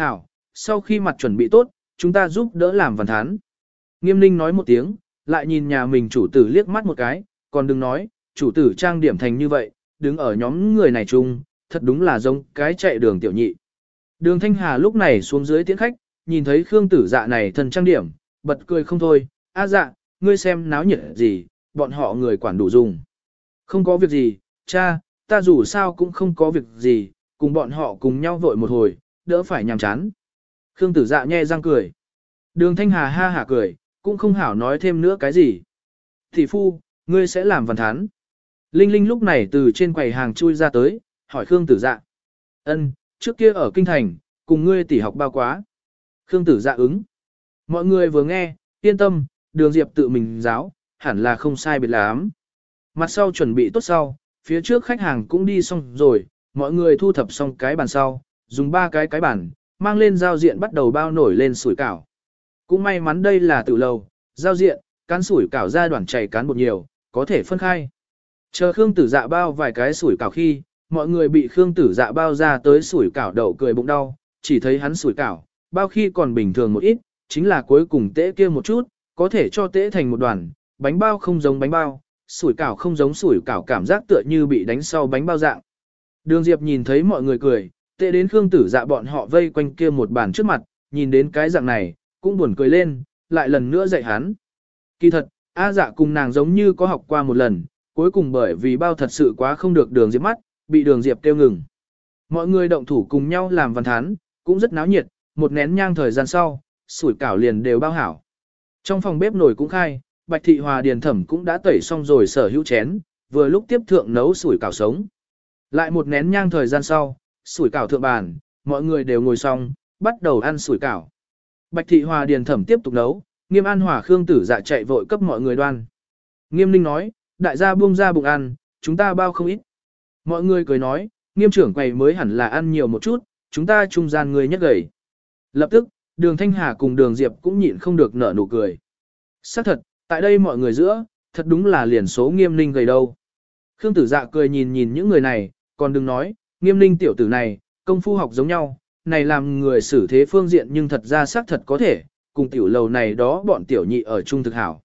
Hảo, sau khi mặt chuẩn bị tốt, chúng ta giúp đỡ làm văn thán. Nghiêm ninh nói một tiếng, lại nhìn nhà mình chủ tử liếc mắt một cái, còn đừng nói, chủ tử trang điểm thành như vậy, đứng ở nhóm người này chung, thật đúng là giống cái chạy đường tiểu nhị. Đường Thanh Hà lúc này xuống dưới tiễn khách, nhìn thấy Khương tử dạ này thần trang điểm, bật cười không thôi, a dạ, ngươi xem náo nhiệt gì, bọn họ người quản đủ dùng. Không có việc gì, cha, ta dù sao cũng không có việc gì, cùng bọn họ cùng nhau vội một hồi, đỡ phải nhàm chán. Khương tử dạ nhe răng cười. Đường Thanh Hà ha hả cười, cũng không hảo nói thêm nữa cái gì. Thị phu, ngươi sẽ làm văn thán. Linh Linh lúc này từ trên quầy hàng chui ra tới, hỏi Khương tử dạ. ân trước kia ở Kinh Thành, cùng ngươi tỷ học bao quá. Khương tử dạ ứng. Mọi người vừa nghe, yên tâm, đường diệp tự mình giáo, hẳn là không sai biệt lắm. Mặt sau chuẩn bị tốt sau, phía trước khách hàng cũng đi xong rồi, mọi người thu thập xong cái bàn sau, dùng ba cái cái bàn, mang lên giao diện bắt đầu bao nổi lên sủi cảo. Cũng may mắn đây là tự lầu, giao diện, cán sủi cảo ra đoạn chảy cán bột nhiều, có thể phân khai. Chờ Khương tử dạ bao vài cái sủi cảo khi, mọi người bị Khương tử dạ bao ra tới sủi cảo đậu cười bụng đau, chỉ thấy hắn sủi cảo, bao khi còn bình thường một ít, chính là cuối cùng tễ kia một chút, có thể cho tễ thành một đoàn, bánh bao không giống bánh bao, sủi cảo không giống sủi cảo cảm giác tựa như bị đánh sau bánh bao dạng. Đường Diệp nhìn thấy mọi người cười, tệ đến Khương Tử Dạ bọn họ vây quanh kia một bàn trước mặt, nhìn đến cái dạng này, cũng buồn cười lên, lại lần nữa dạy hắn. Kỳ thật, A Dạ cùng nàng giống như có học qua một lần, cuối cùng bởi vì bao thật sự quá không được Đường Diệp mắt, bị Đường Diệp tiêu ngừng. Mọi người động thủ cùng nhau làm văn thán, cũng rất náo nhiệt, một nén nhang thời gian sau, sủi cảo liền đều bao hảo. Trong phòng bếp nồi cũng khai, Bạch Thị Hòa Điền Thẩm cũng đã tẩy xong rồi sở hữu chén, vừa lúc tiếp thượng nấu sủi cảo sống. Lại một nén nhang thời gian sau, sủi cảo thượng bàn, mọi người đều ngồi xong, bắt đầu ăn sủi cảo. Bạch Thị Hòa Điền Thẩm tiếp tục nấu, Nghiêm An Hòa Khương Tử dạ chạy vội cấp mọi người đoan. Nghiêm Ninh nói, đại gia buông ra bụng ăn, chúng ta bao không ít. Mọi người cười nói, Nghiêm trưởng quầy mới hẳn là ăn nhiều một chút, chúng ta trung gian người nhất gầy. Lập tức, đường Thanh Hà cùng đường Diệp cũng nhịn không được nở nụ cười. xác thật, tại đây mọi người giữa, thật đúng là liền số nghiêm ninh gầy đâu. Khương tử dạ cười nhìn nhìn những người này, còn đừng nói, nghiêm ninh tiểu tử này, công phu học giống nhau, này làm người xử thế phương diện nhưng thật ra xác thật có thể, cùng tiểu lầu này đó bọn tiểu nhị ở chung thực hảo.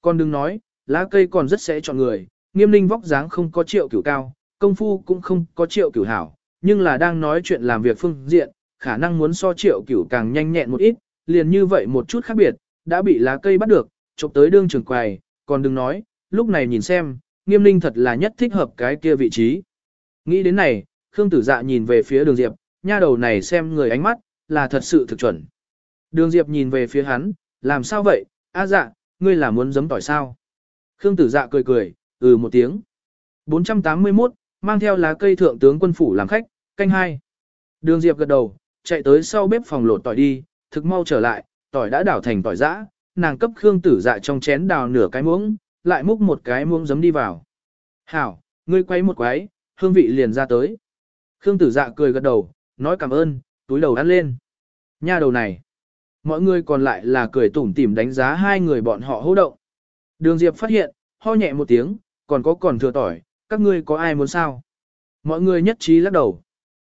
Còn đừng nói, lá cây còn rất sẽ chọn người, nghiêm ninh vóc dáng không có triệu cửu cao, công phu cũng không có triệu cửu hảo, nhưng là đang nói chuyện làm việc phương diện, khả năng muốn so triệu cửu càng nhanh nhẹn một ít, liền như vậy một chút khác biệt, đã bị lá cây bắt được, chụp tới đương trường quầy, còn đừng nói, lúc này nhìn xem, nghiêm ninh thật là nhất thích hợp cái kia vị trí. Nghĩ đến này, Khương Tử Dạ nhìn về phía đường Diệp, nha đầu này xem người ánh mắt, là thật sự thực chuẩn. Đường Diệp nhìn về phía hắn, làm sao vậy, a dạ, ngươi là muốn giấm tỏi sao? Khương Tử Dạ cười cười, ừ một tiếng. 481, mang theo lá cây thượng tướng quân phủ làm khách, canh hai. Đường Diệp gật đầu, chạy tới sau bếp phòng lột tỏi đi, thực mau trở lại, tỏi đã đảo thành tỏi giã, nàng cấp Khương Tử Dạ trong chén đào nửa cái muỗng, lại múc một cái muỗng giấm đi vào. "Hảo, ngươi quay một quái, hương vị liền ra tới." Khương Tử Dạ cười gật đầu, nói cảm ơn, túi đầu ăn lên. Nha đầu này. Mọi người còn lại là cười tủm tỉm đánh giá hai người bọn họ hô động. Đường Diệp phát hiện, ho nhẹ một tiếng, còn có còn thừa tỏi, các ngươi có ai muốn sao? Mọi người nhất trí lắc đầu.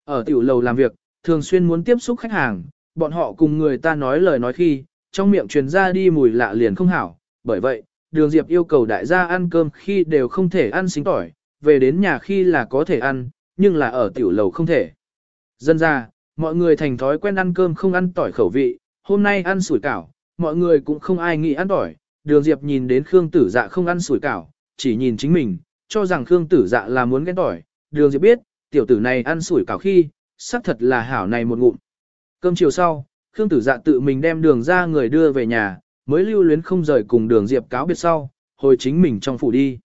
Ở tiểu lầu làm việc, thường xuyên muốn tiếp xúc khách hàng, bọn họ cùng người ta nói lời nói khi, trong miệng truyền ra đi mùi lạ liền không hảo, bởi vậy, đường Diệp yêu cầu đại gia ăn cơm khi đều không thể ăn xính tỏi, về đến nhà khi là có thể ăn, nhưng là ở tiểu lầu không thể. Dân ra, mọi người thành thói quen ăn cơm không ăn tỏi khẩu vị, hôm nay ăn sủi cảo, mọi người cũng không ai nghĩ ăn tỏi, đường Diệp nhìn đến Khương Tử Dạ không ăn sủi cảo, chỉ nhìn chính mình, cho rằng Khương Tử Dạ là muốn ghen tỏi, đường Diệp biết, tiểu tử này ăn sủi cảo khi, xác thật là hảo này một ngụm. Cơm chiều sau, Khương Tử Dạ tự mình đem đường ra người đưa về nhà, mới lưu luyến không rời cùng đường Diệp cáo biệt sau, hồi chính mình trong phủ đi.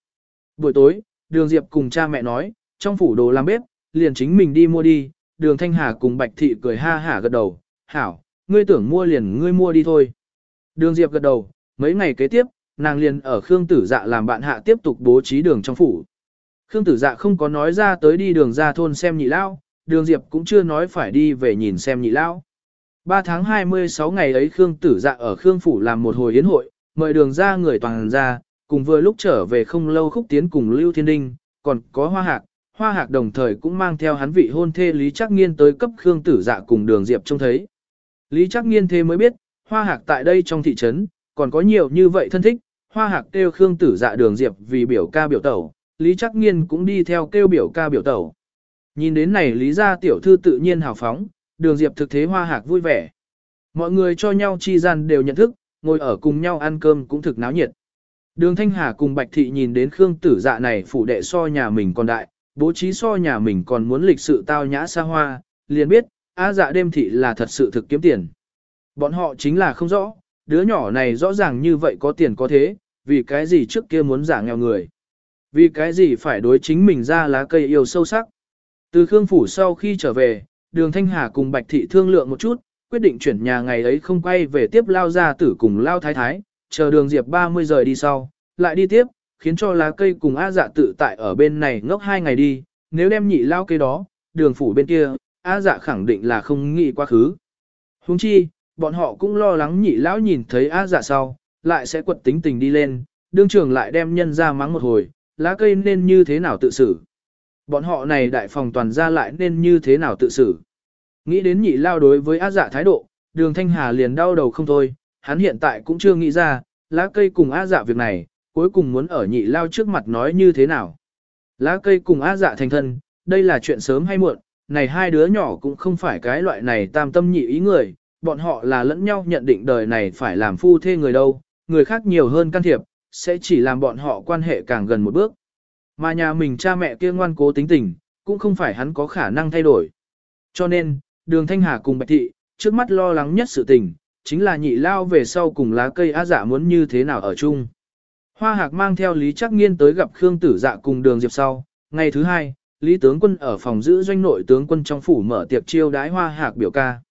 Buổi tối, đường Diệp cùng cha mẹ nói, trong phủ đồ làm bếp, liền chính mình đi mua đi, đường Thanh Hà cùng Bạch Thị cười ha hả gật đầu, hảo, ngươi tưởng mua liền ngươi mua đi thôi. Đường Diệp gật đầu, mấy ngày kế tiếp, nàng liền ở Khương Tử Dạ làm bạn hạ tiếp tục bố trí đường trong phủ. Khương Tử Dạ không có nói ra tới đi đường ra thôn xem nhị lao, đường Diệp cũng chưa nói phải đi về nhìn xem nhị lao. 3 tháng 26 ngày ấy Khương Tử Dạ ở Khương Phủ làm một hồi yến hội, mời đường ra người toàn ra, cùng vừa lúc trở về không lâu khúc tiến cùng Lưu Thiên Đinh, còn có Hoa Hạc, hoa hạc đồng thời cũng mang theo hắn vị hôn thê Lý Trắc Nghiên tới cấp Khương Tử Dạ cùng Đường Diệp trông thấy. Lý Trắc Nghiên thế mới biết, hoa hạc tại đây trong thị trấn, còn có nhiều như vậy thân thích, hoa hạc kêu Khương Tử Dạ Đường Diệp vì biểu ca biểu tẩu, Lý Trắc Nghiên cũng đi theo kêu biểu ca biểu tẩu. Nhìn đến này Lý gia tiểu thư tự nhiên hào phóng, Đường Diệp thực thế hoa hạc vui vẻ. Mọi người cho nhau chi gian đều nhận thức, ngồi ở cùng nhau ăn cơm cũng thực náo nhiệt. Đường Thanh Hà cùng Bạch Thị nhìn đến Khương Tử Dạ này phủ đệ so nhà mình còn đại, bố trí so nhà mình còn muốn lịch sự tao nhã xa hoa, liền biết, A dạ đêm thị là thật sự thực kiếm tiền. Bọn họ chính là không rõ, đứa nhỏ này rõ ràng như vậy có tiền có thế, vì cái gì trước kia muốn giả nghèo người. Vì cái gì phải đối chính mình ra lá cây yêu sâu sắc. Từ Khương Phủ sau khi trở về, đường Thanh Hà cùng Bạch Thị thương lượng một chút, quyết định chuyển nhà ngày ấy không quay về tiếp lao gia tử cùng lao thái thái, chờ đường Diệp 30 giờ đi sau, lại đi tiếp, khiến cho lá cây cùng A dạ tự tại ở bên này ngốc hai ngày đi, nếu đem nhị lao cây đó, đường phủ bên kia, A dạ khẳng định là không nghĩ quá khứ. Huống chi, bọn họ cũng lo lắng nhị lão nhìn thấy A dạ sau, lại sẽ quật tính tình đi lên, đương trường lại đem nhân ra mắng một hồi, lá cây nên như thế nào tự xử. Bọn họ này đại phòng toàn ra lại nên như thế nào tự xử. Nghĩ đến nhị lao đối với A dạ thái độ, đường thanh hà liền đau đầu không thôi, hắn hiện tại cũng chưa nghĩ ra, lá cây cùng A dạ việc này, cuối cùng muốn ở nhị lao trước mặt nói như thế nào. Lá cây cùng A dạ thành thân, đây là chuyện sớm hay muộn, này hai đứa nhỏ cũng không phải cái loại này tam tâm nhị ý người, bọn họ là lẫn nhau nhận định đời này phải làm phu thê người đâu, người khác nhiều hơn can thiệp, sẽ chỉ làm bọn họ quan hệ càng gần một bước. Mà nhà mình cha mẹ kia ngoan cố tính tình, cũng không phải hắn có khả năng thay đổi. Cho nên, đường Thanh Hà cùng Bạch Thị, trước mắt lo lắng nhất sự tình, chính là nhị lao về sau cùng lá cây á dạ muốn như thế nào ở chung. Hoa Hạc mang theo Lý Trắc Nghiên tới gặp Khương Tử Dạ cùng Đường Diệp sau, ngày thứ hai, Lý tướng quân ở phòng giữ doanh nội tướng quân trong phủ mở tiệc chiêu đái Hoa Hạc biểu ca.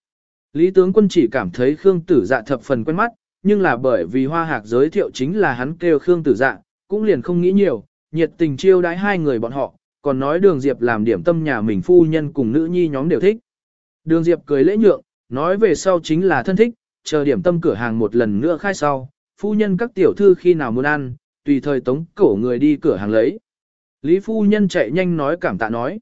Lý tướng quân chỉ cảm thấy Khương Tử Dạ thập phần quen mắt, nhưng là bởi vì Hoa Hạc giới thiệu chính là hắn kêu Khương Tử Dạ, cũng liền không nghĩ nhiều, nhiệt tình chiêu đái hai người bọn họ, còn nói Đường Diệp làm điểm tâm nhà mình phu nhân cùng nữ nhi nhóm đều thích. Đường Diệp cười lễ nhượng, nói về sau chính là thân thích, chờ điểm tâm cửa hàng một lần nữa khai sau, phu nhân các tiểu thư khi nào muốn ăn, tùy thời tống cổ người đi cửa hàng lấy. Lý phu nhân chạy nhanh nói cảm tạ nói.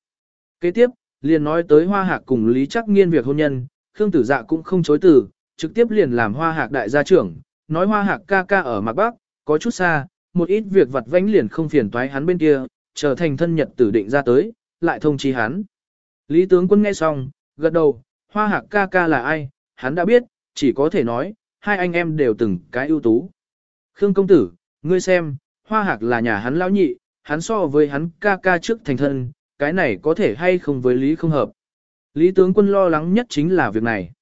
Kế tiếp, liền nói tới hoa hạc cùng Lý chắc nghiên việc hôn nhân, Khương tử dạ cũng không chối từ, trực tiếp liền làm hoa hạc đại gia trưởng, nói hoa hạc ca ca ở mặt bắc, có chút xa, một ít việc vặt vãnh liền không phiền toái hắn bên kia, trở thành thân nhật tử định ra tới, lại thông chi hắn. Lý tướng quân nghe xong, gật đầu, hoa hạc ca ca là ai, hắn đã biết, chỉ có thể nói, hai anh em đều từng cái ưu tú. Khương công tử, ngươi xem, hoa hạc là nhà hắn lão nhị, hắn so với hắn ca ca trước thành thân, cái này có thể hay không với Lý không hợp. Lý tướng quân lo lắng nhất chính là việc này.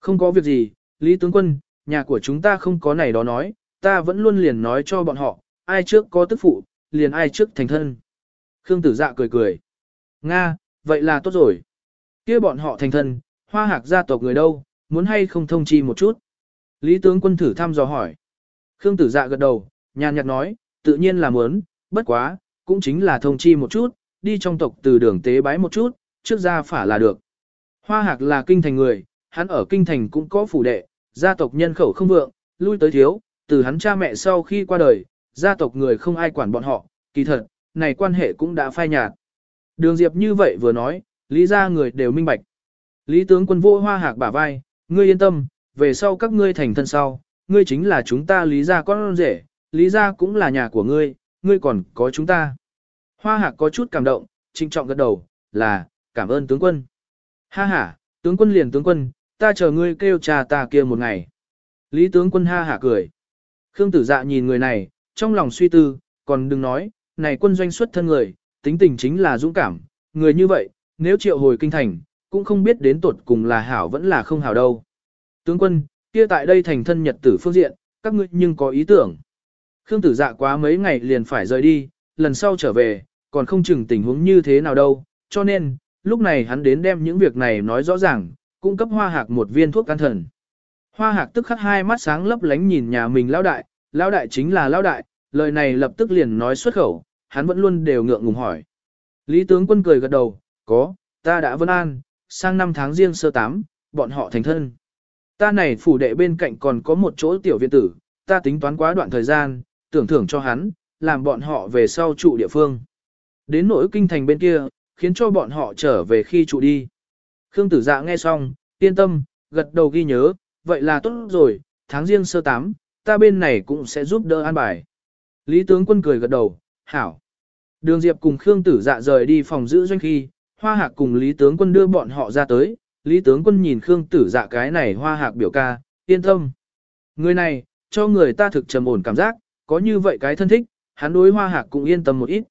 Không có việc gì, Lý tướng quân, nhà của chúng ta không có này đó nói, ta vẫn luôn liền nói cho bọn họ, ai trước có tức phụ, liền ai trước thành thân. Khương tử dạ cười cười. Nga, vậy là tốt rồi. kia bọn họ thành thân, hoa hạc gia tộc người đâu, muốn hay không thông chi một chút. Lý tướng quân thử thăm dò hỏi. Khương tử dạ gật đầu, nhàn nhạt nói, tự nhiên là muốn, bất quá, cũng chính là thông chi một chút, đi trong tộc từ đường tế bái một chút, trước ra phả là được. Hoa hạc là kinh thành người, hắn ở kinh thành cũng có phủ đệ, gia tộc nhân khẩu không vượng, lui tới thiếu, từ hắn cha mẹ sau khi qua đời, gia tộc người không ai quản bọn họ, kỳ thật, này quan hệ cũng đã phai nhạt. Đường Diệp như vậy vừa nói, lý ra người đều minh bạch. Lý tướng quân vô hoa hạc bả vai, ngươi yên tâm, về sau các ngươi thành thân sau, ngươi chính là chúng ta lý gia con rể, lý gia cũng là nhà của ngươi, ngươi còn có chúng ta. Hoa hạc có chút cảm động, trinh trọng gật đầu, là, cảm ơn tướng quân. Ha ha, tướng quân liền tướng quân, ta chờ ngươi kêu cha ta kia một ngày. Lý tướng quân ha hả cười. Khương tử dạ nhìn người này, trong lòng suy tư, còn đừng nói, này quân doanh xuất thân người, tính tình chính là dũng cảm, người như vậy, nếu triệu hồi kinh thành, cũng không biết đến tuột cùng là hảo vẫn là không hảo đâu. Tướng quân, kia tại đây thành thân nhật tử phương diện, các ngươi nhưng có ý tưởng. Khương tử dạ quá mấy ngày liền phải rời đi, lần sau trở về, còn không chừng tình huống như thế nào đâu, cho nên, lúc này hắn đến đem những việc này nói rõ ràng, cung cấp hoa hạc một viên thuốc can thần. Hoa hạc tức khắc hai mắt sáng lấp lánh nhìn nhà mình lão đại, lão đại chính là lão đại, lời này lập tức liền nói xuất khẩu, hắn vẫn luôn đều ngượng ngùng hỏi. Lý tướng quân cười gật đầu, có, ta đã vân an, sang năm tháng riêng sơ tám, bọn họ thành thân. Ta này phủ đệ bên cạnh còn có một chỗ tiểu viện tử, ta tính toán quá đoạn thời gian, tưởng thưởng cho hắn, làm bọn họ về sau trụ địa phương. Đến nỗi kinh thành bên kia, khiến cho bọn họ trở về khi trụ đi. Khương tử dạ nghe xong, yên tâm, gật đầu ghi nhớ, vậy là tốt rồi, tháng riêng sơ tám, ta bên này cũng sẽ giúp đỡ an bài. Lý tướng quân cười gật đầu, hảo. Đường Diệp cùng Khương tử dạ rời đi phòng giữ doanh khi, hoa hạc cùng Lý tướng quân đưa bọn họ ra tới, Lý tướng quân nhìn Khương tử dạ cái này hoa hạc biểu ca, yên tâm. Người này, cho người ta thực trầm ổn cảm giác, có như vậy cái thân thích, hắn đối hoa hạc cũng yên tâm một ít.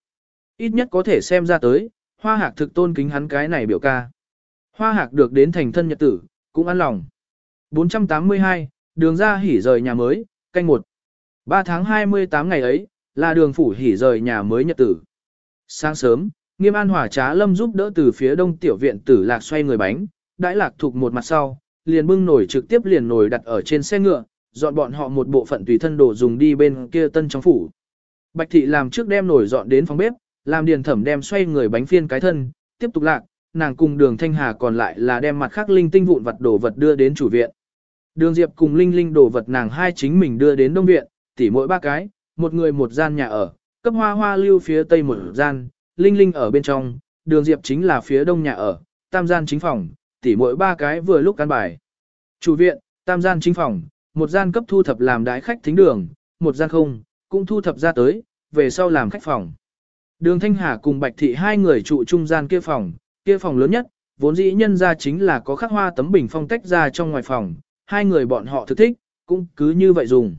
Ít nhất có thể xem ra tới, hoa hạc thực tôn kính hắn cái này biểu ca. Hoa hạc được đến thành thân nhật tử, cũng an lòng. 482, đường ra hỉ rời nhà mới, canh một. 3 tháng 28 ngày ấy, là đường phủ hỉ rời nhà mới nhật tử. Sáng sớm, nghiêm an hòa trá lâm giúp đỡ từ phía đông tiểu viện tử lạc xoay người bánh, đãi lạc thuộc một mặt sau, liền bưng nổi trực tiếp liền nổi đặt ở trên xe ngựa, dọn bọn họ một bộ phận tùy thân đồ dùng đi bên kia tân trong phủ. Bạch thị làm trước đem nổi dọn đến phòng bếp, làm điền thẩm đem xoay người bánh phiên cái thân, tiếp tục lạc, nàng cùng đường thanh hà còn lại là đem mặt khác linh tinh vụn vật đồ vật đưa đến chủ viện. Đường Diệp cùng linh linh đồ vật nàng hai chính mình đưa đến đông viện, tỉ mỗi ba cái, một người một gian nhà ở, cấp hoa hoa lưu phía tây một gian, linh linh ở bên trong, đường Diệp chính là phía đông nhà ở, tam gian chính phòng, tỉ mỗi ba cái vừa lúc căn bài. Chủ viện, tam gian chính phòng, một gian cấp thu thập làm đái khách thính đường, một gian không, cũng thu thập ra tới, về sau làm khách phòng. Đường Thanh Hà cùng Bạch Thị hai người trụ trung gian kia phòng, kia phòng lớn nhất, vốn dĩ nhân ra chính là có khắc hoa tấm bình phong tách ra trong ngoài phòng, hai người bọn họ thực thích, cũng cứ như vậy dùng.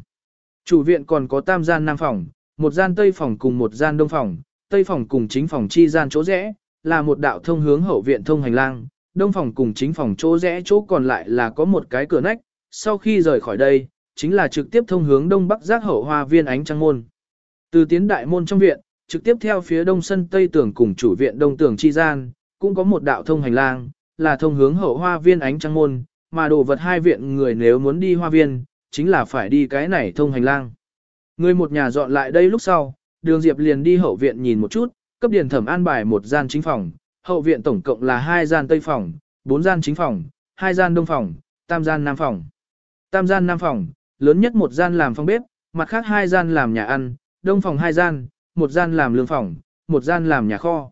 Chủ viện còn có tam gian nam phòng, một gian tây phòng cùng một gian đông phòng, tây phòng cùng chính phòng chi gian chỗ rẽ, là một đạo thông hướng hậu viện thông hành lang, đông phòng cùng chính phòng chỗ rẽ chỗ còn lại là có một cái cửa nách, sau khi rời khỏi đây, chính là trực tiếp thông hướng đông bắc giác hậu hoa viên ánh trăng môn. Từ tiến đại môn trong viện, trực tiếp theo phía đông sân tây tường cùng chủ viện đông tường chi gian, cũng có một đạo thông hành lang, là thông hướng hậu hoa viên ánh trăng môn, mà đồ vật hai viện người nếu muốn đi hoa viên, chính là phải đi cái này thông hành lang. Người một nhà dọn lại đây lúc sau, đường Diệp liền đi hậu viện nhìn một chút, cấp điền thẩm an bài một gian chính phòng, hậu viện tổng cộng là hai gian tây phòng, bốn gian chính phòng, hai gian đông phòng, tam gian nam phòng. Tam gian nam phòng, lớn nhất một gian làm phòng bếp, mặt khác hai gian làm nhà ăn, đông phòng hai gian, một gian làm lương phòng, một gian làm nhà kho.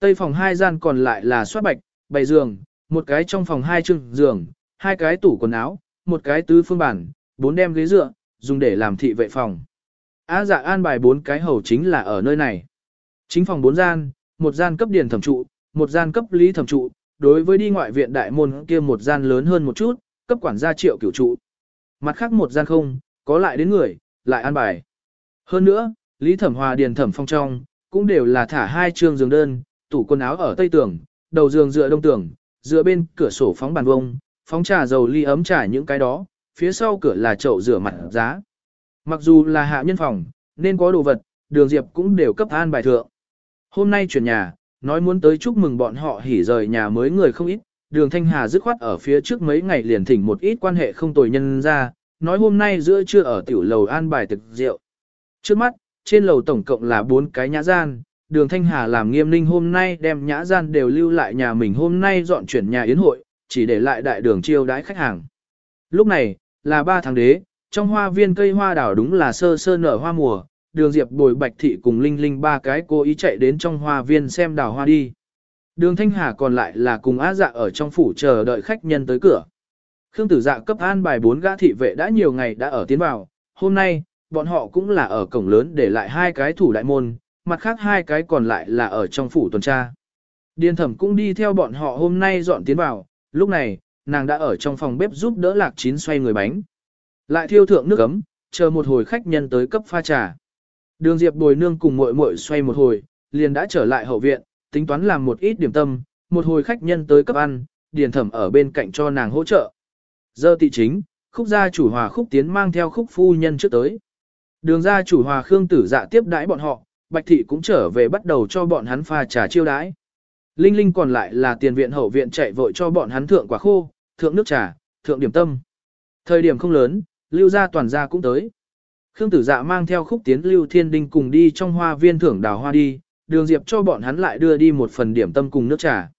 Tây phòng hai gian còn lại là soát bạch, bày giường, một cái trong phòng hai chừng giường, hai cái tủ quần áo, một cái tứ phương bản, bốn đem ghế dựa, dùng để làm thị vệ phòng. Á dạ an bài bốn cái hầu chính là ở nơi này. Chính phòng bốn gian, một gian cấp điền thẩm trụ, một gian cấp lý thẩm trụ, đối với đi ngoại viện đại môn kia một gian lớn hơn một chút, cấp quản gia triệu cửu trụ. Mặt khác một gian không, có lại đến người, lại an bài. Hơn nữa, lý thẩm hòa điền thẩm phong trong, cũng đều là thả hai trường giường đơn, tủ quần áo ở tây tường, đầu giường dựa đông tường, dựa bên cửa sổ phóng bàn vông, phóng trà dầu ly ấm trà những cái đó, phía sau cửa là chậu rửa mặt giá. Mặc dù là hạ nhân phòng, nên có đồ vật, đường diệp cũng đều cấp an bài thượng. Hôm nay chuyển nhà, nói muốn tới chúc mừng bọn họ hỉ rời nhà mới người không ít, đường Thanh Hà dứt khoát ở phía trước mấy ngày liền thỉnh một ít quan hệ không tồi nhân ra, nói hôm nay giữa trưa ở tiểu lầu an bài thực rượu. Trước mắt, trên lầu tổng cộng là bốn cái nhã gian, đường Thanh Hà làm nghiêm ninh hôm nay đem nhã gian đều lưu lại nhà mình hôm nay dọn chuyển nhà yến hội, chỉ để lại đại đường chiêu đãi khách hàng. Lúc này, là ba tháng đế, trong hoa viên cây hoa đảo đúng là sơ sơ nở hoa mùa, đường diệp bồi bạch thị cùng linh linh ba cái cố ý chạy đến trong hoa viên xem đào hoa đi. Đường Thanh Hà còn lại là cùng á dạ ở trong phủ chờ đợi khách nhân tới cửa. Khương tử dạ cấp an bài bốn gã thị vệ đã nhiều ngày đã ở tiến vào, hôm nay, bọn họ cũng là ở cổng lớn để lại hai cái thủ đại môn, mặt khác hai cái còn lại là ở trong phủ tuần tra. Điền thẩm cũng đi theo bọn họ hôm nay dọn tiến vào, lúc này, nàng đã ở trong phòng bếp giúp đỡ lạc chín xoay người bánh. Lại thiêu thượng nước ấm, chờ một hồi khách nhân tới cấp pha trà. Đường Diệp bồi nương cùng muội muội xoay một hồi, liền đã trở lại hậu viện, tính toán làm một ít điểm tâm, một hồi khách nhân tới cấp ăn, điền thẩm ở bên cạnh cho nàng hỗ trợ. Giờ tị chính, khúc gia chủ hòa khúc tiến mang theo khúc phu nhân trước tới. Đường gia chủ hòa khương tử dạ tiếp đãi bọn họ, bạch thị cũng trở về bắt đầu cho bọn hắn pha trà chiêu đãi. Linh Linh còn lại là tiền viện hậu viện chạy vội cho bọn hắn thượng quả khô, thượng nước trà, thượng điểm tâm. Thời điểm không lớn, lưu gia toàn gia cũng tới. Khương tử dạ mang theo khúc tiến lưu thiên đinh cùng đi trong hoa viên thưởng đào hoa đi, đường diệp cho bọn hắn lại đưa đi một phần điểm tâm cùng nước trà.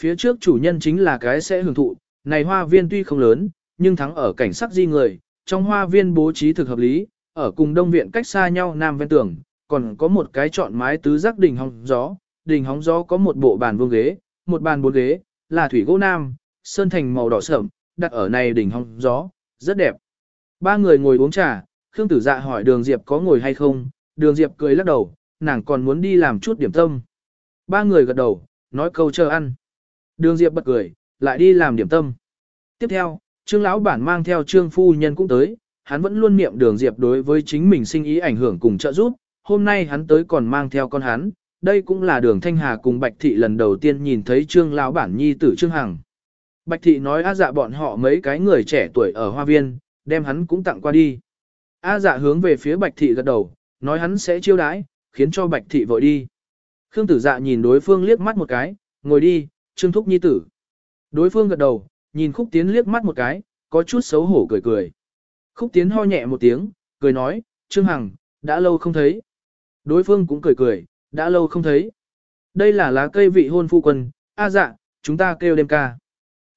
Phía trước chủ nhân chính là cái sẽ hưởng thụ, này hoa viên tuy không lớn, nhưng thắng ở cảnh sắc di người, trong hoa viên bố trí thực hợp lý, ở cùng đông viện cách xa nhau nam ven tường, còn có một cái chọn mái tứ giác đỉnh hóng gió, đỉnh hóng gió có một bộ bàn vuông ghế, một bàn bốn ghế, là thủy gỗ nam, sơn thành màu đỏ sẫm, đặt ở này đỉnh hóng gió, rất đẹp. Ba người ngồi uống trà, Khương Tử Dạ hỏi Đường Diệp có ngồi hay không, Đường Diệp cười lắc đầu, nàng còn muốn đi làm chút điểm tâm. Ba người gật đầu, nói câu chờ ăn. Đường Diệp bật cười, lại đi làm điểm tâm. Tiếp theo, Trương lão bản mang theo Trương phu nhân cũng tới, hắn vẫn luôn niệm Đường Diệp đối với chính mình sinh ý ảnh hưởng cùng trợ giúp, hôm nay hắn tới còn mang theo con hắn, đây cũng là Đường Thanh Hà cùng Bạch thị lần đầu tiên nhìn thấy Trương lão bản nhi tử Trương Hằng. Bạch thị nói á dạ bọn họ mấy cái người trẻ tuổi ở hoa viên, đem hắn cũng tặng qua đi. A dạ hướng về phía Bạch thị gật đầu, nói hắn sẽ chiêu đãi, khiến cho Bạch thị vội đi. Khương tử dạ nhìn đối phương liếc mắt một cái, ngồi đi, Trương Thúc Nhi tử. Đối phương gật đầu, nhìn Khúc Tiến liếc mắt một cái, có chút xấu hổ cười cười. Khúc Tiến ho nhẹ một tiếng, cười nói, Trương Hằng, đã lâu không thấy. Đối phương cũng cười cười, đã lâu không thấy. Đây là lá cây vị hôn phu quân, a dạ, chúng ta kêu đêm ca.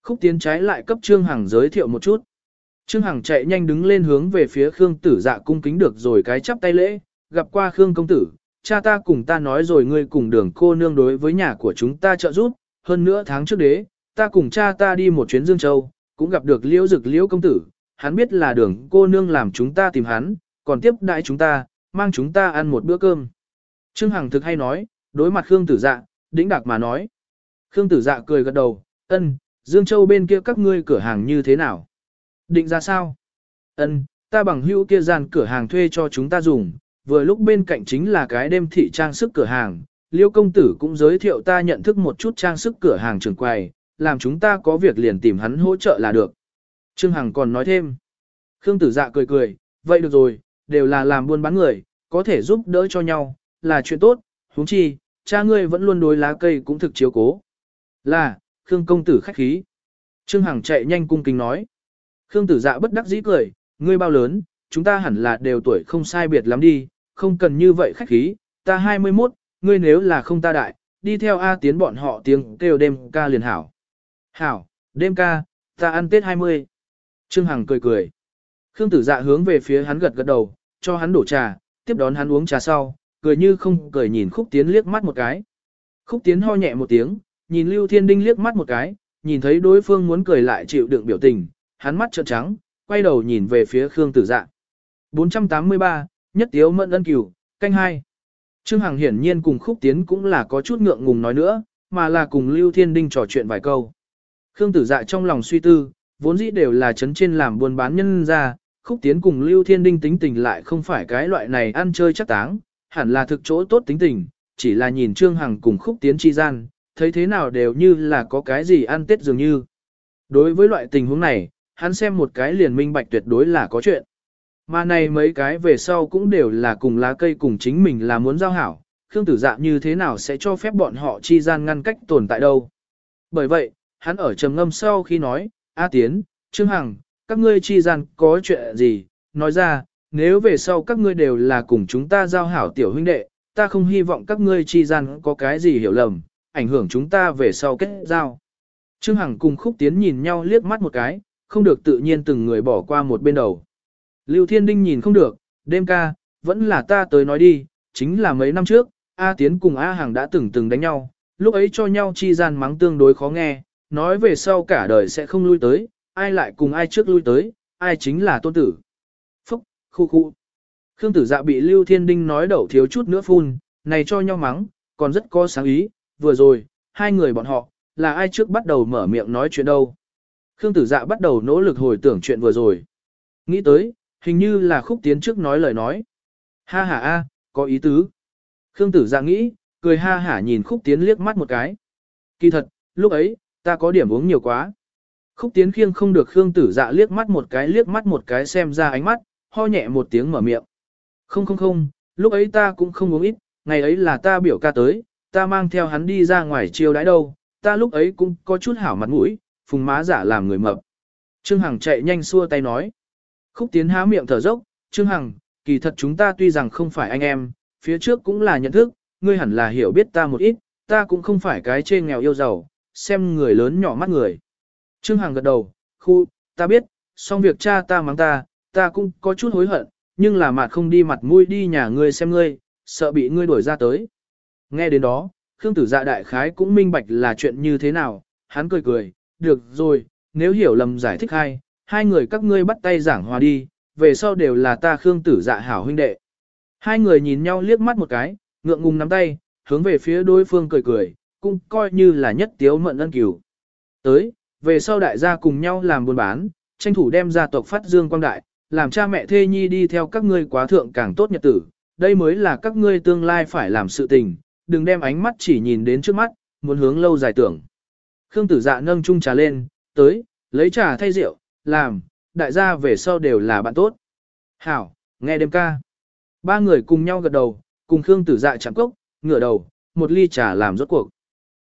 Khúc Tiến trái lại cấp Trương Hằng giới thiệu một chút. Trương Hằng chạy nhanh đứng lên hướng về phía Khương Tử Dạ cung kính được rồi cái chắp tay lễ, gặp qua Khương công tử, cha ta cùng ta nói rồi ngươi cùng đường cô nương đối với nhà của chúng ta trợ giúp, hơn nữa tháng trước đế, ta cùng cha ta đi một chuyến Dương Châu, cũng gặp được liễu dực liễu công tử, hắn biết là đường cô nương làm chúng ta tìm hắn, còn tiếp đãi chúng ta, mang chúng ta ăn một bữa cơm. Trương Hằng thực hay nói, đối mặt Khương Tử Dạ, đĩnh đạc mà nói. Khương Tử Dạ cười gật đầu, ân, Dương Châu bên kia các ngươi cửa hàng như thế nào? Định ra sao? Ân, ta bằng hữu kia gian cửa hàng thuê cho chúng ta dùng, vừa lúc bên cạnh chính là cái đêm thị trang sức cửa hàng. Liêu công tử cũng giới thiệu ta nhận thức một chút trang sức cửa hàng trường quầy, làm chúng ta có việc liền tìm hắn hỗ trợ là được. Trương Hằng còn nói thêm. Khương tử dạ cười cười, vậy được rồi, đều là làm buôn bán người, có thể giúp đỡ cho nhau, là chuyện tốt, huống chi, cha ngươi vẫn luôn đối lá cây cũng thực chiếu cố. Là, Khương công tử khách khí. Trương Hằng chạy nhanh cung kính nói. Khương tử dạ bất đắc dĩ cười, ngươi bao lớn, chúng ta hẳn là đều tuổi không sai biệt lắm đi, không cần như vậy khách khí, ta 21, ngươi nếu là không ta đại, đi theo A tiến bọn họ tiếng kêu đêm ca liền hảo. Hảo, đêm ca, ta ăn Tết 20. Trương Hằng cười cười. Khương tử dạ hướng về phía hắn gật gật đầu, cho hắn đổ trà, tiếp đón hắn uống trà sau, cười như không cười nhìn khúc tiến liếc mắt một cái. Khúc tiến ho nhẹ một tiếng, nhìn Lưu Thiên Đinh liếc mắt một cái, nhìn thấy đối phương muốn cười lại chịu đựng biểu tình, hắn mắt trợn trắng, quay đầu nhìn về phía Khương Tử Dạ. 483, nhất tiếu mẫn ân cửu, canh hai. Trương Hằng hiển nhiên cùng Khúc Tiến cũng là có chút ngượng ngùng nói nữa, mà là cùng Lưu Thiên Đinh trò chuyện vài câu. Khương Tử Dạ trong lòng suy tư, vốn dĩ đều là chấn trên làm buôn bán nhân ra, Khúc Tiến cùng Lưu Thiên Đinh tính tình lại không phải cái loại này ăn chơi chắc táng, hẳn là thực chỗ tốt tính tình, chỉ là nhìn Trương Hằng cùng Khúc Tiến chi gian, thấy thế nào đều như là có cái gì ăn tết dường như. Đối với loại tình huống này, hắn xem một cái liền minh bạch tuyệt đối là có chuyện. Mà này mấy cái về sau cũng đều là cùng lá cây cùng chính mình là muốn giao hảo, Khương Tử Dạ như thế nào sẽ cho phép bọn họ chi gian ngăn cách tồn tại đâu. Bởi vậy, hắn ở trầm ngâm sau khi nói, A Tiến, Trương Hằng, các ngươi chi gian có chuyện gì, nói ra, nếu về sau các ngươi đều là cùng chúng ta giao hảo tiểu huynh đệ, ta không hy vọng các ngươi chi gian có cái gì hiểu lầm, ảnh hưởng chúng ta về sau kết giao. Trương Hằng cùng Khúc Tiến nhìn nhau liếc mắt một cái, không được tự nhiên từng người bỏ qua một bên đầu. Lưu Thiên Đinh nhìn không được, đêm ca, vẫn là ta tới nói đi, chính là mấy năm trước, A Tiến cùng A Hàng đã từng từng đánh nhau, lúc ấy cho nhau chi gian mắng tương đối khó nghe, nói về sau cả đời sẽ không lui tới, ai lại cùng ai trước lui tới, ai chính là tôn tử. Phúc, khu khu. Khương tử dạ bị Lưu Thiên Đinh nói đậu thiếu chút nữa phun, này cho nhau mắng, còn rất có sáng ý, vừa rồi, hai người bọn họ, là ai trước bắt đầu mở miệng nói chuyện đâu. Khương tử dạ bắt đầu nỗ lực hồi tưởng chuyện vừa rồi. Nghĩ tới, hình như là khúc tiến trước nói lời nói. Ha ha a, có ý tứ. Khương tử dạ nghĩ, cười ha hả nhìn khúc tiến liếc mắt một cái. Kỳ thật, lúc ấy, ta có điểm uống nhiều quá. Khúc tiến khiêng không được Khương tử dạ liếc mắt một cái liếc mắt một cái xem ra ánh mắt, ho nhẹ một tiếng mở miệng. Không không không, lúc ấy ta cũng không uống ít, ngày ấy là ta biểu ca tới, ta mang theo hắn đi ra ngoài chiêu đãi đâu, ta lúc ấy cũng có chút hảo mặt mũi, phùng má giả làm người mập. Trương Hằng chạy nhanh xua tay nói. Khúc tiến há miệng thở dốc, Trương Hằng, kỳ thật chúng ta tuy rằng không phải anh em, phía trước cũng là nhận thức, ngươi hẳn là hiểu biết ta một ít, ta cũng không phải cái chê nghèo yêu giàu, xem người lớn nhỏ mắt người. Trương Hằng gật đầu, khu, ta biết, xong việc cha ta mắng ta, ta cũng có chút hối hận, nhưng là mặt không đi mặt mũi đi nhà ngươi xem ngươi, sợ bị ngươi đuổi ra tới. Nghe đến đó, Khương tử dạ đại khái cũng minh bạch là chuyện như thế nào, hắn cười cười, được rồi, nếu hiểu lầm giải thích hay hai người các ngươi bắt tay giảng hòa đi, về sau đều là ta Khương tử dạ hảo huynh đệ. Hai người nhìn nhau liếc mắt một cái, ngượng ngùng nắm tay, hướng về phía đối phương cười cười, cũng coi như là nhất tiếu mận ân cửu. Tới, về sau đại gia cùng nhau làm buôn bán, tranh thủ đem gia tộc phát dương quang đại, làm cha mẹ thê nhi đi theo các ngươi quá thượng càng tốt nhật tử, đây mới là các ngươi tương lai phải làm sự tình, đừng đem ánh mắt chỉ nhìn đến trước mắt, muốn hướng lâu dài tưởng. Khương tử dạ nâng chung trà lên, tới, lấy trà thay rượu, làm, đại gia về sau đều là bạn tốt. Hảo, nghe đêm ca. Ba người cùng nhau gật đầu, cùng Khương tử dạ chạm cốc, ngửa đầu, một ly trà làm rốt cuộc.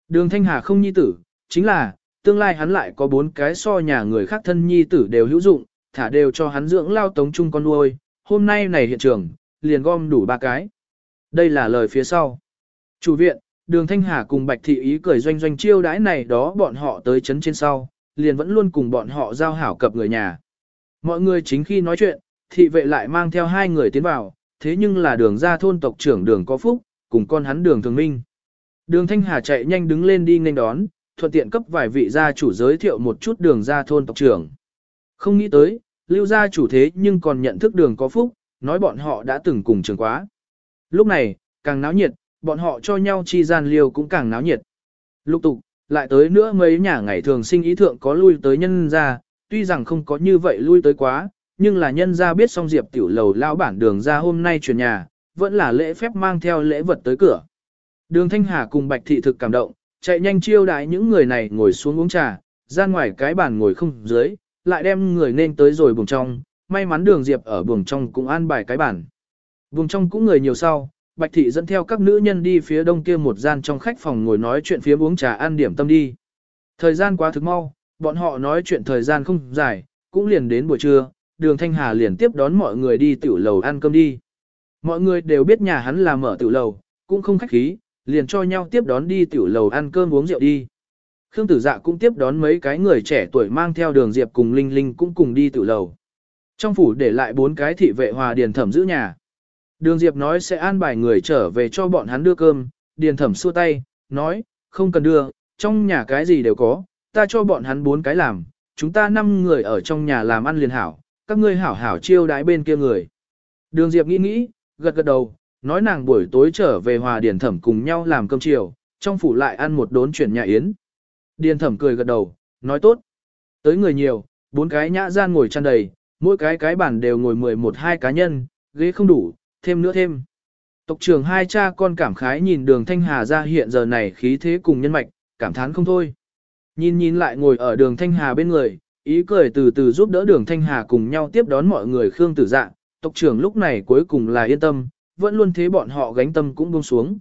Đường Thanh Hà không nhi tử, chính là, tương lai hắn lại có bốn cái so nhà người khác thân nhi tử đều hữu dụng, thả đều cho hắn dưỡng lao tống chung con nuôi, hôm nay này hiện trường, liền gom đủ ba cái. Đây là lời phía sau. Chủ viện, đường Thanh Hà cùng Bạch Thị Ý cười doanh doanh chiêu đãi này đó bọn họ tới chấn trên sau, liền vẫn luôn cùng bọn họ giao hảo cập người nhà. Mọi người chính khi nói chuyện, thị vệ lại mang theo hai người tiến vào, thế nhưng là đường ra thôn tộc trưởng đường có phúc, cùng con hắn đường thường minh. Đường Thanh Hà chạy nhanh đứng lên đi nghênh đón, thuận tiện cấp vài vị gia chủ giới thiệu một chút đường ra thôn tộc trưởng. Không nghĩ tới, lưu gia chủ thế nhưng còn nhận thức đường có phúc, nói bọn họ đã từng cùng trường quá. Lúc này, càng náo nhiệt, bọn họ cho nhau chi gian liều cũng càng náo nhiệt. Lục tục, lại tới nữa mấy nhà ngày thường sinh ý thượng có lui tới nhân ra, tuy rằng không có như vậy lui tới quá, nhưng là nhân ra biết xong diệp tiểu lầu lao bản đường ra hôm nay chuyển nhà, vẫn là lễ phép mang theo lễ vật tới cửa. Đường Thanh Hà cùng Bạch Thị thực cảm động, chạy nhanh chiêu đãi những người này ngồi xuống uống trà, ra ngoài cái bàn ngồi không dưới, lại đem người nên tới rồi buồng trong, may mắn đường Diệp ở buồng trong cũng an bài cái bàn. Buồng trong cũng người nhiều sau, Bạch Thị dẫn theo các nữ nhân đi phía đông kia một gian trong khách phòng ngồi nói chuyện phía uống trà ăn điểm tâm đi. Thời gian quá thực mau, bọn họ nói chuyện thời gian không dài, cũng liền đến buổi trưa, đường Thanh Hà liền tiếp đón mọi người đi tiểu lầu ăn cơm đi. Mọi người đều biết nhà hắn là mở tiểu lầu, cũng không khách khí, liền cho nhau tiếp đón đi tiểu lầu ăn cơm uống rượu đi. Khương Tử Dạ cũng tiếp đón mấy cái người trẻ tuổi mang theo đường Diệp cùng Linh Linh cũng cùng đi tiểu lầu. Trong phủ để lại bốn cái thị vệ hòa điền thẩm giữ nhà. Đường Diệp nói sẽ an bài người trở về cho bọn hắn đưa cơm, điền thẩm xua tay, nói, không cần đưa, trong nhà cái gì đều có, ta cho bọn hắn bốn cái làm, chúng ta năm người ở trong nhà làm ăn liền hảo, các ngươi hảo hảo chiêu đái bên kia người. Đường Diệp nghĩ nghĩ, gật gật đầu, nói nàng buổi tối trở về hòa điền thẩm cùng nhau làm cơm chiều, trong phủ lại ăn một đốn chuyển nhà yến. Điền thẩm cười gật đầu, nói tốt. Tới người nhiều, bốn cái nhã gian ngồi chăn đầy, mỗi cái cái bàn đều ngồi mười một hai cá nhân, ghế không đủ, thêm nữa thêm. Tộc trưởng hai cha con cảm khái nhìn đường Thanh Hà ra hiện giờ này khí thế cùng nhân mạch, cảm thán không thôi. Nhìn nhìn lại ngồi ở đường Thanh Hà bên người, ý cười từ từ giúp đỡ đường Thanh Hà cùng nhau tiếp đón mọi người Khương Tử Dạ, tộc trưởng lúc này cuối cùng là yên tâm, vẫn luôn thế bọn họ gánh tâm cũng buông xuống.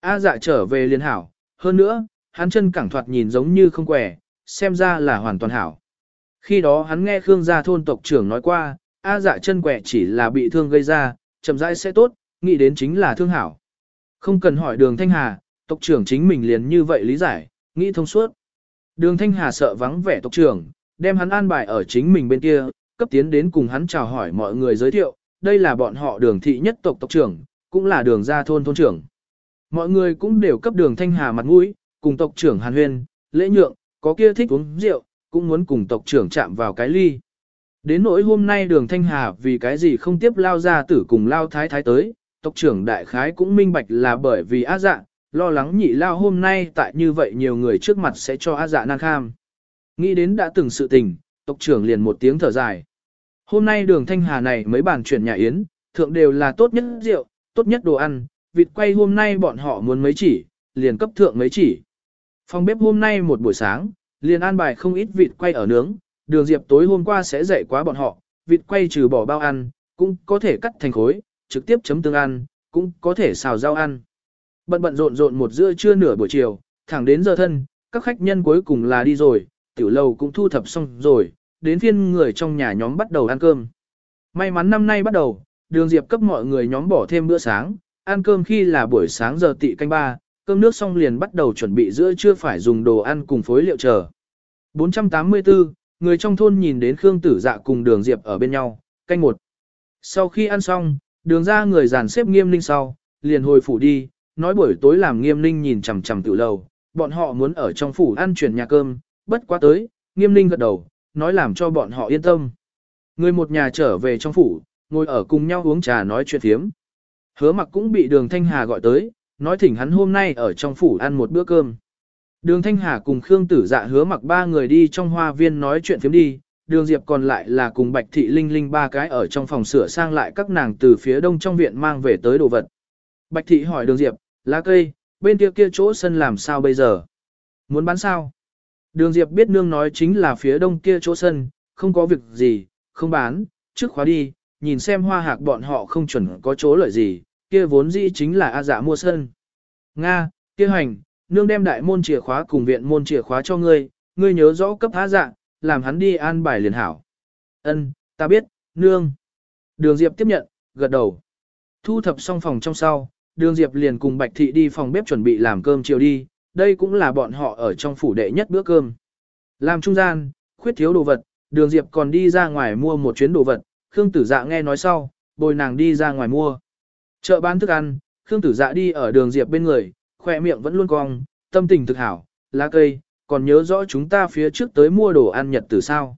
A dạ trở về liên hảo, hơn nữa, hắn chân cẳng thoạt nhìn giống như không quẻ, xem ra là hoàn toàn hảo. Khi đó hắn nghe Khương gia thôn tộc trưởng nói qua, A dạ chân quẻ chỉ là bị thương gây ra, chậm rãi sẽ tốt, nghĩ đến chính là thương hảo. Không cần hỏi đường Thanh Hà, tộc trưởng chính mình liền như vậy lý giải, nghĩ thông suốt. Đường Thanh Hà sợ vắng vẻ tộc trưởng, đem hắn an bài ở chính mình bên kia, cấp tiến đến cùng hắn chào hỏi mọi người giới thiệu, đây là bọn họ đường thị nhất tộc tộc trưởng, cũng là đường gia thôn thôn trưởng. Mọi người cũng đều cấp đường Thanh Hà mặt mũi, cùng tộc trưởng Hàn Huyên, lễ nhượng, có kia thích uống rượu, cũng muốn cùng tộc trưởng chạm vào cái ly. Đến nỗi hôm nay đường Thanh Hà vì cái gì không tiếp lao ra tử cùng lao thái thái tới, tộc trưởng đại khái cũng minh bạch là bởi vì á dạ, lo lắng nhị lao hôm nay tại như vậy nhiều người trước mặt sẽ cho á dạ năng kham. Nghĩ đến đã từng sự tình, tộc trưởng liền một tiếng thở dài. Hôm nay đường Thanh Hà này mấy bàn chuyển nhà yến, thượng đều là tốt nhất rượu, tốt nhất đồ ăn, vịt quay hôm nay bọn họ muốn mấy chỉ, liền cấp thượng mấy chỉ. Phòng bếp hôm nay một buổi sáng, liền an bài không ít vịt quay ở nướng, đường diệp tối hôm qua sẽ dậy quá bọn họ, vịt quay trừ bỏ bao ăn, cũng có thể cắt thành khối, trực tiếp chấm tương ăn, cũng có thể xào rau ăn. Bận bận rộn rộn một giữa trưa nửa buổi chiều, thẳng đến giờ thân, các khách nhân cuối cùng là đi rồi, tiểu lầu cũng thu thập xong rồi, đến phiên người trong nhà nhóm bắt đầu ăn cơm. May mắn năm nay bắt đầu, đường diệp cấp mọi người nhóm bỏ thêm bữa sáng, ăn cơm khi là buổi sáng giờ tị canh ba, cơm nước xong liền bắt đầu chuẩn bị giữa chưa phải dùng đồ ăn cùng phối liệu chờ. 484, người trong thôn nhìn đến Khương Tử Dạ cùng đường diệp ở bên nhau, canh một. Sau khi ăn xong, đường ra người dàn xếp nghiêm ninh sau, liền hồi phủ đi, nói buổi tối làm nghiêm ninh nhìn chằm chằm tự lầu, bọn họ muốn ở trong phủ ăn chuyển nhà cơm, bất quá tới, nghiêm ninh gật đầu, nói làm cho bọn họ yên tâm. Người một nhà trở về trong phủ, ngồi ở cùng nhau uống trà nói chuyện thiếm. Hứa mặc cũng bị đường Thanh Hà gọi tới, nói thỉnh hắn hôm nay ở trong phủ ăn một bữa cơm. Đường Thanh Hà cùng Khương Tử Dạ hứa mặc ba người đi trong hoa viên nói chuyện phiếm đi, đường Diệp còn lại là cùng Bạch Thị Linh Linh ba cái ở trong phòng sửa sang lại các nàng từ phía đông trong viện mang về tới đồ vật. Bạch Thị hỏi đường Diệp, lá cây, bên kia kia chỗ sân làm sao bây giờ? Muốn bán sao? Đường Diệp biết nương nói chính là phía đông kia chỗ sân, không có việc gì, không bán, trước khóa đi, nhìn xem hoa hạc bọn họ không chuẩn có chỗ lợi gì, kia vốn dĩ chính là A dạ mua sân. Nga, kia hành, nương đem đại môn chìa khóa cùng viện môn chìa khóa cho ngươi, ngươi nhớ rõ cấp há dạ, làm hắn đi an bài liền hảo. Ân, ta biết, nương. Đường Diệp tiếp nhận, gật đầu. Thu thập xong phòng trong sau, Đường Diệp liền cùng Bạch Thị đi phòng bếp chuẩn bị làm cơm chiều đi, đây cũng là bọn họ ở trong phủ đệ nhất bữa cơm. Làm trung gian, khuyết thiếu đồ vật, Đường Diệp còn đi ra ngoài mua một chuyến đồ vật, Khương Tử Dạ nghe nói sau, bồi nàng đi ra ngoài mua. Chợ bán thức ăn, Khương Tử Dạ đi ở đường Diệp bên người, khỏe miệng vẫn luôn cong, tâm tình thực hảo, lá cây, còn nhớ rõ chúng ta phía trước tới mua đồ ăn nhật từ sao.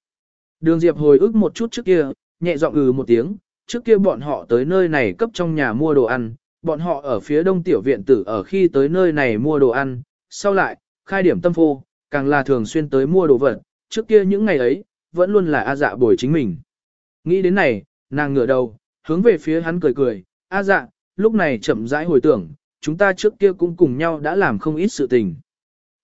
Đường Diệp hồi ức một chút trước kia, nhẹ giọng ừ một tiếng, trước kia bọn họ tới nơi này cấp trong nhà mua đồ ăn, bọn họ ở phía đông tiểu viện tử ở khi tới nơi này mua đồ ăn, sau lại, khai điểm tâm phô, càng là thường xuyên tới mua đồ vật, trước kia những ngày ấy, vẫn luôn là A dạ bồi chính mình. Nghĩ đến này, nàng ngửa đầu, hướng về phía hắn cười cười, A dạ, lúc này chậm rãi hồi tưởng, chúng ta trước kia cũng cùng nhau đã làm không ít sự tình.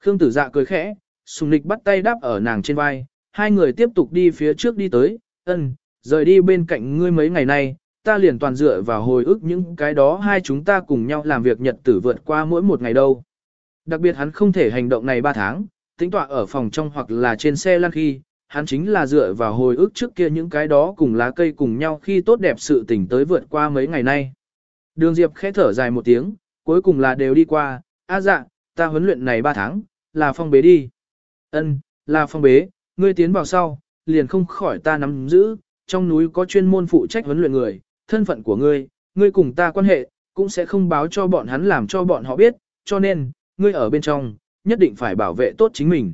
Khương tử dạ cười khẽ, sùng nịch bắt tay đáp ở nàng trên vai, hai người tiếp tục đi phía trước đi tới, ân, rời đi bên cạnh ngươi mấy ngày nay, ta liền toàn dựa vào hồi ức những cái đó hai chúng ta cùng nhau làm việc nhật tử vượt qua mỗi một ngày đâu. Đặc biệt hắn không thể hành động này ba tháng, tính tọa ở phòng trong hoặc là trên xe lăn khi, hắn chính là dựa vào hồi ức trước kia những cái đó cùng lá cây cùng nhau khi tốt đẹp sự tình tới vượt qua mấy ngày nay. Đường Diệp khẽ thở dài một tiếng, cuối cùng là đều đi qua, a dạ, ta huấn luyện này 3 tháng, là phong bế đi. Ân, là phong bế, ngươi tiến vào sau, liền không khỏi ta nắm giữ, trong núi có chuyên môn phụ trách huấn luyện người, thân phận của ngươi, ngươi cùng ta quan hệ, cũng sẽ không báo cho bọn hắn làm cho bọn họ biết, cho nên, ngươi ở bên trong, nhất định phải bảo vệ tốt chính mình.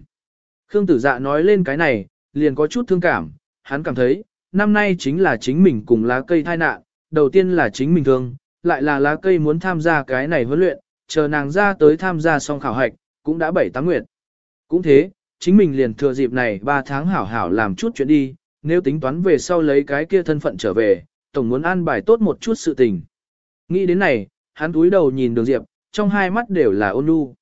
Khương tử dạ nói lên cái này, liền có chút thương cảm, hắn cảm thấy, năm nay chính là chính mình cùng lá cây thai nạn, đầu tiên là chính mình thương, lại là lá cây muốn tham gia cái này huấn luyện, chờ nàng ra tới tham gia xong khảo hạch, cũng đã bảy tám nguyện. Cũng thế, chính mình liền thừa dịp này 3 tháng hảo hảo làm chút chuyện đi, nếu tính toán về sau lấy cái kia thân phận trở về, tổng muốn an bài tốt một chút sự tình. Nghĩ đến này, hắn túi đầu nhìn đường diệp, trong hai mắt đều là ôn nhu.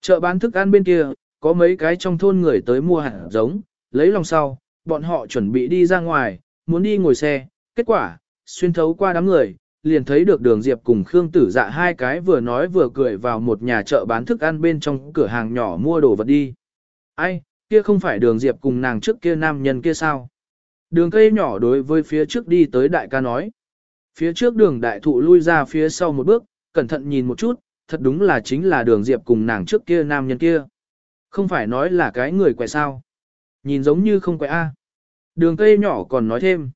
Chợ bán thức ăn bên kia, có mấy cái trong thôn người tới mua hạt giống, lấy lòng sau, bọn họ chuẩn bị đi ra ngoài, muốn đi ngồi xe, kết quả, xuyên thấu qua đám người, liền thấy được đường Diệp cùng Khương Tử Dạ hai cái vừa nói vừa cười vào một nhà chợ bán thức ăn bên trong cửa hàng nhỏ mua đồ vật đi. Ai, kia không phải đường Diệp cùng nàng trước kia nam nhân kia sao? Đường cây nhỏ đối với phía trước đi tới đại ca nói. Phía trước đường đại thụ lui ra phía sau một bước, cẩn thận nhìn một chút, thật đúng là chính là đường Diệp cùng nàng trước kia nam nhân kia. Không phải nói là cái người quẻ sao. Nhìn giống như không quẻ A. Đường cây nhỏ còn nói thêm.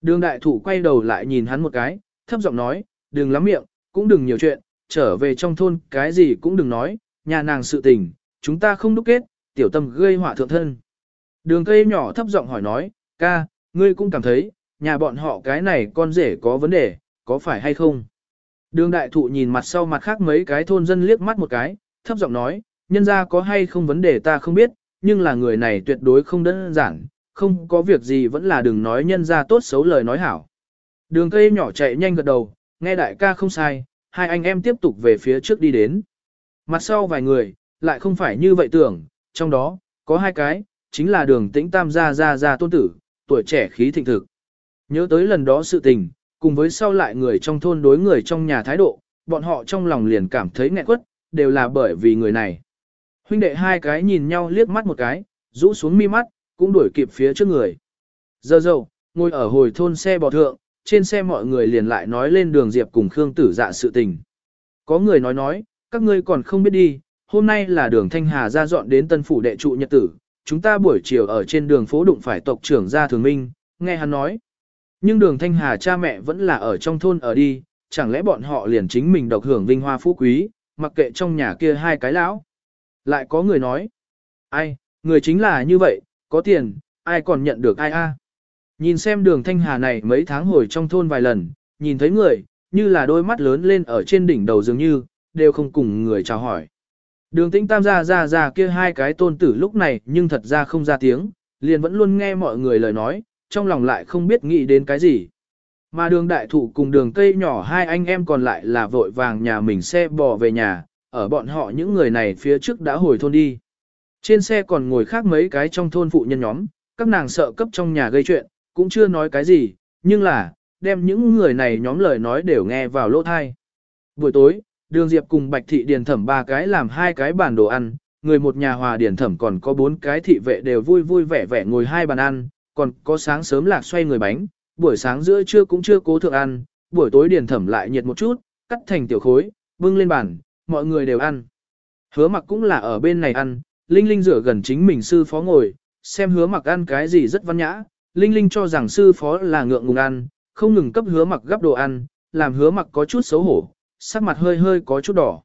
Đường đại thụ quay đầu lại nhìn hắn một cái, thấp giọng nói, đừng lắm miệng, cũng đừng nhiều chuyện, trở về trong thôn cái gì cũng đừng nói, nhà nàng sự tình, chúng ta không đúc kết, tiểu tâm gây họa thượng thân. Đường cây nhỏ thấp giọng hỏi nói, ca, ngươi cũng cảm thấy, nhà bọn họ cái này con rể có vấn đề, có phải hay không? Đường đại thụ nhìn mặt sau mặt khác mấy cái thôn dân liếc mắt một cái, thấp giọng nói, nhân ra có hay không vấn đề ta không biết, nhưng là người này tuyệt đối không đơn giản, không có việc gì vẫn là đừng nói nhân ra tốt xấu lời nói hảo. Đường cây nhỏ chạy nhanh gật đầu, nghe đại ca không sai, hai anh em tiếp tục về phía trước đi đến. Mặt sau vài người, lại không phải như vậy tưởng, trong đó, có hai cái, chính là đường tĩnh tam gia gia gia tôn tử, tuổi trẻ khí thịnh thực. Nhớ tới lần đó sự tình, cùng với sau lại người trong thôn đối người trong nhà thái độ, bọn họ trong lòng liền cảm thấy nghẹn quất, đều là bởi vì người này. Huynh đệ hai cái nhìn nhau liếc mắt một cái, rũ xuống mi mắt, cũng đuổi kịp phía trước người. Giờ dầu ngồi ở hồi thôn xe bò thượng, trên xe mọi người liền lại nói lên đường Diệp cùng Khương Tử Dạ sự tình. Có người nói nói, các ngươi còn không biết đi, hôm nay là đường Thanh Hà ra dọn đến tân phủ đệ trụ nhật tử, chúng ta buổi chiều ở trên đường phố đụng phải tộc trưởng gia thường minh, nghe hắn nói. Nhưng đường Thanh Hà cha mẹ vẫn là ở trong thôn ở đi, chẳng lẽ bọn họ liền chính mình độc hưởng vinh hoa phú quý, mặc kệ trong nhà kia hai cái lão. Lại có người nói, ai, người chính là như vậy, có tiền, ai còn nhận được ai a? Nhìn xem đường thanh hà này mấy tháng hồi trong thôn vài lần, nhìn thấy người, như là đôi mắt lớn lên ở trên đỉnh đầu dường như, đều không cùng người chào hỏi. Đường tĩnh tam gia ra ra kia hai cái tôn tử lúc này nhưng thật ra không ra tiếng, liền vẫn luôn nghe mọi người lời nói, trong lòng lại không biết nghĩ đến cái gì. Mà đường đại thụ cùng đường cây nhỏ hai anh em còn lại là vội vàng nhà mình xe bò về nhà, ở bọn họ những người này phía trước đã hồi thôn đi. Trên xe còn ngồi khác mấy cái trong thôn phụ nhân nhóm, các nàng sợ cấp trong nhà gây chuyện, cũng chưa nói cái gì, nhưng là, đem những người này nhóm lời nói đều nghe vào lỗ thai. Buổi tối, đường Diệp cùng Bạch Thị Điền Thẩm ba cái làm hai cái bàn đồ ăn, người một nhà hòa Điền Thẩm còn có bốn cái thị vệ đều vui vui vẻ vẻ ngồi hai bàn ăn, còn có sáng sớm lạc xoay người bánh, buổi sáng giữa trưa cũng chưa cố thượng ăn, buổi tối Điền Thẩm lại nhiệt một chút, cắt thành tiểu khối, bưng lên bàn, mọi người đều ăn. Hứa mặc cũng là ở bên này ăn, Linh Linh rửa gần chính mình sư phó ngồi, xem hứa mặc ăn cái gì rất văn nhã, Linh Linh cho rằng sư phó là ngượng ngùng ăn, không ngừng cấp hứa mặc gấp đồ ăn, làm hứa mặc có chút xấu hổ, sắc mặt hơi hơi có chút đỏ.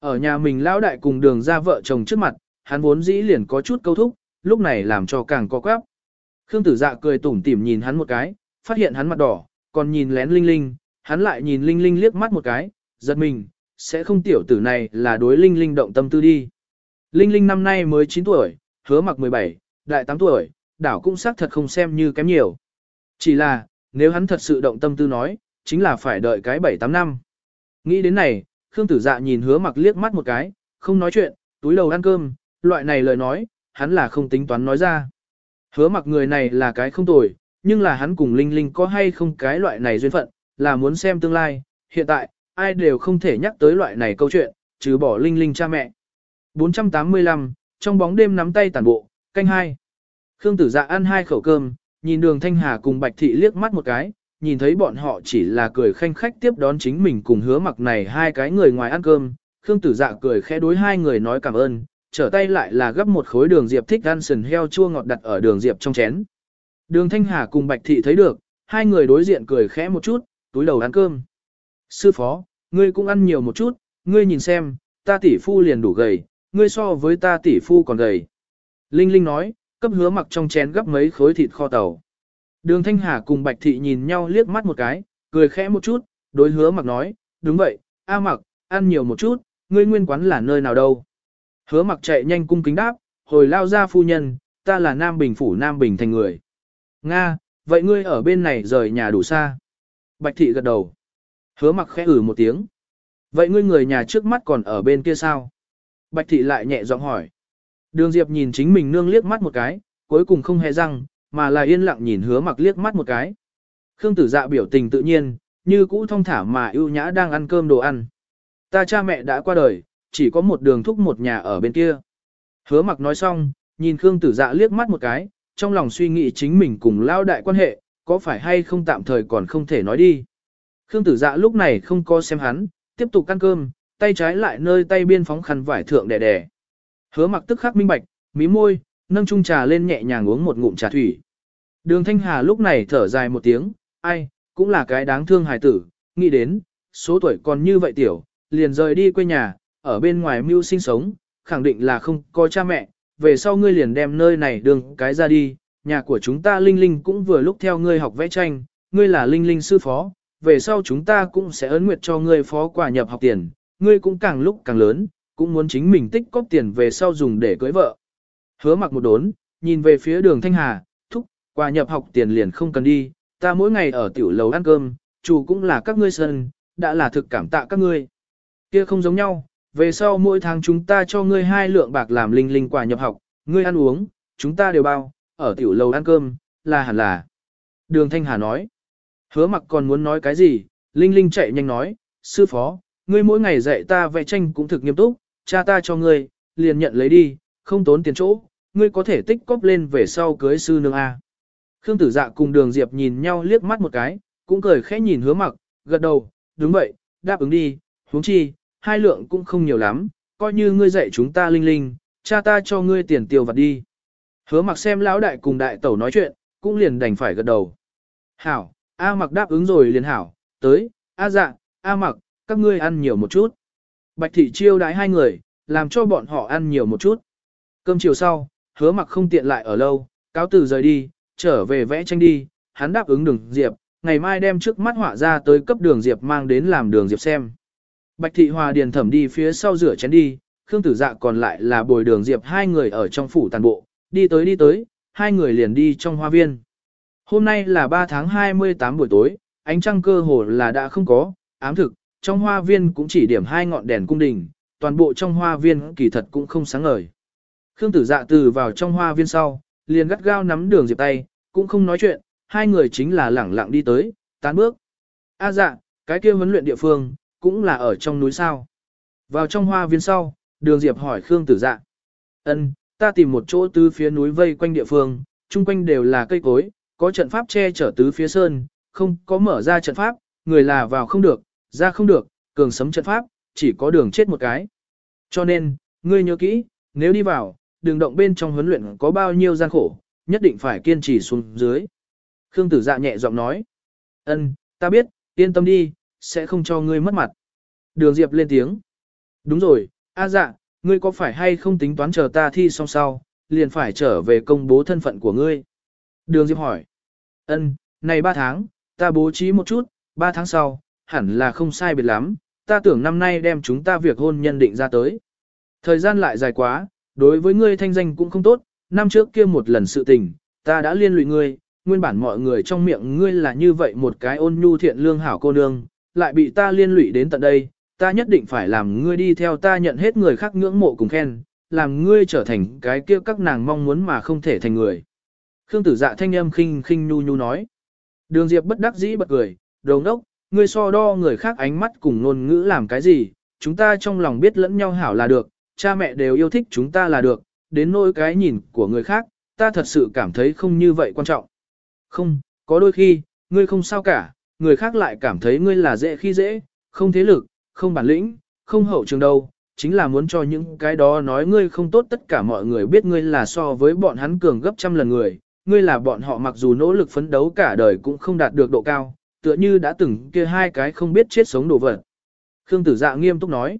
Ở nhà mình lão đại cùng đường ra vợ chồng trước mặt, hắn vốn dĩ liền có chút câu thúc, lúc này làm cho càng có quáp. Khương tử dạ cười tủm tỉm nhìn hắn một cái, phát hiện hắn mặt đỏ, còn nhìn lén Linh Linh, hắn lại nhìn Linh Linh liếc mắt một cái, giật mình, sẽ không tiểu tử này là đối Linh Linh động tâm tư đi. Linh Linh năm nay mới 9 tuổi, hứa mặc 17, đại 8 tuổi, đảo cũng xác thật không xem như kém nhiều. Chỉ là, nếu hắn thật sự động tâm tư nói, chính là phải đợi cái 7-8 năm. Nghĩ đến này, Khương Tử Dạ nhìn hứa mặc liếc mắt một cái, không nói chuyện, túi đầu ăn cơm, loại này lời nói, hắn là không tính toán nói ra. Hứa mặc người này là cái không tồi, nhưng là hắn cùng Linh Linh có hay không cái loại này duyên phận, là muốn xem tương lai, hiện tại, ai đều không thể nhắc tới loại này câu chuyện, trừ bỏ Linh Linh cha mẹ. 485, trong bóng đêm nắm tay tản bộ, canh hai. Khương tử dạ ăn hai khẩu cơm, nhìn đường Thanh Hà cùng Bạch Thị liếc mắt một cái, nhìn thấy bọn họ chỉ là cười khanh khách tiếp đón chính mình cùng hứa mặc này hai cái người ngoài ăn cơm. Khương tử dạ cười khẽ đối hai người nói cảm ơn, trở tay lại là gấp một khối đường diệp thích ăn sần heo chua ngọt đặt ở đường diệp trong chén. Đường Thanh Hà cùng Bạch Thị thấy được, hai người đối diện cười khẽ một chút, túi đầu ăn cơm. Sư phó, ngươi cũng ăn nhiều một chút, ngươi nhìn xem, ta tỷ phu liền đủ gầy, ngươi so với ta tỷ phu còn gầy. Linh Linh nói, cấp hứa mặc trong chén gấp mấy khối thịt kho tàu. Đường Thanh Hà cùng Bạch Thị nhìn nhau liếc mắt một cái, cười khẽ một chút, đối hứa mặc nói, đúng vậy, A mặc, ăn nhiều một chút, ngươi nguyên quán là nơi nào đâu. Hứa mặc chạy nhanh cung kính đáp, hồi lao ra phu nhân, ta là Nam Bình Phủ Nam Bình thành người. Nga, vậy ngươi ở bên này rời nhà đủ xa. Bạch Thị gật đầu. Hứa mặc khẽ ử một tiếng. Vậy ngươi người nhà trước mắt còn ở bên kia sao? Bạch Thị lại nhẹ giọng hỏi. Đường Diệp nhìn chính mình nương liếc mắt một cái, cuối cùng không hề răng, mà là yên lặng nhìn hứa mặc liếc mắt một cái. Khương tử dạ biểu tình tự nhiên, như cũ thông thả mà ưu nhã đang ăn cơm đồ ăn. Ta cha mẹ đã qua đời, chỉ có một đường thúc một nhà ở bên kia. Hứa mặc nói xong, nhìn Khương tử dạ liếc mắt một cái, trong lòng suy nghĩ chính mình cùng lao đại quan hệ, có phải hay không tạm thời còn không thể nói đi. Khương tử dạ lúc này không có xem hắn, tiếp tục ăn cơm, tay trái lại nơi tay biên phóng khăn vải thượng đè đè. Hứa mặc tức khắc minh bạch, mí môi, nâng chung trà lên nhẹ nhàng uống một ngụm trà thủy. Đường Thanh Hà lúc này thở dài một tiếng, ai, cũng là cái đáng thương hài tử, nghĩ đến, số tuổi còn như vậy tiểu, liền rời đi quê nhà, ở bên ngoài mưu sinh sống, khẳng định là không có cha mẹ, về sau ngươi liền đem nơi này đường cái ra đi, nhà của chúng ta Linh Linh cũng vừa lúc theo ngươi học vẽ tranh, ngươi là Linh Linh sư phó, về sau chúng ta cũng sẽ ấn nguyệt cho ngươi phó quả nhập học tiền, ngươi cũng càng lúc càng lớn, cũng muốn chính mình tích cóp tiền về sau dùng để cưới vợ. Hứa mặc một đốn, nhìn về phía đường Thanh Hà, thúc, quà nhập học tiền liền không cần đi, ta mỗi ngày ở tiểu lầu ăn cơm, chủ cũng là các ngươi sân, đã là thực cảm tạ các ngươi. Kia không giống nhau, về sau mỗi tháng chúng ta cho ngươi hai lượng bạc làm linh linh quà nhập học, ngươi ăn uống, chúng ta đều bao, ở tiểu lầu ăn cơm, là hẳn là. Đường Thanh Hà nói, hứa mặc còn muốn nói cái gì, Linh Linh chạy nhanh nói, sư phó, ngươi mỗi ngày dạy ta vẽ tranh cũng thực nghiêm túc, cha ta cho ngươi, liền nhận lấy đi, không tốn tiền chỗ, ngươi có thể tích cóp lên về sau cưới sư nương A. Khương tử dạ cùng đường Diệp nhìn nhau liếc mắt một cái, cũng cười khẽ nhìn hứa mặc, gật đầu, đúng vậy, đáp ứng đi, huống chi, hai lượng cũng không nhiều lắm, coi như ngươi dạy chúng ta linh linh, cha ta cho ngươi tiền tiêu vặt đi. Hứa mặc xem lão đại cùng đại tẩu nói chuyện, cũng liền đành phải gật đầu. Hảo, A mặc đáp ứng rồi liền hảo, tới, A dạ, A mặc, các ngươi ăn nhiều một chút. Bạch thị chiêu đãi hai người, làm cho bọn họ ăn nhiều một chút. Cơm chiều sau, hứa mặc không tiện lại ở lâu, cáo từ rời đi, trở về vẽ tranh đi, hắn đáp ứng đường Diệp, ngày mai đem trước mắt họa ra tới cấp đường Diệp mang đến làm đường Diệp xem. Bạch thị hòa điền thẩm đi phía sau rửa chén đi, Khương tử dạ còn lại là bồi đường Diệp hai người ở trong phủ tàn bộ, đi tới đi tới, hai người liền đi trong hoa viên. Hôm nay là 3 tháng 28 buổi tối, ánh trăng cơ hồ là đã không có, ám thực, trong hoa viên cũng chỉ điểm hai ngọn đèn cung đình, toàn bộ trong hoa viên kỳ thật cũng không sáng ngời. Khương tử dạ từ vào trong hoa viên sau, liền gắt gao nắm đường diệp tay, cũng không nói chuyện, hai người chính là lẳng lặng đi tới, tán bước. A dạ, cái kia huấn luyện địa phương, cũng là ở trong núi sao. Vào trong hoa viên sau, đường diệp hỏi Khương tử dạ. ân ta tìm một chỗ tứ phía núi vây quanh địa phương, chung quanh đều là cây cối, có trận pháp che chở tứ phía sơn, không có mở ra trận pháp, người là vào không được, ra không được, cường sấm trận pháp, chỉ có đường chết một cái. Cho nên, ngươi nhớ kỹ, nếu đi vào, đường động bên trong huấn luyện có bao nhiêu gian khổ, nhất định phải kiên trì xuống dưới. Khương tử dạ nhẹ giọng nói. ân, ta biết, yên tâm đi, sẽ không cho ngươi mất mặt. Đường Diệp lên tiếng. Đúng rồi, a dạ, ngươi có phải hay không tính toán chờ ta thi xong sau, liền phải trở về công bố thân phận của ngươi. Đường Diệp hỏi. ân, này ba tháng, ta bố trí một chút, ba tháng sau, hẳn là không sai biệt lắm, ta tưởng năm nay đem chúng ta việc hôn nhân định ra tới. Thời gian lại dài quá, đối với ngươi thanh danh cũng không tốt, năm trước kia một lần sự tình, ta đã liên lụy ngươi, nguyên bản mọi người trong miệng ngươi là như vậy một cái ôn nhu thiện lương hảo cô nương, lại bị ta liên lụy đến tận đây, ta nhất định phải làm ngươi đi theo ta nhận hết người khác ngưỡng mộ cùng khen, làm ngươi trở thành cái kia các nàng mong muốn mà không thể thành người. Khương tử dạ thanh âm khinh khinh nhu nhu nói. Đường Diệp bất đắc dĩ bật cười, đồng đốc, ngươi so đo người khác ánh mắt cùng ngôn ngữ làm cái gì, chúng ta trong lòng biết lẫn nhau hảo là được, cha mẹ đều yêu thích chúng ta là được, đến nỗi cái nhìn của người khác, ta thật sự cảm thấy không như vậy quan trọng. Không, có đôi khi, ngươi không sao cả, người khác lại cảm thấy ngươi là dễ khi dễ, không thế lực, không bản lĩnh, không hậu trường đâu, chính là muốn cho những cái đó nói ngươi không tốt tất cả mọi người biết ngươi là so với bọn hắn cường gấp trăm lần người, ngươi là bọn họ mặc dù nỗ lực phấn đấu cả đời cũng không đạt được độ cao, tựa như đã từng kia hai cái không biết chết sống đồ vật. Khương tử dạ nghiêm túc nói.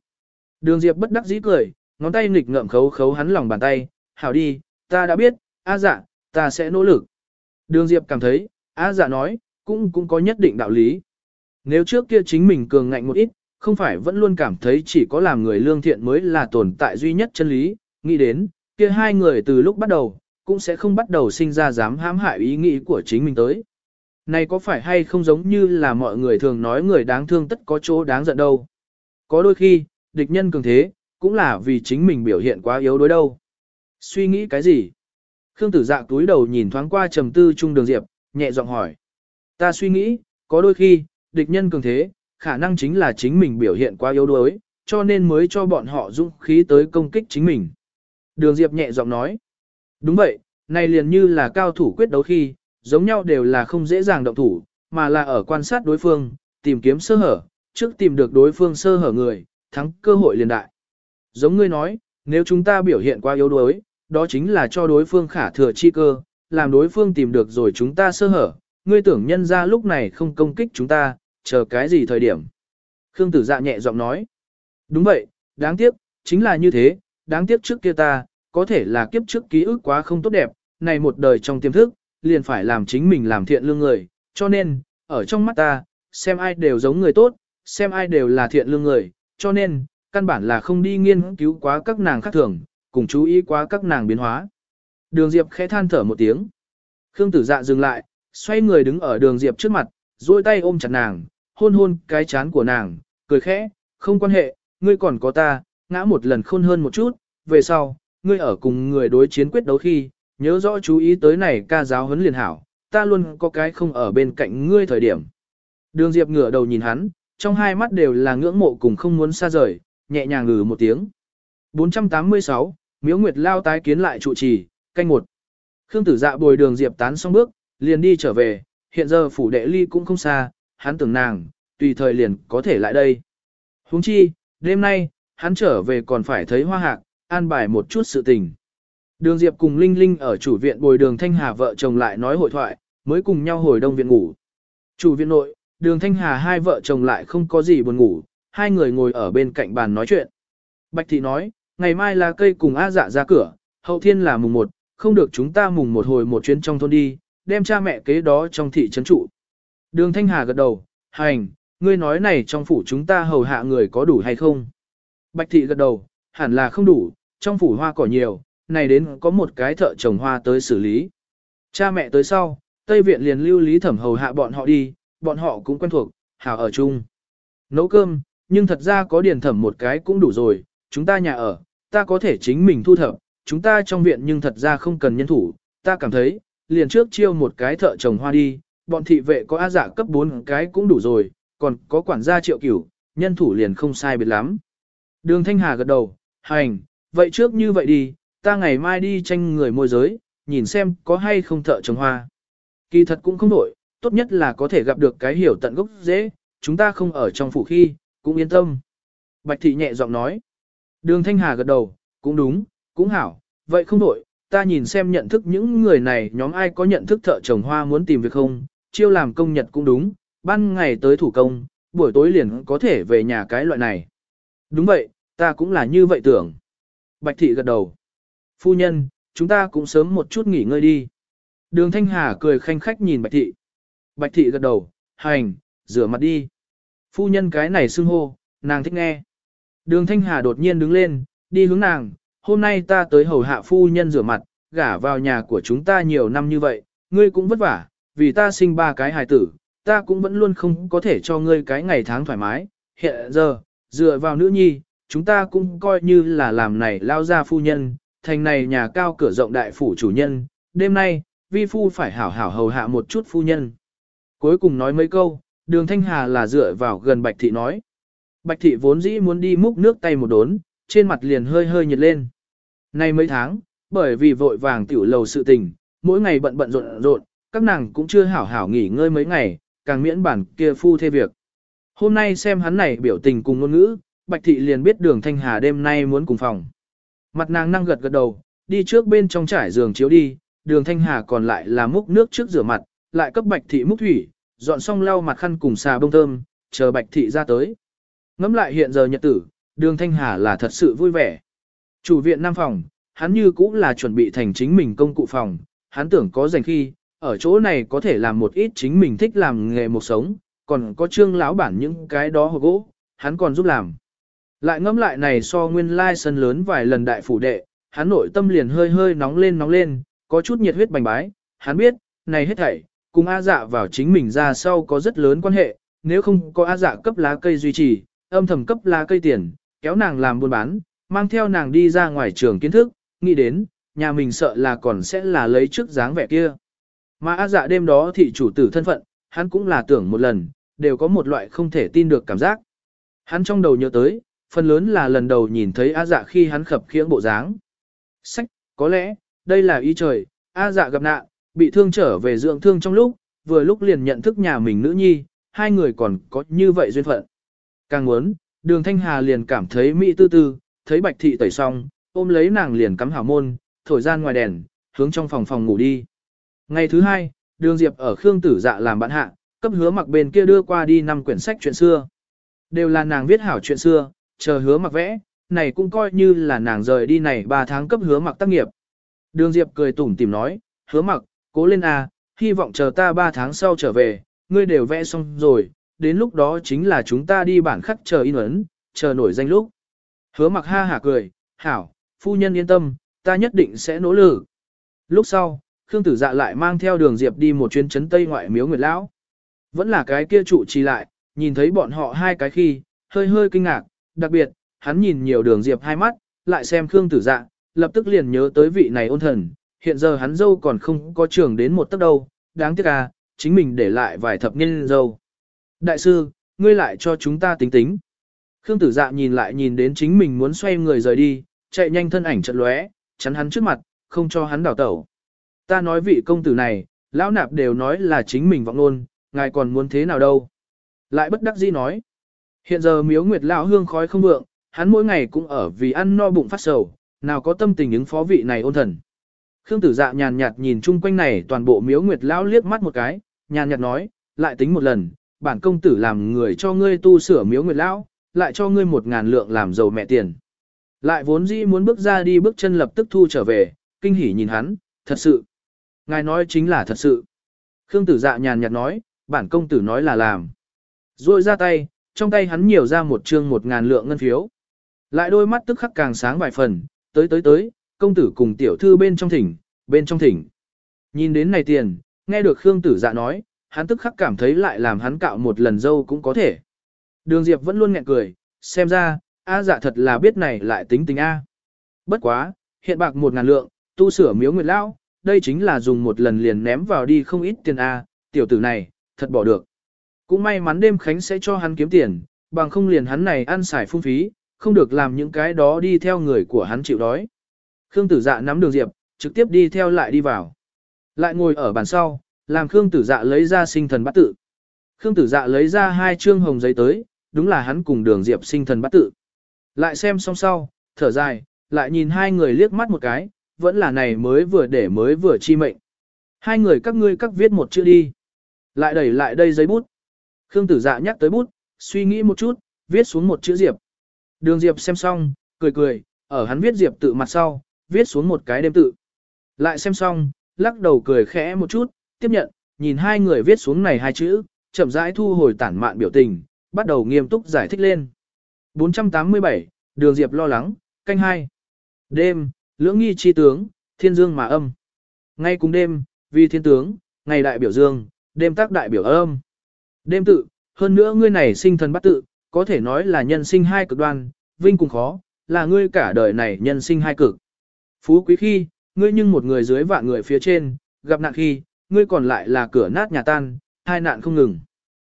Đường Diệp bất đắc dĩ cười, ngón tay nghịch ngợm khấu khấu hắn lòng bàn tay, hảo đi, ta đã biết, a dạ, ta sẽ nỗ lực. Đường Diệp cảm thấy, a dạ nói, cũng cũng có nhất định đạo lý. Nếu trước kia chính mình cường ngạnh một ít, không phải vẫn luôn cảm thấy chỉ có làm người lương thiện mới là tồn tại duy nhất chân lý, nghĩ đến, kia hai người từ lúc bắt đầu, cũng sẽ không bắt đầu sinh ra dám hãm hại ý nghĩ của chính mình tới. Này có phải hay không giống như là mọi người thường nói người đáng thương tất có chỗ đáng giận đâu. Có đôi khi, địch nhân cường thế, cũng là vì chính mình biểu hiện quá yếu đối đâu. Suy nghĩ cái gì? Khương tử dạ túi đầu nhìn thoáng qua trầm tư trung đường diệp, nhẹ giọng hỏi. Ta suy nghĩ, có đôi khi, địch nhân cường thế, khả năng chính là chính mình biểu hiện quá yếu đuối, cho nên mới cho bọn họ dũng khí tới công kích chính mình. Đường Diệp nhẹ giọng nói. Đúng vậy, này liền như là cao thủ quyết đấu khi, giống nhau đều là không dễ dàng động thủ, mà là ở quan sát đối phương, tìm kiếm sơ hở, trước tìm được đối phương sơ hở người, thắng cơ hội liền đại. Giống ngươi nói, nếu chúng ta biểu hiện quá yếu đuối, đó chính là cho đối phương khả thừa chi cơ, làm đối phương tìm được rồi chúng ta sơ hở, ngươi tưởng nhân ra lúc này không công kích chúng ta, chờ cái gì thời điểm. Khương tử dạ nhẹ giọng nói. Đúng vậy, đáng tiếc, chính là như thế, đáng tiếc trước kia ta, có thể là kiếp trước ký ức quá không tốt đẹp, này một đời trong tiềm thức, liền phải làm chính mình làm thiện lương người, cho nên, ở trong mắt ta, xem ai đều giống người tốt, xem ai đều là thiện lương người, cho nên, căn bản là không đi nghiên cứu quá các nàng khác thường, cùng chú ý quá các nàng biến hóa. Đường Diệp khẽ than thở một tiếng. Khương tử dạ dừng lại, xoay người đứng ở đường Diệp trước mặt, duỗi tay ôm chặt nàng, hôn hôn cái chán của nàng, cười khẽ, không quan hệ, ngươi còn có ta, ngã một lần khôn hơn một chút, về sau, ngươi ở cùng người đối chiến quyết đấu khi, nhớ rõ chú ý tới này ca giáo huấn liền hảo, ta luôn có cái không ở bên cạnh ngươi thời điểm. Đường Diệp ngửa đầu nhìn hắn, trong hai mắt đều là ngưỡng mộ cùng không muốn xa rời, nhẹ nhàng ngừ một tiếng. 486, Miếu Nguyệt Lao tái kiến lại trụ trì, canh một. Khương tử dạ bồi đường Diệp tán xong bước, liền đi trở về, hiện giờ phủ đệ ly cũng không xa, hắn tưởng nàng, tùy thời liền có thể lại đây. Huống chi, đêm nay, hắn trở về còn phải thấy hoa hạc, an bài một chút sự tình. Đường Diệp cùng Linh Linh ở chủ viện bồi đường Thanh Hà vợ chồng lại nói hội thoại, mới cùng nhau hồi đông viện ngủ. Chủ viện nội, đường Thanh Hà hai vợ chồng lại không có gì buồn ngủ, hai người ngồi ở bên cạnh bàn nói chuyện. Bạch thị nói, ngày mai là cây cùng A dạ ra cửa, hậu thiên là mùng một, không được chúng ta mùng một hồi một chuyến trong thôn đi, đem cha mẹ kế đó trong thị trấn trụ. Đường Thanh Hà gật đầu, hành, ngươi nói này trong phủ chúng ta hầu hạ người có đủ hay không? Bạch thị gật đầu, hẳn là không đủ, trong phủ hoa cỏ nhiều, này đến có một cái thợ trồng hoa tới xử lý. Cha mẹ tới sau, Tây Viện liền lưu lý thẩm hầu hạ bọn họ đi, bọn họ cũng quen thuộc, hảo ở chung. Nấu cơm, nhưng thật ra có điền thẩm một cái cũng đủ rồi, chúng ta nhà ở, ta có thể chính mình thu thập, chúng ta trong viện nhưng thật ra không cần nhân thủ, ta cảm thấy, liền trước chiêu một cái thợ trồng hoa đi, bọn thị vệ có á giả cấp 4 cái cũng đủ rồi, còn có quản gia triệu cửu, nhân thủ liền không sai biệt lắm. Đường Thanh Hà gật đầu, hành, vậy trước như vậy đi, ta ngày mai đi tranh người môi giới, nhìn xem có hay không thợ trồng hoa. Kỳ thật cũng không đổi, tốt nhất là có thể gặp được cái hiểu tận gốc dễ, chúng ta không ở trong phủ khi, cũng yên tâm. Bạch thị nhẹ giọng nói. Đường Thanh Hà gật đầu, cũng đúng, cũng hảo, vậy không đổi, ta nhìn xem nhận thức những người này nhóm ai có nhận thức thợ trồng hoa muốn tìm việc không, chiêu làm công nhật cũng đúng, ban ngày tới thủ công, buổi tối liền có thể về nhà cái loại này. Đúng vậy, ta cũng là như vậy tưởng. Bạch thị gật đầu. Phu nhân, chúng ta cũng sớm một chút nghỉ ngơi đi. Đường Thanh Hà cười khanh khách nhìn Bạch thị. Bạch thị gật đầu, hành, rửa mặt đi. Phu nhân cái này xưng hô, nàng thích nghe. Đường Thanh Hà đột nhiên đứng lên, đi hướng nàng, hôm nay ta tới hầu hạ phu nhân rửa mặt, gả vào nhà của chúng ta nhiều năm như vậy, ngươi cũng vất vả, vì ta sinh ba cái hài tử, ta cũng vẫn luôn không có thể cho ngươi cái ngày tháng thoải mái. Hiện giờ, dựa vào nữ nhi, chúng ta cũng coi như là làm này lao ra phu nhân, thành này nhà cao cửa rộng đại phủ chủ nhân, đêm nay, vi phu phải hảo hảo hầu hạ một chút phu nhân. Cuối cùng nói mấy câu, đường thanh hà là dựa vào gần bạch thị nói. Bạch thị vốn dĩ muốn đi múc nước tay một đốn, trên mặt liền hơi hơi nhiệt lên. Nay mấy tháng, bởi vì vội vàng tiểu lầu sự tình, mỗi ngày bận bận rộn rộn, các nàng cũng chưa hảo hảo nghỉ ngơi mấy ngày, càng miễn bản kia phu thê việc. Hôm nay xem hắn này biểu tình cùng ngôn ngữ, Bạch Thị liền biết đường Thanh Hà đêm nay muốn cùng phòng. Mặt nàng năng gật gật đầu, đi trước bên trong trải giường chiếu đi, đường Thanh Hà còn lại là múc nước trước rửa mặt, lại cấp Bạch Thị múc thủy, dọn xong lau mặt khăn cùng xà bông thơm, chờ Bạch Thị ra tới. Ngắm lại hiện giờ nhật tử, đường Thanh Hà là thật sự vui vẻ. Chủ viện Nam phòng, hắn như cũng là chuẩn bị thành chính mình công cụ phòng, hắn tưởng có dành khi, ở chỗ này có thể làm một ít chính mình thích làm nghề một sống, còn có trương lão bản những cái đó hồ gỗ, hắn còn giúp làm. Lại ngẫm lại này so nguyên lai sân lớn vài lần đại phủ đệ, hắn nội tâm liền hơi hơi nóng lên nóng lên, có chút nhiệt huyết bành bái, hắn biết, này hết thảy, cùng A dạ vào chính mình ra sau có rất lớn quan hệ, nếu không có A dạ cấp lá cây duy trì, âm thầm cấp lá cây tiền, kéo nàng làm buôn bán, mang theo nàng đi ra ngoài trường kiến thức, nghĩ đến, nhà mình sợ là còn sẽ là lấy trước dáng vẻ kia. Mà A dạ đêm đó thị chủ tử thân phận, hắn cũng là tưởng một lần, đều có một loại không thể tin được cảm giác. Hắn trong đầu nhớ tới, phần lớn là lần đầu nhìn thấy A dạ khi hắn khập khiễng bộ dáng. Sách, có lẽ, đây là ý trời, A dạ gặp nạn, bị thương trở về dưỡng thương trong lúc, vừa lúc liền nhận thức nhà mình nữ nhi, hai người còn có như vậy duyên phận. Càng muốn, đường Thanh Hà liền cảm thấy mỹ tư tư, thấy bạch thị tẩy xong, ôm lấy nàng liền cắm hảo môn, thổi gian ngoài đèn, hướng trong phòng phòng ngủ đi. Ngày thứ hai, đường Diệp ở Khương Tử Dạ làm bạn hạ, cấp hứa mặc bên kia đưa qua đi năm quyển sách chuyện xưa. Đều là nàng viết hảo chuyện xưa, chờ hứa mặc vẽ, này cũng coi như là nàng rời đi này 3 tháng cấp hứa mặc tác nghiệp. Đường Diệp cười tủm tìm nói, hứa mặc, cố lên a, hy vọng chờ ta 3 tháng sau trở về, ngươi đều vẽ xong rồi, đến lúc đó chính là chúng ta đi bản khắc chờ in ấn, chờ nổi danh lúc. Hứa mặc ha hả cười, hảo, phu nhân yên tâm, ta nhất định sẽ nỗ lực. Lúc sau, Khương Tử Dạ lại mang theo đường Diệp đi một chuyến chấn Tây ngoại miếu Nguyệt Lão. Vẫn là cái kia trụ trì lại, nhìn thấy bọn họ hai cái khi, hơi hơi kinh ngạc, đặc biệt, hắn nhìn nhiều đường Diệp hai mắt, lại xem Khương Tử Dạ, lập tức liền nhớ tới vị này ôn thần, hiện giờ hắn dâu còn không có trường đến một tấc đâu, đáng tiếc à, chính mình để lại vài thập niên dâu. Đại sư, ngươi lại cho chúng ta tính tính. Khương Tử Dạ nhìn lại nhìn đến chính mình muốn xoay người rời đi, chạy nhanh thân ảnh chợt lóe, chắn hắn trước mặt, không cho hắn đảo tẩu. Ta nói vị công tử này, lão nạp đều nói là chính mình vọng luôn, ngài còn muốn thế nào đâu. Lại bất đắc dĩ nói. Hiện giờ miếu nguyệt lão hương khói không vượng, hắn mỗi ngày cũng ở vì ăn no bụng phát sầu, nào có tâm tình ứng phó vị này ôn thần. Khương tử dạ nhàn nhạt nhìn chung quanh này toàn bộ miếu nguyệt lão liếc mắt một cái, nhàn nhạt nói, lại tính một lần, bản công tử làm người cho ngươi tu sửa miếu nguyệt lão, lại cho ngươi một ngàn lượng làm giàu mẹ tiền. Lại vốn dĩ muốn bước ra đi bước chân lập tức thu trở về, kinh hỉ nhìn hắn, thật sự. Ngài nói chính là thật sự. Khương tử dạ nhàn nhạt nói, bản công tử nói là làm. Rồi ra tay, trong tay hắn nhiều ra một trương một ngàn lượng ngân phiếu. Lại đôi mắt tức khắc càng sáng vài phần, tới tới tới, công tử cùng tiểu thư bên trong thỉnh, bên trong thỉnh. Nhìn đến này tiền, nghe được Khương tử dạ nói, hắn tức khắc cảm thấy lại làm hắn cạo một lần dâu cũng có thể. Đường Diệp vẫn luôn nghẹn cười, xem ra, A dạ thật là biết này lại tính tính A. Bất quá, hiện bạc một ngàn lượng, tu sửa miếu nguyệt lão, đây chính là dùng một lần liền ném vào đi không ít tiền A, tiểu tử này, thật bỏ được. Cũng may mắn đêm khánh sẽ cho hắn kiếm tiền, bằng không liền hắn này ăn xài phung phí, không được làm những cái đó đi theo người của hắn chịu đói. Khương tử dạ nắm đường Diệp, trực tiếp đi theo lại đi vào. Lại ngồi ở bàn sau, làm Khương tử dạ lấy ra sinh thần bát tự. Khương tử dạ lấy ra hai chương hồng giấy tới, đúng là hắn cùng đường Diệp sinh thần bát tự. Lại xem xong sau, thở dài, lại nhìn hai người liếc mắt một cái, vẫn là này mới vừa để mới vừa chi mệnh. Hai người các ngươi các viết một chữ đi. Lại đẩy lại đây giấy bút. Khương tử dạ nhắc tới bút, suy nghĩ một chút, viết xuống một chữ Diệp. Đường Diệp xem xong, cười cười, ở hắn viết Diệp tự mặt sau, viết xuống một cái đêm tự. Lại xem xong, lắc đầu cười khẽ một chút, tiếp nhận, nhìn hai người viết xuống này hai chữ, chậm rãi thu hồi tản mạn biểu tình, bắt đầu nghiêm túc giải thích lên. 487, Đường Diệp lo lắng, canh hai. Đêm, lưỡng nghi chi tướng, thiên dương mà âm. Ngay cùng đêm, vì thiên tướng, ngày đại biểu dương, đêm tác đại biểu âm. Đêm tự, hơn nữa ngươi này sinh thần bắt tự, có thể nói là nhân sinh hai cực đoan, vinh cùng khó, là ngươi cả đời này nhân sinh hai cực. Phú quý khi, ngươi nhưng một người dưới vạn người phía trên, gặp nạn khi, ngươi còn lại là cửa nát nhà tan, hai nạn không ngừng.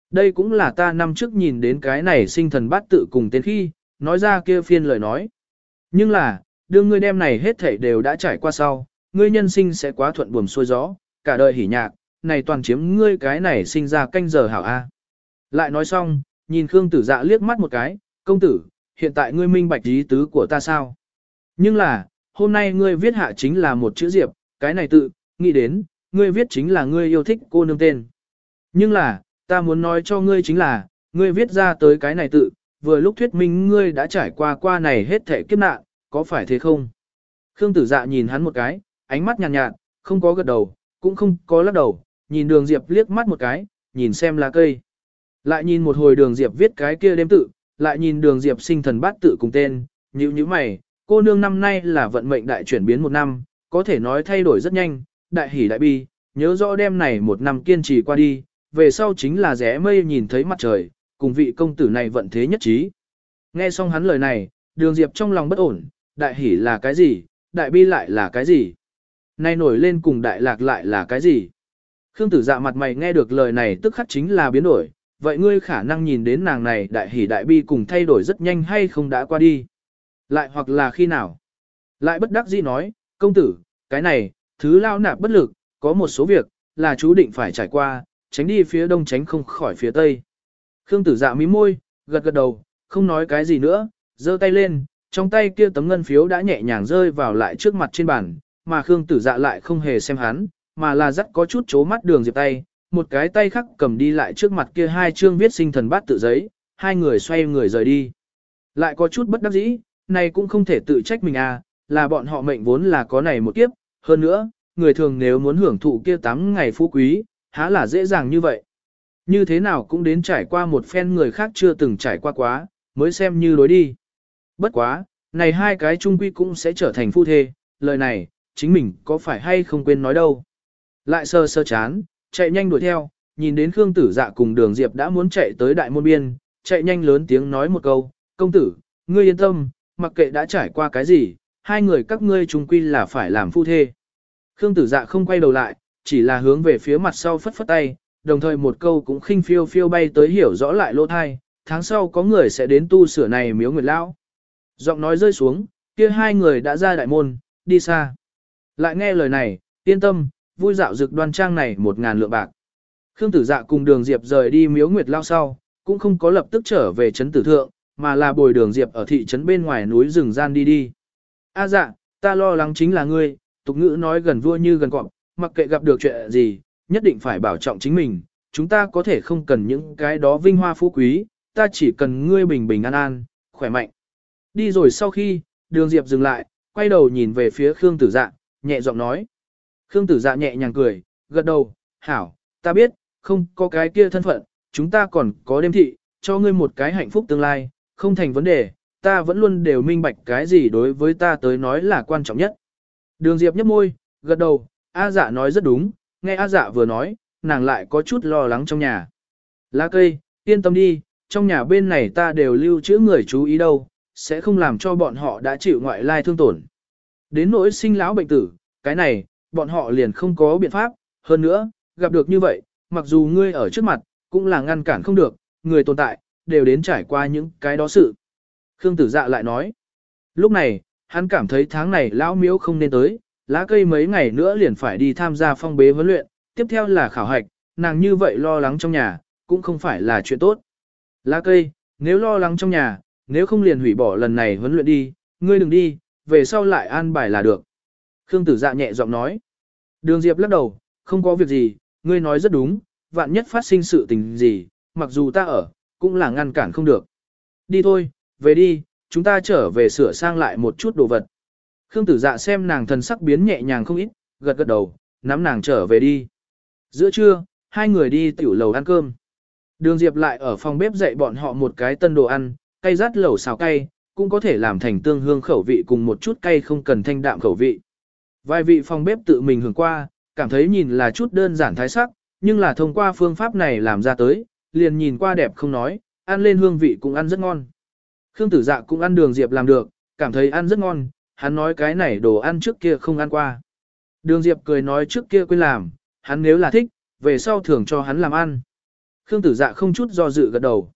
Đây cũng là ta năm trước nhìn đến cái này sinh thần bát tự cùng tên khi, nói ra kia phiên lời nói. Nhưng là, đương ngươi đem này hết thảy đều đã trải qua sau, ngươi nhân sinh sẽ quá thuận buồm xuôi gió, cả đời hỉ nhạc, này toàn chiếm ngươi cái này sinh ra canh giờ hảo A. Lại nói xong, nhìn Khương tử dạ liếc mắt một cái, công tử, hiện tại ngươi minh bạch ý tứ của ta sao? Nhưng là, hôm nay ngươi viết hạ chính là một chữ diệp, cái này tự, nghĩ đến, ngươi viết chính là ngươi yêu thích cô nương tên. Nhưng là, ta muốn nói cho ngươi chính là, ngươi viết ra tới cái này tự, vừa lúc thuyết minh ngươi đã trải qua qua này hết thể kiếp nạn, có phải thế không? Khương tử dạ nhìn hắn một cái, ánh mắt nhàn nhạt, nhạt, không có gật đầu, cũng không có lắc đầu, nhìn đường diệp liếc mắt một cái, nhìn xem lá cây. Lại nhìn một hồi đường diệp viết cái kia đêm tự, lại nhìn đường diệp sinh thần bát tự cùng tên, như như mày, cô nương năm nay là vận mệnh đại chuyển biến một năm, có thể nói thay đổi rất nhanh, đại hỉ đại bi, nhớ rõ đêm này một năm kiên trì qua đi, về sau chính là rẽ mây nhìn thấy mặt trời, cùng vị công tử này vận thế nhất trí. Nghe xong hắn lời này, đường diệp trong lòng bất ổn, đại hỉ là cái gì, đại bi lại là cái gì? Nay nổi lên cùng đại lạc lại là cái gì? Khương tử dạ mặt mày nghe được lời này tức khắc chính là biến đổi, vậy ngươi khả năng nhìn đến nàng này đại hỉ đại bi cùng thay đổi rất nhanh hay không đã qua đi? Lại hoặc là khi nào? Lại bất đắc dĩ nói, công tử, cái này, thứ lao nạp bất lực, có một số việc, là chú định phải trải qua, tránh đi phía đông tránh không khỏi phía tây. Khương tử dạ mí môi, gật gật đầu, không nói cái gì nữa, giơ tay lên, trong tay kia tấm ngân phiếu đã nhẹ nhàng rơi vào lại trước mặt trên bàn, mà Khương tử dạ lại không hề xem hắn, mà là dắt có chút chố mắt đường diệp tay, một cái tay khác cầm đi lại trước mặt kia hai chương viết sinh thần bát tự giấy, hai người xoay người rời đi. Lại có chút bất đắc dĩ, này cũng không thể tự trách mình à, là bọn họ mệnh vốn là có này một kiếp, hơn nữa, người thường nếu muốn hưởng thụ kia tám ngày phú quý, há là dễ dàng như vậy. Như thế nào cũng đến trải qua một phen người khác chưa từng trải qua quá, mới xem như lối đi. Bất quá, này hai cái trung quy cũng sẽ trở thành phu thê, lời này, chính mình có phải hay không quên nói đâu. Lại sơ sơ chán, chạy nhanh đuổi theo, nhìn đến Khương Tử Dạ cùng Đường Diệp đã muốn chạy tới đại môn biên, chạy nhanh lớn tiếng nói một câu, công tử, ngươi yên tâm, mặc kệ đã trải qua cái gì, hai người các ngươi chung quy là phải làm phu thê. Khương Tử Dạ không quay đầu lại, chỉ là hướng về phía mặt sau phất phất tay, đồng thời một câu cũng khinh phiêu phiêu bay tới hiểu rõ lại lỗ thai, tháng sau có người sẽ đến tu sửa này miếu nguyệt lão. Giọng nói rơi xuống, kia hai người đã ra đại môn, đi xa. Lại nghe lời này, yên tâm, vui dạo dực đoan trang này một ngàn lượng bạc. Khương tử dạ cùng đường Diệp rời đi miếu nguyệt lao sau, cũng không có lập tức trở về trấn tử thượng, mà là bồi đường Diệp ở thị trấn bên ngoài núi rừng gian đi đi. A dạ, ta lo lắng chính là ngươi, tục ngữ nói gần vua như gần cọp, mặc kệ gặp được chuyện gì, nhất định phải bảo trọng chính mình, chúng ta có thể không cần những cái đó vinh hoa phú quý, ta chỉ cần ngươi bình bình an an, khỏe mạnh. Đi rồi sau khi, đường Diệp dừng lại, quay đầu nhìn về phía Khương Tử Dạ, nhẹ giọng nói. Khương Tử Dạ nhẹ nhàng cười, gật đầu, hảo, ta biết, không có cái kia thân phận, chúng ta còn có đêm thị, cho ngươi một cái hạnh phúc tương lai, không thành vấn đề, ta vẫn luôn đều minh bạch cái gì đối với ta tới nói là quan trọng nhất. Đường Diệp nhấp môi, gật đầu, A dạ nói rất đúng, nghe A dạ vừa nói, nàng lại có chút lo lắng trong nhà. Lá cây, yên tâm đi, trong nhà bên này ta đều lưu trữ người chú ý đâu, sẽ không làm cho bọn họ đã chịu ngoại lai thương tổn. Đến nỗi sinh lão bệnh tử, cái này, bọn họ liền không có biện pháp, hơn nữa, gặp được như vậy, mặc dù ngươi ở trước mặt, cũng là ngăn cản không được, người tồn tại, đều đến trải qua những cái đó sự. Khương tử dạ lại nói, lúc này, hắn cảm thấy tháng này lão miếu không nên tới, lá cây mấy ngày nữa liền phải đi tham gia phong bế huấn luyện, tiếp theo là khảo hạch, nàng như vậy lo lắng trong nhà, cũng không phải là chuyện tốt. Lá cây, nếu lo lắng trong nhà, nếu không liền hủy bỏ lần này huấn luyện đi, ngươi đừng đi, về sau lại an bài là được. Khương tử dạ nhẹ giọng nói. Đường Diệp lắc đầu, không có việc gì, ngươi nói rất đúng, vạn nhất phát sinh sự tình gì, mặc dù ta ở, cũng là ngăn cản không được. Đi thôi, về đi, chúng ta trở về sửa sang lại một chút đồ vật. Khương tử dạ xem nàng thần sắc biến nhẹ nhàng không ít, gật gật đầu, nắm nàng trở về đi. Giữa trưa, hai người đi tiểu lầu ăn cơm. Đường Diệp lại ở phòng bếp dạy bọn họ một cái tân đồ ăn, cay rát lẩu xào cay, cũng có thể làm thành tương hương khẩu vị cùng một chút cay không cần thanh đạm khẩu vị. Vài vị phòng bếp tự mình hưởng qua, cảm thấy nhìn là chút đơn giản thái sắc, nhưng là thông qua phương pháp này làm ra tới, liền nhìn qua đẹp không nói, ăn lên hương vị cũng ăn rất ngon. Khương tử dạ cũng ăn đường Diệp làm được, cảm thấy ăn rất ngon, hắn nói cái này đồ ăn trước kia không ăn qua. Đường Diệp cười nói trước kia quên làm, hắn nếu là thích, về sau thường cho hắn làm ăn. Khương tử dạ không chút do dự gật đầu.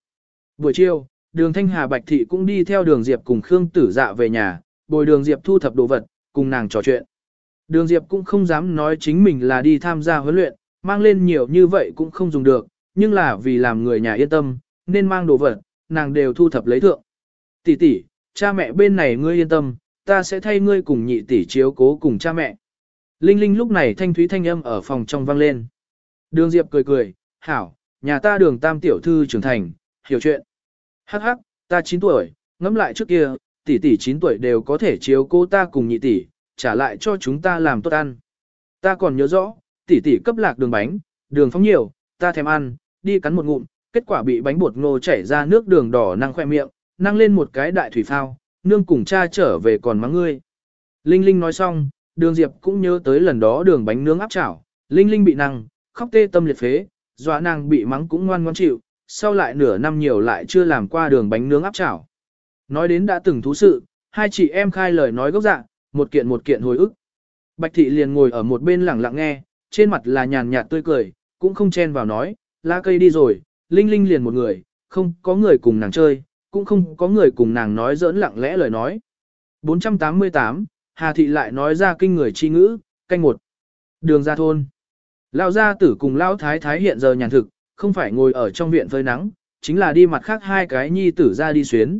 Buổi chiều, đường Thanh Hà Bạch Thị cũng đi theo đường Diệp cùng Khương tử dạ về nhà, bồi đường Diệp thu thập đồ vật, cùng nàng trò chuyện. Đường Diệp cũng không dám nói chính mình là đi tham gia huấn luyện, mang lên nhiều như vậy cũng không dùng được, nhưng là vì làm người nhà yên tâm, nên mang đồ vật, nàng đều thu thập lấy thượng. Tỷ tỷ, cha mẹ bên này ngươi yên tâm, ta sẽ thay ngươi cùng nhị tỷ chiếu cố cùng cha mẹ. Linh Linh lúc này thanh thúy thanh âm ở phòng trong vang lên. Đường Diệp cười cười, hảo, nhà ta đường tam tiểu thư trưởng thành, hiểu chuyện. Hắc hắc, ta 9 tuổi, ngẫm lại trước kia, tỷ tỷ 9 tuổi đều có thể chiếu cố ta cùng nhị tỷ, trả lại cho chúng ta làm tốt ăn. Ta còn nhớ rõ, tỷ tỷ cấp lạc đường bánh, đường phóng nhiều, ta thèm ăn, đi cắn một ngụm, kết quả bị bánh bột ngô chảy ra nước đường đỏ năng khoe miệng, năng lên một cái đại thủy phao, nương cùng cha trở về còn mắng ngươi. Linh Linh nói xong, đường Diệp cũng nhớ tới lần đó đường bánh nướng áp chảo, Linh Linh bị năng, khóc tê tâm liệt phế, dọa nàng bị mắng cũng ngoan ngoan chịu, sau lại nửa năm nhiều lại chưa làm qua đường bánh nướng áp chảo. Nói đến đã từng thú sự, hai chị em khai lời nói gốc dạng, một kiện một kiện hồi ức. Bạch thị liền ngồi ở một bên lẳng lặng nghe, trên mặt là nhàn nhạt tươi cười, cũng không chen vào nói, lá cây đi rồi, Linh Linh liền một người, không có người cùng nàng chơi, cũng không có người cùng nàng nói giỡn lặng lẽ lời nói. 488, Hà Thị lại nói ra kinh người chi ngữ, canh một. Đường ra thôn. Lão gia tử cùng Lão Thái Thái hiện giờ nhàn thực, không phải ngồi ở trong viện phơi nắng, chính là đi mặt khác hai cái nhi tử ra đi xuyến.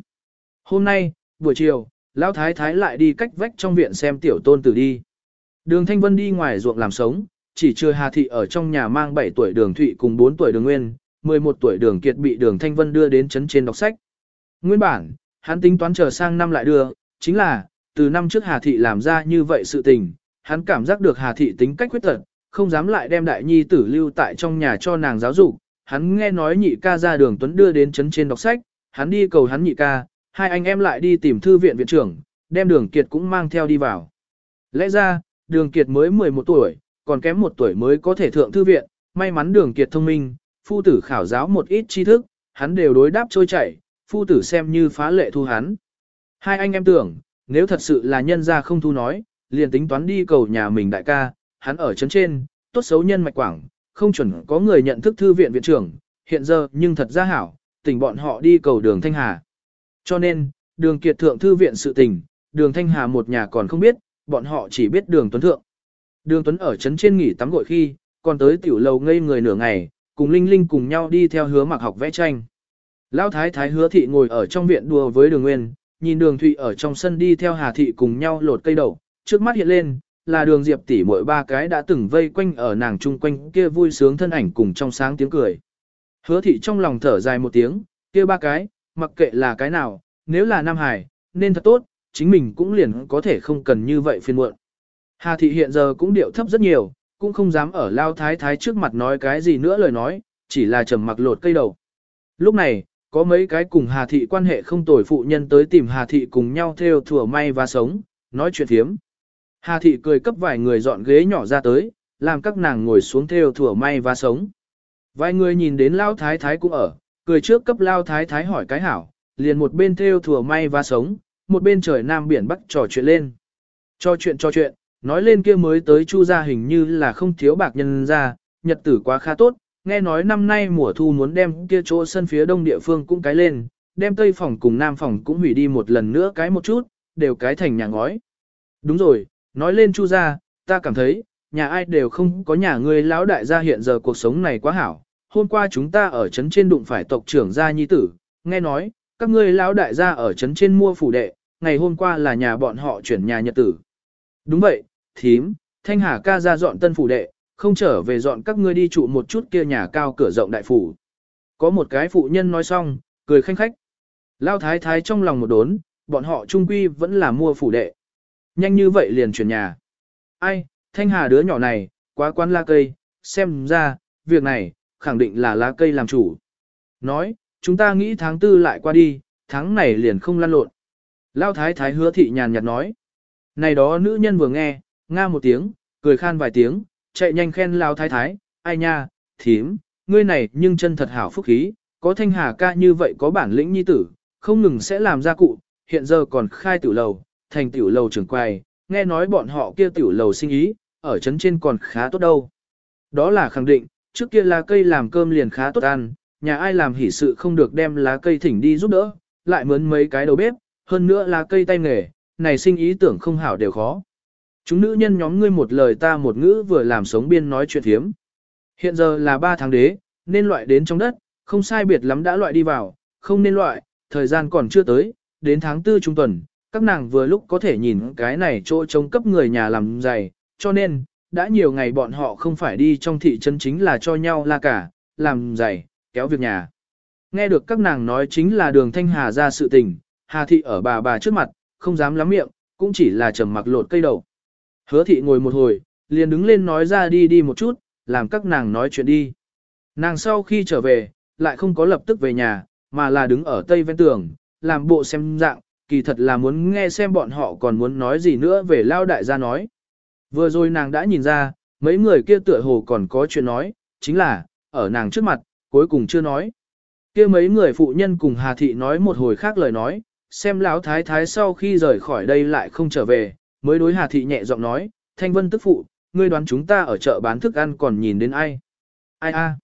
Hôm nay, buổi chiều, Lão Thái Thái lại đi cách vách trong viện xem tiểu tôn tử đi. Đường Thanh Vân đi ngoài ruộng làm sống, chỉ chưa Hà Thị ở trong nhà mang 7 tuổi đường Thụy cùng 4 tuổi đường Nguyên, 11 tuổi đường Kiệt bị đường Thanh Vân đưa đến chấn trên đọc sách. Nguyên bản, hắn tính toán chờ sang năm lại đưa, chính là, từ năm trước Hà Thị làm ra như vậy sự tình, hắn cảm giác được Hà Thị tính cách quyết tật, không dám lại đem đại nhi tử lưu tại trong nhà cho nàng giáo dục. Hắn nghe nói nhị ca ra đường Tuấn đưa đến chấn trên đọc sách, hắn đi cầu hắn nhị ca, hai anh em lại đi tìm thư viện viện trưởng, đem đường Kiệt cũng mang theo đi vào. Lẽ ra, đường Kiệt mới 11 tuổi, còn kém một tuổi mới có thể thượng thư viện, may mắn đường Kiệt thông minh, phu tử khảo giáo một ít tri thức, hắn đều đối đáp trôi chảy, phu tử xem như phá lệ thu hắn. Hai anh em tưởng, nếu thật sự là nhân gia không thu nói, liền tính toán đi cầu nhà mình đại ca, hắn ở chấn trên, tốt xấu nhân mạch quảng, không chuẩn có người nhận thức thư viện viện trưởng, hiện giờ nhưng thật ra hảo, tỉnh bọn họ đi cầu đường Thanh Hà. Cho nên, đường kiệt thượng thư viện sự tình, đường Thanh Hà một nhà còn không biết, bọn họ chỉ biết đường Tuấn Thượng. Đường Tuấn ở trấn trên nghỉ tắm gội khi, còn tới tiểu lầu ngây người nửa ngày, cùng Linh Linh cùng nhau đi theo hứa mặc học vẽ tranh. Lão thái thái hứa thị ngồi ở trong viện đùa với đường nguyên, nhìn đường thụy ở trong sân đi theo hà thị cùng nhau lột cây đậu, trước mắt hiện lên, là đường diệp tỷ mỗi ba cái đã từng vây quanh ở nàng chung quanh kia vui sướng thân ảnh cùng trong sáng tiếng cười. Hứa thị trong lòng thở dài một tiếng, kia ba cái, mặc kệ là cái nào, nếu là Nam Hải, nên thật tốt, chính mình cũng liền có thể không cần như vậy phiền muộn. Hà thị hiện giờ cũng điệu thấp rất nhiều, cũng không dám ở lao thái thái trước mặt nói cái gì nữa lời nói, chỉ là trầm mặc lột cây đầu. Lúc này, có mấy cái cùng Hà thị quan hệ không tồi phụ nhân tới tìm Hà thị cùng nhau theo thừa may và sống, nói chuyện thiếm. Hà thị cười cấp vài người dọn ghế nhỏ ra tới, làm các nàng ngồi xuống theo thừa may và sống. Vài người nhìn đến lao thái thái cũng ở, cười trước cấp lao thái thái hỏi cái hảo, liền một bên theo thừa may và sống, một bên trời nam biển bắc trò chuyện lên. Cho chuyện cho chuyện, nói lên kia mới tới chu gia hình như là không thiếu bạc nhân ra, nhật tử quá khá tốt, nghe nói năm nay mùa thu muốn đem kia chỗ sân phía đông địa phương cũng cái lên, đem tây phòng cùng nam phòng cũng hủy đi một lần nữa cái một chút, đều cái thành nhà ngói. Đúng rồi, nói lên chu gia, ta cảm thấy, nhà ai đều không có nhà ngươi lão đại gia hiện giờ cuộc sống này quá hảo. Hôm qua chúng ta ở trấn trên đụng phải tộc trưởng gia nhi tử, nghe nói, các ngươi lão đại gia ở trấn trên mua phủ đệ, ngày hôm qua là nhà bọn họ chuyển nhà nhật tử. Đúng vậy, thím, thanh hà ca ra dọn tân phủ đệ, không trở về dọn các ngươi đi trụ một chút kia nhà cao cửa rộng đại phủ. Có một cái phụ nhân nói xong, cười khanh khách. Lao thái thái trong lòng một đốn, bọn họ trung quy vẫn là mua phủ đệ. Nhanh như vậy liền chuyển nhà. Ai, thanh hà đứa nhỏ này, quá quan la cây, xem ra, việc này, khẳng định là lá cây làm chủ. Nói, chúng ta nghĩ tháng tư lại qua đi, tháng này liền không lăn lộn. Lao thái thái hứa thị nhàn nhạt nói. Này đó nữ nhân vừa nghe, nga một tiếng, cười khan vài tiếng, chạy nhanh khen Lao thái thái, ai nha, thím, ngươi này nhưng chân thật hảo phúc khí, có thanh hà ca như vậy có bản lĩnh nhi tử, không ngừng sẽ làm gia cụ, hiện giờ còn khai tiểu lầu, thành tiểu lầu trưởng quầy, nghe nói bọn họ kia tiểu lầu sinh ý, ở trấn trên còn khá tốt đâu. Đó là khẳng định, trước kia lá cây làm cơm liền khá tốt ăn, nhà ai làm hỷ sự không được đem lá cây thỉnh đi giúp đỡ, lại mướn mấy cái đầu bếp, hơn nữa lá cây tay nghề, này sinh ý tưởng không hảo đều khó. Chúng nữ nhân nhóm ngươi một lời ta một ngữ vừa làm sống biên nói chuyện thiếm. Hiện giờ là 3 tháng đế, nên loại đến trong đất, không sai biệt lắm đã loại đi vào, không nên loại, thời gian còn chưa tới, đến tháng 4 trung tuần, các nàng vừa lúc có thể nhìn cái này chỗ trông cấp người nhà làm dày, cho nên, đã nhiều ngày bọn họ không phải đi trong thị trấn chính là cho nhau la cả, làm giày, kéo việc nhà. Nghe được các nàng nói chính là đường thanh hà ra sự tình, hà thị ở bà bà trước mặt, không dám lắm miệng, cũng chỉ là trầm mặc lột cây đầu. Hứa thị ngồi một hồi, liền đứng lên nói ra đi đi một chút, làm các nàng nói chuyện đi. Nàng sau khi trở về, lại không có lập tức về nhà, mà là đứng ở tây ven tường, làm bộ xem dạng, kỳ thật là muốn nghe xem bọn họ còn muốn nói gì nữa về lao đại gia nói. Vừa rồi nàng đã nhìn ra, mấy người kia tựa hồ còn có chuyện nói, chính là, ở nàng trước mặt, cuối cùng chưa nói. kia mấy người phụ nhân cùng Hà Thị nói một hồi khác lời nói, xem lão thái thái sau khi rời khỏi đây lại không trở về, mới đối Hà Thị nhẹ giọng nói, Thanh Vân tức phụ, ngươi đoán chúng ta ở chợ bán thức ăn còn nhìn đến ai? Ai a?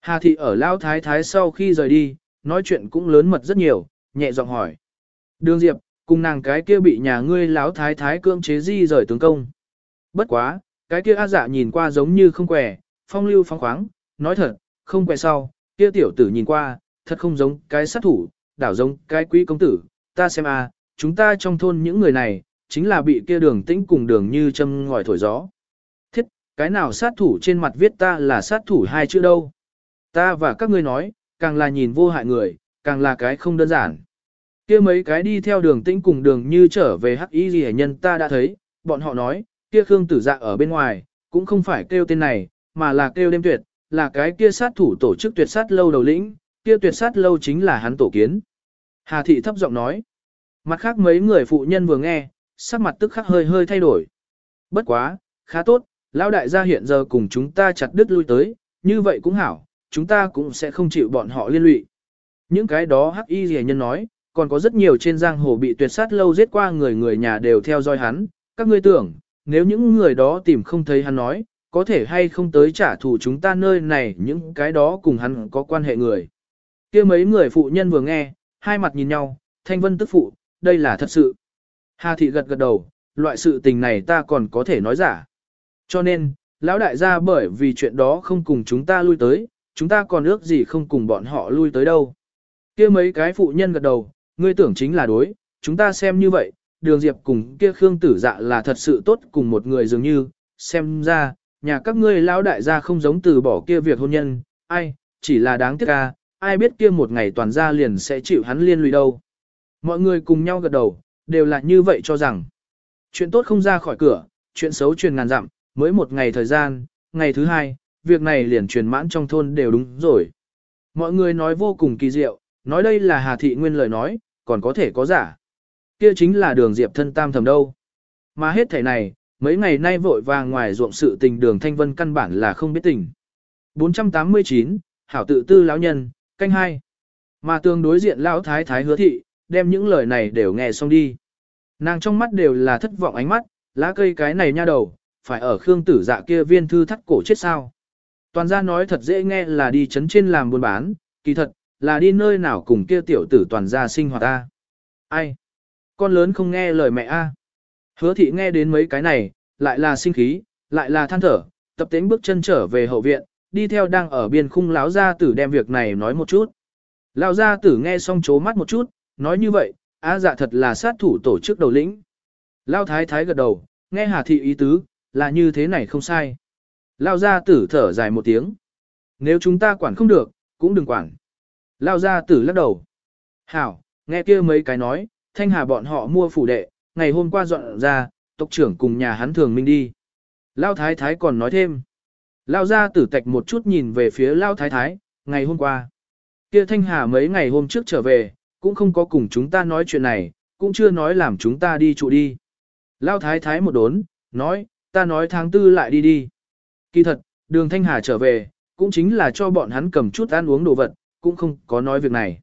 Hà Thị ở lão thái thái sau khi rời đi, nói chuyện cũng lớn mật rất nhiều, nhẹ giọng hỏi. Đường Diệp, cùng nàng cái kia bị nhà ngươi lão thái thái cưỡng chế di rời tướng công. Bất quá, cái kia A dạ nhìn qua giống như không quẻ, phong lưu phong khoáng, nói thật, không quẻ sau, kia tiểu tử nhìn qua, thật không giống cái sát thủ, đảo giống cái quý công tử, ta xem a, chúng ta trong thôn những người này, chính là bị kia đường tĩnh cùng đường như châm ngòi thổi gió. Thiết, cái nào sát thủ trên mặt viết ta là sát thủ hai chữ đâu. Ta và các ngươi nói, càng là nhìn vô hại người, càng là cái không đơn giản. Kia mấy cái đi theo đường tĩnh cùng đường như trở về hắc y gì nhân ta đã thấy, bọn họ nói, kia Khương tử dạ ở bên ngoài, cũng không phải kêu tên này, mà là kêu đêm tuyệt, là cái kia sát thủ tổ chức tuyệt sát lâu đầu lĩnh, kia tuyệt sát lâu chính là hắn tổ kiến. Hà thị thấp giọng nói. Mặt khác mấy người phụ nhân vừa nghe, sắc mặt tức khắc hơi hơi thay đổi. Bất quá, khá tốt, lão đại gia hiện giờ cùng chúng ta chặt đứt lui tới, như vậy cũng hảo, chúng ta cũng sẽ không chịu bọn họ liên lụy. Những cái đó hắc y rẻ nhân nói, còn có rất nhiều trên giang hồ bị tuyệt sát lâu giết qua người người nhà đều theo dõi hắn, các ngươi tưởng, nếu những người đó tìm không thấy hắn nói, có thể hay không tới trả thù chúng ta nơi này những cái đó cùng hắn có quan hệ người. kia mấy người phụ nhân vừa nghe, hai mặt nhìn nhau, thanh vân tức phụ, đây là thật sự. Hà thị gật gật đầu, loại sự tình này ta còn có thể nói giả. Cho nên, lão đại gia bởi vì chuyện đó không cùng chúng ta lui tới, chúng ta còn ước gì không cùng bọn họ lui tới đâu. kia mấy cái phụ nhân gật đầu, ngươi tưởng chính là đối, chúng ta xem như vậy, đường diệp cùng kia khương tử dạ là thật sự tốt cùng một người dường như, xem ra, nhà các ngươi lão đại gia không giống từ bỏ kia việc hôn nhân, ai, chỉ là đáng tiếc ca, ai biết kia một ngày toàn gia liền sẽ chịu hắn liên lụy đâu. Mọi người cùng nhau gật đầu, đều là như vậy cho rằng. Chuyện tốt không ra khỏi cửa, chuyện xấu truyền ngàn dặm, mới một ngày thời gian, ngày thứ hai, việc này liền truyền mãn trong thôn đều đúng rồi. Mọi người nói vô cùng kỳ diệu, nói đây là Hà Thị Nguyên lời nói, còn có thể có giả. Kia chính là đường Diệp thân tam thầm đâu. Mà hết thể này, mấy ngày nay vội vàng ngoài ruộng sự tình đường Thanh Vân căn bản là không biết tình. 489, Hảo tự tư lão nhân, canh hai. Mà tương đối diện lão thái thái hứa thị, đem những lời này đều nghe xong đi. Nàng trong mắt đều là thất vọng ánh mắt, lá cây cái này nha đầu, phải ở Khương tử dạ kia viên thư thắt cổ chết sao. Toàn gia nói thật dễ nghe là đi chấn trên làm buôn bán, kỳ thật, là đi nơi nào cùng kia tiểu tử toàn gia sinh hoạt ta. Ai? Con lớn không nghe lời mẹ a. Hứa thị nghe đến mấy cái này, lại là sinh khí, lại là than thở, tập tính bước chân trở về hậu viện, đi theo đang ở biên khung lão gia tử đem việc này nói một chút. Lão gia tử nghe xong chố mắt một chút, nói như vậy, á dạ thật là sát thủ tổ chức đầu lĩnh. Lão thái thái gật đầu, nghe hà thị ý tứ, là như thế này không sai. Lão gia tử thở dài một tiếng. Nếu chúng ta quản không được, cũng đừng quản. Lão gia tử lắc đầu. Hảo, nghe kia mấy cái nói, thanh hà bọn họ mua phủ đệ, ngày hôm qua dọn ra, tộc trưởng cùng nhà hắn thường minh đi. Lão thái thái còn nói thêm. Lao ra tử tạch một chút nhìn về phía Lao Thái Thái, ngày hôm qua. Kia Thanh Hà mấy ngày hôm trước trở về, cũng không có cùng chúng ta nói chuyện này, cũng chưa nói làm chúng ta đi trụ đi. Lao Thái Thái một đốn, nói, ta nói tháng tư lại đi đi. Kỳ thật, đường Thanh Hà trở về, cũng chính là cho bọn hắn cầm chút ăn uống đồ vật, cũng không có nói việc này.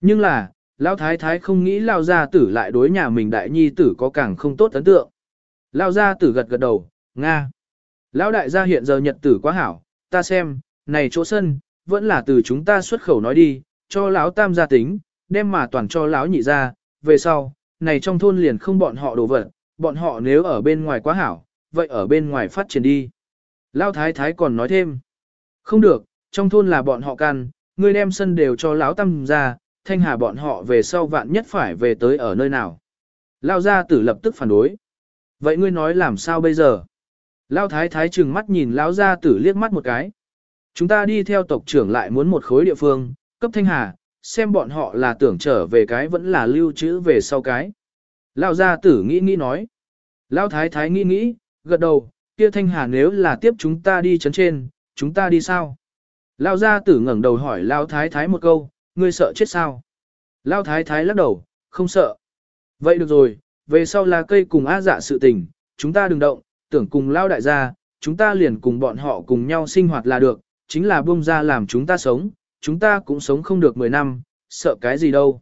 Nhưng là, Lão Thái Thái không nghĩ Lao Gia Tử lại đối nhà mình đại nhi tử có càng không tốt ấn tượng. Lao Gia Tử gật gật đầu, Nga. Lão đại gia hiện giờ nhật tử quá hảo, ta xem, này chỗ sân, vẫn là từ chúng ta xuất khẩu nói đi, cho lão tam gia tính, đem mà toàn cho lão nhị ra, về sau, này trong thôn liền không bọn họ đổ vật, bọn họ nếu ở bên ngoài quá hảo, vậy ở bên ngoài phát triển đi. Lão thái thái còn nói thêm, không được, trong thôn là bọn họ can, ngươi đem sân đều cho lão tam ra, thanh hà bọn họ về sau vạn nhất phải về tới ở nơi nào. Lão gia tử lập tức phản đối. Vậy ngươi nói làm sao bây giờ? Lão thái thái trừng mắt nhìn lão gia tử liếc mắt một cái. Chúng ta đi theo tộc trưởng lại muốn một khối địa phương, cấp thanh hà, xem bọn họ là tưởng trở về cái vẫn là lưu trữ về sau cái. Lão gia tử nghĩ nghĩ nói. Lão thái thái nghĩ nghĩ, gật đầu, kia thanh hà nếu là tiếp chúng ta đi chấn trên, chúng ta đi sao? Lão gia tử ngẩng đầu hỏi lão thái thái một câu, ngươi sợ chết sao? Lão thái thái lắc đầu, không sợ. Vậy được rồi, về sau là cây cùng á dạ sự tình, chúng ta đừng động, tưởng cùng lao đại gia, chúng ta liền cùng bọn họ cùng nhau sinh hoạt là được, chính là buông ra làm chúng ta sống, chúng ta cũng sống không được 10 năm, sợ cái gì đâu.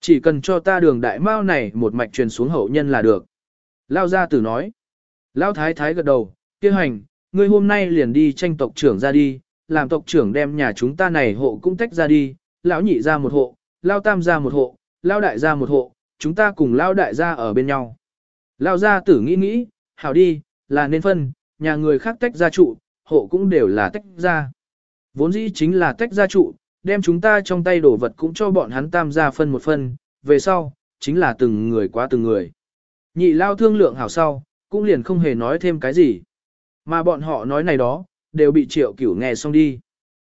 Chỉ cần cho ta đường đại mao này một mạch truyền xuống hậu nhân là được. Lao gia tử nói. Lao thái thái gật đầu, kia hành, ngươi hôm nay liền đi tranh tộc trưởng ra đi, làm tộc trưởng đem nhà chúng ta này hộ cũng tách ra đi, lão nhị ra một hộ, lao tam ra một hộ, lao đại ra một hộ, chúng ta cùng lao đại ra ở bên nhau. Lao gia tử nghĩ nghĩ, hảo đi, là nên phân, nhà người khác tách ra trụ, hộ cũng đều là tách ra. Vốn dĩ chính là tách ra trụ, đem chúng ta trong tay đổ vật cũng cho bọn hắn tam gia phân một phân, về sau, chính là từng người quá từng người. Nhị lao thương lượng hảo sau, cũng liền không hề nói thêm cái gì. Mà bọn họ nói này đó, đều bị triệu cửu nghe xong đi.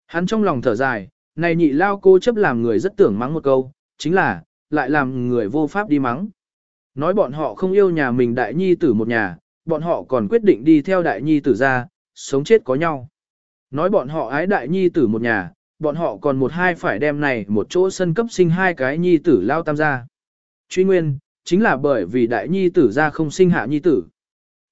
Hắn trong lòng thở dài, này nhị lao cô chấp làm người rất tưởng mắng một câu, chính là, lại làm người vô pháp đi mắng. Nói bọn họ không yêu nhà mình đại nhi tử một nhà, bọn họ còn quyết định đi theo đại nhi tử ra, sống chết có nhau. Nói bọn họ ái đại nhi tử một nhà, bọn họ còn một hai phải đem này một chỗ sân cấp sinh hai cái nhi tử lao tam gia. Truy nguyên, chính là bởi vì đại nhi tử ra không sinh hạ nhi tử.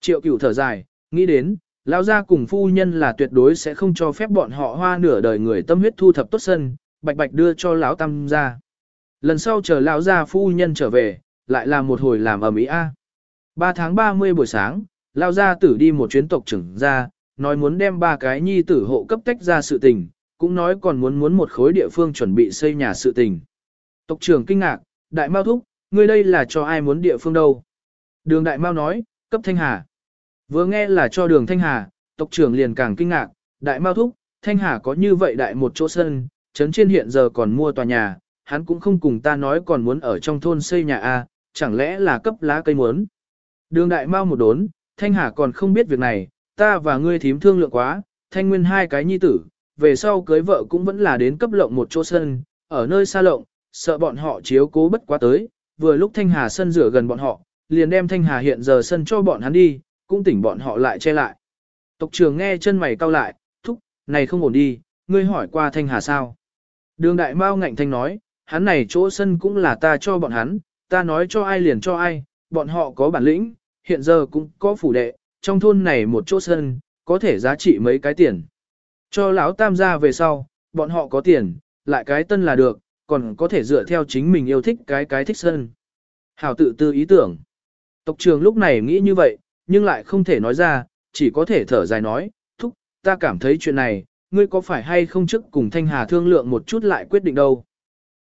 Triệu cửu thở dài, nghĩ đến, Lão gia cùng phu nhân là tuyệt đối sẽ không cho phép bọn họ hoa nửa đời người tâm huyết thu thập tốt sân, bạch bạch đưa cho lão tam gia. Lần sau chờ lão gia phu nhân trở về, lại là một hồi làm ở mỹ a. 3 tháng 30 buổi sáng, lão gia tử đi một chuyến tộc trưởng ra, nói muốn đem ba cái nhi tử hộ cấp tách ra sự tình, cũng nói còn muốn muốn một khối địa phương chuẩn bị xây nhà sự tình. Tộc trưởng kinh ngạc, đại mao thúc, ngươi đây là cho ai muốn địa phương đâu? Đường đại mao nói, cấp thanh hà. Vừa nghe là cho đường thanh hà, tộc trưởng liền càng kinh ngạc, đại mao thúc, thanh hà có như vậy đại một chỗ sân, trấn trên hiện giờ còn mua tòa nhà, hắn cũng không cùng ta nói còn muốn ở trong thôn xây nhà A, chẳng lẽ là cấp lá cây muốn. Đường đại mau một đốn, Thanh Hà còn không biết việc này, ta và ngươi thím thương lượng quá, Thanh Nguyên hai cái nhi tử, về sau cưới vợ cũng vẫn là đến cấp lộng một chỗ sân, ở nơi xa lộng, sợ bọn họ chiếu cố bất quá tới, vừa lúc Thanh Hà sân rửa gần bọn họ, liền đem Thanh Hà hiện giờ sân cho bọn hắn đi, cũng tỉnh bọn họ lại che lại. Tộc trưởng nghe chân mày cau lại, thúc, này không ổn đi, ngươi hỏi qua Thanh Hà sao? Đường đại mao ngạnh thanh nói, hắn này chỗ sân cũng là ta cho bọn hắn, ta nói cho ai liền cho ai, bọn họ có bản lĩnh, hiện giờ cũng có phủ đệ, trong thôn này một chỗ sân, có thể giá trị mấy cái tiền. Cho lão tam gia về sau, bọn họ có tiền, lại cái tân là được, còn có thể dựa theo chính mình yêu thích cái cái thích sân. Hảo tự tư ý tưởng. Tộc trường lúc này nghĩ như vậy, nhưng lại không thể nói ra, chỉ có thể thở dài nói, thúc, ta cảm thấy chuyện này, ngươi có phải hay không trước cùng Thanh Hà thương lượng một chút lại quyết định đâu.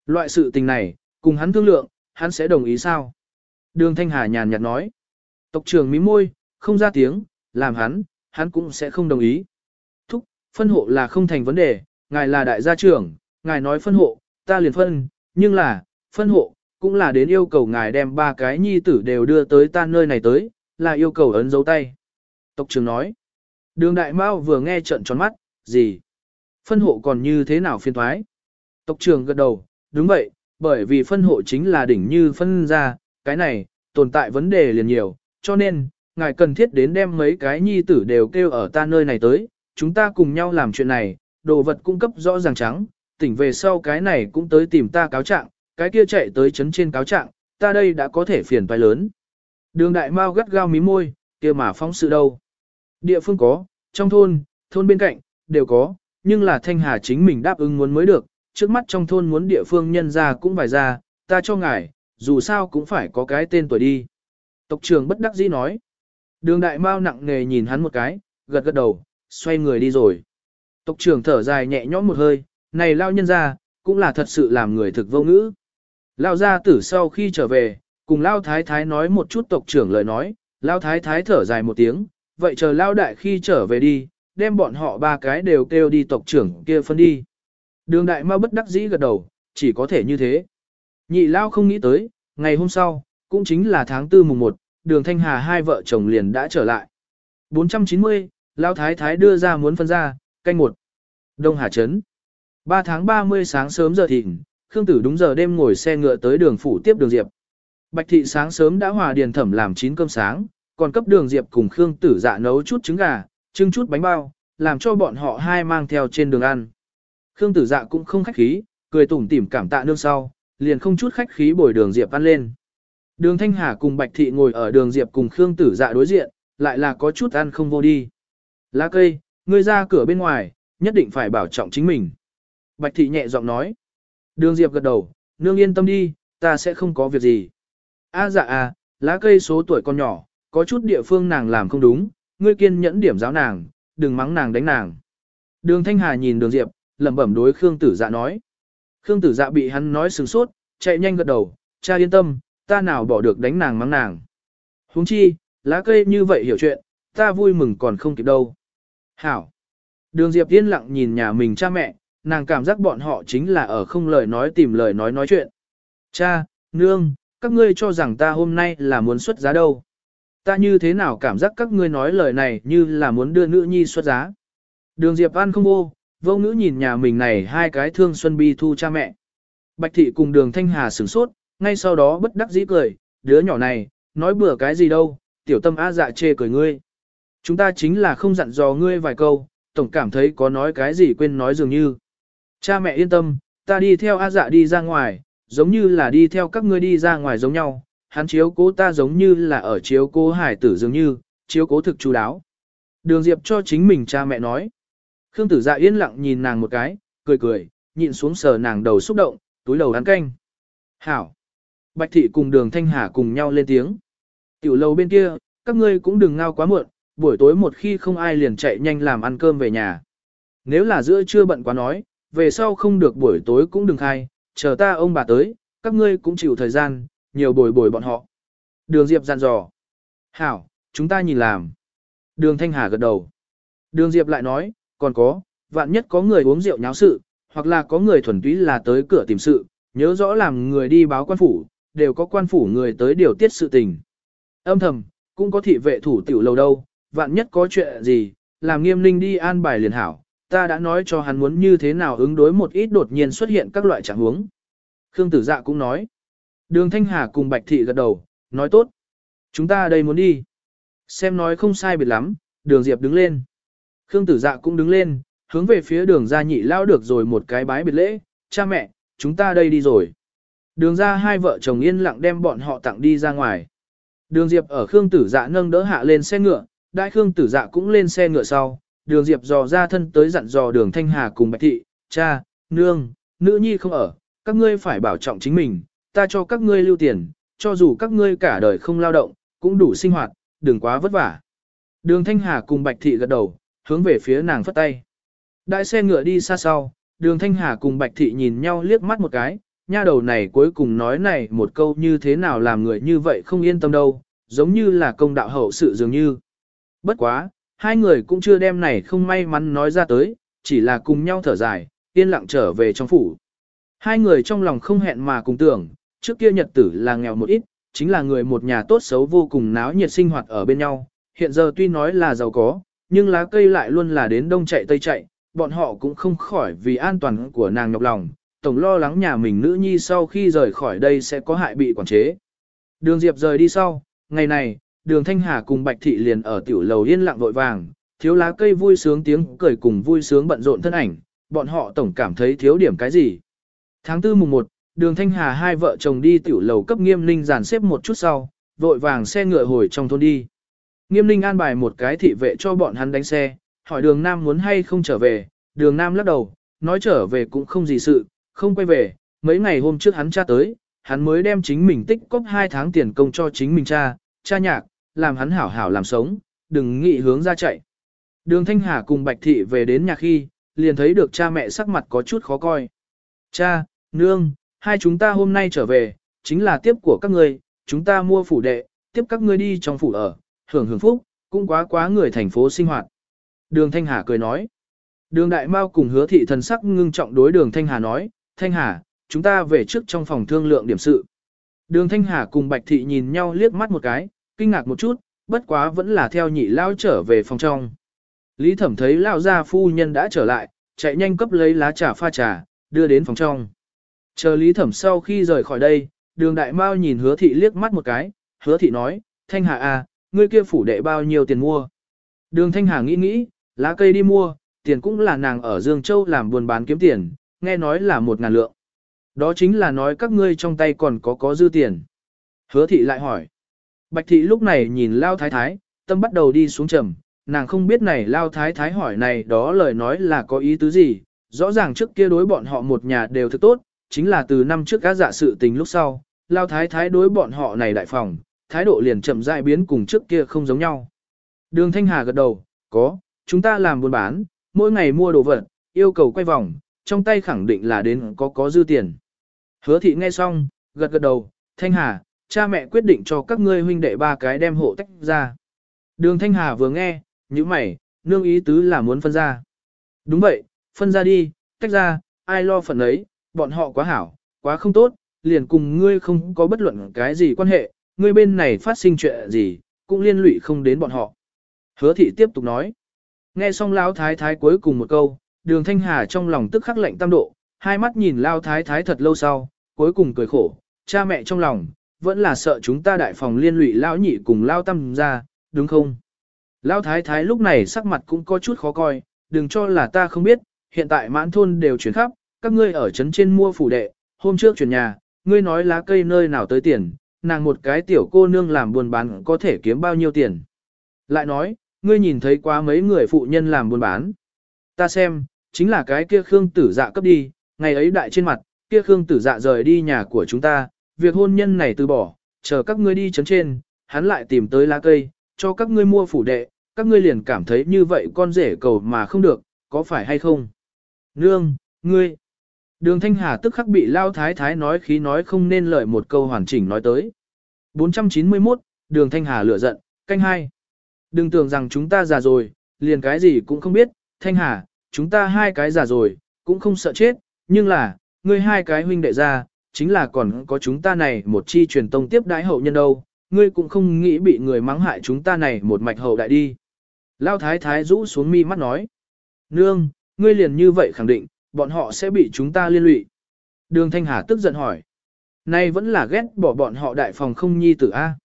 Loại sự tình này, cùng hắn thương lượng, hắn sẽ đồng ý sao? Đường Thanh Hà nhàn nhạt nói. Tộc trưởng mí môi, không ra tiếng, làm hắn, hắn cũng sẽ không đồng ý. Thúc, phân hộ là không thành vấn đề, ngài là đại gia trưởng, ngài nói phân hộ, ta liền phân, nhưng là, phân hộ, cũng là đến yêu cầu ngài đem ba cái nhi tử đều đưa tới ta nơi này tới, là yêu cầu ấn dấu tay. Tộc trưởng nói. Đường đại mao vừa nghe trận tròn mắt, gì? Phân hộ còn như thế nào phiên thoái? Tộc trưởng gật đầu, đúng vậy, bởi vì phân hộ chính là đỉnh như phân ra, cái này, tồn tại vấn đề liền nhiều, cho nên, ngài cần thiết đến đem mấy cái nhi tử đều kêu ở ta nơi này tới, chúng ta cùng nhau làm chuyện này, đồ vật cung cấp rõ ràng trắng, tỉnh về sau cái này cũng tới tìm ta cáo trạng, cái kia chạy tới chấn trên cáo trạng, ta đây đã có thể phiền toái lớn. Đường đại mao gắt gao mí môi, kia mà phóng sự đâu. Địa phương có, trong thôn, thôn bên cạnh, đều có, nhưng là Thanh Hà chính mình đáp ứng muốn mới được, trước mắt trong thôn muốn địa phương nhân ra cũng phải ra, ta cho ngài, dù sao cũng phải có cái tên tuổi đi. Tộc trưởng bất đắc dĩ nói. Đường đại mao nặng nề nhìn hắn một cái, gật gật đầu, xoay người đi rồi. Tộc trưởng thở dài nhẹ nhõm một hơi, này lao nhân ra, cũng là thật sự làm người thực vô ngữ. Lao gia tử sau khi trở về, cùng Lao Thái Thái nói một chút tộc trưởng lời nói, Lao Thái Thái thở dài một tiếng, vậy chờ Lao Đại khi trở về đi, đem bọn họ ba cái đều kêu đi tộc trưởng kia phân đi. Đường Đại Mao bất đắc dĩ gật đầu, chỉ có thể như thế. Nhị Lao không nghĩ tới, ngày hôm sau, cũng chính là tháng tư mùng 1, đường Thanh Hà hai vợ chồng liền đã trở lại. 490, Lao Thái Thái đưa ra muốn phân ra, canh một. Đông Hà Trấn. 3 tháng 30 sáng sớm giờ thịnh, Khương Tử đúng giờ đêm ngồi xe ngựa tới đường phủ tiếp đường Diệp. Bạch thị sáng sớm đã hòa điền thẩm làm chín cơm sáng, còn cấp đường Diệp cùng Khương Tử dạ nấu chút trứng gà, trưng chút bánh bao, làm cho bọn họ hai mang theo trên đường ăn. Khương Tử dạ cũng không khách khí, cười tủm tỉm cảm tạ nương sau, liền không chút khách khí bồi đường Diệp ăn lên. Đường Thanh Hà cùng Bạch thị ngồi ở đường Diệp cùng Khương Tử dạ đối diện, lại là có chút ăn không vô đi. Lá cây, ngươi ra cửa bên ngoài, nhất định phải bảo trọng chính mình. Bạch thị nhẹ giọng nói. Đường Diệp gật đầu, nương yên tâm đi, ta sẽ không có việc gì. A dạ à, lá cây số tuổi con nhỏ, có chút địa phương nàng làm không đúng, ngươi kiên nhẫn điểm giáo nàng, đừng mắng nàng đánh nàng. Đường Thanh Hà nhìn đường Diệp, lẩm bẩm đối Khương Tử Dạ nói. Khương Tử Dạ bị hắn nói sừng sốt, chạy nhanh gật đầu, cha yên tâm, ta nào bỏ được đánh nàng mắng nàng. Huống chi, lá cây như vậy hiểu chuyện, ta vui mừng còn không kịp đâu. Hảo. Đường Diệp yên lặng nhìn nhà mình cha mẹ, nàng cảm giác bọn họ chính là ở không lời nói tìm lời nói nói chuyện. Cha, nương, các ngươi cho rằng ta hôm nay là muốn xuất giá đâu. Ta như thế nào cảm giác các ngươi nói lời này như là muốn đưa nữ nhi xuất giá. Đường Diệp An không vô, vô ngữ nhìn nhà mình này hai cái thương xuân bi thu cha mẹ. Bạch thị cùng đường Thanh Hà sửng sốt, ngay sau đó bất đắc dĩ cười, đứa nhỏ này, nói bừa cái gì đâu, tiểu tâm á dạ chê cười ngươi. Chúng ta chính là không dặn dò ngươi vài câu, tổng cảm thấy có nói cái gì quên nói dường như. Cha mẹ yên tâm, ta đi theo A dạ đi ra ngoài, giống như là đi theo các ngươi đi ra ngoài giống nhau, hắn chiếu cố ta giống như là ở chiếu cố hải tử dường như, chiếu cố thực chú đáo. Đường Diệp cho chính mình cha mẹ nói. Khương tử dạ yên lặng nhìn nàng một cái, cười cười, nhịn xuống sờ nàng đầu xúc động, túi đầu ăn canh. Hảo! Bạch thị cùng đường Thanh Hà cùng nhau lên tiếng. Tiểu lầu bên kia, các ngươi cũng đừng ngao quá muộn, buổi tối một khi không ai liền chạy nhanh làm ăn cơm về nhà. Nếu là giữa trưa bận quá nói, về sau không được buổi tối cũng đừng khai, chờ ta ông bà tới, các ngươi cũng chịu thời gian, nhiều bồi bồi bọn họ. Đường Diệp dặn dò. Hảo, chúng ta nhìn làm. Đường Thanh Hà gật đầu. Đường Diệp lại nói, còn có, vạn nhất có người uống rượu nháo sự, hoặc là có người thuần túy là tới cửa tìm sự, nhớ rõ làm người đi báo quan phủ, đều có quan phủ người tới điều tiết sự tình. Âm thầm, cũng có thị vệ thủ tiểu lâu đâu, vạn nhất có chuyện gì, làm nghiêm linh đi an bài liền hảo, ta đã nói cho hắn muốn như thế nào ứng đối một ít đột nhiên xuất hiện các loại trạng huống. Khương tử dạ cũng nói. Đường Thanh Hà cùng Bạch Thị gật đầu, nói tốt. Chúng ta đây muốn đi. Xem nói không sai biệt lắm, đường Diệp đứng lên. Khương tử dạ cũng đứng lên, hướng về phía đường gia nhị lao được rồi một cái bái biệt lễ, cha mẹ, chúng ta đây đi rồi. Đường ra hai vợ chồng yên lặng đem bọn họ tặng đi ra ngoài. Đường Diệp ở Khương tử dạ nâng đỡ hạ lên xe ngựa, đại Khương tử dạ cũng lên xe ngựa sau. Đường Diệp dò ra thân tới dặn dò đường Thanh Hà cùng Bạch Thị, cha, nương, nữ nhi không ở, các ngươi phải bảo trọng chính mình, ta cho các ngươi lưu tiền, cho dù các ngươi cả đời không lao động, cũng đủ sinh hoạt, đừng quá vất vả. Đường Thanh Hà cùng Bạch Thị gật đầu, hướng về phía nàng phất tay. Đại xe ngựa đi xa sau, đường Thanh Hà cùng Bạch Thị nhìn nhau liếc mắt một cái, nha đầu này cuối cùng nói này một câu như thế nào làm người như vậy không yên tâm đâu, giống như là công đạo hậu sự dường như. Bất quá, hai người cũng chưa đem này không may mắn nói ra tới, chỉ là cùng nhau thở dài, yên lặng trở về trong phủ. Hai người trong lòng không hẹn mà cùng tưởng, trước kia nhật tử là nghèo một ít, chính là người một nhà tốt xấu vô cùng náo nhiệt sinh hoạt ở bên nhau. Hiện giờ tuy nói là giàu có, nhưng lá cây lại luôn là đến đông chạy tây chạy, bọn họ cũng không khỏi vì an toàn của nàng nhọc lòng, tổng lo lắng nhà mình nữ nhi sau khi rời khỏi đây sẽ có hại bị quản chế. Đường Diệp rời đi sau, ngày này, đường Thanh Hà cùng Bạch Thị liền ở tiểu lầu yên lặng vội vàng, thiếu lá cây vui sướng tiếng cười cùng vui sướng bận rộn thân ảnh, bọn họ tổng cảm thấy thiếu điểm cái gì. Tháng 4 mùng 1, đường Thanh Hà hai vợ chồng đi tiểu lầu cấp nghiêm Linh dàn xếp một chút sau, vội vàng xe ngựa hồi trong thôn đi. Nghiêm Linh an bài một cái thị vệ cho bọn hắn đánh xe, hỏi đường Nam muốn hay không trở về, đường Nam lắc đầu, nói trở về cũng không gì sự, không quay về, mấy ngày hôm trước hắn cha tới, hắn mới đem chính mình tích cóp hai tháng tiền công cho chính mình cha, cha nhạc, làm hắn hảo hảo làm sống, đừng nghĩ hướng ra chạy. Đường Thanh Hà cùng Bạch Thị về đến nhà khi, liền thấy được cha mẹ sắc mặt có chút khó coi. Cha, nương, hai chúng ta hôm nay trở về, chính là tiếp của các ngươi, chúng ta mua phủ đệ, tiếp các ngươi đi trong phủ ở, hưởng hưởng phúc, cũng quá quá người thành phố sinh hoạt. Đường Thanh Hà cười nói. Đường Đại Mao cùng hứa thị thần sắc ngưng trọng đối đường Thanh Hà nói, Thanh Hà, chúng ta về trước trong phòng thương lượng điểm sự. Đường Thanh Hà cùng Bạch Thị nhìn nhau liếc mắt một cái, kinh ngạc một chút, bất quá vẫn là theo nhị lao trở về phòng trong. Lý Thẩm thấy lao gia phu nhân đã trở lại, chạy nhanh cấp lấy lá trà pha trà, đưa đến phòng trong. Chờ Lý Thẩm sau khi rời khỏi đây, đường Đại Mao nhìn hứa thị liếc mắt một cái, hứa thị nói, Thanh Hà à, ngươi kia phủ đệ bao nhiêu tiền mua. Đường Thanh Hà nghĩ nghĩ, lá cây đi mua, tiền cũng là nàng ở Dương Châu làm buôn bán kiếm tiền, nghe nói là một ngàn lượng. Đó chính là nói các ngươi trong tay còn có có dư tiền. Hứa thị lại hỏi. Bạch thị lúc này nhìn Lao Thái Thái, tâm bắt đầu đi xuống trầm, nàng không biết này Lao Thái Thái hỏi này đó lời nói là có ý tứ gì, rõ ràng trước kia đối bọn họ một nhà đều thực tốt, chính là từ năm trước các dạ sự tình lúc sau, Lao Thái Thái đối bọn họ này đại phòng, thái độ liền chậm rãi biến cùng trước kia không giống nhau. Đường Thanh Hà gật đầu, có, chúng ta làm buôn bán, mỗi ngày mua đồ vật, yêu cầu quay vòng, trong tay khẳng định là đến có có dư tiền. Hứa thị nghe xong, gật gật đầu, Thanh Hà, cha mẹ quyết định cho các ngươi huynh đệ ba cái đem hộ tách ra. Đường Thanh Hà vừa nghe, như mày, nương ý tứ là muốn phân ra. Đúng vậy, phân ra đi, tách ra, ai lo phần ấy, bọn họ quá hảo, quá không tốt, liền cùng ngươi không có bất luận cái gì quan hệ, ngươi bên này phát sinh chuyện gì, cũng liên lụy không đến bọn họ. Hứa thị tiếp tục nói. Nghe xong Lão Thái Thái cuối cùng một câu, đường Thanh Hà trong lòng tức khắc lạnh tam độ, hai mắt nhìn Lao Thái Thái thật lâu sau, cuối cùng cười khổ, cha mẹ trong lòng, vẫn là sợ chúng ta đại phòng liên lụy Lão nhị cùng Lao Tâm ra, đúng không? Lão Thái Thái lúc này sắc mặt cũng có chút khó coi, đừng cho là ta không biết, hiện tại mãn thôn đều chuyển khắp, các ngươi ở trấn trên mua phủ đệ, hôm trước chuyển nhà, ngươi nói lá cây nơi nào tới tiền, nàng một cái tiểu cô nương làm buôn bán có thể kiếm bao nhiêu tiền. Lại nói, ngươi nhìn thấy quá mấy người phụ nhân làm buôn bán. Ta xem, chính là cái kia Khương tử dạ cấp đi, ngày ấy đại trên mặt, kia Khương tử dạ rời đi nhà của chúng ta, việc hôn nhân này từ bỏ, chờ các ngươi đi chấn trên, hắn lại tìm tới lá cây, cho các ngươi mua phủ đệ, các ngươi liền cảm thấy như vậy con rể cầu mà không được, có phải hay không? Nương, ngươi, Đường Thanh Hà tức khắc bị Lao Thái Thái nói khí nói không nên lời một câu hoàn chỉnh nói tới. 491, Đường Thanh Hà lửa giận, canh hai. Đừng tưởng rằng chúng ta già rồi, liền cái gì cũng không biết, Thanh Hà, chúng ta hai cái già rồi, cũng không sợ chết, nhưng là, ngươi hai cái huynh đệ ra, chính là còn có chúng ta này một chi truyền tông tiếp đái hậu nhân đâu, ngươi cũng không nghĩ bị người mắng hại chúng ta này một mạch hậu đại đi. Lao Thái Thái rũ xuống mi mắt nói, Nương, ngươi liền như vậy khẳng định, bọn họ sẽ bị chúng ta liên lụy. Đường Thanh Hà tức giận hỏi. Nay vẫn là ghét bỏ bọn họ đại phòng không nhi tử A.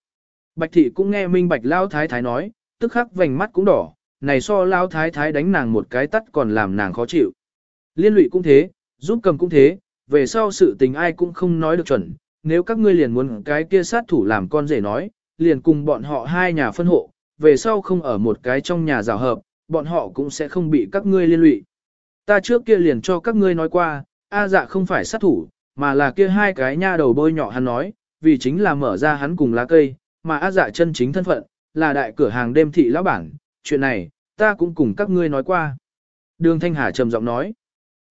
Bạch thị cũng nghe minh bạch lao thái thái nói, tức khắc vành mắt cũng đỏ, này so lao thái thái đánh nàng một cái tắt còn làm nàng khó chịu. Liên lụy cũng thế, giúp cầm cũng thế, về sau sự tình ai cũng không nói được chuẩn, nếu các ngươi liền muốn cái kia sát thủ làm con rể nói, liền cùng bọn họ hai nhà phân hộ, về sau không ở một cái trong nhà rào hợp, bọn họ cũng sẽ không bị các ngươi liên lụy. Ta trước kia liền cho các ngươi nói qua, A dạ không phải sát thủ, mà là kia hai cái nha đầu bôi nhỏ hắn nói, vì chính là mở ra hắn cùng lá cây, mà A dạ chân chính thân phận, là đại cửa hàng đêm thị lão bản, chuyện này, ta cũng cùng các ngươi nói qua. Đường Thanh Hà trầm giọng nói,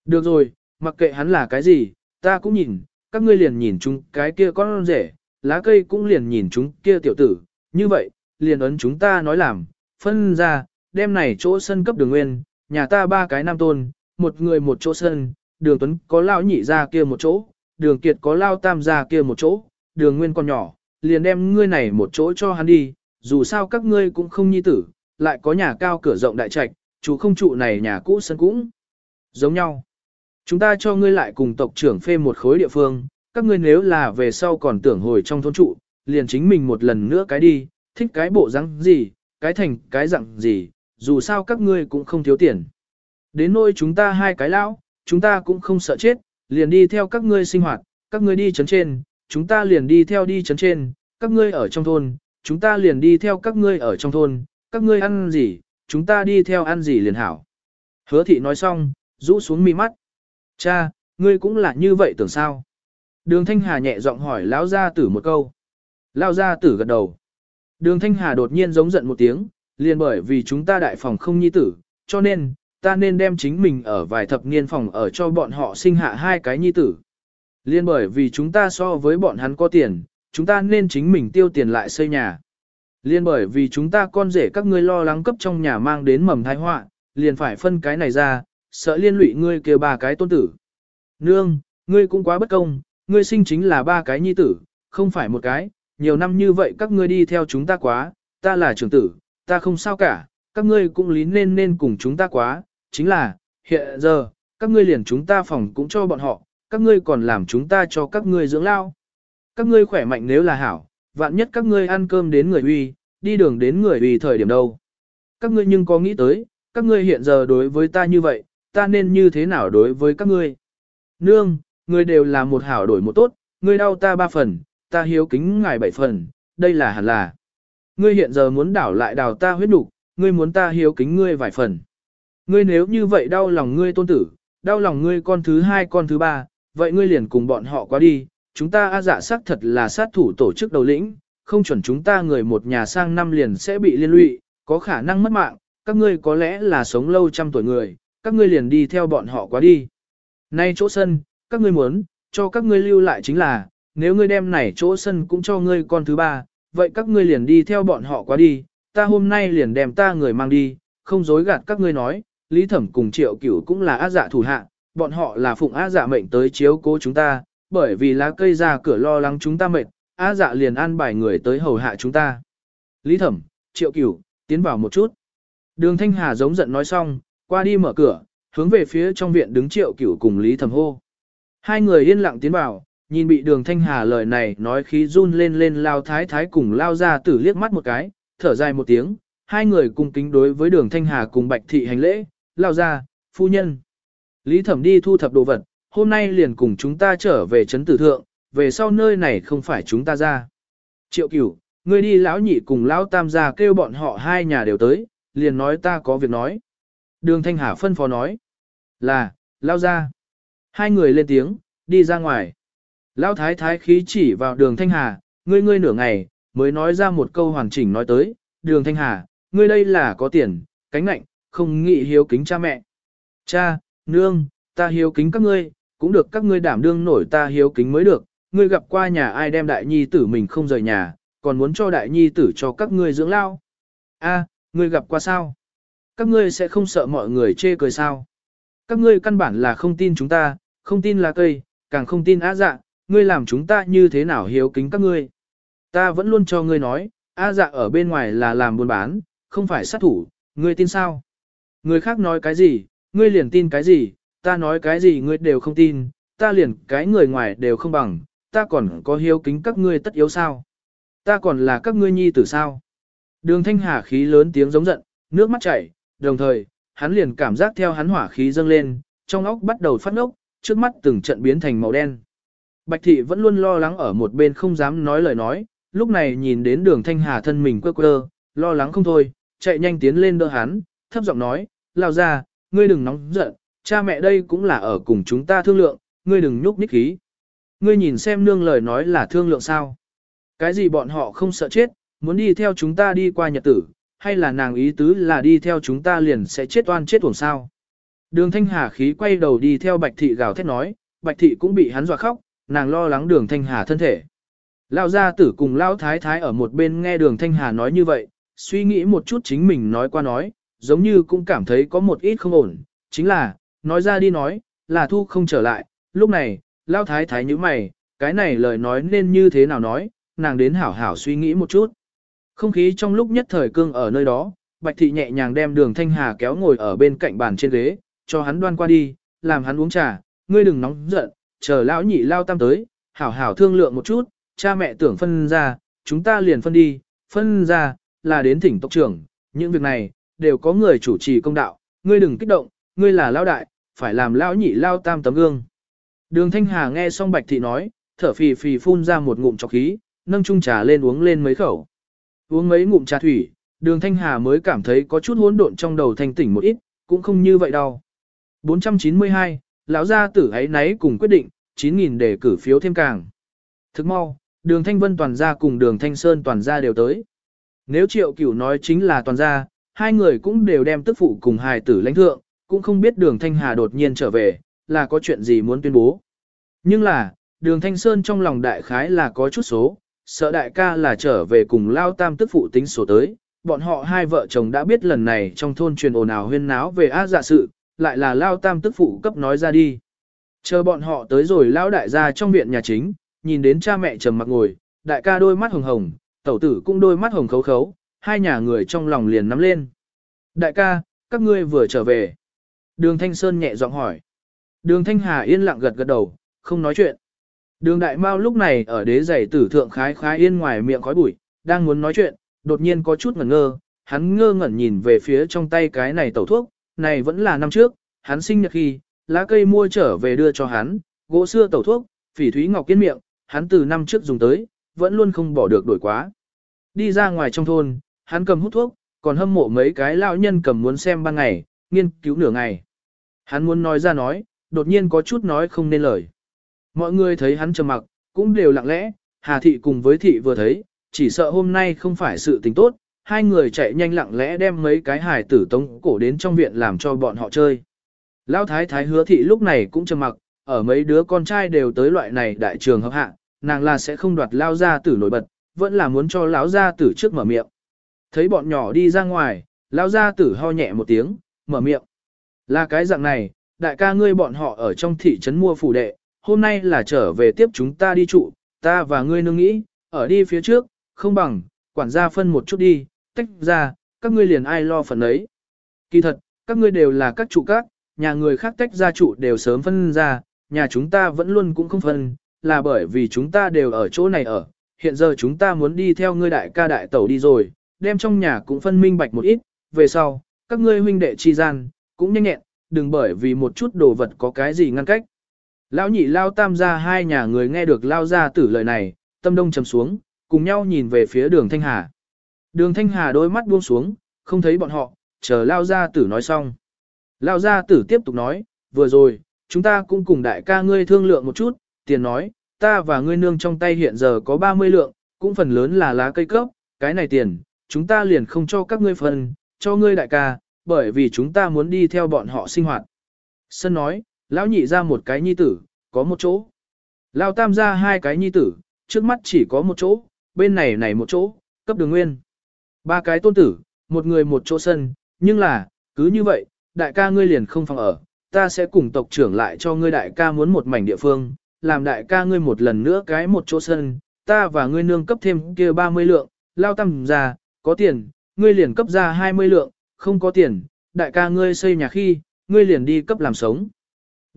được rồi, mặc kệ hắn là cái gì, ta cũng nhìn, các ngươi liền nhìn chúng cái kia con rể, lá cây cũng liền nhìn chúng kia tiểu tử, như vậy, liền ấn chúng ta nói làm, phân ra, đem này chỗ sân cấp đường nguyên, nhà ta ba cái nam tôn, một người một chỗ sân, đường tuấn có lao nhị ra kia một chỗ, đường kiệt có lao tam ra kia một chỗ, đường nguyên còn nhỏ, liền đem ngươi này một chỗ cho hắn đi, dù sao các ngươi cũng không nhi tử, lại có nhà cao cửa rộng đại trạch, chú không trụ này nhà cũ sân cũng giống nhau. Chúng ta cho ngươi lại cùng tộc trưởng phê một khối địa phương, các ngươi nếu là về sau còn tưởng hồi trong thôn trụ, liền chính mình một lần nữa cái đi, thích cái bộ răng gì, cái thành cái dặn gì, dù sao các ngươi cũng không thiếu tiền. Đến nôi chúng ta hai cái lão, chúng ta cũng không sợ chết, liền đi theo các ngươi sinh hoạt, các ngươi đi chấn trên, chúng ta liền đi theo đi chấn trên, các ngươi ở trong thôn, chúng ta liền đi theo các ngươi ở trong thôn, các ngươi ăn gì, chúng ta đi theo ăn gì liền hảo. Hứa thị nói xong, rũ xuống mi mắt. Cha, ngươi cũng là như vậy tưởng sao? Đường Thanh Hà nhẹ giọng hỏi lão gia tử một câu. Lão gia tử gật đầu. Đường Thanh Hà đột nhiên giống giận một tiếng, liền bởi vì chúng ta đại phòng không nhi tử, cho nên, ta nên đem chính mình ở vài thập niên phòng ở cho bọn họ sinh hạ hai cái nhi tử. Liên bởi vì chúng ta so với bọn hắn có tiền, chúng ta nên chính mình tiêu tiền lại xây nhà. Liên bởi vì chúng ta con rể các ngươi lo lắng cấp trong nhà mang đến mầm thai họa, liền phải phân cái này ra, sợ liên lụy ngươi kia ba cái tôn tử. Nương, ngươi cũng quá bất công, ngươi sinh chính là ba cái nhi tử, không phải một cái, nhiều năm như vậy các ngươi đi theo chúng ta quá, ta là trưởng tử, ta không sao cả, các ngươi cũng lý nên nên cùng chúng ta quá, chính là, hiện giờ, các ngươi liền chúng ta phòng cũng cho bọn họ, các ngươi còn làm chúng ta cho các ngươi dưỡng lao. Các ngươi khỏe mạnh nếu là hảo, vạn nhất các ngươi ăn cơm đến người uy, đi đường đến người uy thời điểm đâu. Các ngươi nhưng có nghĩ tới, các ngươi hiện giờ đối với ta như vậy, ta nên như thế nào đối với các ngươi. Nương, ngươi đều là một hảo đổi một tốt, ngươi đau ta ba phần, ta hiếu kính ngài bảy phần, đây là hẳn là. Ngươi hiện giờ muốn đảo lại đào ta huyết đủ, ngươi muốn ta hiếu kính ngươi vài phần. Ngươi nếu như vậy đau lòng ngươi tôn tử, đau lòng ngươi con thứ hai con thứ ba, vậy ngươi liền cùng bọn họ qua đi, chúng ta a dạ xác thật là sát thủ tổ chức đầu lĩnh, không chuẩn chúng ta người một nhà sang năm liền sẽ bị liên lụy, có khả năng mất mạng, các ngươi có lẽ là sống lâu trăm tuổi người, các ngươi liền đi theo bọn họ qua đi. Nay chỗ sân, các ngươi muốn, cho các ngươi lưu lại chính là, nếu ngươi đem này chỗ sân cũng cho ngươi con thứ ba, vậy các ngươi liền đi theo bọn họ qua đi, ta hôm nay liền đem ta người mang đi, không dối gạt các ngươi nói, Lý Thẩm cùng Triệu Cửu cũng là á dạ thủ hạ, bọn họ là phụng á dạ mệnh tới chiếu cố chúng ta, bởi vì lá cây ra cửa lo lắng chúng ta mệt, á dạ liền an bài người tới hầu hạ chúng ta. Lý Thẩm, Triệu Cửu, tiến vào một chút. Đường Thanh Hà giống giận nói xong, qua đi mở cửa, hướng về phía trong viện đứng Triệu Cửu cùng Lý Thẩm hô. Hai người yên lặng tiến vào, nhìn bị đường Thanh Hà lời này nói khí run lên lên lao thái thái cùng lao ra tử liếc mắt một cái, thở dài một tiếng, hai người cùng kính đối với đường Thanh Hà cùng Bạch Thị hành lễ, lao ra, phu nhân. Lý Thẩm đi thu thập đồ vật, hôm nay liền cùng chúng ta trở về trấn tử thượng, về sau nơi này không phải chúng ta ra. Triệu cửu, ngươi đi lão nhị cùng lão tam gia kêu bọn họ hai nhà đều tới, liền nói ta có việc nói. Đường Thanh Hà phân phó nói, là, lao ra. Hai người lên tiếng, đi ra ngoài. Lão thái thái khí chỉ vào đường Thanh Hà, ngươi ngươi nửa ngày, mới nói ra một câu hoàn chỉnh nói tới, đường Thanh Hà, ngươi đây là có tiền, cánh nạnh, không nghĩ hiếu kính cha mẹ. Cha, nương, ta hiếu kính các ngươi, cũng được các ngươi đảm đương nổi ta hiếu kính mới được, ngươi gặp qua nhà ai đem đại nhi tử mình không rời nhà, còn muốn cho đại nhi tử cho các ngươi dưỡng lao. A, ngươi gặp qua sao? Các ngươi sẽ không sợ mọi người chê cười sao? Các ngươi căn bản là không tin chúng ta, không tin là cây, càng không tin á dạ, ngươi làm chúng ta như thế nào hiếu kính các ngươi. Ta vẫn luôn cho ngươi nói, á dạ ở bên ngoài là làm buôn bán, không phải sát thủ, ngươi tin sao? Người khác nói cái gì, ngươi liền tin cái gì, ta nói cái gì ngươi đều không tin, ta liền cái người ngoài đều không bằng, ta còn có hiếu kính các ngươi tất yếu sao? Ta còn là các ngươi nhi tử sao? Đường thanh hà khí lớn tiếng giống giận, nước mắt chảy, đồng thời, hắn liền cảm giác theo hắn hỏa khí dâng lên, trong óc bắt đầu phát ốc, trước mắt từng trận biến thành màu đen. Bạch thị vẫn luôn lo lắng ở một bên không dám nói lời nói, lúc này nhìn đến đường thanh hà thân mình quơ quơ, lo lắng không thôi, chạy nhanh tiến lên đỡ hắn, thấp giọng nói, lao ra, ngươi đừng nóng giận, cha mẹ đây cũng là ở cùng chúng ta thương lượng, ngươi đừng nhúc nhích khí. Ngươi nhìn xem nương lời nói là thương lượng sao. Cái gì bọn họ không sợ chết, muốn đi theo chúng ta đi qua nhật tử, hay là nàng ý tứ là đi theo chúng ta liền sẽ chết oan chết uổng sao. Đường thanh hà khí quay đầu đi theo bạch thị gào thét nói, bạch thị cũng bị hắn dọa khóc, nàng lo lắng đường thanh hà thân thể. Lao gia tử cùng Lao thái thái ở một bên nghe đường thanh hà nói như vậy, suy nghĩ một chút chính mình nói qua nói, giống như cũng cảm thấy có một ít không ổn, chính là, nói ra đi nói, là thu không trở lại, lúc này, Lao thái thái như mày, cái này lời nói nên như thế nào nói, nàng đến hảo hảo suy nghĩ một chút. Không khí trong lúc nhất thời cương ở nơi đó, Bạch Thị nhẹ nhàng đem đường Thanh Hà kéo ngồi ở bên cạnh bàn trên ghế, cho hắn đoan qua đi, làm hắn uống trà, ngươi đừng nóng giận, chờ lão nhị lao tam tới, hảo hảo thương lượng một chút, cha mẹ tưởng phân ra, chúng ta liền phân đi, phân ra, là đến thỉnh tộc trưởng, những việc này, đều có người chủ trì công đạo, ngươi đừng kích động, ngươi là lao đại, phải làm lão nhị lao tam tấm gương. Đường Thanh Hà nghe xong Bạch Thị nói, thở phì phì phun ra một ngụm chọc khí, nâng chung trà lên uống lên mấy khẩu. Uống mấy ngụm trà thủy, đường Thanh Hà mới cảm thấy có chút hỗn độn trong đầu thanh tỉnh một ít, cũng không như vậy đâu. 492, lão gia tử ấy nấy cùng quyết định, 9.000 để cử phiếu thêm càng. Thức mau, đường Thanh Vân toàn gia cùng đường Thanh Sơn toàn gia đều tới. Nếu triệu cửu nói chính là toàn gia, hai người cũng đều đem tức phụ cùng hài tử lãnh thượng, cũng không biết đường Thanh Hà đột nhiên trở về, là có chuyện gì muốn tuyên bố. Nhưng là, đường Thanh Sơn trong lòng đại khái là có chút số, sợ đại ca là trở về cùng lao tam tức phụ tính sổ tới. Bọn họ hai vợ chồng đã biết lần này trong thôn truyền ồn ào huyên náo về á dạ sự, lại là lao tam tức phụ cấp nói ra đi. Chờ bọn họ tới rồi lao đại gia trong viện nhà chính, nhìn đến cha mẹ trầm mặc ngồi, đại ca đôi mắt hồng hồng, tẩu tử cũng đôi mắt hồng khấu khấu, hai nhà người trong lòng liền nắm lên. Đại ca, các ngươi vừa trở về. Đường Thanh Sơn nhẹ giọng hỏi. Đường Thanh Hà yên lặng gật gật đầu, không nói chuyện. Đường Đại Mao lúc này ở đế giày tử thượng khái khái yên ngoài miệng khói bụi, đang muốn nói chuyện, đột nhiên có chút ngẩn ngơ, hắn ngơ ngẩn nhìn về phía trong tay cái này tẩu thuốc, này vẫn là năm trước, hắn sinh nhật khi, lá cây mua trở về đưa cho hắn, gỗ xưa tẩu thuốc, phỉ thúy ngọc kiên miệng, hắn từ năm trước dùng tới, vẫn luôn không bỏ được đổi quá. Đi ra ngoài trong thôn, hắn cầm hút thuốc, còn hâm mộ mấy cái lão nhân cầm muốn xem ban ngày, nghiên cứu nửa ngày. Hắn muốn nói ra nói, đột nhiên có chút nói không nên lời. Mọi người thấy hắn trầm mặc, cũng đều lặng lẽ, Hà Thị cùng với Thị vừa thấy, chỉ sợ hôm nay không phải sự tình tốt, hai người chạy nhanh lặng lẽ đem mấy cái hài tử tống cổ đến trong viện làm cho bọn họ chơi. Lão Thái Thái hứa Thị lúc này cũng trầm mặc, ở mấy đứa con trai đều tới loại này đại trường hợp hạ, nàng là sẽ không đoạt lao gia tử nổi bật, vẫn là muốn cho lão gia tử trước mở miệng. Thấy bọn nhỏ đi ra ngoài, lão gia tử ho nhẹ một tiếng, mở miệng. Là cái dạng này, đại ca ngươi bọn họ ở trong thị trấn mua phủ đệ, hôm nay là trở về tiếp chúng ta đi trụ, ta và ngươi nương nghĩ, ở đi phía trước, không bằng, quản gia phân một chút đi, tách ra, các ngươi liền ai lo phần ấy. Kỳ thật, các ngươi đều là các trụ các, nhà người khác tách ra trụ đều sớm phân ra, nhà chúng ta vẫn luôn cũng không phân, là bởi vì chúng ta đều ở chỗ này ở, hiện giờ chúng ta muốn đi theo ngươi đại ca đại tẩu đi rồi, đem trong nhà cũng phân minh bạch một ít, về sau, các ngươi huynh đệ chi gian, cũng nhanh nhẹn, đừng bởi vì một chút đồ vật có cái gì ngăn cách. Lão nhị lao tam ra hai nhà người nghe được lao gia tử lời này, tâm đông trầm xuống, cùng nhau nhìn về phía đường Thanh Hà. Đường Thanh Hà đôi mắt buông xuống, không thấy bọn họ, chờ lao gia tử nói xong. Lao gia tử tiếp tục nói, vừa rồi, chúng ta cũng cùng đại ca ngươi thương lượng một chút, tiền nói, ta và ngươi nương trong tay hiện giờ có 30 lượng, cũng phần lớn là lá cây cấp, cái này tiền, chúng ta liền không cho các ngươi phần, cho ngươi đại ca, bởi vì chúng ta muốn đi theo bọn họ sinh hoạt. Sân nói, lão nhị ra một cái nhi tử, có một chỗ. Lão tam ra hai cái nhi tử, trước mắt chỉ có một chỗ, bên này này một chỗ, cấp đường nguyên. Ba cái tôn tử, một người một chỗ sân, nhưng là, cứ như vậy, đại ca ngươi liền không phòng ở, ta sẽ cùng tộc trưởng lại cho ngươi đại ca muốn một mảnh địa phương, làm đại ca ngươi một lần nữa cái một chỗ sân, ta và ngươi nương cấp thêm kia 30 lượng, lao tam ra, có tiền, ngươi liền cấp ra 20 lượng, không có tiền, đại ca ngươi xây nhà khi, ngươi liền đi cấp làm sống.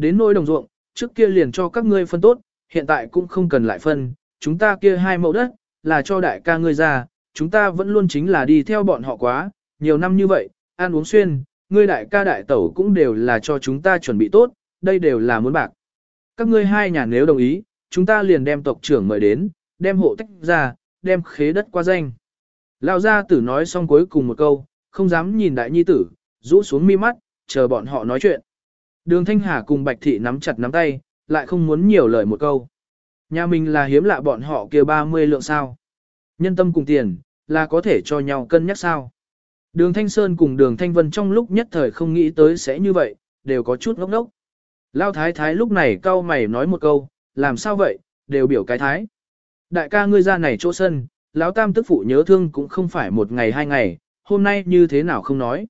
Đến nôi đồng ruộng, trước kia liền cho các ngươi phân tốt, hiện tại cũng không cần lại phân, chúng ta kia hai mẫu đất, là cho đại ca ngươi ra, chúng ta vẫn luôn chính là đi theo bọn họ quá, nhiều năm như vậy, ăn uống xuyên, ngươi đại ca đại tẩu cũng đều là cho chúng ta chuẩn bị tốt, đây đều là muốn bạc. Các ngươi hai nhà nếu đồng ý, chúng ta liền đem tộc trưởng mời đến, đem hộ tách ra, đem khế đất qua danh. Lão gia tử nói xong cuối cùng một câu, không dám nhìn đại nhi tử, rũ xuống mi mắt, chờ bọn họ nói chuyện. Đường Thanh Hà cùng Bạch Thị nắm chặt nắm tay, lại không muốn nhiều lời một câu. Nhà mình là hiếm lạ bọn họ kia 30 lượng sao. Nhân tâm cùng tiền, là có thể cho nhau cân nhắc sao. Đường Thanh Sơn cùng đường Thanh Vân trong lúc nhất thời không nghĩ tới sẽ như vậy, đều có chút ngốc ngốc. Lao Thái Thái lúc này cau mày nói một câu, làm sao vậy, đều biểu cái thái. Đại ca ngươi ra này chỗ sân, lão tam tức phụ nhớ thương cũng không phải một ngày hai ngày, hôm nay như thế nào không nói.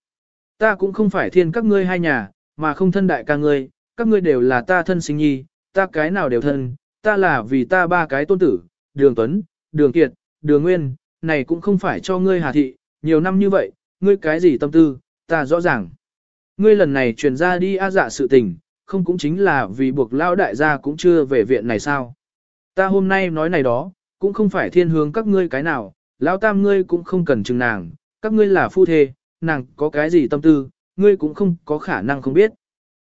Ta cũng không phải thiên các ngươi hai nhà, mà không thân đại ca ngươi, các ngươi đều là ta thân sinh nhi, ta cái nào đều thân, ta là vì ta ba cái tôn tử, đường Tuấn, đường Kiệt, đường Nguyên, này cũng không phải cho ngươi hà thị, nhiều năm như vậy, ngươi cái gì tâm tư, ta rõ ràng. Ngươi lần này truyền ra đi a dạ sự tình, không cũng chính là vì buộc lao đại gia cũng chưa về viện này sao. Ta hôm nay nói này đó, cũng không phải thiên hướng các ngươi cái nào, lão tam ngươi cũng không cần chừng nàng, các ngươi là phu thê, nàng có cái gì tâm tư, ngươi cũng không có khả năng không biết.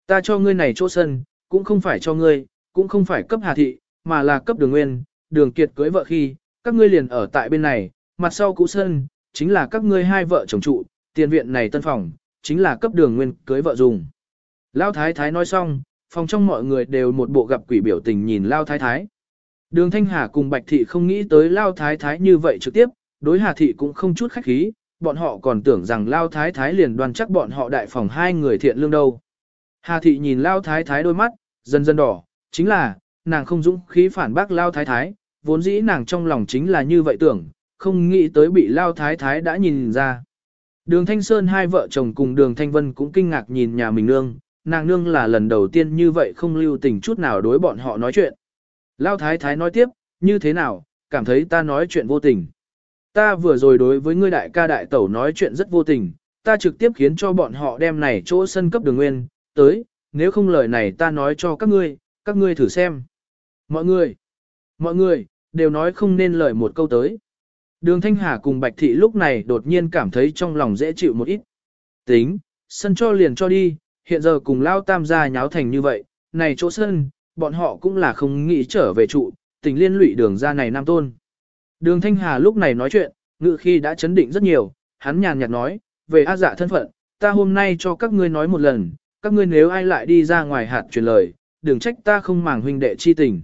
Ta cho ngươi này chỗ sân, cũng không phải cho ngươi, cũng không phải cấp hà thị, mà là cấp đường nguyên, đường kiệt cưới vợ khi, các ngươi liền ở tại bên này, mặt sau cũ sân, chính là các ngươi hai vợ chồng trụ, tiền viện này tân phòng, chính là cấp đường nguyên cưới vợ dùng. Lao thái thái nói xong, phòng trong mọi người đều một bộ gặp quỷ biểu tình nhìn Lao thái thái. Đường Thanh Hà cùng Bạch Thị không nghĩ tới Lao thái thái như vậy trực tiếp, đối Hà Thị cũng không chút khách khí, bọn họ còn tưởng rằng Lao thái thái liền đoan chắc bọn họ đại phòng hai người thiện lương đâu. Hà Thị nhìn Lao thái thái đôi mắt, dần dần đỏ, chính là, nàng không dũng khí phản bác Lao thái thái, vốn dĩ nàng trong lòng chính là như vậy tưởng, không nghĩ tới bị Lao thái thái đã nhìn ra. Đường Thanh Sơn hai vợ chồng cùng đường Thanh Vân cũng kinh ngạc nhìn nhà mình nương, nàng nương là lần đầu tiên như vậy không lưu tình chút nào đối bọn họ nói chuyện. Lao thái thái nói tiếp, như thế nào, cảm thấy ta nói chuyện vô tình. Ta vừa rồi đối với ngươi đại ca đại tẩu nói chuyện rất vô tình, ta trực tiếp khiến cho bọn họ đem này chỗ sân cấp đường nguyên, tới, nếu không lời này ta nói cho các ngươi, các ngươi thử xem. Mọi người, mọi người, đều nói không nên lời một câu tới. Đường Thanh Hà cùng Bạch Thị lúc này đột nhiên cảm thấy trong lòng dễ chịu một ít. Tính, sân cho liền cho đi, hiện giờ cùng Lao Tam gia nháo thành như vậy, này chỗ sân, bọn họ cũng là không nghĩ trở về trụ, tình liên lụy đường ra này Nam Tôn. Đường Thanh Hà lúc này nói chuyện, ngự khi đã chấn định rất nhiều, hắn nhàn nhạt nói, về A dạ thân phận, ta hôm nay cho các ngươi nói một lần, các ngươi nếu ai lại đi ra ngoài hạt truyền lời, đừng trách ta không màng huynh đệ chi tình.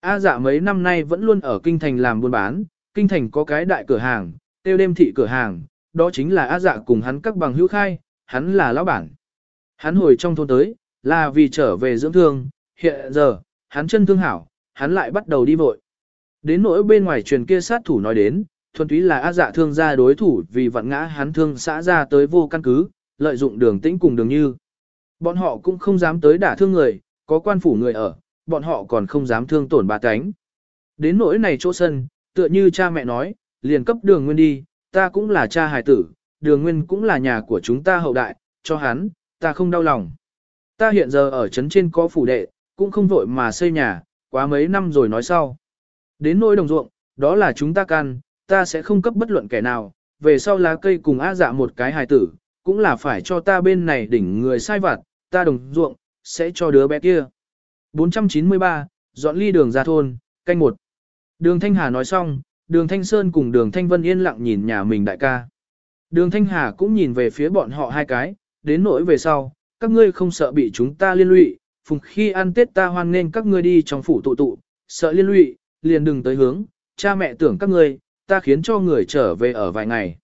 A dạ mấy năm nay vẫn luôn ở kinh thành làm buôn bán, kinh thành có cái đại cửa hàng, tiêu đêm thị cửa hàng, đó chính là A dạ cùng hắn các bằng hữu khai, hắn là lão bản. Hắn hồi trong thôn tới, là vì trở về dưỡng thương, hiện giờ, hắn chân thương hảo, hắn lại bắt đầu đi vội. Đến nỗi bên ngoài truyền kia sát thủ nói đến, thuần túy là A dạ thương gia đối thủ vì vặn ngã hắn thương xã ra tới vô căn cứ, lợi dụng đường tĩnh cùng đường như. Bọn họ cũng không dám tới đả thương người, có quan phủ người ở, bọn họ còn không dám thương tổn bà cánh. Đến nỗi này chỗ sân, tựa như cha mẹ nói, liền cấp đường nguyên đi, ta cũng là cha hài tử, đường nguyên cũng là nhà của chúng ta hậu đại, cho hắn, ta không đau lòng. Ta hiện giờ ở trấn trên có phủ đệ, cũng không vội mà xây nhà, quá mấy năm rồi nói sau. Đến nỗi đồng ruộng, đó là chúng ta can, ta sẽ không cấp bất luận kẻ nào, về sau lá cây cùng á dạ một cái hài tử, cũng là phải cho ta bên này đỉnh người sai vặt, ta đồng ruộng, sẽ cho đứa bé kia. 493, dọn ly đường ra thôn, canh một. Đường Thanh Hà nói xong, đường Thanh Sơn cùng đường Thanh Vân yên lặng nhìn nhà mình đại ca. Đường Thanh Hà cũng nhìn về phía bọn họ hai cái, đến nỗi về sau, các ngươi không sợ bị chúng ta liên lụy, phùng khi ăn tết ta hoan nên các ngươi đi trong phủ tụ tụ, sợ liên lụy, liền đừng tới hướng, cha mẹ tưởng các ngươi, ta khiến cho người trở về ở vài ngày.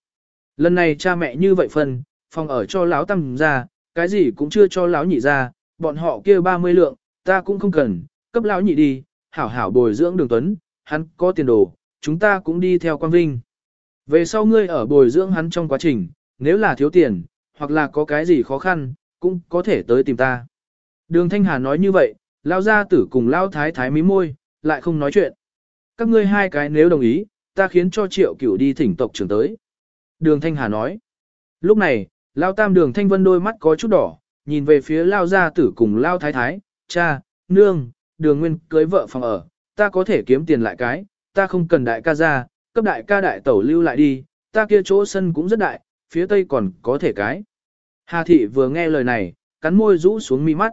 Lần này cha mẹ như vậy phân, phòng ở cho lão tăng ra, cái gì cũng chưa cho lão nhị ra, bọn họ kia 30 lượng, ta cũng không cần, cấp lão nhị đi, hảo hảo bồi dưỡng đường tuấn, hắn có tiền đồ, chúng ta cũng đi theo quan vinh. Về sau ngươi ở bồi dưỡng hắn trong quá trình, nếu là thiếu tiền, hoặc là có cái gì khó khăn, cũng có thể tới tìm ta. Đường Thanh Hà nói như vậy, lao gia tử cùng lao thái thái mí môi, lại không nói chuyện. Các ngươi hai cái nếu đồng ý, ta khiến cho triệu cửu đi thỉnh tộc trưởng tới. Đường Thanh Hà nói. Lúc này, lao tam đường Thanh Vân đôi mắt có chút đỏ, nhìn về phía lao gia tử cùng lao thái thái, cha, nương, đường nguyên cưới vợ phòng ở, ta có thể kiếm tiền lại cái, ta không cần đại ca ra, cấp đại ca đại tẩu lưu lại đi, ta kia chỗ sân cũng rất đại, phía tây còn có thể cái. Hà thị vừa nghe lời này, cắn môi rũ xuống mi mắt.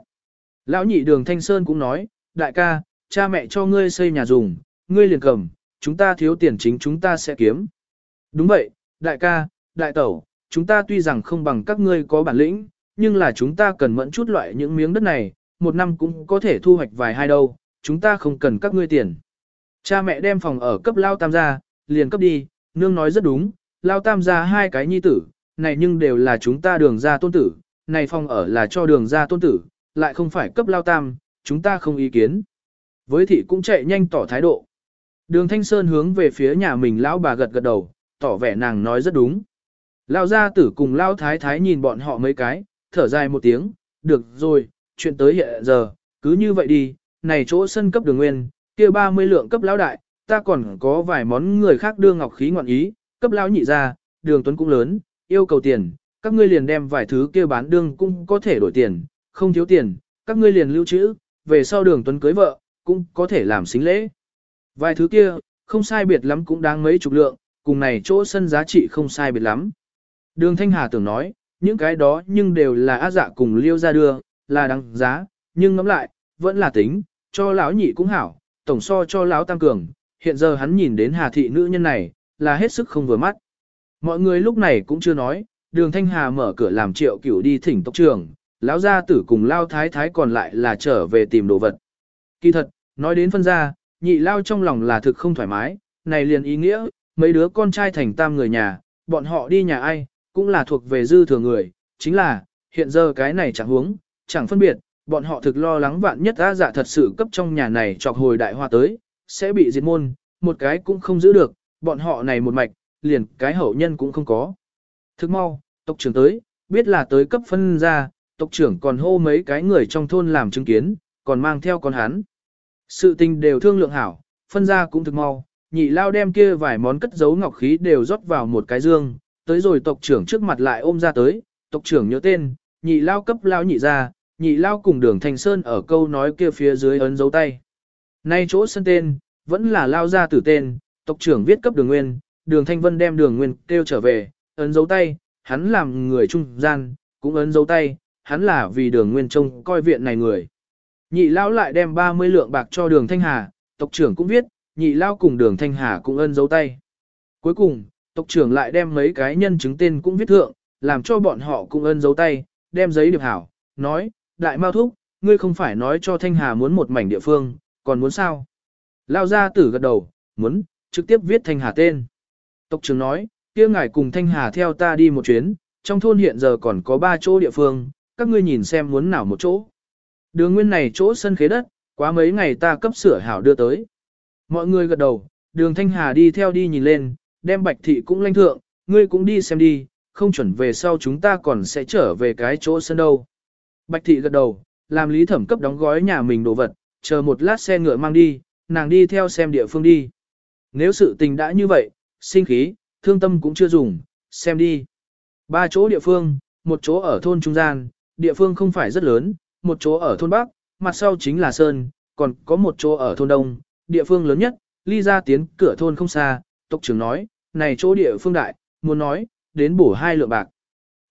Lão nhị đường Thanh Sơn cũng nói, đại ca, cha mẹ cho ngươi xây nhà dùng, ngươi liền cầm, chúng ta thiếu tiền chính chúng ta sẽ kiếm. Đúng vậy, đại ca, đại tẩu, chúng ta tuy rằng không bằng các ngươi có bản lĩnh, nhưng là chúng ta cần mẫn chút loại những miếng đất này, một năm cũng có thể thu hoạch vài hai đâu, chúng ta không cần các ngươi tiền. Cha mẹ đem phòng ở cấp lao tam gia, liền cấp đi, nương nói rất đúng, lao tam gia hai cái nhi tử, này nhưng đều là chúng ta đường ra tôn tử, này phòng ở là cho đường ra tôn tử, lại không phải cấp lao tam, chúng ta không ý kiến. Với thị cũng chạy nhanh tỏ thái độ. Đường Thanh Sơn hướng về phía nhà mình lão bà gật gật đầu, tỏ vẻ nàng nói rất đúng. Lão gia tử cùng Lão thái thái nhìn bọn họ mấy cái, thở dài một tiếng, được rồi, chuyện tới hiện giờ, cứ như vậy đi, này chỗ sân cấp đường nguyên, kia 30 lượng cấp lão đại, ta còn có vài món người khác đưa ngọc khí ngọn ý, cấp lão nhị ra, đường tuấn cũng lớn, yêu cầu tiền, các ngươi liền đem vài thứ kia bán đương cũng có thể đổi tiền, không thiếu tiền, các ngươi liền lưu trữ, về sau đường tuấn cưới vợ, cũng có thể làm xính lễ. Vài thứ kia, không sai biệt lắm cũng đáng mấy chục lượng, cùng này chỗ sân giá trị không sai biệt lắm. Đường Thanh Hà tưởng nói, những cái đó nhưng đều là á dạ cùng liêu ra đưa, là đáng giá, nhưng ngẫm lại, vẫn là tính, cho lão nhị cũng hảo, tổng so cho lão tam cường, hiện giờ hắn nhìn đến Hà thị nữ nhân này, là hết sức không vừa mắt. Mọi người lúc này cũng chưa nói, đường Thanh Hà mở cửa làm triệu cửu đi thỉnh tộc trưởng, lão gia tử cùng lao thái thái còn lại là trở về tìm đồ vật. Kỳ thật, nói đến phân gia, nhị lao trong lòng là thực không thoải mái, này liền ý nghĩa, mấy đứa con trai thành tam người nhà, bọn họ đi nhà ai, cũng là thuộc về dư thừa người, chính là, hiện giờ cái này chẳng huống, chẳng phân biệt, bọn họ thực lo lắng vạn nhất á giả thật sự cấp trong nhà này chọc hồi đại hoa tới, sẽ bị diệt môn, một cái cũng không giữ được, bọn họ này một mạch, liền cái hậu nhân cũng không có. Thức mau, tộc trưởng tới, biết là tới cấp phân ra, tộc trưởng còn hô mấy cái người trong thôn làm chứng kiến, còn mang theo con hắn. Sự tình đều thương lượng hảo, phân ra cũng thực mau, nhị lao đem kia vài món cất giấu ngọc khí đều rót vào một cái dương, tới rồi tộc trưởng trước mặt lại ôm ra tới, tộc trưởng nhớ tên, nhị lao cấp lao nhị ra, nhị lao cùng đường thành sơn ở câu nói kia phía dưới ấn dấu tay. Nay chỗ sân tên, vẫn là lao ra tử tên, tộc trưởng viết cấp đường nguyên, đường thanh vân đem đường nguyên kêu trở về, ấn dấu tay, hắn làm người trung gian, cũng ấn dấu tay, hắn là vì đường nguyên trông coi viện này người. Nhị lao lại đem 30 lượng bạc cho đường thanh hà, tộc trưởng cũng viết, nhị lao cùng đường thanh hà cũng ân dấu tay. Cuối cùng, tộc trưởng lại đem mấy cái nhân chứng tên cũng viết thượng, làm cho bọn họ cũng ân dấu tay, đem giấy điệp hảo, nói, đại mao thúc, ngươi không phải nói cho Thanh Hà muốn một mảnh địa phương, còn muốn sao? Lao ra tử gật đầu, muốn, trực tiếp viết Thanh Hà tên. Tộc trưởng nói, kia ngài cùng Thanh Hà theo ta đi một chuyến, trong thôn hiện giờ còn có ba chỗ địa phương, các ngươi nhìn xem muốn nào một chỗ. Đường nguyên này chỗ sân khế đất, quá mấy ngày ta cấp sửa hảo đưa tới. Mọi người gật đầu, đường Thanh Hà đi theo đi nhìn lên, đem bạch thị cũng lanh thượng, ngươi cũng đi xem đi, không chuẩn về sau chúng ta còn sẽ trở về cái chỗ sân đâu. Bạch thị gật đầu, làm lý thẩm cấp đóng gói nhà mình đồ vật, chờ một lát xe ngựa mang đi, nàng đi theo xem địa phương đi. Nếu sự tình đã như vậy, sinh khí, thương tâm cũng chưa dùng, xem đi. Ba chỗ địa phương, một chỗ ở thôn trung gian, địa phương không phải rất lớn, một chỗ ở thôn Bắc, mặt sau chính là Sơn, còn có một chỗ ở thôn Đông, địa phương lớn nhất, ly ra tiến cửa thôn không xa, tộc trưởng nói, này chỗ địa phương đại, muốn nói, đến bổ hai lượng bạc.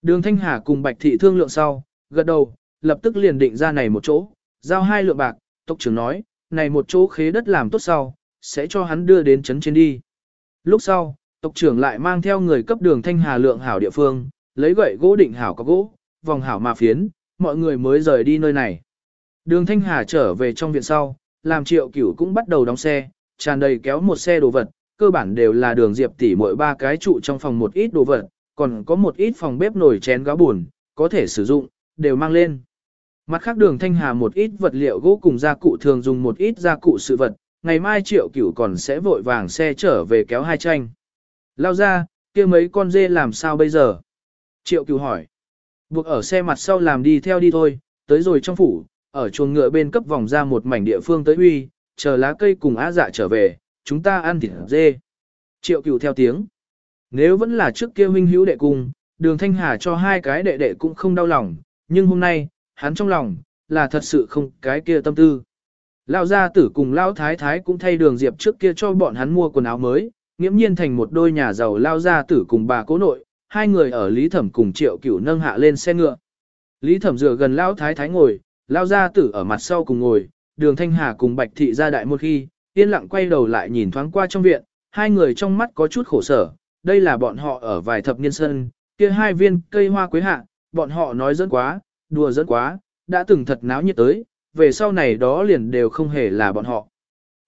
Đường Thanh Hà cùng Bạch Thị thương lượng sau, gật đầu, lập tức liền định ra này một chỗ, giao hai lượng bạc, tộc trưởng nói, này một chỗ khế đất làm tốt sau, sẽ cho hắn đưa đến trấn trên đi. Lúc sau, tộc trưởng lại mang theo người cấp đường thanh hà lượng hảo địa phương, lấy gậy gỗ định hảo có gỗ, vòng hảo mà phiến, mọi người mới rời đi nơi này. Đường thanh hà trở về trong viện sau, làm triệu cửu cũng bắt đầu đóng xe, tràn đầy kéo một xe đồ vật, cơ bản đều là đường diệp tỉ mỗi ba cái trụ trong phòng một ít đồ vật, còn có một ít phòng bếp nồi chén gáo buồn, có thể sử dụng, đều mang lên. Mặt khác đường thanh hà một ít vật liệu gỗ cùng gia cụ thường dùng một ít gia cụ sự vật, ngày mai triệu cửu còn sẽ vội vàng xe trở về kéo hai tranh. Lao ra, kia mấy con dê làm sao bây giờ? Triệu cửu hỏi. Buộc ở xe mặt sau làm đi theo đi thôi, tới rồi trong phủ, ở chuồng ngựa bên cấp vòng ra một mảnh địa phương tới huy, chờ lá cây cùng á dạ trở về, chúng ta ăn thịt dê. Triệu cửu theo tiếng. Nếu vẫn là trước kia huynh hữu đệ cùng, đường thanh hà cho hai cái đệ đệ cũng không đau lòng, nhưng hôm nay, hắn trong lòng, là thật sự không cái kia tâm tư. Lão gia tử cùng lão thái thái cũng thay đường diệp trước kia cho bọn hắn mua quần áo mới, nghiễm nhiên thành một đôi nhà giàu lao gia tử cùng bà cố nội, hai người ở Lý Thẩm cùng Triệu Cửu nâng hạ lên xe ngựa. Lý Thẩm dựa gần lão thái thái ngồi, lão gia tử ở mặt sau cùng ngồi, Đường Thanh Hà cùng Bạch thị ra đại một khi, yên lặng quay đầu lại nhìn thoáng qua trong viện, hai người trong mắt có chút khổ sở, đây là bọn họ ở vài thập niên sân, kia hai viên cây hoa quế hạ, bọn họ nói dẫn quá, đùa dẫn quá, đã từng thật náo nhiệt tới, về sau này đó liền đều không hề là bọn họ.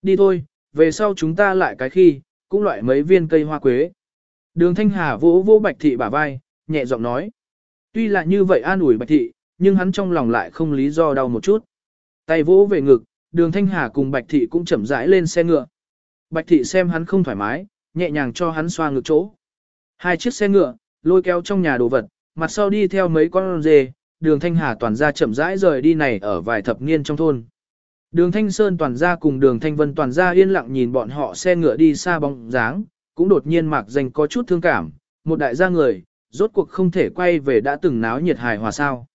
Đi thôi, về sau chúng ta lại cái khi, cũng loại mấy viên cây hoa quế. Đường Thanh Hà vỗ vỗ Bạch Thị bả vai, nhẹ giọng nói. Tuy là như vậy an ủi Bạch Thị, nhưng hắn trong lòng lại không lý do đau một chút. Tay vỗ về ngực, đường Thanh Hà cùng Bạch Thị cũng chậm rãi lên xe ngựa. Bạch Thị xem hắn không thoải mái, nhẹ nhàng cho hắn xoa ngực chỗ. Hai chiếc xe ngựa, lôi kéo trong nhà đồ vật, mặt sau đi theo mấy con dê, đường Thanh Hà toàn ra chậm rãi rời đi này ở vài thập niên trong thôn. Đường Thanh Sơn toàn ra cùng đường Thanh Vân toàn ra yên lặng nhìn bọn họ xe ngựa đi xa bóng dáng, cũng đột nhiên mạc danh có chút thương cảm, một đại gia người, rốt cuộc không thể quay về đã từng náo nhiệt hài hòa sao.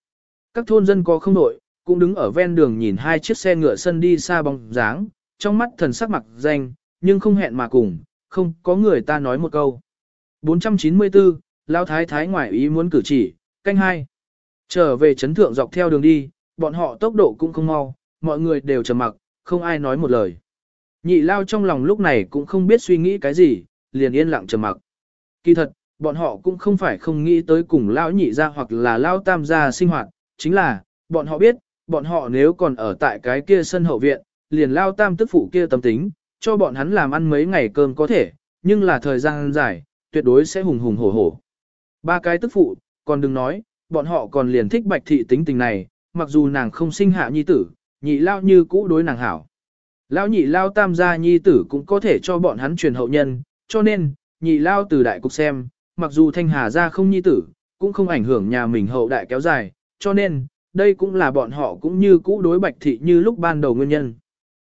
Các thôn dân có không đội, cũng đứng ở ven đường nhìn hai chiếc xe ngựa sân đi xa bóng dáng, trong mắt thần sắc mặc danh, nhưng không hẹn mà cùng, không có người ta nói một câu. 494, Lao Thái Thái ngoại ý muốn cử chỉ, canh hai. Trở về chấn thượng dọc theo đường đi, bọn họ tốc độ cũng không mau, mọi người đều trầm mặc, không ai nói một lời. Nhị Lao trong lòng lúc này cũng không biết suy nghĩ cái gì, liền yên lặng trầm mặc. Kỳ thật, bọn họ cũng không phải không nghĩ tới cùng Lão nhị gia hoặc là Lão tam gia sinh hoạt, chính là, bọn họ biết, bọn họ nếu còn ở tại cái kia sân hậu viện, liền Lao tam tức phụ kia tâm tính, cho bọn hắn làm ăn mấy ngày cơm có thể, nhưng là thời gian dài, tuyệt đối sẽ hùng hùng hổ hổ. Ba cái tức phụ, còn đừng nói, bọn họ còn liền thích bạch thị tính tình này, mặc dù nàng không sinh hạ nhi tử, nhị lao như cũ đối nàng hảo. Lão nhị lao tam gia nhi tử cũng có thể cho bọn hắn truyền hậu nhân, cho nên, nhị lao từ đại cục xem, mặc dù thanh hà gia không nhi tử, cũng không ảnh hưởng nhà mình hậu đại kéo dài, cho nên, đây cũng là bọn họ cũng như cũ đối bạch thị như lúc ban đầu nguyên nhân.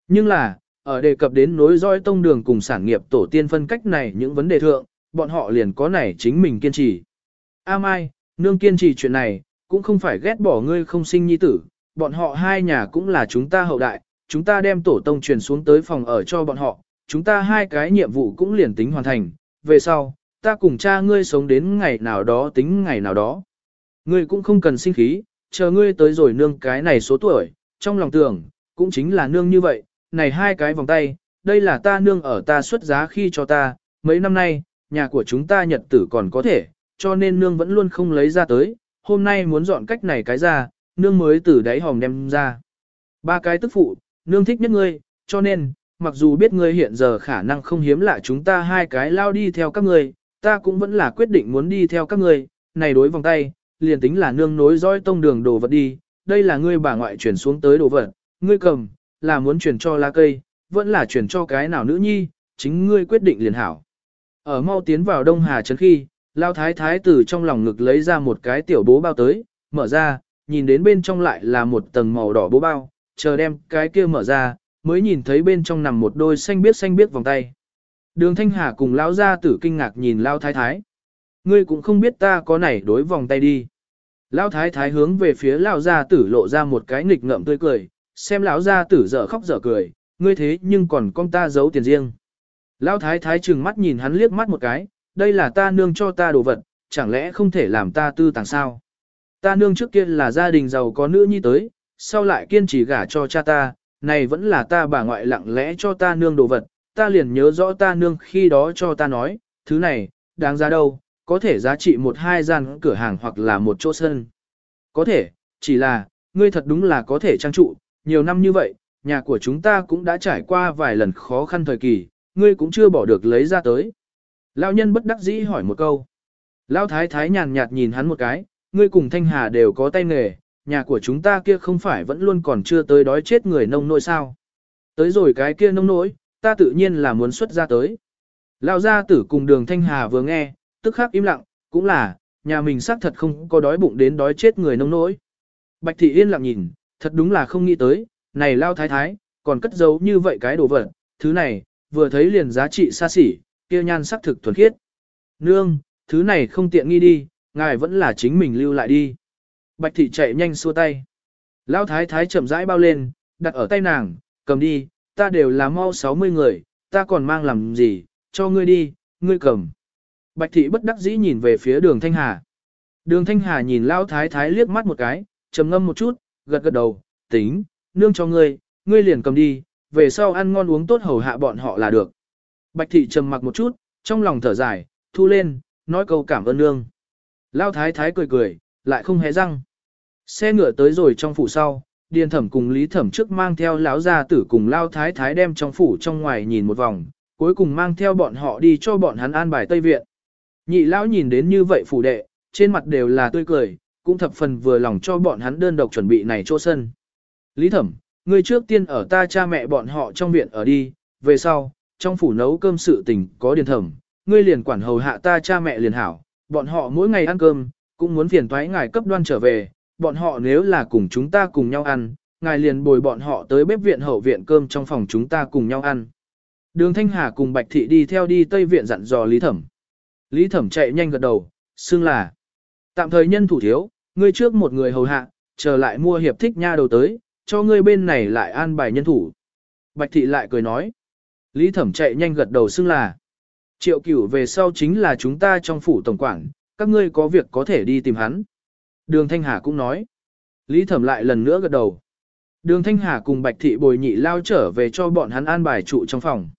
Nhưng là, ở đề cập đến nối dõi tông đường cùng sản nghiệp tổ tiên phân cách này những vấn đề thượng, bọn họ liền có này chính mình kiên trì. A Mai, nương kiên trì chuyện này, cũng không phải ghét bỏ ngươi không sinh nhi tử, bọn họ hai nhà cũng là chúng ta hậu đại, chúng ta đem tổ tông truyền xuống tới phòng ở cho bọn họ, chúng ta hai cái nhiệm vụ cũng liền tính hoàn thành, về sau, ta cùng cha ngươi sống đến ngày nào đó tính ngày nào đó. Ngươi cũng không cần sinh khí, chờ ngươi tới rồi nương cái này số tuổi, trong lòng tưởng, cũng chính là nương như vậy, này hai cái vòng tay, đây là ta nương ở ta xuất giá khi cho ta, mấy năm nay, nhà của chúng ta nhật tử còn có thể, cho nên nương vẫn luôn không lấy ra tới, hôm nay muốn dọn cách này cái ra, nương mới từ đáy hòm đem ra. Ba cái tức phụ, nương thích nhất ngươi, cho nên, mặc dù biết ngươi hiện giờ khả năng không hiếm lạ chúng ta hai cái lao đi theo các ngươi, ta cũng vẫn là quyết định muốn đi theo các ngươi, này đối vòng tay, liền tính là nương nối dõi tông đường đồ vật đi, đây là ngươi bà ngoại chuyển xuống tới đồ vật, ngươi cầm, là muốn chuyển cho lá cây, vẫn là chuyển cho cái nào nữ nhi, chính ngươi quyết định liền hảo. Ở mau tiến vào Đông Hà Trấn khi, Lao Thái Thái từ trong lòng ngực lấy ra một cái tiểu bố bao tới, mở ra, nhìn đến bên trong lại là một tầng màu đỏ bố bao, chờ đem cái kia mở ra, mới nhìn thấy bên trong nằm một đôi xanh biếc xanh biếc vòng tay. Đường Thanh Hà cùng Lão gia tử kinh ngạc nhìn Lão Thái Thái. Ngươi cũng không biết ta có nảy đối vòng tay đi. Lão Thái Thái hướng về phía Lão gia tử lộ ra một cái nghịch ngợm tươi cười, xem Lão gia tử dở khóc dở cười, ngươi thế nhưng còn con ta giấu tiền riêng. Lão Thái Thái trừng mắt nhìn hắn liếc mắt một cái, đây là ta nương cho ta đồ vật, chẳng lẽ không thể làm ta tư tàng sao? Ta nương trước kia là gia đình giàu có nữ nhi tới, sau lại kiên trì gả cho cha ta, này vẫn là ta bà ngoại lặng lẽ cho ta nương đồ vật, ta liền nhớ rõ ta nương khi đó cho ta nói, thứ này, đáng giá đâu, có thể giá trị một hai gian cửa hàng hoặc là một chỗ sân. Có thể, chỉ là, ngươi thật đúng là có thể trang trụ, nhiều năm như vậy, nhà của chúng ta cũng đã trải qua vài lần khó khăn thời kỳ, ngươi cũng chưa bỏ được lấy ra tới. Lão nhân bất đắc dĩ hỏi một câu. Lão thái thái nhàn nhạt nhìn hắn một cái, ngươi cùng Thanh Hà đều có tay nghề, nhà của chúng ta kia không phải vẫn luôn còn chưa tới đói chết người nông nỗi sao. Tới rồi cái kia nông nỗi, ta tự nhiên là muốn xuất ra tới. Lão gia tử cùng đường Thanh Hà vừa nghe, tức khắc im lặng, cũng là, nhà mình xác thật không có đói bụng đến đói chết người nông nỗi. Bạch thị yên lặng nhìn, thật đúng là không nghĩ tới, này Lao thái thái, còn cất giấu như vậy cái đồ vật, thứ này, vừa thấy liền giá trị xa xỉ, kia nhan sắc thực thuần khiết. Nương, thứ này không tiện nghi đi, ngài vẫn là chính mình lưu lại đi. Bạch thị chạy nhanh xua tay. Lão thái thái chậm rãi bao lên, đặt ở tay nàng, cầm đi, ta đều là mau 60 người, ta còn mang làm gì, cho ngươi đi, ngươi cầm. Bạch thị bất đắc dĩ nhìn về phía đường Thanh Hà. Đường Thanh Hà nhìn Lão thái thái liếc mắt một cái, trầm ngâm một chút, gật gật đầu, tính, nương cho ngươi, ngươi liền cầm đi, về sau ăn ngon uống tốt hầu hạ bọn họ là được. Bạch thị trầm mặc một chút, trong lòng thở dài, thu lên, nói câu cảm ơn nương. Lao thái thái cười cười, lại không hé răng. Xe ngựa tới rồi trong phủ sau, điền thẩm cùng lý thẩm trước mang theo lão gia tử cùng lao thái thái đem trong phủ trong ngoài nhìn một vòng, cuối cùng mang theo bọn họ đi cho bọn hắn an bài Tây Viện. Nhị lão nhìn đến như vậy phủ đệ, trên mặt đều là tươi cười, cũng thập phần vừa lòng cho bọn hắn đơn độc chuẩn bị này chỗ sân. Lý thẩm, người trước tiên ở ta cha mẹ bọn họ trong viện ở đi, về sau, trong phủ nấu cơm sự tình có điền thẩm, ngươi liền quản hầu hạ ta cha mẹ liền hảo, bọn họ mỗi ngày ăn cơm, cũng muốn phiền thoái ngài cấp đoan trở về, bọn họ nếu là cùng chúng ta cùng nhau ăn, ngài liền bồi bọn họ tới bếp viện hậu viện cơm trong phòng chúng ta cùng nhau ăn. Đường Thanh Hà cùng Bạch Thị đi theo đi Tây Viện dặn dò Lý Thẩm. Lý Thẩm chạy nhanh gật đầu, xưng là. Tạm thời nhân thủ thiếu, ngươi trước một người hầu hạ, chờ lại mua hiệp thích nha đầu tới, cho ngươi bên này lại an bài nhân thủ. Bạch Thị lại cười nói. Lý Thẩm chạy nhanh gật đầu xưng là. Triệu cửu về sau chính là chúng ta trong phủ tổng quản, các ngươi có việc có thể đi tìm hắn. Đường Thanh Hà cũng nói. Lý Thẩm lại lần nữa gật đầu. Đường Thanh Hà cùng Bạch Thị bồi nhị lao trở về cho bọn hắn an bài trụ trong phòng.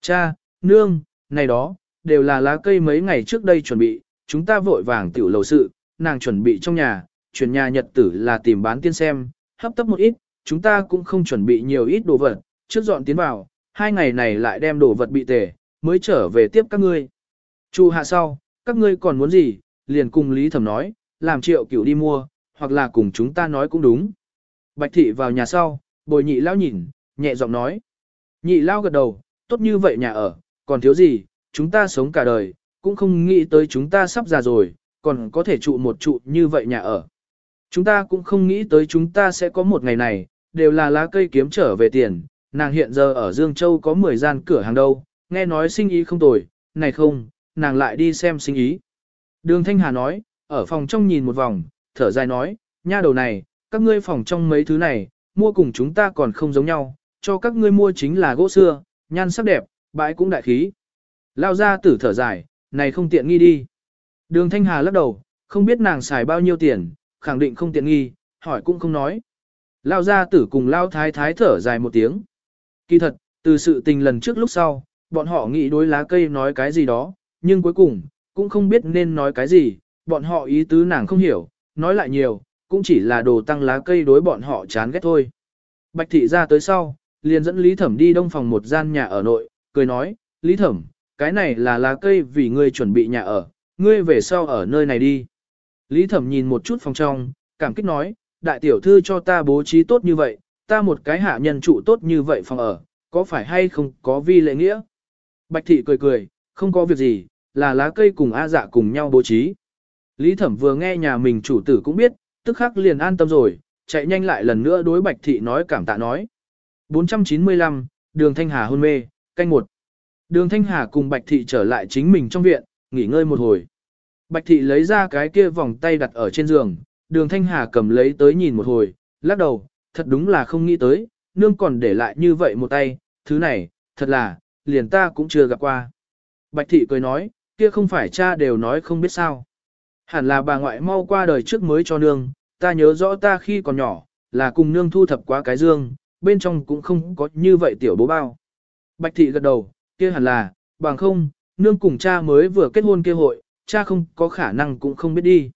Cha, nương, này đó, đều là lá cây mấy ngày trước đây chuẩn bị, chúng ta vội vàng tiểu lầu sự, nàng chuẩn bị trong nhà, chuyển nhà nhật tử là tìm bán tiên xem, hấp tấp một ít, chúng ta cũng không chuẩn bị nhiều ít đồ vật, trước dọn tiến vào, hai ngày này lại đem đồ vật bị tề, mới trở về tiếp các ngươi. Chu hạ sau, các ngươi còn muốn gì, liền cùng Lý Thẩm nói, làm triệu cửu đi mua, hoặc là cùng chúng ta nói cũng đúng. Bạch thị vào nhà sau, bồi nhị lao nhìn, nhẹ giọng nói. Nhị lao gật đầu, tốt như vậy nhà ở, còn thiếu gì, chúng ta sống cả đời, cũng không nghĩ tới chúng ta sắp già rồi, còn có thể trụ một trụ như vậy nhà ở. Chúng ta cũng không nghĩ tới chúng ta sẽ có một ngày này, đều là lá cây kiếm trở về tiền, nàng hiện giờ ở Dương Châu có 10 gian cửa hàng đâu, nghe nói sinh ý không tồi, này không, nàng lại đi xem sinh ý. Đường Thanh Hà nói, ở phòng trong nhìn một vòng, thở dài nói, nha đầu này, các ngươi phòng trong mấy thứ này, mua cùng chúng ta còn không giống nhau, cho các ngươi mua chính là gỗ xưa, nhan sắc đẹp, bãi cũng đại khí. Lao ra tử thở dài, này không tiện nghi đi. Đường Thanh Hà lắc đầu, không biết nàng xài bao nhiêu tiền, khẳng định không tiện nghi, hỏi cũng không nói. Lao ra tử cùng Lao thái thái thở dài một tiếng. Kỳ thật, từ sự tình lần trước lúc sau, bọn họ nghĩ đối lá cây nói cái gì đó, nhưng cuối cùng, cũng không biết nên nói cái gì, bọn họ ý tứ nàng không hiểu, nói lại nhiều, cũng chỉ là đồ tăng lá cây đối bọn họ chán ghét thôi. Bạch thị ra tới sau, liền dẫn Lý Thẩm đi đông phòng một gian nhà ở nội, cười nói, Lý Thẩm, cái này là lá cây vì ngươi chuẩn bị nhà ở, ngươi về sau ở nơi này đi. Lý Thẩm nhìn một chút phòng trong, cảm kích nói, đại tiểu thư cho ta bố trí tốt như vậy, ta một cái hạ nhân trụ tốt như vậy phòng ở, có phải hay không có vi lệ nghĩa? Bạch thị cười cười, không có việc gì, là lá cây cùng A dạ cùng nhau bố trí. Lý thẩm vừa nghe nhà mình chủ tử cũng biết, tức khắc liền an tâm rồi, chạy nhanh lại lần nữa đối bạch thị nói cảm tạ nói. 495, đường Thanh Hà hôn mê, canh một. Đường Thanh Hà cùng bạch thị trở lại chính mình trong viện, nghỉ ngơi một hồi. Bạch thị lấy ra cái kia vòng tay đặt ở trên giường, đường Thanh Hà cầm lấy tới nhìn một hồi, lắc đầu, thật đúng là không nghĩ tới, nương còn để lại như vậy một tay, thứ này, thật là, liền ta cũng chưa gặp qua. Bạch thị cười nói, kia không phải cha đều nói không biết sao. Hẳn là bà ngoại mau qua đời trước mới cho nương, ta nhớ rõ ta khi còn nhỏ, là cùng nương thu thập quá cái dương, bên trong cũng không có như vậy tiểu bố bao. Bạch thị gật đầu, kia hẳn là, bằng không, nương cùng cha mới vừa kết hôn kia hội, cha không có khả năng cũng không biết đi.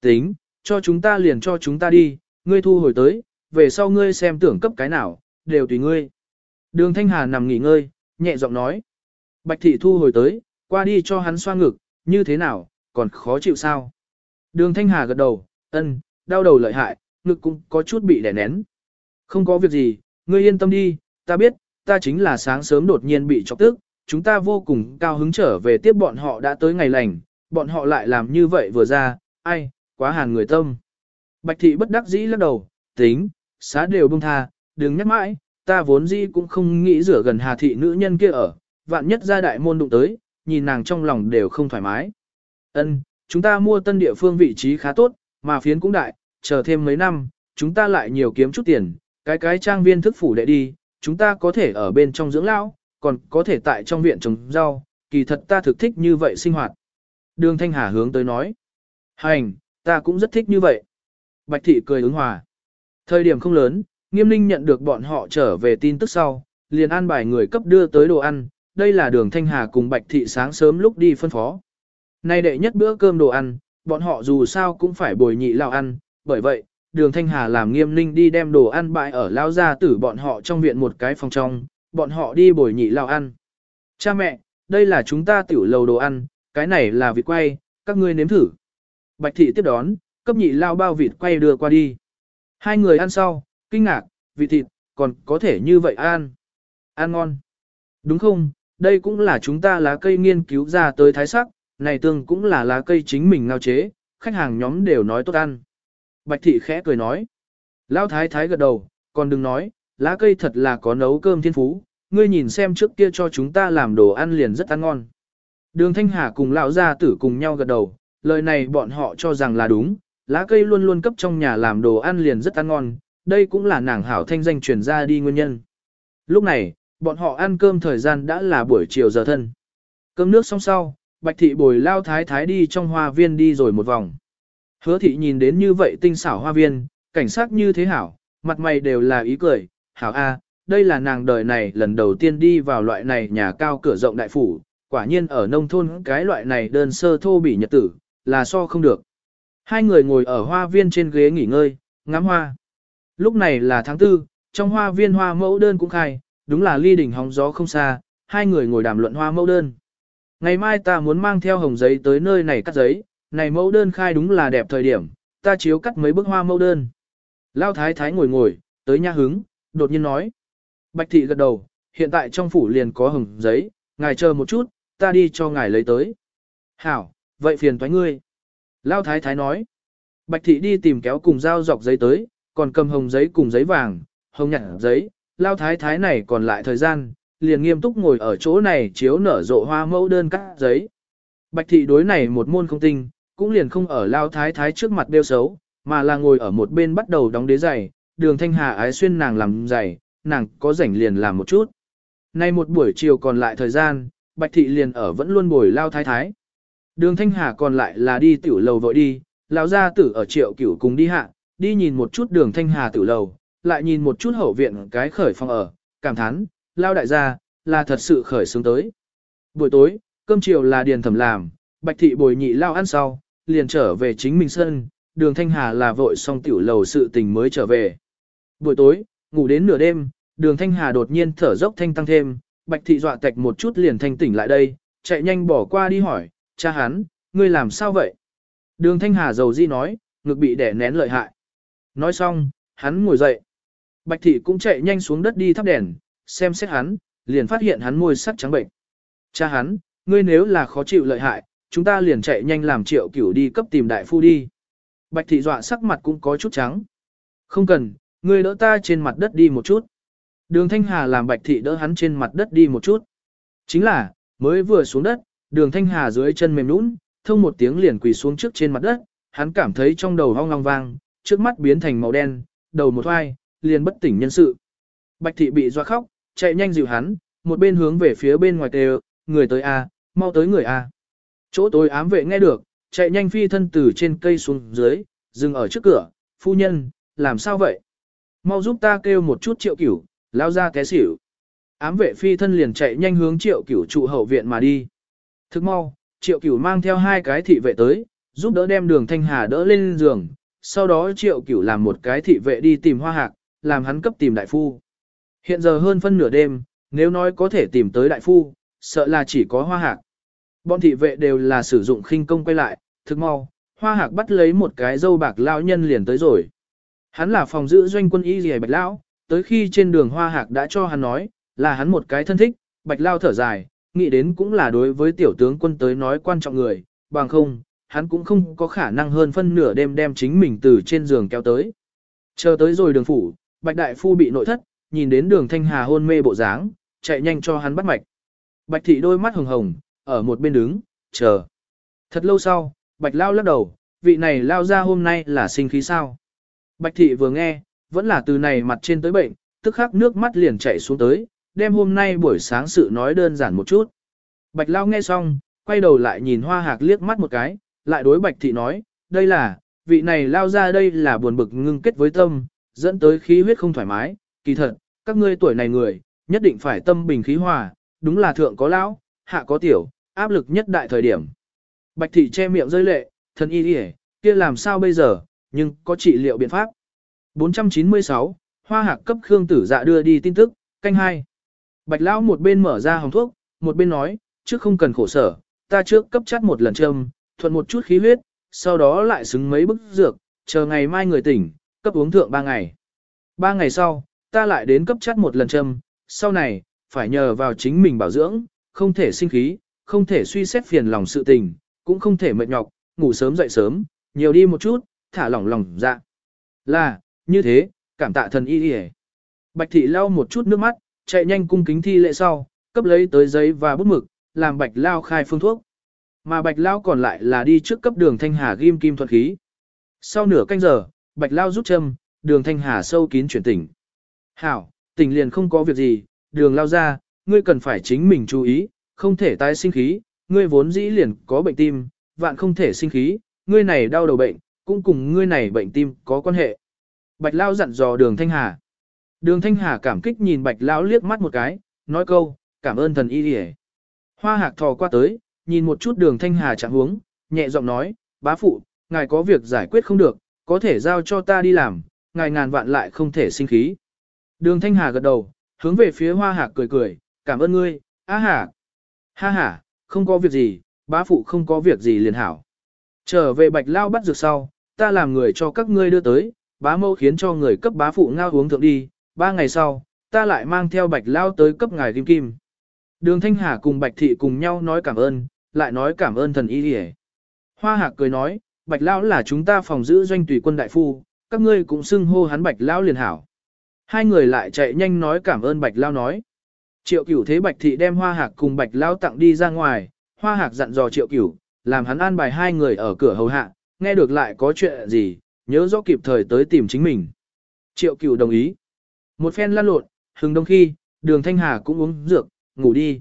Tính, cho chúng ta liền cho chúng ta đi, ngươi thu hồi tới, về sau ngươi xem tưởng cấp cái nào, đều tùy ngươi. Đường Thanh Hà nằm nghỉ ngơi, nhẹ giọng nói. Bạch thị thu hồi tới, qua đi cho hắn xoa ngực, như thế nào, còn khó chịu sao? Đường Thanh Hà gật đầu, ân, đau đầu lợi hại, ngực cũng có chút bị đè nén. Không có việc gì, ngươi yên tâm đi, ta biết, ta chính là sáng sớm đột nhiên bị chọc tức, chúng ta vô cùng cao hứng trở về tiếp bọn họ đã tới ngày lành, bọn họ lại làm như vậy vừa ra, ai, quá hàn người tâm. Bạch thị bất đắc dĩ lắc đầu, tính, xá đều buông tha, đừng nhắc mãi, ta vốn dĩ cũng không nghĩ rửa gần hà thị nữ nhân kia ở, vạn nhất ra đại môn đụng tới, nhìn nàng trong lòng đều không thoải mái. Ân, chúng ta mua tân địa phương vị trí khá tốt, mà phiến cũng đại, chờ thêm mấy năm, chúng ta lại nhiều kiếm chút tiền, cái cái trang viên thức phủ đệ đi, chúng ta có thể ở bên trong dưỡng lão, còn có thể tại trong viện trồng rau, kỳ thật ta thực thích như vậy sinh hoạt. Đường Thanh Hà hướng tới nói. Hành, ta cũng rất thích như vậy. Bạch thị cười ứng hòa. Thời điểm không lớn, nghiêm ninh nhận được bọn họ trở về tin tức sau, liền an bài người cấp đưa tới đồ ăn. Đây là đường Thanh Hà cùng Bạch thị sáng sớm lúc đi phân phó. Nay đệ nhất bữa cơm đồ ăn, bọn họ dù sao cũng phải bồi nhị lao ăn, bởi vậy, đường Thanh Hà làm nghiêm ninh đi đem đồ ăn bại ở lao gia tử bọn họ trong viện một cái phòng trong, bọn họ đi bồi nhị lao ăn. Cha mẹ, đây là chúng ta tiểu lầu đồ ăn, cái này là vịt quay, các ngươi nếm thử. Bạch thị tiếp đón, cấp nhị lao bao vịt quay đưa qua đi. Hai người ăn sau, kinh ngạc, vị thịt, còn có thể như vậy ăn. Ăn ngon. Đúng không, đây cũng là chúng ta lá cây nghiên cứu ra tới thái sắc, này tương cũng là lá cây chính mình ngao chế, khách hàng nhóm đều nói tốt ăn. Bạch thị khẽ cười nói. Lão thái thái gật đầu, còn đừng nói, lá cây thật là có nấu cơm thiên phú, ngươi nhìn xem trước kia cho chúng ta làm đồ ăn liền rất ăn ngon. Đường Thanh Hà cùng lão gia tử cùng nhau gật đầu, lời này bọn họ cho rằng là đúng, lá cây luôn luôn cấp trong nhà làm đồ ăn liền rất ăn ngon, đây cũng là nàng hảo thanh danh truyền ra đi nguyên nhân. Lúc này, bọn họ ăn cơm thời gian đã là buổi chiều giờ thân. Cơm nước xong sau, Bạch thị bồi lao thái thái đi trong hoa viên đi rồi một vòng. Hứa thị nhìn đến như vậy tinh xảo hoa viên, cảnh sát như thế hảo, mặt mày đều là ý cười, hảo a, đây là nàng đời này lần đầu tiên đi vào loại này nhà cao cửa rộng đại phủ, quả nhiên ở nông thôn cái loại này đơn sơ thô bỉ nhật tử, là so không được. Hai người ngồi ở hoa viên trên ghế nghỉ ngơi, ngắm hoa. Lúc này là tháng tư, trong hoa viên hoa mẫu đơn cũng khai, đúng là ly đỉnh hóng gió không xa, hai người ngồi đàm luận hoa mẫu đơn. Ngày mai ta muốn mang theo hồng giấy tới nơi này cắt giấy, này mẫu đơn khai đúng là đẹp thời điểm, ta chiếu cắt mấy bức hoa mẫu đơn. Lao thái thái ngồi ngồi, tới nha hứng, đột nhiên nói. Bạch thị gật đầu, hiện tại trong phủ liền có hồng giấy, ngài chờ một chút, ta đi cho ngài lấy tới. Hảo, vậy phiền toái ngươi. Lao thái thái nói. Bạch thị đi tìm kéo cùng dao dọc giấy tới, còn cầm hồng giấy cùng giấy vàng, hồng nhặt giấy. Lao thái thái này còn lại thời gian, liền nghiêm túc ngồi ở chỗ này chiếu nở rộ hoa mẫu đơn cắt giấy. Bạch thị đối này một môn không tinh, cũng liền không ở lao thái thái trước mặt đeo xấu, mà là ngồi ở một bên bắt đầu đóng đế giày, đường thanh hà ái xuyên nàng làm giày, nàng có rảnh liền làm một chút. Nay một buổi chiều còn lại thời gian, Bạch thị liền ở vẫn luôn bồi lao thái thái. Đường thanh hà còn lại là đi tiểu lầu vội đi, lão gia tử ở triệu cửu cùng đi hạ, đi nhìn một chút đường thanh hà tiểu lầu, lại nhìn một chút hậu viện cái khởi phòng ở, cảm thán, lao đại gia, là thật sự khởi sướng tới. Buổi tối, cơm chiều là điền thẩm làm, bạch thị bồi nhị lao ăn sau, liền trở về chính mình sân, đường thanh hà là vội xong tiểu lầu sự tình mới trở về. Buổi tối, ngủ đến nửa đêm, đường thanh hà đột nhiên thở dốc thanh tăng thêm, bạch thị dọa tạch một chút liền thanh tỉnh lại đây, chạy nhanh bỏ qua đi hỏi, cha hắn, ngươi làm sao vậy? Đường thanh hà dầu di nói, ngực bị đẻ nén lợi hại. Nói xong, hắn ngồi dậy. Bạch thị cũng chạy nhanh xuống đất đi thắp đèn, xem xét hắn, liền phát hiện hắn môi sắc trắng bệnh. Cha hắn, ngươi nếu là khó chịu lợi hại, chúng ta liền chạy nhanh làm triệu cửu đi cấp tìm đại phu đi. Bạch thị dọa sắc mặt cũng có chút trắng. Không cần, ngươi đỡ ta trên mặt đất đi một chút. Đường Thanh Hà làm bạch thị đỡ hắn trên mặt đất đi một chút. Chính là, mới vừa xuống đất, đường Thanh Hà dưới chân mềm nũng, thông một tiếng liền quỳ xuống trước trên mặt đất, hắn cảm thấy trong đầu hong long vang, trước mắt biến thành màu đen, đầu một hoai, liền bất tỉnh nhân sự. Bạch thị bị doa khóc, chạy nhanh dịu hắn, một bên hướng về phía bên ngoài kêu, người tới A, mau tới người A. Chỗ tối ám vệ nghe được, chạy nhanh phi thân từ trên cây xuống dưới, dừng ở trước cửa, phu nhân, làm sao vậy? Mau giúp ta kêu một chút triệu cửu, lao ra té xỉu. Ám vệ phi thân liền chạy nhanh hướng triệu cửu trụ hậu viện mà đi. Thức mau, triệu cửu mang theo hai cái thị vệ tới, giúp đỡ đem đường thanh hà đỡ lên giường, sau đó triệu cửu làm một cái thị vệ đi tìm hoa hạc, làm hắn cấp tìm đại phu. Hiện giờ hơn phân nửa đêm, nếu nói có thể tìm tới đại phu, sợ là chỉ có hoa hạc. Bọn thị vệ đều là sử dụng khinh công quay lại, thực mau, hoa hạc bắt lấy một cái dâu bạc lão nhân liền tới rồi. Hắn là phòng giữ doanh quân y gì bạch lão, tới khi trên đường hoa hạc đã cho hắn nói, là hắn một cái thân thích, bạch lao thở dài, nghĩ đến cũng là đối với tiểu tướng quân tới nói quan trọng người, bằng không, hắn cũng không có khả năng hơn phân nửa đêm đem chính mình từ trên giường kéo tới. Chờ tới rồi đường phủ, bạch đại phu bị nội thất, nhìn đến đường thanh hà hôn mê bộ dáng, chạy nhanh cho hắn bắt mạch. Bạch thị đôi mắt hồng hồng, ở một bên đứng, chờ. Thật lâu sau, bạch lao lắc đầu, vị này lao ra hôm nay là sinh khí sao. Bạch thị vừa nghe, vẫn là từ này mặt trên tới bệnh, tức khắc nước mắt liền chảy xuống tới, đem hôm nay buổi sáng sự nói đơn giản một chút. Bạch Lao nghe xong, quay đầu lại nhìn hoa hạc liếc mắt một cái, lại đối Bạch thị nói, đây là, vị này lao ra đây là buồn bực ngưng kết với tâm, dẫn tới khí huyết không thoải mái, kỳ thật, các ngươi tuổi này người, nhất định phải tâm bình khí hòa, đúng là thượng có lão, hạ có tiểu, áp lực nhất đại thời điểm. Bạch thị che miệng rơi lệ, thần y đi kia làm sao bây giờ, nhưng có trị liệu biện pháp. 496, hoa hạc cấp Khương Tử Dạ đưa đi tin tức, canh hai. Bạch lão một bên mở ra hồng thuốc, một bên nói, trước không cần khổ sở, ta trước cấp chắt một lần châm, thuận một chút khí huyết, sau đó lại xứng mấy bức dược, chờ ngày mai người tỉnh, cấp uống thượng ba ngày. Ba ngày sau, ta lại đến cấp chắt một lần châm, sau này, phải nhờ vào chính mình bảo dưỡng, không thể sinh khí, không thể suy xét phiền lòng sự tình, cũng không thể mệt nhọc, ngủ sớm dậy sớm, nhiều đi một chút, thả lỏng lòng dạ. Là, như thế, cảm tạ thần y y Bạch thị lau một chút nước mắt, chạy nhanh cung kính thi lễ sau, cấp lấy tới giấy và bút mực, làm bạch lao khai phương thuốc. Mà bạch lao còn lại là đi trước cấp đường thanh hà ghim kim thuật khí. Sau nửa canh giờ, bạch lao rút châm, đường thanh hà sâu kín chuyển tỉnh. Hảo, tỉnh liền không có việc gì, đường lao ra, ngươi cần phải chính mình chú ý, không thể tái sinh khí, ngươi vốn dĩ liền có bệnh tim, vạn không thể sinh khí, ngươi này đau đầu bệnh, cũng cùng ngươi này bệnh tim có quan hệ. Bạch Lao dặn dò đường Thanh Hà. Đường Thanh Hà cảm kích nhìn Bạch Lao liếc mắt một cái, nói câu, cảm ơn thần y đi Hoa hạc thò qua tới, nhìn một chút đường Thanh Hà chẳng huống, nhẹ giọng nói, bá phụ, ngài có việc giải quyết không được, có thể giao cho ta đi làm, ngài ngàn vạn lại không thể sinh khí. Đường Thanh Hà gật đầu, hướng về phía hoa hạc cười cười, cảm ơn ngươi, á hà. Ha ha, không có việc gì, bá phụ không có việc gì liền hảo. Trở về bạch lao bắt dược sau, ta làm người cho các ngươi đưa tới, bá mâu khiến cho người cấp bá phụ ngao uống thượng đi, ba ngày sau, ta lại mang theo bạch lao tới cấp ngài kim kim. Đường Thanh Hà cùng bạch thị cùng nhau nói cảm ơn, lại nói cảm ơn thần y hề. Hoa hạc cười nói, bạch lao là chúng ta phòng giữ doanh tùy quân đại phu, các ngươi cũng xưng hô hắn bạch lao liền hảo. Hai người lại chạy nhanh nói cảm ơn bạch lao nói. Triệu cửu thế bạch thị đem hoa hạc cùng bạch lao tặng đi ra ngoài, hoa hạc dặn dò triệu cửu, làm hắn an bài hai người ở cửa hầu hạ, nghe được lại có chuyện gì, nhớ rõ kịp thời tới tìm chính mình. Triệu cửu đồng ý. Một phen lăn lộn, hừng đông khi, đường thanh hà cũng uống dược, ngủ đi.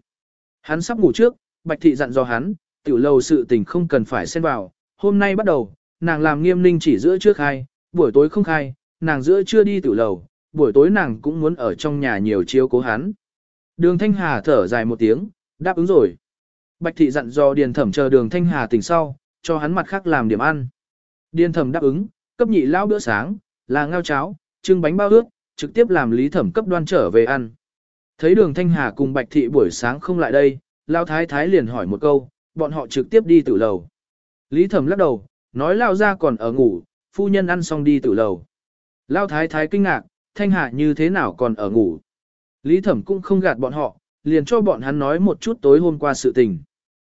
Hắn sắp ngủ trước, bạch thị dặn dò hắn, tiểu lầu sự tình không cần phải xen vào, hôm nay bắt đầu, nàng làm nghiêm ninh chỉ giữa trước khai, buổi tối không khai, nàng giữa chưa đi tiểu lầu, buổi tối nàng cũng muốn ở trong nhà nhiều chiếu cố hắn. Đường Thanh Hà thở dài một tiếng, đáp ứng rồi. Bạch thị dặn dò Điền Thẩm chờ Đường Thanh Hà tỉnh sau, cho hắn mặt khác làm điểm ăn. Điền Thẩm đáp ứng, cấp nhị lao bữa sáng, là ngao cháo, trưng bánh bao ướt, trực tiếp làm Lý Thẩm cấp đoan trở về ăn. Thấy Đường Thanh Hà cùng Bạch thị buổi sáng không lại đây, lao thái thái liền hỏi một câu, bọn họ trực tiếp đi tử lầu. Lý Thẩm lắc đầu, nói lao ra còn ở ngủ, phu nhân ăn xong đi tử lầu. Lao thái thái kinh ngạc, Thanh Hà như thế nào còn ở ngủ. Lý Thẩm cũng không gạt bọn họ, liền cho bọn hắn nói một chút tối hôm qua sự tình.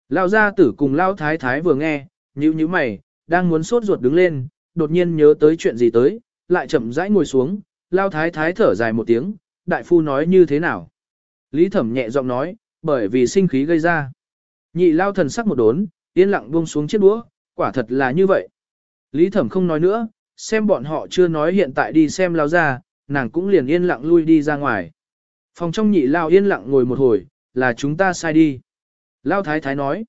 Lao gia tử cùng Lao Thái Thái vừa nghe, nhíu nhíu mày, đang muốn sốt ruột đứng lên, đột nhiên nhớ tới chuyện gì tới, lại chậm rãi ngồi xuống, Lao Thái Thái thở dài một tiếng, đại phu nói như thế nào. Lý Thẩm nhẹ giọng nói, bởi vì sinh khí gây ra. Nhị Lao thần sắc một đốn, yên lặng buông xuống chiếc đũa, quả thật là như vậy. Lý Thẩm không nói nữa, xem bọn họ chưa nói hiện tại đi xem Lao gia nàng cũng liền yên lặng lui đi ra ngoài. Phòng trong nhị lao yên lặng ngồi một hồi, là chúng ta sai đi. Lao thái thái nói.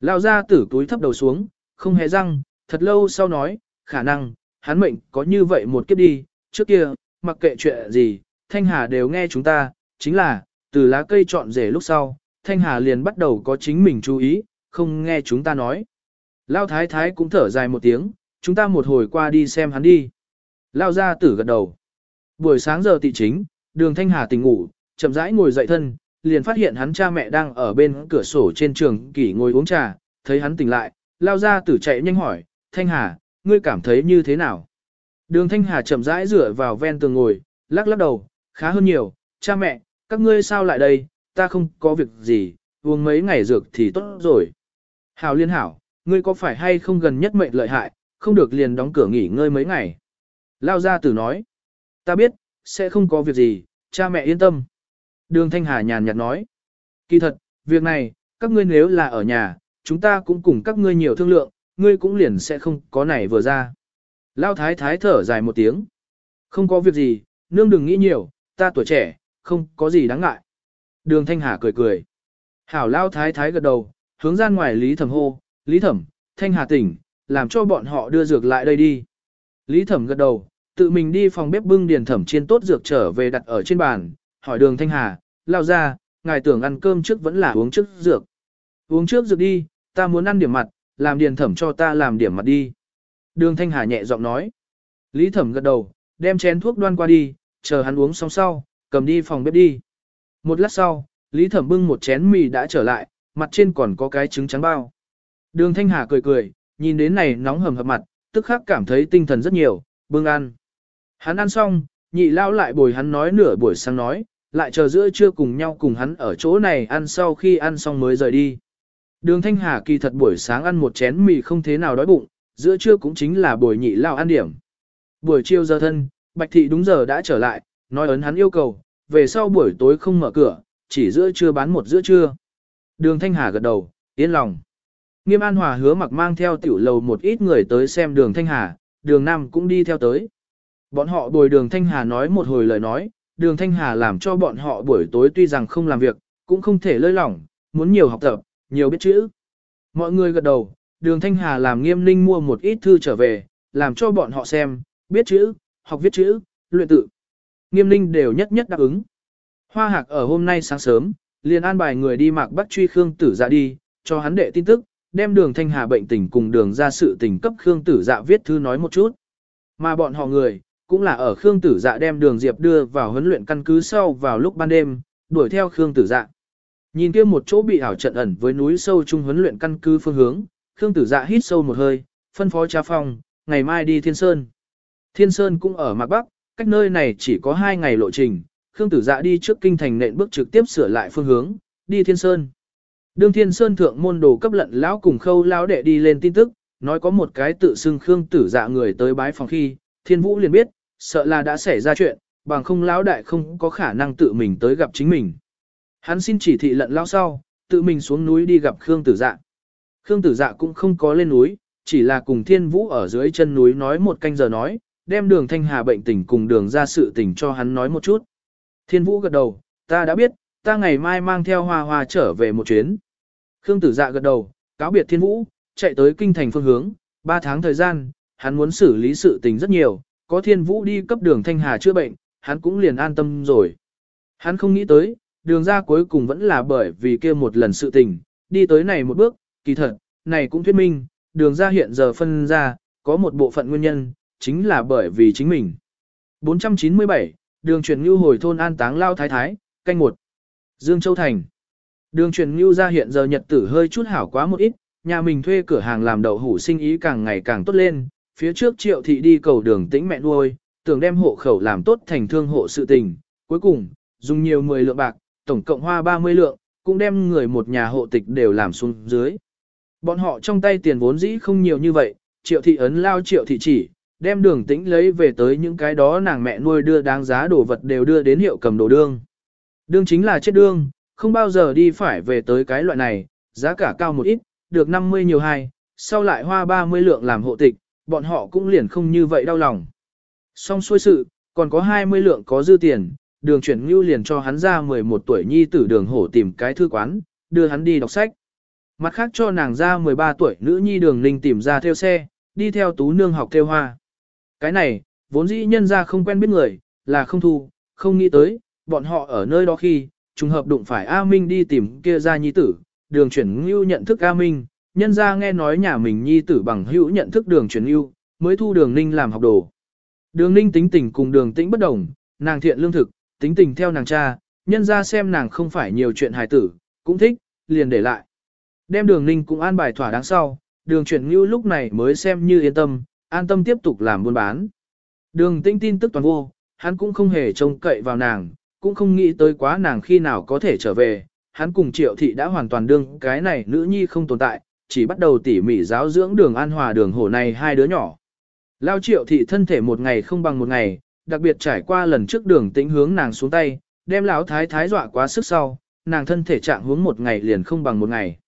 Lao ra tử túi thấp đầu xuống, không hề răng, thật lâu sau nói, khả năng, hắn mệnh có như vậy một kiếp đi, trước kia, mặc kệ chuyện gì, Thanh Hà đều nghe chúng ta, chính là, từ lá cây chọn rể lúc sau, Thanh Hà liền bắt đầu có chính mình chú ý, không nghe chúng ta nói. Lao thái thái cũng thở dài một tiếng, chúng ta một hồi qua đi xem hắn đi. Lao ra tử gật đầu. Buổi sáng giờ tị chính, đường Thanh Hà tỉnh ngủ, chậm rãi ngồi dậy thân, liền phát hiện hắn cha mẹ đang ở bên cửa sổ trên trường kỷ ngồi uống trà, thấy hắn tỉnh lại, lao ra tử chạy nhanh hỏi, Thanh Hà, ngươi cảm thấy như thế nào? Đường Thanh Hà chậm rãi dựa vào ven tường ngồi, lắc lắc đầu, khá hơn nhiều, cha mẹ, các ngươi sao lại đây, ta không có việc gì, uống mấy ngày dược thì tốt rồi. Hào liên hảo, ngươi có phải hay không gần nhất mệnh lợi hại, không được liền đóng cửa nghỉ ngơi mấy ngày. Lao ra tử nói, ta biết, sẽ không có việc gì, cha mẹ yên tâm. Đường Thanh Hà nhàn nhạt nói. Kỳ thật, việc này, các ngươi nếu là ở nhà, chúng ta cũng cùng các ngươi nhiều thương lượng, ngươi cũng liền sẽ không có này vừa ra. Lao thái thái thở dài một tiếng. Không có việc gì, nương đừng nghĩ nhiều, ta tuổi trẻ, không có gì đáng ngại. Đường Thanh Hà cười cười. Hảo Lao thái thái gật đầu, hướng ra ngoài Lý Thẩm hô, Lý Thẩm, Thanh Hà tỉnh, làm cho bọn họ đưa dược lại đây đi. Lý Thẩm gật đầu, tự mình đi phòng bếp bưng điền thẩm chiên tốt dược trở về đặt ở trên bàn, hỏi đường Thanh Hà, lao ra, ngài tưởng ăn cơm trước vẫn là uống trước dược. Uống trước dược đi, ta muốn ăn điểm mặt, làm điền thẩm cho ta làm điểm mặt đi. Đường Thanh Hà nhẹ giọng nói. Lý thẩm gật đầu, đem chén thuốc đoan qua đi, chờ hắn uống xong sau, cầm đi phòng bếp đi. Một lát sau, Lý thẩm bưng một chén mì đã trở lại, mặt trên còn có cái trứng trắng bao. Đường Thanh Hà cười cười, nhìn đến này nóng hầm hập mặt, tức khắc cảm thấy tinh thần rất nhiều, bưng ăn. Hắn ăn xong, nhị lao lại bồi hắn nói nửa buổi sáng nói, lại chờ giữa trưa cùng nhau cùng hắn ở chỗ này ăn sau khi ăn xong mới rời đi. Đường Thanh Hà kỳ thật buổi sáng ăn một chén mì không thế nào đói bụng, giữa trưa cũng chính là buổi nhị lao ăn điểm. Buổi chiều giờ thân, Bạch Thị đúng giờ đã trở lại, nói ấn hắn yêu cầu, về sau buổi tối không mở cửa, chỉ giữa trưa bán một giữa trưa. Đường Thanh Hà gật đầu, yên lòng. Nghiêm An Hòa hứa mặc mang theo tiểu lầu một ít người tới xem đường Thanh Hà, đường Nam cũng đi theo tới. Bọn họ bồi đường Thanh Hà nói một hồi lời nói, đường Thanh Hà làm cho bọn họ buổi tối tuy rằng không làm việc, cũng không thể lơi lỏng, muốn nhiều học tập, nhiều biết chữ. Mọi người gật đầu, đường Thanh Hà làm nghiêm ninh mua một ít thư trở về, làm cho bọn họ xem, biết chữ, học viết chữ, luyện tự. Nghiêm ninh đều nhất nhất đáp ứng. Hoa hạc ở hôm nay sáng sớm, liền an bài người đi mạc bắt truy Khương tử dạ đi, cho hắn đệ tin tức, đem đường Thanh Hà bệnh tình cùng đường ra sự tình cấp Khương tử dạ viết thư nói một chút. Mà bọn họ người, cũng là ở Khương Tử Dạ đem Đường Diệp đưa vào huấn luyện căn cứ sau vào lúc ban đêm, đuổi theo Khương Tử Dạ. Nhìn kia một chỗ bị ảo trận ẩn với núi sâu trung huấn luyện căn cứ phương hướng, Khương Tử Dạ hít sâu một hơi, phân phó Cha phòng ngày mai đi Thiên Sơn. Thiên Sơn cũng ở mặt Bắc, cách nơi này chỉ có 2 ngày lộ trình, Khương Tử Dạ đi trước kinh thành nện bước trực tiếp sửa lại phương hướng, đi Thiên Sơn. Đương Thiên Sơn thượng môn đồ cấp lận lão cùng khâu lão đệ đi lên tin tức, nói có một cái tự xưng Khương Tử Dạ người tới bái phòng khi, Thiên Vũ liền biết, sợ là đã xảy ra chuyện, bằng không lão đại không có khả năng tự mình tới gặp chính mình. Hắn xin chỉ thị lận lao sau, tự mình xuống núi đi gặp Khương Tử Dạ. Khương Tử Dạ cũng không có lên núi, chỉ là cùng Thiên Vũ ở dưới chân núi nói một canh giờ nói, đem đường thanh hà bệnh tình cùng đường ra sự tình cho hắn nói một chút. Thiên Vũ gật đầu, ta đã biết, ta ngày mai mang theo hoa hoa trở về một chuyến. Khương Tử Dạ gật đầu, cáo biệt Thiên Vũ, chạy tới kinh thành phương hướng, ba tháng thời gian, hắn muốn xử lý sự tình rất nhiều, có thiên vũ đi cấp đường thanh hà chữa bệnh, hắn cũng liền an tâm rồi. Hắn không nghĩ tới, đường ra cuối cùng vẫn là bởi vì kia một lần sự tình, đi tới này một bước, kỳ thật, này cũng thuyết minh, đường ra hiện giờ phân ra, có một bộ phận nguyên nhân, chính là bởi vì chính mình. 497, đường chuyển ngưu hồi thôn an táng lao thái thái, canh một Dương Châu Thành. Đường chuyển ngưu ra hiện giờ nhật tử hơi chút hảo quá một ít, nhà mình thuê cửa hàng làm đậu hủ sinh ý càng ngày càng tốt lên, phía trước triệu thị đi cầu đường tĩnh mẹ nuôi, tưởng đem hộ khẩu làm tốt thành thương hộ sự tình, cuối cùng, dùng nhiều 10 lượng bạc, tổng cộng hoa 30 lượng, cũng đem người một nhà hộ tịch đều làm xuống dưới. Bọn họ trong tay tiền vốn dĩ không nhiều như vậy, triệu thị ấn lao triệu thị chỉ, đem đường tĩnh lấy về tới những cái đó nàng mẹ nuôi đưa đáng giá đồ vật đều đưa đến hiệu cầm đồ đương. Đương chính là chết đương, không bao giờ đi phải về tới cái loại này, giá cả cao một ít, được 50 nhiều hai, sau lại hoa 30 lượng làm hộ tịch, bọn họ cũng liền không như vậy đau lòng. Xong xuôi sự, còn có 20 lượng có dư tiền, đường chuyển ngưu liền cho hắn ra 11 tuổi nhi tử đường hổ tìm cái thư quán, đưa hắn đi đọc sách. Mặt khác cho nàng ra 13 tuổi nữ nhi đường ninh tìm ra theo xe, đi theo tú nương học theo hoa. Cái này, vốn dĩ nhân ra không quen biết người, là không thu, không nghĩ tới, bọn họ ở nơi đó khi, trùng hợp đụng phải A Minh đi tìm kia ra nhi tử, đường chuyển ngưu nhận thức A Minh, nhân ra nghe nói nhà mình nhi tử bằng hữu nhận thức đường truyền ưu, mới thu đường ninh làm học đồ. Đường ninh tính tình cùng đường tĩnh bất đồng, nàng thiện lương thực, tính tình theo nàng cha, nhân ra xem nàng không phải nhiều chuyện hài tử, cũng thích, liền để lại. Đem đường ninh cũng an bài thỏa đáng sau, đường truyền ưu lúc này mới xem như yên tâm, an tâm tiếp tục làm buôn bán. Đường tĩnh tin tức toàn vô, hắn cũng không hề trông cậy vào nàng, cũng không nghĩ tới quá nàng khi nào có thể trở về, hắn cùng triệu thị đã hoàn toàn đương cái này nữ nhi không tồn tại, chỉ bắt đầu tỉ mỉ giáo dưỡng đường an hòa đường hổ này hai đứa nhỏ. Lao triệu thị thân thể một ngày không bằng một ngày, đặc biệt trải qua lần trước đường tĩnh hướng nàng xuống tay, đem lão thái thái dọa quá sức sau, nàng thân thể trạng hướng một ngày liền không bằng một ngày.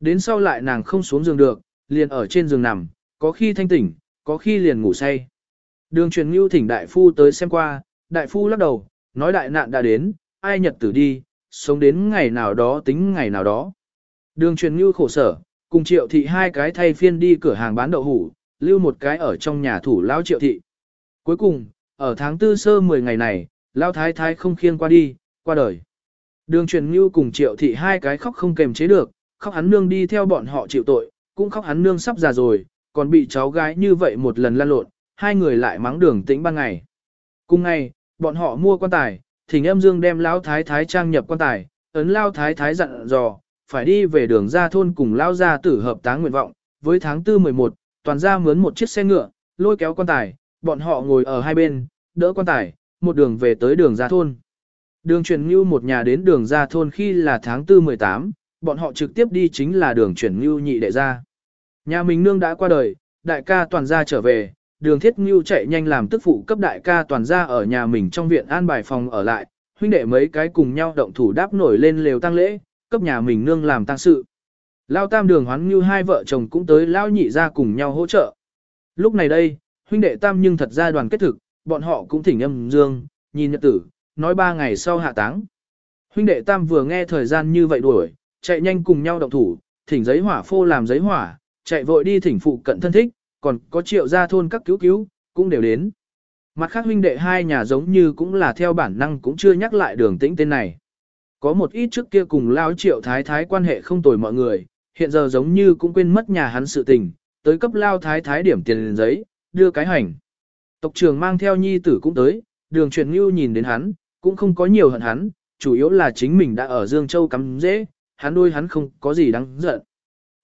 Đến sau lại nàng không xuống giường được, liền ở trên giường nằm, có khi thanh tỉnh, có khi liền ngủ say. Đường truyền ngưu thỉnh đại phu tới xem qua, đại phu lắc đầu, nói đại nạn đã đến, ai nhật tử đi, sống đến ngày nào đó tính ngày nào đó. Đường truyền ngưu khổ sở, cùng triệu thị hai cái thay phiên đi cửa hàng bán đậu hủ, lưu một cái ở trong nhà thủ lao triệu thị. Cuối cùng, ở tháng tư sơ 10 ngày này, lao thái thái không khiêng qua đi, qua đời. Đường truyền ngưu cùng triệu thị hai cái khóc không kềm chế được, khóc hắn nương đi theo bọn họ chịu tội, cũng khóc hắn nương sắp già rồi, còn bị cháu gái như vậy một lần lăn lộn, hai người lại mắng đường tĩnh ban ngày. Cùng ngày, bọn họ mua quan tài, thỉnh em dương đem lão thái thái trang nhập quan tài, ấn lao thái thái dặn dò, phải đi về đường ra thôn cùng lao gia tử hợp táng nguyện vọng, với tháng 4 11, toàn ra mướn một chiếc xe ngựa, lôi kéo quan tài, bọn họ ngồi ở hai bên, đỡ quan tài, một đường về tới đường ra thôn. Đường chuyển như một nhà đến đường ra thôn khi là tháng 4 18, bọn họ trực tiếp đi chính là đường chuyển như nhị đệ ra. Nhà mình nương đã qua đời, đại ca toàn gia trở về, đường thiết ngưu chạy nhanh làm tức phụ cấp đại ca toàn gia ở nhà mình trong viện an bài phòng ở lại, huynh đệ mấy cái cùng nhau động thủ đáp nổi lên lều tăng lễ, cấp nhà mình nương làm tang sự. Lao tam đường hoán như hai vợ chồng cũng tới lao nhị ra cùng nhau hỗ trợ. Lúc này đây, huynh đệ tam nhưng thật ra đoàn kết thực, bọn họ cũng thỉnh âm dương, nhìn nhật tử, nói ba ngày sau hạ táng. Huynh đệ tam vừa nghe thời gian như vậy đuổi, chạy nhanh cùng nhau động thủ, thỉnh giấy hỏa phô làm giấy hỏa, chạy vội đi thỉnh phụ cận thân thích, còn có triệu gia thôn các cứu cứu, cũng đều đến. Mặt khác huynh đệ hai nhà giống như cũng là theo bản năng cũng chưa nhắc lại đường tĩnh tên này. Có một ít trước kia cùng lao triệu thái thái quan hệ không tồi mọi người, hiện giờ giống như cũng quên mất nhà hắn sự tình, tới cấp lao thái thái điểm tiền lên giấy, đưa cái hành. Tộc trưởng mang theo nhi tử cũng tới, đường truyền ngưu nhìn đến hắn, cũng không có nhiều hận hắn, chủ yếu là chính mình đã ở Dương Châu cắm dễ, hắn đôi hắn không có gì đáng giận.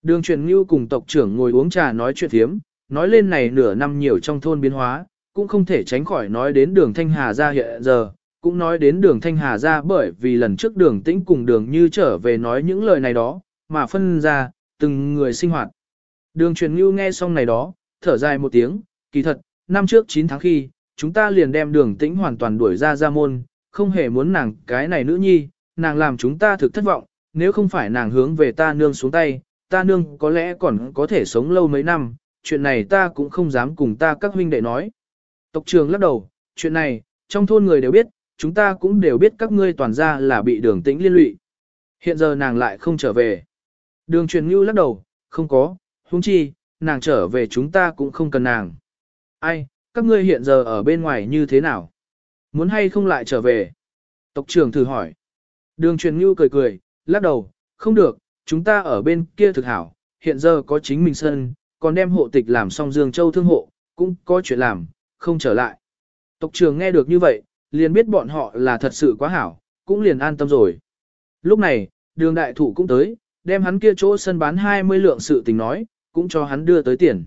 Đường truyền ngưu cùng tộc trưởng ngồi uống trà nói chuyện thiếm, nói lên này nửa năm nhiều trong thôn biến hóa, cũng không thể tránh khỏi nói đến đường Thanh Hà ra hiện giờ, cũng nói đến đường Thanh Hà ra bởi vì lần trước đường tĩnh cùng đường như trở về nói những lời này đó, mà phân ra, từng người sinh hoạt. Đường truyền ngưu nghe xong này đó, thở dài một tiếng, kỳ thật, năm trước 9 tháng khi, chúng ta liền đem đường tĩnh hoàn toàn đuổi ra ra môn, không hề muốn nàng cái này nữ nhi, nàng làm chúng ta thực thất vọng, nếu không phải nàng hướng về ta nương xuống tay, ta nương có lẽ còn có thể sống lâu mấy năm, chuyện này ta cũng không dám cùng ta các huynh đệ nói. Tộc trường lắc đầu, chuyện này, trong thôn người đều biết, chúng ta cũng đều biết các ngươi toàn ra là bị đường tĩnh liên lụy. Hiện giờ nàng lại không trở về. Đường truyền ngưu lắc đầu, không có, huống chi, nàng trở về chúng ta cũng không cần nàng. Ai, các ngươi hiện giờ ở bên ngoài như thế nào? Muốn hay không lại trở về? Tộc trưởng thử hỏi. Đường truyền ngưu cười cười, lắc đầu, không được, chúng ta ở bên kia thực hảo, hiện giờ có chính mình sân, còn đem hộ tịch làm xong Dương Châu thương hộ, cũng có chuyện làm, không trở lại. Tộc trưởng nghe được như vậy, liền biết bọn họ là thật sự quá hảo, cũng liền an tâm rồi. Lúc này, đường đại thủ cũng tới, đem hắn kia chỗ sân bán 20 lượng sự tình nói, cũng cho hắn đưa tới tiền.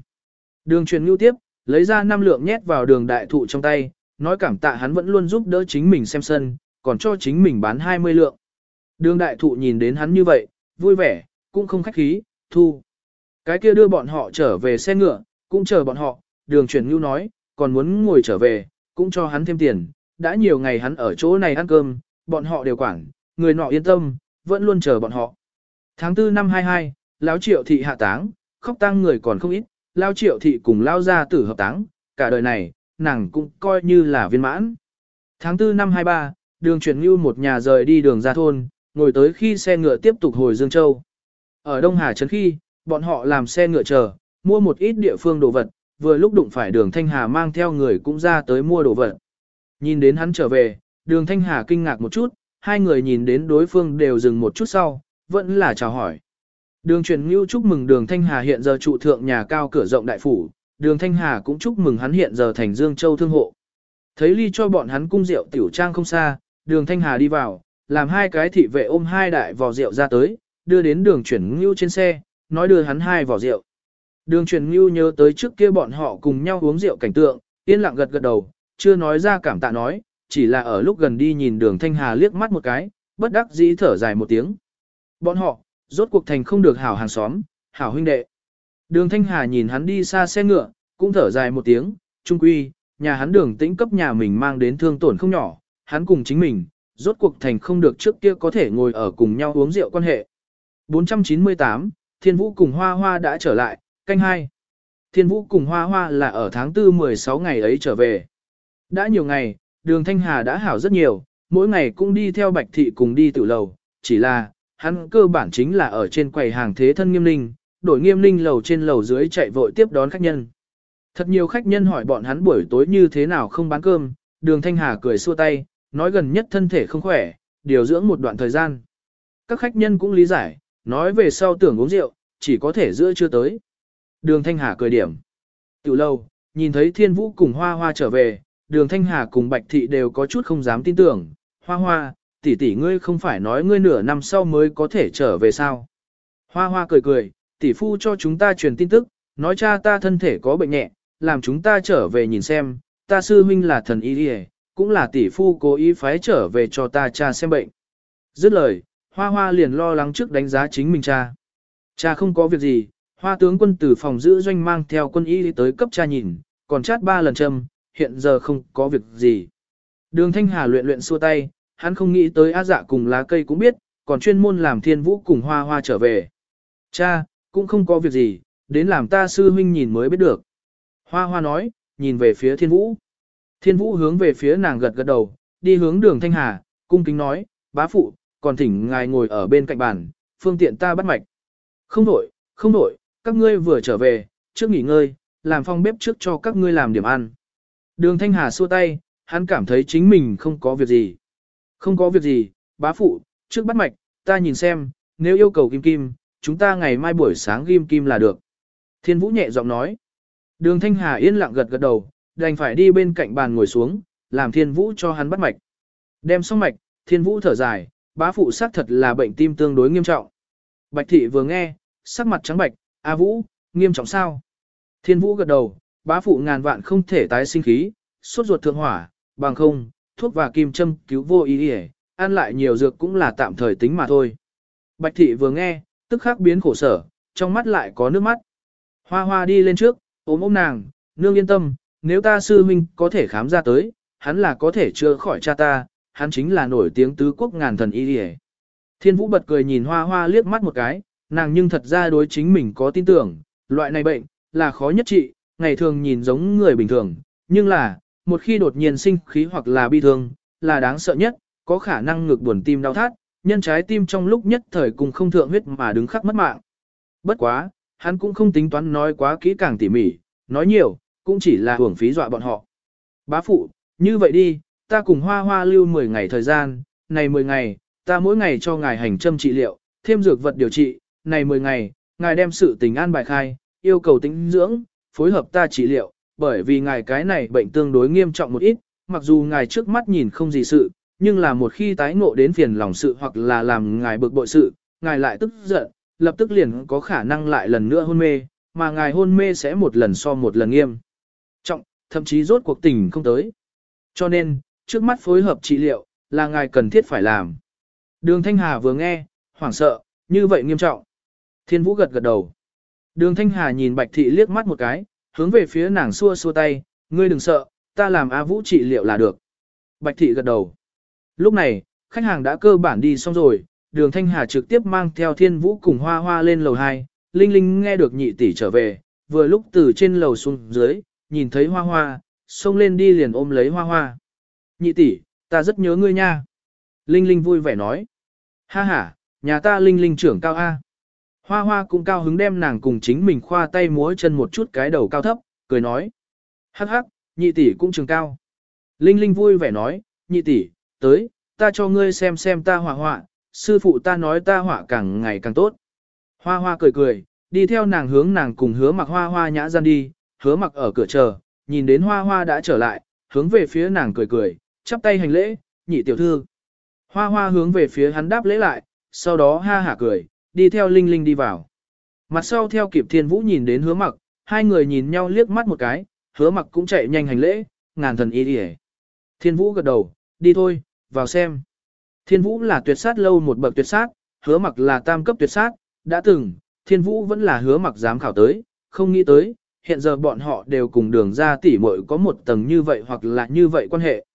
Đường truyền ngưu tiếp, lấy ra 5 lượng nhét vào đường đại thụ trong tay, nói cảm tạ hắn vẫn luôn giúp đỡ chính mình xem sân, còn cho chính mình bán 20 lượng. Đường đại thụ nhìn đến hắn như vậy, vui vẻ, cũng không khách khí, thu. Cái kia đưa bọn họ trở về xe ngựa, cũng chờ bọn họ, đường truyền ngưu nói, còn muốn ngồi trở về, cũng cho hắn thêm tiền, đã nhiều ngày hắn ở chỗ này ăn cơm, bọn họ đều quản, người nọ yên tâm, vẫn luôn chờ bọn họ. Tháng 4 năm 22, lão triệu thị hạ táng, khóc tang người còn không ít, lão triệu thị cùng lao gia tử hợp táng, cả đời này, nàng cũng coi như là viên mãn. Tháng 4 năm 23, đường chuyển như một nhà rời đi đường ra thôn, ngồi tới khi xe ngựa tiếp tục hồi Dương Châu. Ở Đông Hà Trấn khi, bọn họ làm xe ngựa chờ, mua một ít địa phương đồ vật, vừa lúc đụng phải đường Thanh Hà mang theo người cũng ra tới mua đồ vật. Nhìn đến hắn trở về, đường Thanh Hà kinh ngạc một chút, hai người nhìn đến đối phương đều dừng một chút sau, vẫn là chào hỏi. Đường truyền ngưu chúc mừng đường Thanh Hà hiện giờ trụ thượng nhà cao cửa rộng đại phủ, đường Thanh Hà cũng chúc mừng hắn hiện giờ thành Dương Châu thương hộ. Thấy ly cho bọn hắn cung rượu tiểu trang không xa, đường Thanh Hà đi vào, làm hai cái thị vệ ôm hai đại vò rượu ra tới, đưa đến đường chuyển ngưu trên xe, nói đưa hắn hai vò rượu. Đường truyền ngưu nhớ tới trước kia bọn họ cùng nhau uống rượu cảnh tượng, yên lặng gật gật đầu, chưa nói ra cảm tạ nói, chỉ là ở lúc gần đi nhìn đường Thanh Hà liếc mắt một cái, bất đắc dĩ thở dài một tiếng. Bọn họ, rốt cuộc thành không được hảo hàng xóm, hảo huynh đệ. Đường Thanh Hà nhìn hắn đi xa xe ngựa, cũng thở dài một tiếng, trung quy, nhà hắn đường tĩnh cấp nhà mình mang đến thương tổn không nhỏ, hắn cùng chính mình, rốt cuộc thành không được trước kia có thể ngồi ở cùng nhau uống rượu quan hệ. 498, Thiên Vũ cùng Hoa Hoa đã trở lại, canh hai. Thiên Vũ cùng Hoa Hoa là ở tháng 4 16 ngày ấy trở về. Đã nhiều ngày, đường Thanh Hà đã hảo rất nhiều, mỗi ngày cũng đi theo Bạch Thị cùng đi tự lầu, chỉ là, hắn cơ bản chính là ở trên quầy hàng thế thân nghiêm linh, đổi nghiêm linh lầu trên lầu dưới chạy vội tiếp đón khách nhân. Thật nhiều khách nhân hỏi bọn hắn buổi tối như thế nào không bán cơm, đường Thanh Hà cười xua tay, nói gần nhất thân thể không khỏe, điều dưỡng một đoạn thời gian. Các khách nhân cũng lý giải, nói về sau tưởng uống rượu, chỉ có thể giữa chưa tới. Đường Thanh Hà cười điểm. Tiểu lâu, nhìn thấy Thiên Vũ cùng Hoa Hoa trở về, Đường Thanh Hà cùng Bạch Thị đều có chút không dám tin tưởng. Hoa Hoa, tỷ tỷ ngươi không phải nói ngươi nửa năm sau mới có thể trở về sao? Hoa Hoa cười cười, tỷ phu cho chúng ta truyền tin tức, nói cha ta thân thể có bệnh nhẹ, làm chúng ta trở về nhìn xem, ta sư huynh là thần y đi cũng là tỷ phu cố ý phái trở về cho ta cha xem bệnh. Dứt lời, Hoa Hoa liền lo lắng trước đánh giá chính mình cha. Cha không có việc gì, Hoa tướng quân từ phòng giữ doanh mang theo quân y tới cấp cha nhìn, còn chát ba lần châm, hiện giờ không có việc gì. Đường Thanh Hà luyện luyện xua tay, hắn không nghĩ tới á dạ cùng lá cây cũng biết, còn chuyên môn làm thiên vũ cùng hoa hoa trở về. Cha, cũng không có việc gì, đến làm ta sư huynh nhìn mới biết được. Hoa hoa nói, nhìn về phía thiên vũ. Thiên vũ hướng về phía nàng gật gật đầu, đi hướng đường Thanh Hà, cung kính nói, bá phụ, còn thỉnh ngài ngồi ở bên cạnh bàn, phương tiện ta bắt mạch. Không đổi, không đổi, các ngươi vừa trở về, trước nghỉ ngơi, làm phong bếp trước cho các ngươi làm điểm ăn. Đường Thanh Hà xua tay, hắn cảm thấy chính mình không có việc gì. Không có việc gì, bá phụ, trước bắt mạch, ta nhìn xem, nếu yêu cầu kim kim, chúng ta ngày mai buổi sáng kim kim là được. Thiên Vũ nhẹ giọng nói. Đường Thanh Hà yên lặng gật gật đầu, đành phải đi bên cạnh bàn ngồi xuống, làm Thiên Vũ cho hắn bắt mạch. Đem xong mạch, Thiên Vũ thở dài, bá phụ xác thật là bệnh tim tương đối nghiêm trọng. Bạch thị vừa nghe, sắc mặt trắng bạch, A Vũ, nghiêm trọng sao? Thiên Vũ gật đầu, bá phụ ngàn vạn không thể tái sinh khí, sốt ruột thượng hỏa, bằng không, thuốc và kim châm cứu vô ý đi ăn lại nhiều dược cũng là tạm thời tính mà thôi. Bạch thị vừa nghe, tức khắc biến khổ sở, trong mắt lại có nước mắt. Hoa hoa đi lên trước, ôm ôm nàng, nương yên tâm, nếu ta sư huynh có thể khám ra tới, hắn là có thể chữa khỏi cha ta, hắn chính là nổi tiếng tứ quốc ngàn thần y đi Thiên vũ bật cười nhìn hoa hoa liếc mắt một cái, nàng nhưng thật ra đối chính mình có tin tưởng, loại này bệnh, là khó nhất trị, ngày thường nhìn giống người bình thường, nhưng là, một khi đột nhiên sinh khí hoặc là bi thương, là đáng sợ nhất, có khả năng ngược buồn tim đau thắt, nhân trái tim trong lúc nhất thời cùng không thượng huyết mà đứng khắc mất mạng. Bất quá, hắn cũng không tính toán nói quá kỹ càng tỉ mỉ, nói nhiều, cũng chỉ là hưởng phí dọa bọn họ. Bá phụ, như vậy đi, ta cùng hoa hoa lưu 10 ngày thời gian, này 10 ngày, ta mỗi ngày cho ngài hành châm trị liệu, thêm dược vật điều trị, này 10 ngày, ngài đem sự tình an bài khai, yêu cầu tính dưỡng, phối hợp ta trị liệu, bởi vì ngài cái này bệnh tương đối nghiêm trọng một ít, mặc dù ngài trước mắt nhìn không gì sự, nhưng là một khi tái ngộ đến phiền lòng sự hoặc là làm ngài bực bội sự, ngài lại tức giận, lập tức liền có khả năng lại lần nữa hôn mê, mà ngài hôn mê sẽ một lần so một lần nghiêm trọng, thậm chí rốt cuộc tình không tới. Cho nên, trước mắt phối hợp trị liệu, là ngài cần thiết phải làm. Đường Thanh Hà vừa nghe, hoảng sợ, như vậy nghiêm trọng. Thiên Vũ gật gật đầu. Đường Thanh Hà nhìn Bạch Thị liếc mắt một cái, hướng về phía nàng xua xua tay, ngươi đừng sợ, ta làm A Vũ trị liệu là được. Bạch Thị gật đầu. Lúc này, khách hàng đã cơ bản đi xong rồi, đường Thanh Hà trực tiếp mang theo Thiên Vũ cùng Hoa Hoa lên lầu 2, Linh Linh nghe được nhị tỷ trở về, vừa lúc từ trên lầu xuống dưới, nhìn thấy Hoa Hoa, xông lên đi liền ôm lấy Hoa Hoa. Nhị tỷ, ta rất nhớ ngươi nha. Linh Linh vui vẻ nói. Ha ha, nhà ta Linh Linh trưởng cao A. Hoa hoa cũng cao hứng đem nàng cùng chính mình khoa tay múa chân một chút cái đầu cao thấp, cười nói. Hắc hắc, nhị tỷ cũng trường cao. Linh Linh vui vẻ nói, nhị tỷ, tới, ta cho ngươi xem xem ta họa họa, sư phụ ta nói ta họa càng ngày càng tốt. Hoa hoa cười cười, đi theo nàng hướng nàng cùng hứa mặc hoa hoa nhã gian đi, hứa mặc ở cửa chờ, nhìn đến hoa hoa đã trở lại, hướng về phía nàng cười cười, chắp tay hành lễ, nhị tiểu thư. Hoa hoa hướng về phía hắn đáp lễ lại, sau đó ha hả cười, đi theo Linh Linh đi vào. Mặt sau theo kịp thiên vũ nhìn đến hứa mặc, hai người nhìn nhau liếc mắt một cái, hứa mặc cũng chạy nhanh hành lễ, ngàn thần y đi Thiên vũ gật đầu, đi thôi, vào xem. Thiên vũ là tuyệt sát lâu một bậc tuyệt sát, hứa mặc là tam cấp tuyệt sát, đã từng, thiên vũ vẫn là hứa mặc dám khảo tới, không nghĩ tới, hiện giờ bọn họ đều cùng đường ra tỉ muội có một tầng như vậy hoặc là như vậy quan hệ.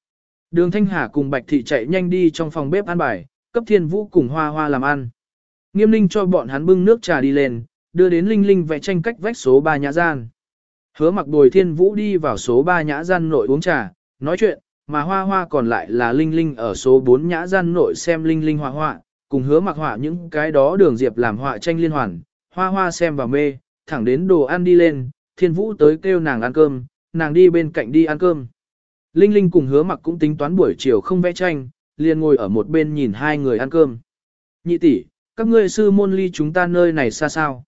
Đường Thanh Hà cùng Bạch Thị chạy nhanh đi trong phòng bếp ăn bài, cấp thiên vũ cùng hoa hoa làm ăn. Nghiêm ninh cho bọn hắn bưng nước trà đi lên, đưa đến Linh Linh vẽ tranh cách vách số 3 nhã gian. Hứa mặc bồi thiên vũ đi vào số 3 nhã gian nội uống trà, nói chuyện, mà hoa hoa còn lại là Linh Linh ở số 4 nhã gian nội xem Linh Linh họa họa, cùng hứa mặc họa những cái đó đường diệp làm họa tranh liên hoàn, hoa hoa xem và mê, thẳng đến đồ ăn đi lên, thiên vũ tới kêu nàng ăn cơm, nàng đi bên cạnh đi ăn cơm. Linh Linh cùng hứa mặc cũng tính toán buổi chiều không vẽ tranh, liền ngồi ở một bên nhìn hai người ăn cơm. Nhị tỷ, các ngươi sư môn ly chúng ta nơi này xa sao?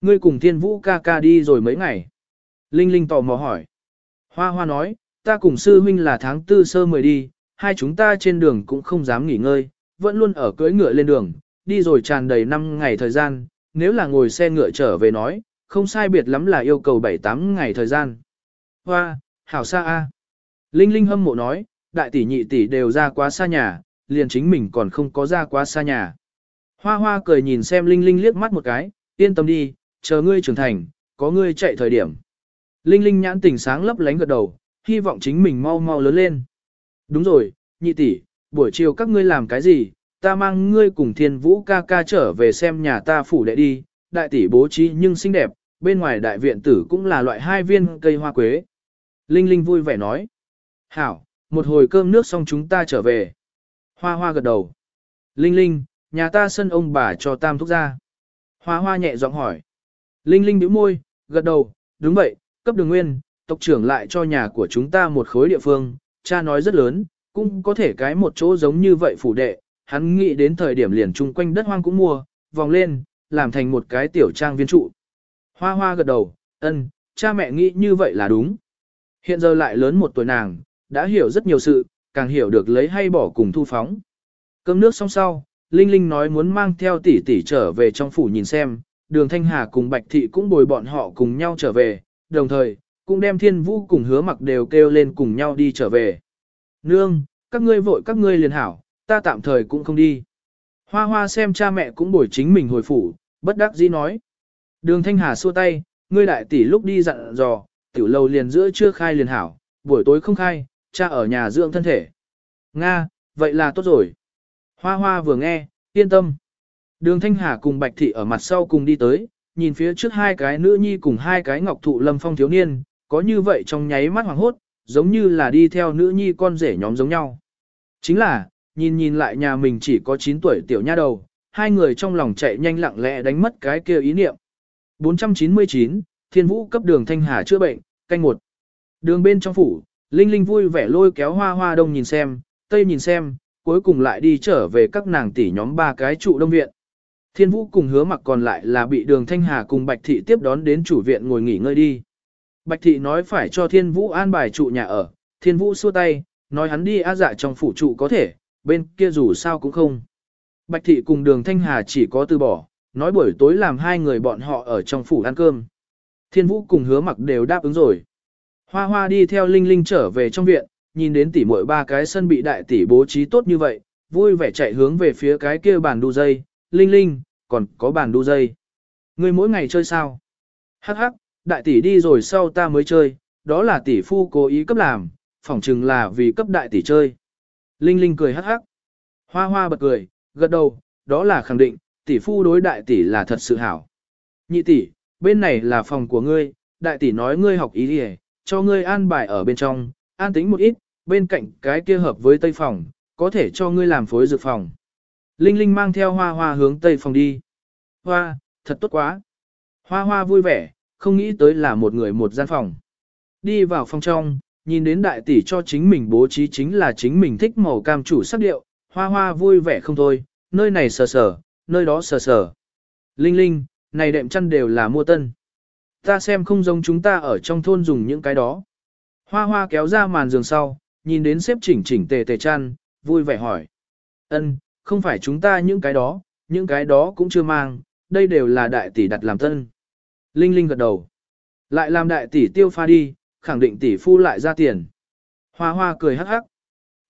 Ngươi cùng thiên vũ ca ca đi rồi mấy ngày. Linh Linh tò mò hỏi. Hoa hoa nói, ta cùng sư huynh là tháng tư sơ mười đi, hai chúng ta trên đường cũng không dám nghỉ ngơi, vẫn luôn ở cưỡi ngựa lên đường, đi rồi tràn đầy 5 ngày thời gian, nếu là ngồi xe ngựa trở về nói, không sai biệt lắm là yêu cầu 7-8 ngày thời gian. Hoa, hảo xa a. Linh Linh hâm mộ nói, đại tỷ nhị tỷ đều ra quá xa nhà, liền chính mình còn không có ra quá xa nhà. Hoa hoa cười nhìn xem Linh Linh liếc mắt một cái, yên tâm đi, chờ ngươi trưởng thành, có ngươi chạy thời điểm. Linh Linh nhãn tỉnh sáng lấp lánh gật đầu, hy vọng chính mình mau mau lớn lên. Đúng rồi, nhị tỷ, buổi chiều các ngươi làm cái gì, ta mang ngươi cùng thiên vũ ca ca trở về xem nhà ta phủ đệ đi, đại tỷ bố trí nhưng xinh đẹp, bên ngoài đại viện tử cũng là loại hai viên cây hoa quế. Linh Linh vui vẻ nói. Hảo, một hồi cơm nước xong chúng ta trở về. Hoa hoa gật đầu. Linh Linh, nhà ta sân ông bà cho tam thúc ra. Hoa hoa nhẹ giọng hỏi. Linh Linh bĩu môi, gật đầu, đúng vậy, cấp đường nguyên, tộc trưởng lại cho nhà của chúng ta một khối địa phương, cha nói rất lớn, cũng có thể cái một chỗ giống như vậy phủ đệ, hắn nghĩ đến thời điểm liền chung quanh đất hoang cũng mua, vòng lên, làm thành một cái tiểu trang viên trụ. Hoa hoa gật đầu, ân, cha mẹ nghĩ như vậy là đúng. Hiện giờ lại lớn một tuổi nàng, đã hiểu rất nhiều sự, càng hiểu được lấy hay bỏ cùng thu phóng. Cơm nước xong sau, Linh Linh nói muốn mang theo tỷ tỷ trở về trong phủ nhìn xem, đường Thanh Hà cùng Bạch Thị cũng bồi bọn họ cùng nhau trở về, đồng thời, cũng đem thiên vũ cùng hứa mặc đều kêu lên cùng nhau đi trở về. Nương, các ngươi vội các ngươi liền hảo, ta tạm thời cũng không đi. Hoa hoa xem cha mẹ cũng bồi chính mình hồi phủ, bất đắc dĩ nói. Đường Thanh Hà xua tay, ngươi đại tỷ lúc đi dặn dò, tiểu lâu liền giữa chưa khai liền hảo, buổi tối không khai, cha ở nhà dưỡng thân thể. Nga, vậy là tốt rồi. Hoa hoa vừa nghe, yên tâm. Đường Thanh Hà cùng Bạch Thị ở mặt sau cùng đi tới, nhìn phía trước hai cái nữ nhi cùng hai cái ngọc thụ lâm phong thiếu niên, có như vậy trong nháy mắt hoàng hốt, giống như là đi theo nữ nhi con rể nhóm giống nhau. Chính là, nhìn nhìn lại nhà mình chỉ có 9 tuổi tiểu nha đầu, hai người trong lòng chạy nhanh lặng lẽ đánh mất cái kia ý niệm. 499, Thiên Vũ cấp đường Thanh Hà chữa bệnh, canh một. Đường bên trong phủ, Linh Linh vui vẻ lôi kéo hoa hoa đông nhìn xem, tây nhìn xem, cuối cùng lại đi trở về các nàng tỷ nhóm ba cái trụ đông viện. Thiên Vũ cùng hứa mặc còn lại là bị đường Thanh Hà cùng Bạch Thị tiếp đón đến chủ viện ngồi nghỉ ngơi đi. Bạch Thị nói phải cho Thiên Vũ an bài trụ nhà ở, Thiên Vũ xua tay, nói hắn đi á dạ trong phủ trụ có thể, bên kia dù sao cũng không. Bạch Thị cùng đường Thanh Hà chỉ có từ bỏ, nói buổi tối làm hai người bọn họ ở trong phủ ăn cơm. Thiên Vũ cùng hứa mặc đều đáp ứng rồi. Hoa hoa đi theo Linh Linh trở về trong viện, nhìn đến tỉ muội ba cái sân bị đại tỷ bố trí tốt như vậy, vui vẻ chạy hướng về phía cái kia bàn đu dây. Linh Linh, còn có bàn đu dây. Ngươi mỗi ngày chơi sao? Hắc hắc, đại tỷ đi rồi sau ta mới chơi, đó là tỷ phu cố ý cấp làm, phỏng chừng là vì cấp đại tỷ chơi. Linh Linh cười hắc hắc. Hoa hoa bật cười, gật đầu, đó là khẳng định, tỷ phu đối đại tỷ là thật sự hảo. Nhị tỷ, bên này là phòng của ngươi, đại tỷ nói ngươi học ý đi cho ngươi an bài ở bên trong, an tính một ít, bên cạnh cái kia hợp với tây phòng, có thể cho ngươi làm phối dược phòng. Linh Linh mang theo hoa hoa hướng tây phòng đi. Hoa, thật tốt quá. Hoa hoa vui vẻ, không nghĩ tới là một người một gian phòng. Đi vào phòng trong, nhìn đến đại tỷ cho chính mình bố trí chính là chính mình thích màu cam chủ sắc điệu, hoa hoa vui vẻ không thôi, nơi này sờ sờ, nơi đó sờ sờ. Linh Linh, này đệm chăn đều là mua tân. Ta xem không giống chúng ta ở trong thôn dùng những cái đó. Hoa hoa kéo ra màn giường sau, nhìn đến xếp chỉnh chỉnh tề tề chăn, vui vẻ hỏi. Ân, không phải chúng ta những cái đó, những cái đó cũng chưa mang, đây đều là đại tỷ đặt làm tân. Linh Linh gật đầu. Lại làm đại tỷ tiêu pha đi, khẳng định tỷ phu lại ra tiền. Hoa hoa cười hắc hắc.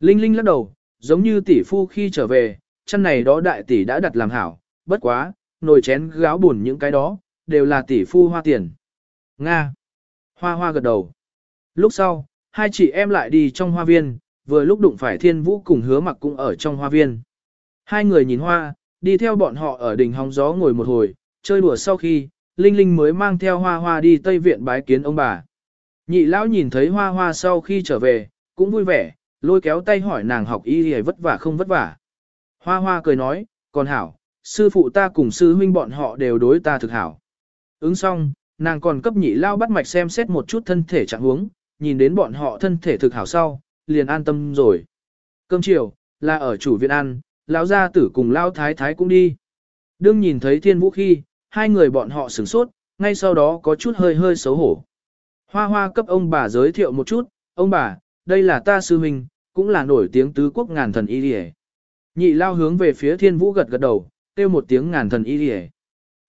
Linh Linh lắc đầu, giống như tỷ phu khi trở về, chân này đó đại tỷ đã đặt làm hảo, bất quá, nồi chén gáo buồn những cái đó, đều là tỷ phu hoa tiền. Nga. Hoa hoa gật đầu. Lúc sau, hai chị em lại đi trong hoa viên, vừa lúc đụng phải thiên vũ cùng hứa mặc cũng ở trong hoa viên. Hai người nhìn hoa, đi theo bọn họ ở đỉnh hóng gió ngồi một hồi, chơi đùa sau khi, Linh Linh mới mang theo hoa hoa đi Tây Viện bái kiến ông bà. Nhị lão nhìn thấy hoa hoa sau khi trở về, cũng vui vẻ, lôi kéo tay hỏi nàng học y hề vất vả không vất vả. Hoa hoa cười nói, còn hảo, sư phụ ta cùng sư huynh bọn họ đều đối ta thực hảo. Ứng xong, nàng còn cấp nhị lao bắt mạch xem xét một chút thân thể trạng huống, nhìn đến bọn họ thân thể thực hảo sau, liền an tâm rồi. Cơm chiều, là ở chủ viện ăn, lão gia tử cùng lão thái thái cũng đi. Đương nhìn thấy thiên vũ khi, hai người bọn họ sửng sốt, ngay sau đó có chút hơi hơi xấu hổ. Hoa hoa cấp ông bà giới thiệu một chút, ông bà, đây là ta sư huynh, cũng là nổi tiếng tứ quốc ngàn thần y đi Nhị lao hướng về phía thiên vũ gật gật đầu, kêu một tiếng ngàn thần y đi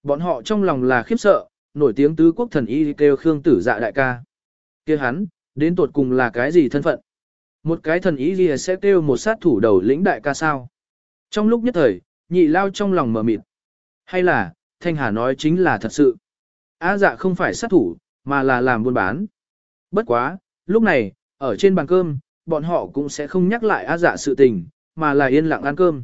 Bọn họ trong lòng là khiếp sợ, nổi tiếng tứ quốc thần y kêu khương tử dạ đại ca. kia hắn, đến tột cùng là cái gì thân phận? Một cái thần ý gì sẽ kêu một sát thủ đầu lĩnh đại ca sao? Trong lúc nhất thời, nhị lao trong lòng mở mịt. Hay là, Thanh Hà nói chính là thật sự. Á dạ không phải sát thủ, mà là làm buôn bán. Bất quá, lúc này, ở trên bàn cơm, bọn họ cũng sẽ không nhắc lại á dạ sự tình, mà là yên lặng ăn cơm.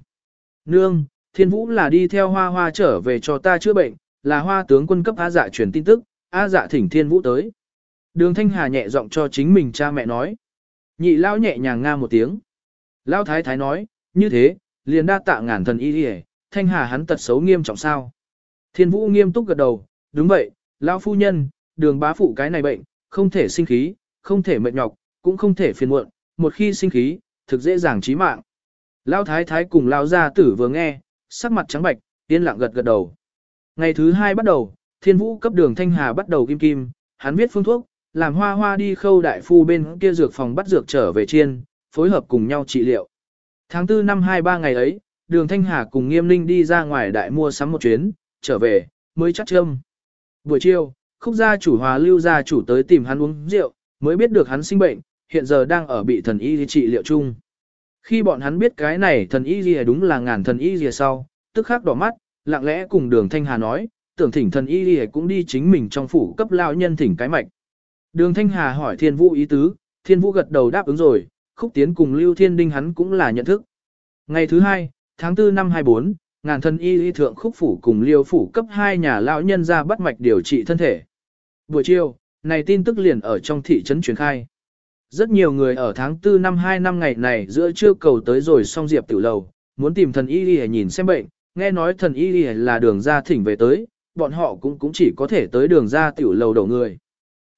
Nương, thiên vũ là đi theo hoa hoa trở về cho ta chữa bệnh, là hoa tướng quân cấp á dạ truyền tin tức, á dạ thỉnh thiên vũ tới. Đường Thanh Hà nhẹ giọng cho chính mình cha mẹ nói. Nhị lao nhẹ nhàng nga một tiếng. Lao thái thái nói, như thế, liền đa tạ ngàn thần y đi Thanh Hà hắn tật xấu nghiêm trọng sao. Thiên vũ nghiêm túc gật đầu, đúng vậy, lao phu nhân, đường bá phụ cái này bệnh, không thể sinh khí, không thể mệt nhọc, cũng không thể phiền muộn, một khi sinh khí, thực dễ dàng chí mạng. Lao thái thái cùng lao gia tử vừa nghe, sắc mặt trắng bạch, yên lặng gật gật đầu. Ngày thứ hai bắt đầu, thiên vũ cấp đường thanh hà bắt đầu kim kim, hắn viết phương thuốc, làm hoa hoa đi khâu đại phu bên kia dược phòng bắt dược trở về chiên, phối hợp cùng nhau trị liệu. Tháng 4 năm 23 ngày ấy, đường thanh hà cùng nghiêm ninh đi ra ngoài đại mua sắm một chuyến, trở về, mới chắc châm. Buổi chiều, khúc gia chủ hòa lưu gia chủ tới tìm hắn uống rượu, mới biết được hắn sinh bệnh, hiện giờ đang ở bị thần y trị liệu chung. Khi bọn hắn biết cái này thần y gì đúng là ngàn thần y gì sau, tức khắc đỏ mắt, lặng lẽ cùng đường Thanh Hà nói, tưởng thỉnh thần y gì cũng đi chính mình trong phủ cấp lao nhân thỉnh cái mạch. Đường Thanh Hà hỏi thiên vũ ý tứ, thiên vũ gật đầu đáp ứng rồi, khúc tiến cùng lưu thiên đinh hắn cũng là nhận thức. Ngày thứ hai, tháng 4 năm 24, ngàn thân y y thượng khúc phủ cùng liêu phủ cấp hai nhà lão nhân ra bắt mạch điều trị thân thể. Buổi chiều, này tin tức liền ở trong thị trấn truyền khai. Rất nhiều người ở tháng 4 năm 2 năm ngày này giữa trưa cầu tới rồi xong diệp tiểu lầu, muốn tìm thần y y nhìn xem bệnh, nghe nói thần y y là đường ra thỉnh về tới, bọn họ cũng cũng chỉ có thể tới đường ra tiểu lầu đầu người.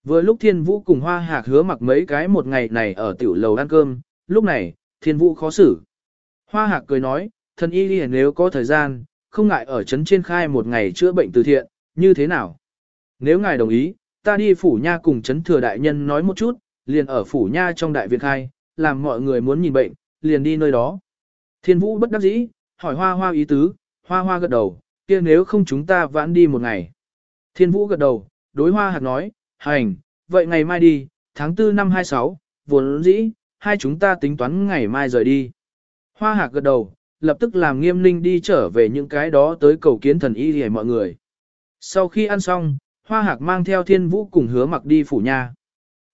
Vừa lúc thiên vũ cùng hoa hạc hứa mặc mấy cái một ngày này ở tiểu lầu ăn cơm, lúc này, thiên vũ khó xử. Hoa hạc cười nói, thần y đi nếu có thời gian, không ngại ở trấn trên khai một ngày chữa bệnh từ thiện, như thế nào? Nếu ngài đồng ý, ta đi phủ nha cùng chấn thừa đại nhân nói một chút, liền ở phủ nha trong đại viện khai, làm mọi người muốn nhìn bệnh, liền đi nơi đó. Thiên vũ bất đắc dĩ, hỏi hoa hoa ý tứ, hoa hoa gật đầu, kia nếu không chúng ta vãn đi một ngày. Thiên vũ gật đầu, đối hoa Hạc nói, hành, vậy ngày mai đi, tháng 4 năm 26, vốn dĩ, hai chúng ta tính toán ngày mai rời đi. Hoa hạc gật đầu, lập tức làm nghiêm ninh đi trở về những cái đó tới cầu kiến thần y hề mọi người. Sau khi ăn xong, hoa hạc mang theo thiên vũ cùng hứa mặc đi phủ nhà.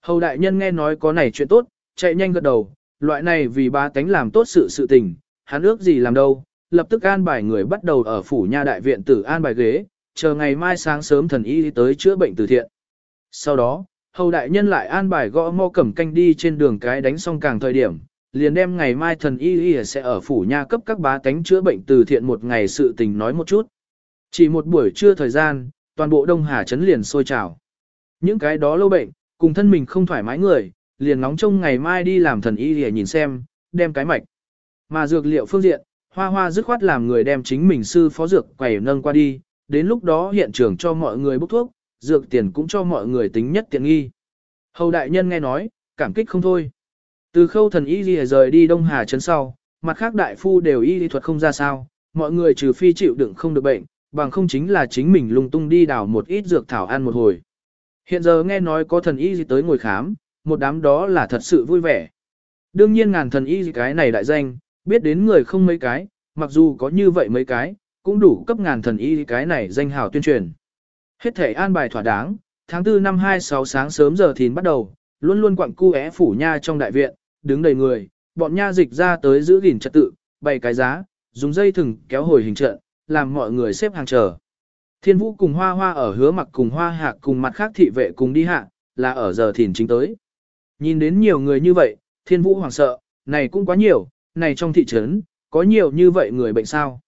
Hầu đại nhân nghe nói có này chuyện tốt, chạy nhanh gật đầu, loại này vì ba tánh làm tốt sự sự tình, hắn ước gì làm đâu, lập tức an bài người bắt đầu ở phủ nha đại viện tử an bài ghế, chờ ngày mai sáng sớm thần y tới chữa bệnh từ thiện. Sau đó, hầu đại nhân lại an bài gõ mò cẩm canh đi trên đường cái đánh xong càng thời điểm, liền đem ngày mai thần y y sẽ ở phủ nha cấp các bá tánh chữa bệnh từ thiện một ngày sự tình nói một chút. Chỉ một buổi trưa thời gian, toàn bộ Đông Hà Trấn liền sôi trào. Những cái đó lâu bệnh, cùng thân mình không thoải mái người, liền nóng trông ngày mai đi làm thần y để nhìn xem, đem cái mạch. Mà dược liệu phương diện, hoa hoa dứt khoát làm người đem chính mình sư phó dược quẩy nâng qua đi, đến lúc đó hiện trường cho mọi người bốc thuốc, dược tiền cũng cho mọi người tính nhất tiện nghi. Hầu đại nhân nghe nói, cảm kích không thôi. Từ khâu thần y gì rời đi Đông Hà Trấn sau, mặt khác đại phu đều y lý thuật không ra sao, mọi người trừ phi chịu đựng không được bệnh, bằng không chính là chính mình lung tung đi đào một ít dược thảo ăn một hồi. Hiện giờ nghe nói có thần y gì tới ngồi khám, một đám đó là thật sự vui vẻ. Đương nhiên ngàn thần y gì cái này đại danh, biết đến người không mấy cái, mặc dù có như vậy mấy cái, cũng đủ cấp ngàn thần y cái này danh hào tuyên truyền. Hết thể an bài thỏa đáng, tháng 4 năm 26 sáng sớm giờ thìn bắt đầu, luôn luôn quặng cu é phủ nha trong đại viện, đứng đầy người, bọn nha dịch ra tới giữ gìn trật tự, bày cái giá, dùng dây thừng kéo hồi hình trận, làm mọi người xếp hàng chờ. Thiên vũ cùng hoa hoa ở hứa mặc cùng hoa hạc cùng mặt khác thị vệ cùng đi hạ, là ở giờ thìn chính tới. Nhìn đến nhiều người như vậy, thiên vũ hoảng sợ, này cũng quá nhiều, này trong thị trấn, có nhiều như vậy người bệnh sao.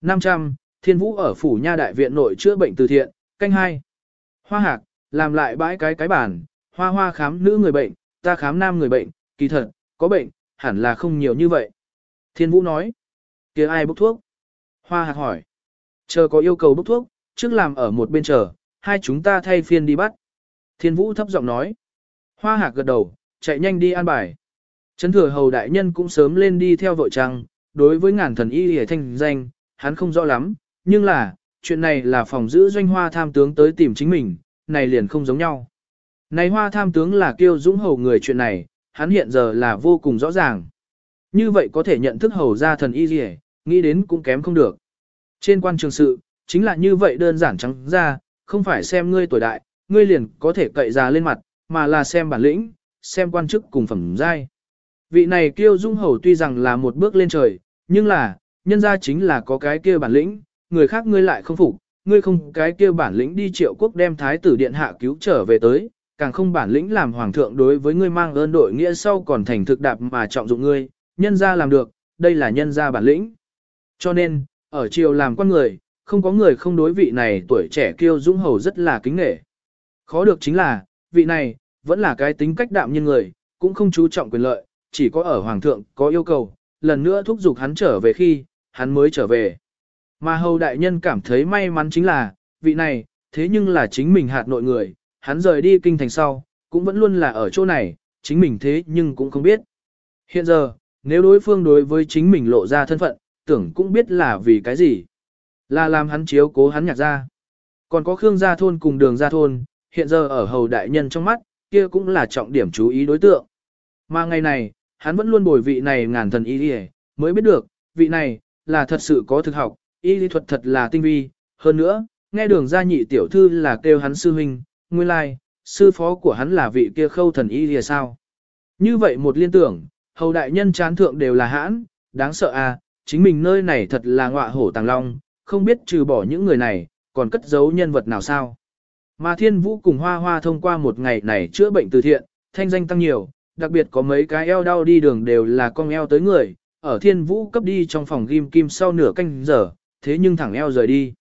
500, thiên vũ ở phủ nha đại viện nội chữa bệnh từ thiện, canh hai. Hoa hạc, làm lại bãi cái cái bản, hoa hoa khám nữ người bệnh, ta khám nam người bệnh, kỳ thật, có bệnh, hẳn là không nhiều như vậy. Thiên vũ nói, kia ai bốc thuốc? Hoa hạc hỏi, chờ có yêu cầu bốc thuốc, trước làm ở một bên chờ, hai chúng ta thay phiên đi bắt. Thiên vũ thấp giọng nói, hoa hạc gật đầu, chạy nhanh đi an bài. Trấn thừa hầu đại nhân cũng sớm lên đi theo vội trăng, đối với ngàn thần y hề thanh danh, hắn không rõ lắm, nhưng là, chuyện này là phòng giữ doanh hoa tham tướng tới tìm chính mình, này liền không giống nhau. Này hoa tham tướng là kêu dũng hầu người chuyện này, hắn hiện giờ là vô cùng rõ ràng. Như vậy có thể nhận thức hầu ra thần y gì nghĩ đến cũng kém không được. Trên quan trường sự, chính là như vậy đơn giản trắng ra, không phải xem ngươi tuổi đại, ngươi liền có thể cậy ra lên mặt, mà là xem bản lĩnh, xem quan chức cùng phẩm giai. Vị này kêu dung hầu tuy rằng là một bước lên trời, nhưng là, nhân ra chính là có cái kia bản lĩnh, người khác ngươi lại không phục, ngươi không cái kia bản lĩnh đi triệu quốc đem thái tử điện hạ cứu trở về tới, càng không bản lĩnh làm hoàng thượng đối với ngươi mang ơn đội nghĩa sau còn thành thực đạp mà trọng dụng ngươi, nhân ra làm được, đây là nhân ra bản lĩnh. Cho nên, ở triều làm con người, không có người không đối vị này tuổi trẻ kiêu dũng hầu rất là kính nghệ. Khó được chính là, vị này, vẫn là cái tính cách đạm nhân người, cũng không chú trọng quyền lợi, chỉ có ở hoàng thượng có yêu cầu, lần nữa thúc giục hắn trở về khi, hắn mới trở về. Mà hầu đại nhân cảm thấy may mắn chính là, vị này, thế nhưng là chính mình hạt nội người, hắn rời đi kinh thành sau, cũng vẫn luôn là ở chỗ này, chính mình thế nhưng cũng không biết. Hiện giờ, nếu đối phương đối với chính mình lộ ra thân phận, tưởng cũng biết là vì cái gì. Là làm hắn chiếu cố hắn nhạc ra. Còn có Khương Gia Thôn cùng đường Gia Thôn, hiện giờ ở hầu đại nhân trong mắt, kia cũng là trọng điểm chú ý đối tượng. Mà ngày này, hắn vẫn luôn bồi vị này ngàn thần ý đi mới biết được, vị này, là thật sự có thực học, y lý thuật thật là tinh vi. Hơn nữa, nghe đường gia nhị tiểu thư là kêu hắn sư huynh, nguyên lai, sư phó của hắn là vị kia khâu thần y lìa sao. Như vậy một liên tưởng, hầu đại nhân chán thượng đều là hãn, đáng sợ à, chính mình nơi này thật là ngọa hổ tàng long, không biết trừ bỏ những người này, còn cất giấu nhân vật nào sao. Mà thiên vũ cùng hoa hoa thông qua một ngày này chữa bệnh từ thiện, thanh danh tăng nhiều, đặc biệt có mấy cái eo đau đi đường đều là con eo tới người, ở thiên vũ cấp đi trong phòng ghim kim sau nửa canh giờ, thế nhưng thẳng eo rời đi.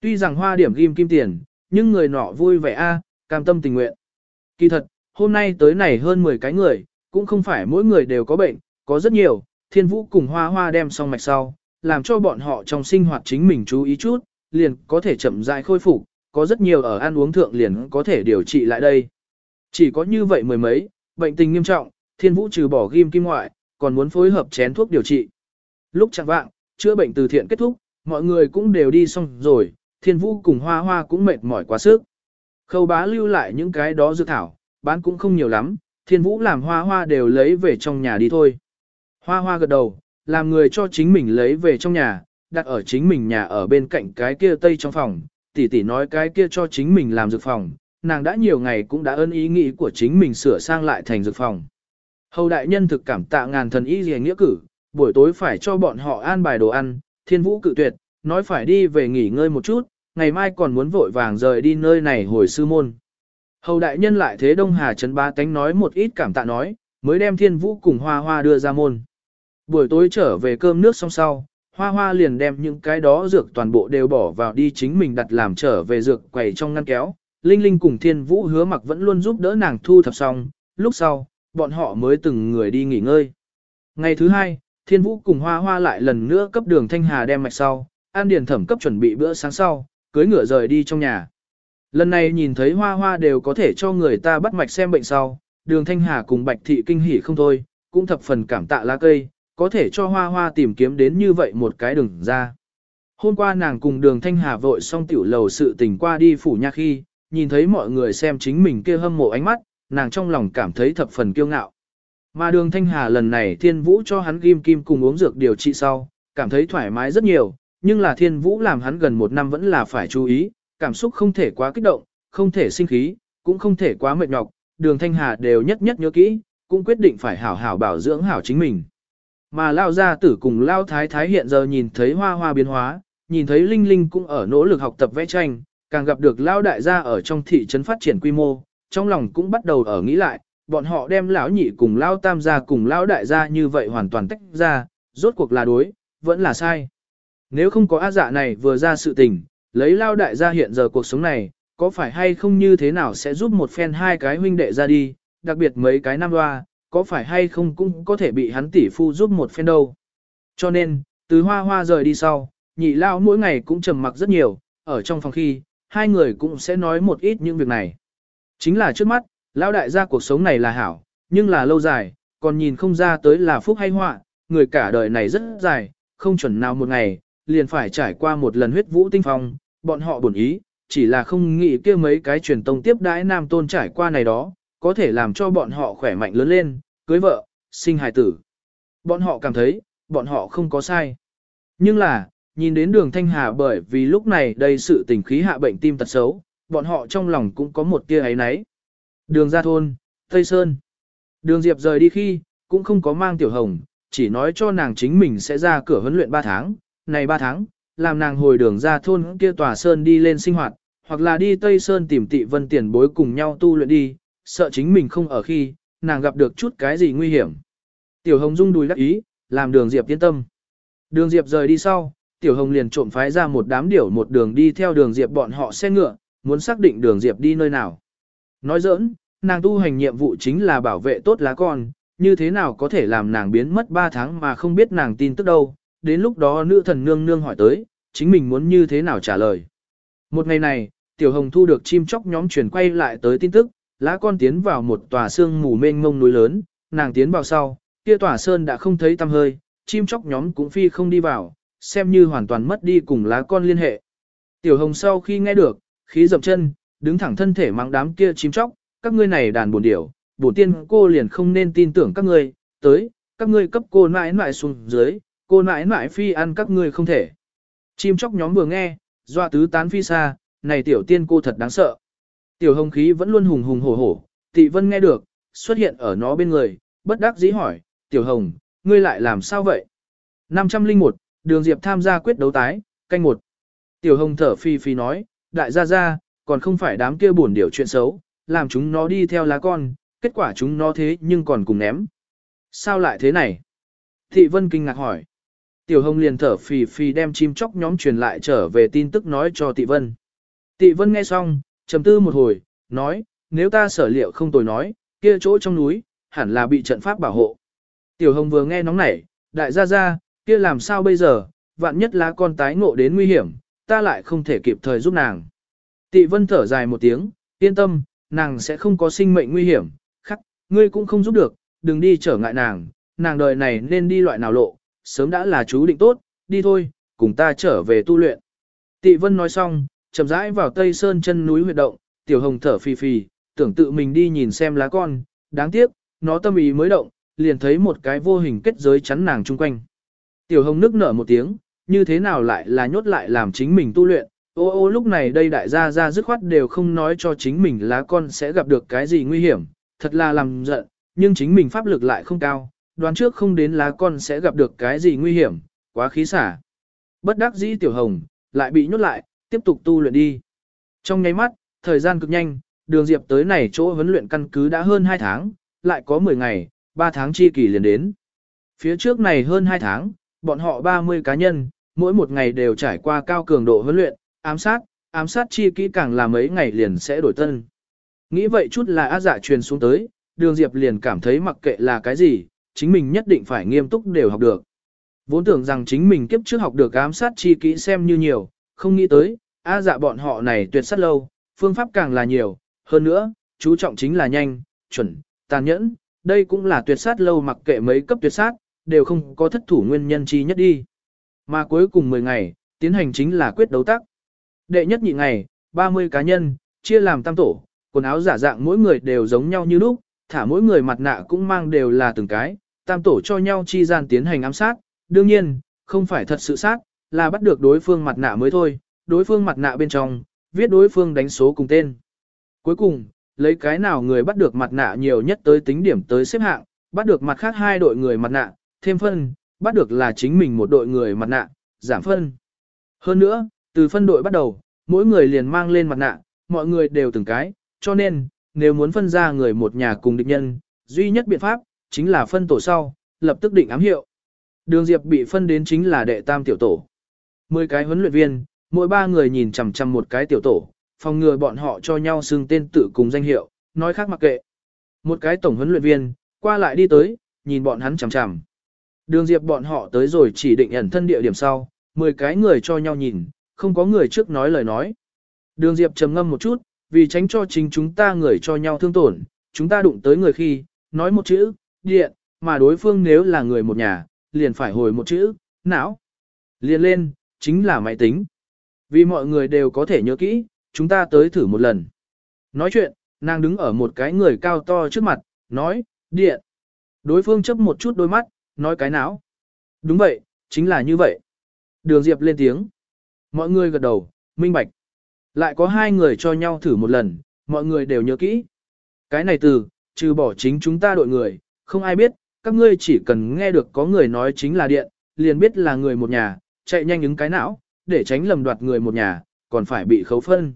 Tuy rằng hoa điểm ghim kim tiền, nhưng người nọ vui vẻ a, cam tâm tình nguyện. Kỳ thật, hôm nay tới này hơn 10 cái người, cũng không phải mỗi người đều có bệnh, có rất nhiều, thiên vũ cùng hoa hoa đem xong mạch sau, làm cho bọn họ trong sinh hoạt chính mình chú ý chút, liền có thể chậm rãi khôi phục, có rất nhiều ở ăn uống thượng liền có thể điều trị lại đây. Chỉ có như vậy mười mấy, bệnh tình nghiêm trọng, thiên vũ trừ bỏ ghim kim ngoại, còn muốn phối hợp chén thuốc điều trị. Lúc chẳng vạng, chữa bệnh từ thiện kết thúc, mọi người cũng đều đi xong rồi, thiên vũ cùng hoa hoa cũng mệt mỏi quá sức. Khâu bá lưu lại những cái đó dược thảo, bán cũng không nhiều lắm, thiên vũ làm hoa hoa đều lấy về trong nhà đi thôi. Hoa hoa gật đầu, làm người cho chính mình lấy về trong nhà, đặt ở chính mình nhà ở bên cạnh cái kia tây trong phòng, tỷ tỷ nói cái kia cho chính mình làm dược phòng, nàng đã nhiều ngày cũng đã ơn ý nghĩ của chính mình sửa sang lại thành dược phòng. Hầu đại nhân thực cảm tạ ngàn thần ý gì nghĩa cử, buổi tối phải cho bọn họ an bài đồ ăn, thiên vũ cự tuyệt, nói phải đi về nghỉ ngơi một chút, ngày mai còn muốn vội vàng rời đi nơi này hồi sư môn. Hầu đại nhân lại thế Đông Hà Trấn Ba Tánh nói một ít cảm tạ nói, mới đem thiên vũ cùng hoa hoa đưa ra môn. Buổi tối trở về cơm nước xong sau, hoa hoa liền đem những cái đó dược toàn bộ đều bỏ vào đi chính mình đặt làm trở về dược quầy trong ngăn kéo. Linh Linh cùng thiên vũ hứa mặc vẫn luôn giúp đỡ nàng thu thập xong, lúc sau, bọn họ mới từng người đi nghỉ ngơi. Ngày thứ hai, thiên vũ cùng hoa hoa lại lần nữa cấp đường thanh hà đem mạch sau, an điền thẩm cấp chuẩn bị bữa sáng sau, cưới ngựa rời đi trong nhà. Lần này nhìn thấy hoa hoa đều có thể cho người ta bắt mạch xem bệnh sau, đường thanh hà cùng bạch thị kinh hỉ không thôi, cũng thập phần cảm tạ lá cây, có thể cho hoa hoa tìm kiếm đến như vậy một cái đường ra. Hôm qua nàng cùng đường thanh hà vội xong tiểu lầu sự tình qua đi phủ nha khi, nhìn thấy mọi người xem chính mình kia hâm mộ ánh mắt, nàng trong lòng cảm thấy thập phần kiêu ngạo. Mà đường thanh hà lần này thiên vũ cho hắn Kim kim cùng uống dược điều trị sau, cảm thấy thoải mái rất nhiều, nhưng là thiên vũ làm hắn gần một năm vẫn là phải chú ý, cảm xúc không thể quá kích động, không thể sinh khí, cũng không thể quá mệt nhọc, đường thanh hà đều nhất nhất nhớ kỹ, cũng quyết định phải hảo hảo bảo dưỡng hảo chính mình. Mà lao gia tử cùng lao thái thái hiện giờ nhìn thấy hoa hoa biến hóa, nhìn thấy Linh Linh cũng ở nỗ lực học tập vẽ tranh, càng gặp được lao đại gia ở trong thị trấn phát triển quy mô, trong lòng cũng bắt đầu ở nghĩ lại, bọn họ đem lão nhị cùng lão tam gia cùng lão đại gia như vậy hoàn toàn tách ra, rốt cuộc là đối, vẫn là sai. Nếu không có á dạ này vừa ra sự tình, lấy lão đại gia hiện giờ cuộc sống này, có phải hay không như thế nào sẽ giúp một phen hai cái huynh đệ ra đi, đặc biệt mấy cái nam hoa, có phải hay không cũng có thể bị hắn tỷ phu giúp một phen đâu. Cho nên, từ hoa hoa rời đi sau, nhị lao mỗi ngày cũng trầm mặc rất nhiều, ở trong phòng khi, hai người cũng sẽ nói một ít những việc này. Chính là trước mắt, lão đại gia cuộc sống này là hảo, nhưng là lâu dài, còn nhìn không ra tới là phúc hay họa, người cả đời này rất dài, không chuẩn nào một ngày, liền phải trải qua một lần huyết vũ tinh phong, bọn họ buồn ý, chỉ là không nghĩ kia mấy cái truyền tông tiếp đãi nam tôn trải qua này đó, có thể làm cho bọn họ khỏe mạnh lớn lên, cưới vợ, sinh hài tử. Bọn họ cảm thấy, bọn họ không có sai. Nhưng là, nhìn đến đường Thanh Hà bởi vì lúc này đây sự tình khí hạ bệnh tim tật xấu, bọn họ trong lòng cũng có một tia ấy náy. Đường ra thôn, Tây Sơn. Đường Diệp rời đi khi, cũng không có mang Tiểu Hồng, chỉ nói cho nàng chính mình sẽ ra cửa huấn luyện 3 tháng, này 3 tháng, làm nàng hồi đường ra thôn kia tòa Sơn đi lên sinh hoạt, hoặc là đi Tây Sơn tìm tị vân tiền bối cùng nhau tu luyện đi, sợ chính mình không ở khi, nàng gặp được chút cái gì nguy hiểm. Tiểu Hồng rung đùi đắc ý, làm đường Diệp yên tâm. Đường Diệp rời đi sau, Tiểu Hồng liền trộm phái ra một đám điểu một đường đi theo đường Diệp bọn họ xe ngựa, muốn xác định đường Diệp đi nơi nào. Nói giỡn, nàng tu hành nhiệm vụ chính là bảo vệ tốt lá con, như thế nào có thể làm nàng biến mất 3 tháng mà không biết nàng tin tức đâu, đến lúc đó nữ thần nương nương hỏi tới, chính mình muốn như thế nào trả lời. Một ngày này, Tiểu Hồng thu được chim chóc nhóm chuyển quay lại tới tin tức, lá con tiến vào một tòa sương mù mênh mông núi lớn, nàng tiến vào sau, kia tòa sơn đã không thấy tăm hơi, chim chóc nhóm cũng phi không đi vào, xem như hoàn toàn mất đi cùng lá con liên hệ. Tiểu Hồng sau khi nghe được, khí dậm chân, đứng thẳng thân thể mang đám kia chim chóc, các ngươi này đàn buồn điểu, bổn tiên cô liền không nên tin tưởng các ngươi, tới, các ngươi cấp cô mãi mãi xuống dưới, cô mãi mãi phi ăn các ngươi không thể. Chim chóc nhóm vừa nghe, doa tứ tán phi xa, này tiểu tiên cô thật đáng sợ. Tiểu hồng khí vẫn luôn hùng hùng hổ hổ, tị vân nghe được, xuất hiện ở nó bên người, bất đắc dĩ hỏi, tiểu hồng, ngươi lại làm sao vậy? 501, đường diệp tham gia quyết đấu tái, canh một. Tiểu hồng thở phi phi nói, đại gia gia, còn không phải đám kia buồn điều chuyện xấu, làm chúng nó đi theo lá con, kết quả chúng nó thế nhưng còn cùng ném. Sao lại thế này? Thị vân kinh ngạc hỏi. Tiểu hồng liền thở phì phì đem chim chóc nhóm truyền lại trở về tin tức nói cho tị vân. Tị vân nghe xong, trầm tư một hồi, nói, nếu ta sở liệu không tồi nói, kia chỗ trong núi, hẳn là bị trận pháp bảo hộ. Tiểu hồng vừa nghe nóng nảy, đại gia gia, kia làm sao bây giờ, vạn nhất lá con tái ngộ đến nguy hiểm, ta lại không thể kịp thời giúp nàng. Tị vân thở dài một tiếng, yên tâm, nàng sẽ không có sinh mệnh nguy hiểm, khắc, ngươi cũng không giúp được, đừng đi trở ngại nàng, nàng đời này nên đi loại nào lộ, sớm đã là chú định tốt, đi thôi, cùng ta trở về tu luyện. Tị vân nói xong, chậm rãi vào tây sơn chân núi huyệt động, tiểu hồng thở phì phì, tưởng tự mình đi nhìn xem lá con, đáng tiếc, nó tâm ý mới động, liền thấy một cái vô hình kết giới chắn nàng chung quanh. Tiểu hồng nức nở một tiếng, như thế nào lại là nhốt lại làm chính mình tu luyện, ô ô lúc này đây đại gia ra dứt khoát đều không nói cho chính mình lá con sẽ gặp được cái gì nguy hiểm, thật là làm giận, nhưng chính mình pháp lực lại không cao, đoán trước không đến lá con sẽ gặp được cái gì nguy hiểm, quá khí xả. Bất đắc dĩ tiểu hồng, lại bị nhốt lại, tiếp tục tu luyện đi. Trong nháy mắt, thời gian cực nhanh, đường diệp tới này chỗ huấn luyện căn cứ đã hơn 2 tháng, lại có 10 ngày, 3 tháng chi kỳ liền đến. Phía trước này hơn 2 tháng, bọn họ 30 cá nhân, mỗi một ngày đều trải qua cao cường độ huấn luyện, ám sát, ám sát chi kỹ càng là mấy ngày liền sẽ đổi tân. Nghĩ vậy chút là á dạ truyền xuống tới, đường diệp liền cảm thấy mặc kệ là cái gì, chính mình nhất định phải nghiêm túc đều học được. Vốn tưởng rằng chính mình kiếp trước học được ám sát chi kỹ xem như nhiều, không nghĩ tới, á dạ bọn họ này tuyệt sát lâu, phương pháp càng là nhiều, hơn nữa, chú trọng chính là nhanh, chuẩn, tàn nhẫn, đây cũng là tuyệt sát lâu mặc kệ mấy cấp tuyệt sát, đều không có thất thủ nguyên nhân chi nhất đi. Mà cuối cùng 10 ngày, tiến hành chính là quyết đấu tác. Đệ nhất nhị ngày, 30 cá nhân, chia làm tam tổ, quần áo giả dạng mỗi người đều giống nhau như lúc, thả mỗi người mặt nạ cũng mang đều là từng cái, tam tổ cho nhau chi gian tiến hành ám sát, đương nhiên, không phải thật sự sát, là bắt được đối phương mặt nạ mới thôi, đối phương mặt nạ bên trong, viết đối phương đánh số cùng tên. Cuối cùng, lấy cái nào người bắt được mặt nạ nhiều nhất tới tính điểm tới xếp hạng, bắt được mặt khác hai đội người mặt nạ, thêm phân, bắt được là chính mình một đội người mặt nạ, giảm phân. Hơn nữa, từ phân đội bắt đầu, mỗi người liền mang lên mặt nạ, mọi người đều từng cái, cho nên, nếu muốn phân ra người một nhà cùng địch nhân, duy nhất biện pháp, chính là phân tổ sau, lập tức định ám hiệu. Đường Diệp bị phân đến chính là đệ tam tiểu tổ. Mười cái huấn luyện viên, mỗi ba người nhìn chằm chằm một cái tiểu tổ, phòng ngừa bọn họ cho nhau xưng tên tự cùng danh hiệu, nói khác mặc kệ. Một cái tổng huấn luyện viên, qua lại đi tới, nhìn bọn hắn chằm chằm. Đường Diệp bọn họ tới rồi chỉ định ẩn thân địa điểm sau, 10 cái người cho nhau nhìn, không có người trước nói lời nói. Đường Diệp trầm ngâm một chút, vì tránh cho chính chúng ta người cho nhau thương tổn, chúng ta đụng tới người khi, nói một chữ, điện, mà đối phương nếu là người một nhà, liền phải hồi một chữ, não. Liền lên, chính là máy tính. Vì mọi người đều có thể nhớ kỹ, chúng ta tới thử một lần. Nói chuyện, nàng đứng ở một cái người cao to trước mặt, nói, điện. Đối phương chấp một chút đôi mắt, nói cái não. Đúng vậy, chính là như vậy. Đường Diệp lên tiếng. Mọi người gật đầu, minh bạch. Lại có hai người cho nhau thử một lần, mọi người đều nhớ kỹ. Cái này từ, trừ bỏ chính chúng ta đội người, không ai biết, các ngươi chỉ cần nghe được có người nói chính là điện, liền biết là người một nhà, chạy nhanh ứng cái não, để tránh lầm đoạt người một nhà, còn phải bị khấu phân.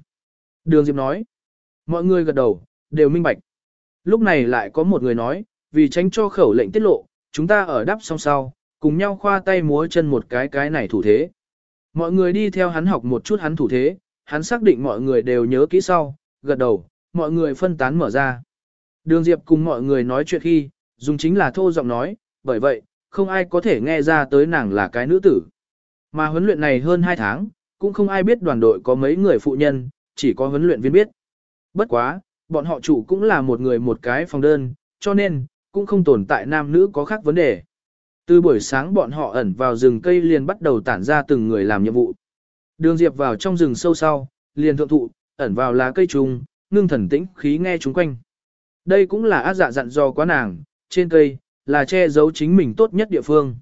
Đường Diệp nói, mọi người gật đầu, đều minh bạch. Lúc này lại có một người nói, vì tránh cho khẩu lệnh tiết lộ, chúng ta ở đắp song sau, cùng nhau khoa tay múa chân một cái cái này thủ thế. Mọi người đi theo hắn học một chút hắn thủ thế, hắn xác định mọi người đều nhớ kỹ sau, gật đầu, mọi người phân tán mở ra. Đường Diệp cùng mọi người nói chuyện khi, dùng chính là thô giọng nói, bởi vậy, không ai có thể nghe ra tới nàng là cái nữ tử. Mà huấn luyện này hơn 2 tháng, cũng không ai biết đoàn đội có mấy người phụ nhân, chỉ có huấn luyện viên biết. Bất quá, bọn họ chủ cũng là một người một cái phòng đơn, cho nên, cũng không tồn tại nam nữ có khác vấn đề. Từ buổi sáng bọn họ ẩn vào rừng cây liền bắt đầu tản ra từng người làm nhiệm vụ. Đường Diệp vào trong rừng sâu sau, liền thượng thụ, ẩn vào lá cây trùng, ngưng thần tĩnh khí nghe chúng quanh. Đây cũng là ác dạ dặn dò quá nàng, trên cây, là che giấu chính mình tốt nhất địa phương.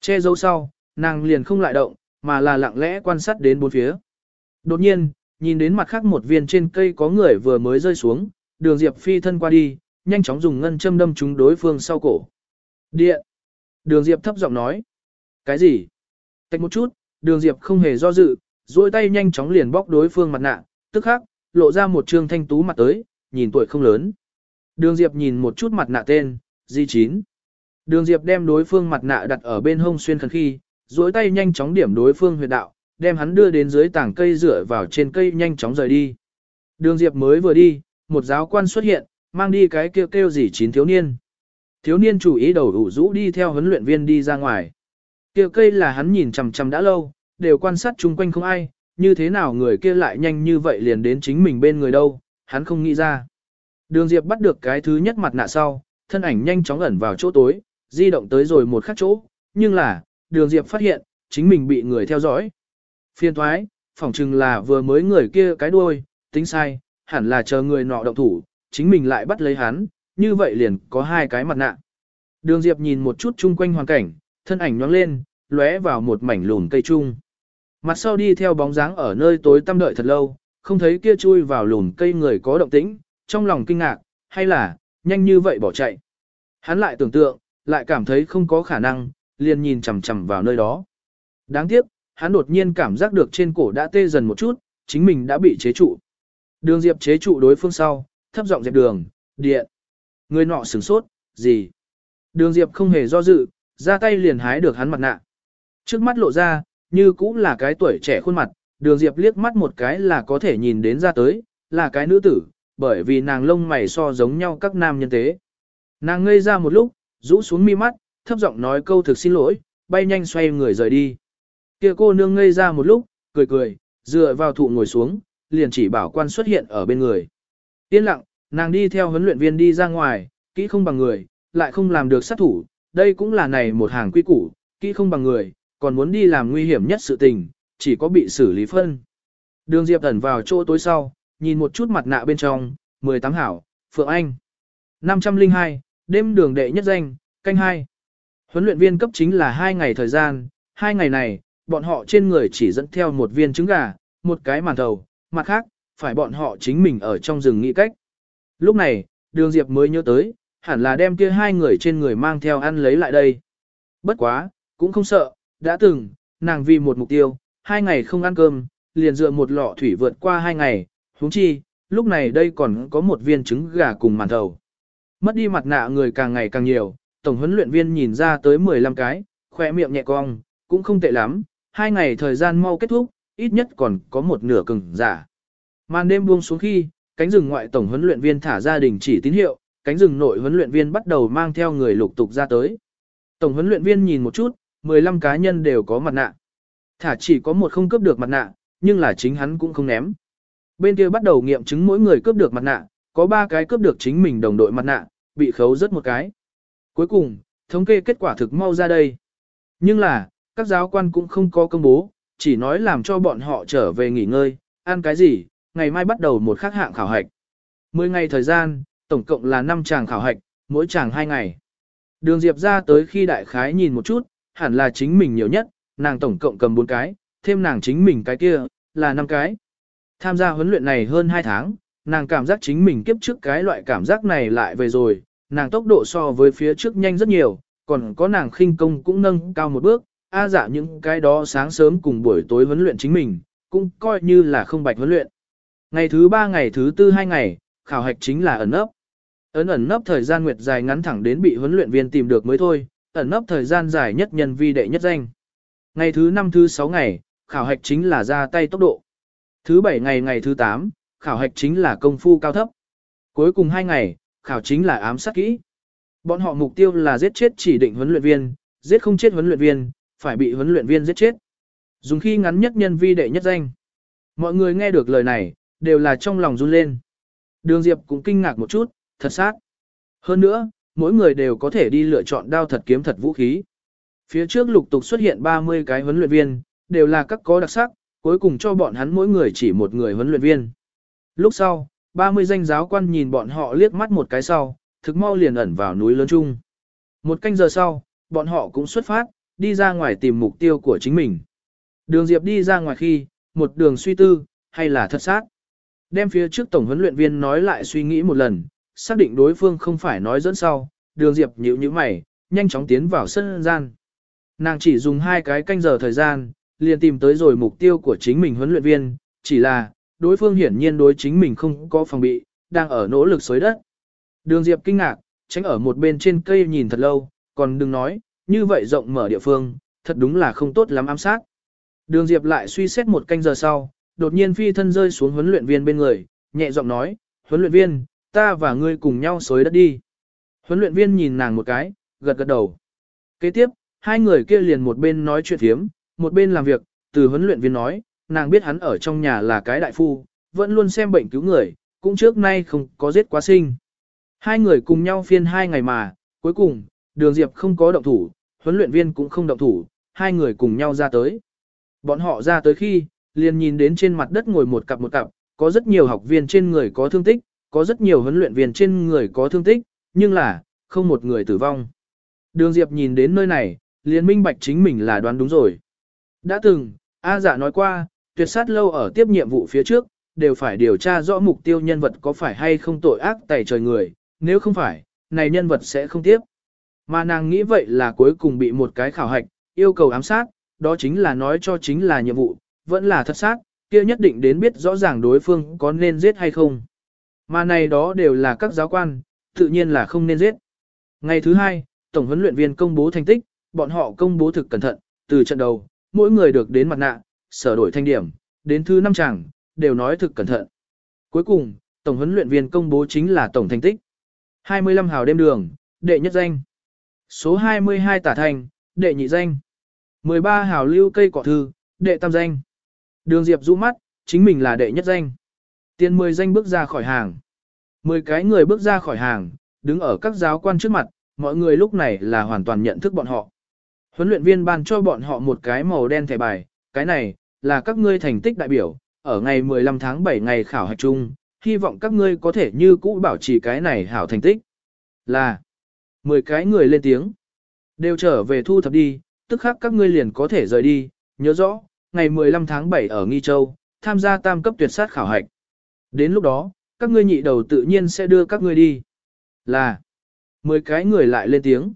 Che giấu sau, nàng liền không lại động, mà là lặng lẽ quan sát đến bốn phía. Đột nhiên, nhìn đến mặt khác một viên trên cây có người vừa mới rơi xuống, đường Diệp phi thân qua đi, nhanh chóng dùng ngân châm đâm trúng đối phương sau cổ. Điện! Đường Diệp thấp giọng nói. Cái gì? Tạch một chút, đường Diệp không hề do dự, duỗi tay nhanh chóng liền bóc đối phương mặt nạ, tức khắc, lộ ra một trương thanh tú mặt tới, nhìn tuổi không lớn. Đường Diệp nhìn một chút mặt nạ tên, Di Chín, Đường Diệp đem đối phương mặt nạ đặt ở bên hông xuyên khẩn khi, duỗi tay nhanh chóng điểm đối phương huyệt đạo, đem hắn đưa đến dưới tảng cây rửa vào trên cây nhanh chóng rời đi. Đường Diệp mới vừa đi, một giáo quan xuất hiện, mang đi cái kêu kêu gì chín thiếu niên. Thiếu niên chủ ý đầu ủ rũ đi theo huấn luyện viên đi ra ngoài. Kêu cây là hắn nhìn chằm chằm đã lâu, đều quan sát chung quanh không ai, như thế nào người kia lại nhanh như vậy liền đến chính mình bên người đâu, hắn không nghĩ ra. Đường Diệp bắt được cái thứ nhất mặt nạ sau, thân ảnh nhanh chóng ẩn vào chỗ tối, di động tới rồi một khắc chỗ, nhưng là, đường Diệp phát hiện, chính mình bị người theo dõi. Phiên thoái, phỏng chừng là vừa mới người kia cái đuôi, tính sai, hẳn là chờ người nọ động thủ, chính mình lại bắt lấy hắn, như vậy liền có hai cái mặt nạ. Đường Diệp nhìn một chút chung quanh hoàn cảnh, thân ảnh nhoáng lên, lóe vào một mảnh lùn cây chung. Mặt sau đi theo bóng dáng ở nơi tối tăm đợi thật lâu, không thấy kia chui vào lùn cây người có động tĩnh, trong lòng kinh ngạc, hay là, nhanh như vậy bỏ chạy. Hắn lại tưởng tượng, lại cảm thấy không có khả năng, liền nhìn chằm chằm vào nơi đó. Đáng tiếc, hắn đột nhiên cảm giác được trên cổ đã tê dần một chút, chính mình đã bị chế trụ. Đường Diệp chế trụ đối phương sau, thấp giọng dẹp đường, điện. Người nọ sửng sốt, gì? Đường Diệp không hề do dự, ra tay liền hái được hắn mặt nạ. Trước mắt lộ ra, như cũng là cái tuổi trẻ khuôn mặt, đường Diệp liếc mắt một cái là có thể nhìn đến ra tới, là cái nữ tử, bởi vì nàng lông mày so giống nhau các nam nhân tế. Nàng ngây ra một lúc, rũ xuống mi mắt, thấp giọng nói câu thực xin lỗi, bay nhanh xoay người rời đi. Kia cô nương ngây ra một lúc, cười cười, dựa vào thụ ngồi xuống, liền chỉ bảo quan xuất hiện ở bên người. Yên lặng, nàng đi theo huấn luyện viên đi ra ngoài, kỹ không bằng người, lại không làm được sát thủ, đây cũng là này một hàng quy củ, kỹ không bằng người, còn muốn đi làm nguy hiểm nhất sự tình, chỉ có bị xử lý phân. Đường Diệp ẩn vào chỗ tối sau, nhìn một chút mặt nạ bên trong, 18 hảo, Phượng Anh. 502, đêm đường đệ nhất danh, canh hai. Huấn luyện viên cấp chính là 2 ngày thời gian, 2 ngày này, bọn họ trên người chỉ dẫn theo một viên trứng gà, một cái màn thầu, mặt khác, phải bọn họ chính mình ở trong rừng nghĩ cách. Lúc này, đường Diệp mới nhớ tới, hẳn là đem kia hai người trên người mang theo ăn lấy lại đây. Bất quá, cũng không sợ, đã từng, nàng vì một mục tiêu, hai ngày không ăn cơm, liền dựa một lọ thủy vượt qua hai ngày, huống chi, lúc này đây còn có một viên trứng gà cùng màn thầu. Mất đi mặt nạ người càng ngày càng nhiều, tổng huấn luyện viên nhìn ra tới 15 cái, khỏe miệng nhẹ cong, cũng không tệ lắm, hai ngày thời gian mau kết thúc, ít nhất còn có một nửa cứng giả. Màn đêm buông xuống khi, cánh rừng ngoại tổng huấn luyện viên thả gia đình chỉ tín hiệu, cánh rừng nội huấn luyện viên bắt đầu mang theo người lục tục ra tới. Tổng huấn luyện viên nhìn một chút, 15 cá nhân đều có mặt nạ. Thả chỉ có một không cướp được mặt nạ, nhưng là chính hắn cũng không ném. Bên kia bắt đầu nghiệm chứng mỗi người cướp được mặt nạ, có 3 cái cướp được chính mình đồng đội mặt nạ, bị khấu rất một cái. Cuối cùng, thống kê kết quả thực mau ra đây. Nhưng là, các giáo quan cũng không có công bố, chỉ nói làm cho bọn họ trở về nghỉ ngơi, ăn cái gì, ngày mai bắt đầu một khác hạng khảo hạch. 10 ngày thời gian, tổng cộng là 5 chàng khảo hạch, mỗi chàng 2 ngày. Đường Diệp ra tới khi đại khái nhìn một chút, hẳn là chính mình nhiều nhất, nàng tổng cộng cầm 4 cái, thêm nàng chính mình cái kia, là 5 cái. Tham gia huấn luyện này hơn 2 tháng, nàng cảm giác chính mình kiếp trước cái loại cảm giác này lại về rồi, nàng tốc độ so với phía trước nhanh rất nhiều, còn có nàng khinh công cũng nâng cao một bước, a dạ những cái đó sáng sớm cùng buổi tối huấn luyện chính mình, cũng coi như là không bạch huấn luyện. Ngày thứ ba ngày thứ tư hai ngày, khảo hạch chính là ẩn nấp. Ấn ẩn nấp thời gian nguyệt dài ngắn thẳng đến bị huấn luyện viên tìm được mới thôi, ẩn nấp thời gian dài nhất nhân vi đệ nhất danh. Ngày thứ năm thứ sáu ngày, khảo hạch chính là ra tay tốc độ. Thứ bảy ngày ngày thứ tám khảo hạch chính là công phu cao thấp. Cuối cùng hai ngày, khảo chính là ám sát kỹ. Bọn họ mục tiêu là giết chết chỉ định huấn luyện viên, giết không chết huấn luyện viên, phải bị huấn luyện viên giết chết. Dùng khi ngắn nhất nhân vi đệ nhất danh. Mọi người nghe được lời này, đều là trong lòng run lên. Đường Diệp cũng kinh ngạc một chút, thật sát. Hơn nữa, mỗi người đều có thể đi lựa chọn đao thật kiếm thật vũ khí. Phía trước lục tục xuất hiện 30 cái huấn luyện viên, đều là các có đặc sắc, cuối cùng cho bọn hắn mỗi người chỉ một người huấn luyện viên. Lúc sau, 30 danh giáo quan nhìn bọn họ liếc mắt một cái sau, thực mau liền ẩn vào núi lớn chung. Một canh giờ sau, bọn họ cũng xuất phát, đi ra ngoài tìm mục tiêu của chính mình. Đường Diệp đi ra ngoài khi, một đường suy tư, hay là thật sát. Đem phía trước tổng huấn luyện viên nói lại suy nghĩ một lần, xác định đối phương không phải nói dẫn sau, đường Diệp nhíu nhíu mày, nhanh chóng tiến vào sân gian. Nàng chỉ dùng hai cái canh giờ thời gian, liền tìm tới rồi mục tiêu của chính mình huấn luyện viên, chỉ là, đối phương hiển nhiên đối chính mình không có phòng bị, đang ở nỗ lực xới đất. Đường Diệp kinh ngạc, tránh ở một bên trên cây nhìn thật lâu, còn đừng nói, như vậy rộng mở địa phương, thật đúng là không tốt lắm ám sát. Đường Diệp lại suy xét một canh giờ sau, đột nhiên phi thân rơi xuống huấn luyện viên bên người, nhẹ giọng nói, huấn luyện viên, ta và ngươi cùng nhau xối đất đi. Huấn luyện viên nhìn nàng một cái, gật gật đầu. Kế tiếp, hai người kia liền một bên nói chuyện thiếm, một bên làm việc, từ huấn luyện viên nói, nàng biết hắn ở trong nhà là cái đại phu, vẫn luôn xem bệnh cứu người, cũng trước nay không có giết quá sinh. Hai người cùng nhau phiên hai ngày mà, cuối cùng, đường diệp không có động thủ, huấn luyện viên cũng không động thủ, hai người cùng nhau ra tới. Bọn họ ra tới khi, liền nhìn đến trên mặt đất ngồi một cặp một cặp, có rất nhiều học viên trên người có thương tích, có rất nhiều huấn luyện viên trên người có thương tích, nhưng là, không một người tử vong. Đường Diệp nhìn đến nơi này, liền minh bạch chính mình là đoán đúng rồi. Đã từng, A giả nói qua, tuyệt sát lâu ở tiếp nhiệm vụ phía trước, đều phải điều tra rõ mục tiêu nhân vật có phải hay không tội ác tẩy trời người, nếu không phải, này nhân vật sẽ không tiếp. Mà nàng nghĩ vậy là cuối cùng bị một cái khảo hạch, yêu cầu ám sát, đó chính là nói cho chính là nhiệm vụ, vẫn là thật sát, kia nhất định đến biết rõ ràng đối phương có nên giết hay không. Mà này đó đều là các giáo quan, tự nhiên là không nên giết. Ngày thứ hai, Tổng huấn luyện viên công bố thành tích, bọn họ công bố thực cẩn thận, từ trận đầu, mỗi người được đến mặt nạ, sở đổi thanh điểm, đến thứ năm chẳng, đều nói thực cẩn thận. Cuối cùng, Tổng huấn luyện viên công bố chính là Tổng thành tích. 25 hào đêm đường, đệ nhất danh. Số 22 tả thành, đệ nhị danh. 13 hào lưu cây cỏ thư, đệ tam danh. Đường Diệp rũ mắt, chính mình là đệ nhất danh. Tiền 10 danh bước ra khỏi hàng. 10 cái người bước ra khỏi hàng, đứng ở các giáo quan trước mặt, mọi người lúc này là hoàn toàn nhận thức bọn họ. Huấn luyện viên ban cho bọn họ một cái màu đen thẻ bài, cái này, là các ngươi thành tích đại biểu, ở ngày 15 tháng 7 ngày khảo hạch chung, hy vọng các ngươi có thể như cũ bảo trì cái này hảo thành tích. Là, 10 cái người lên tiếng, đều trở về thu thập đi, tức khắc các ngươi liền có thể rời đi, nhớ rõ, ngày 15 tháng 7 ở Nghi Châu, tham gia tam cấp tuyệt sát khảo hạch. Đến lúc đó, các ngươi nhị đầu tự nhiên sẽ đưa các ngươi đi. Là, 10 cái người lại lên tiếng.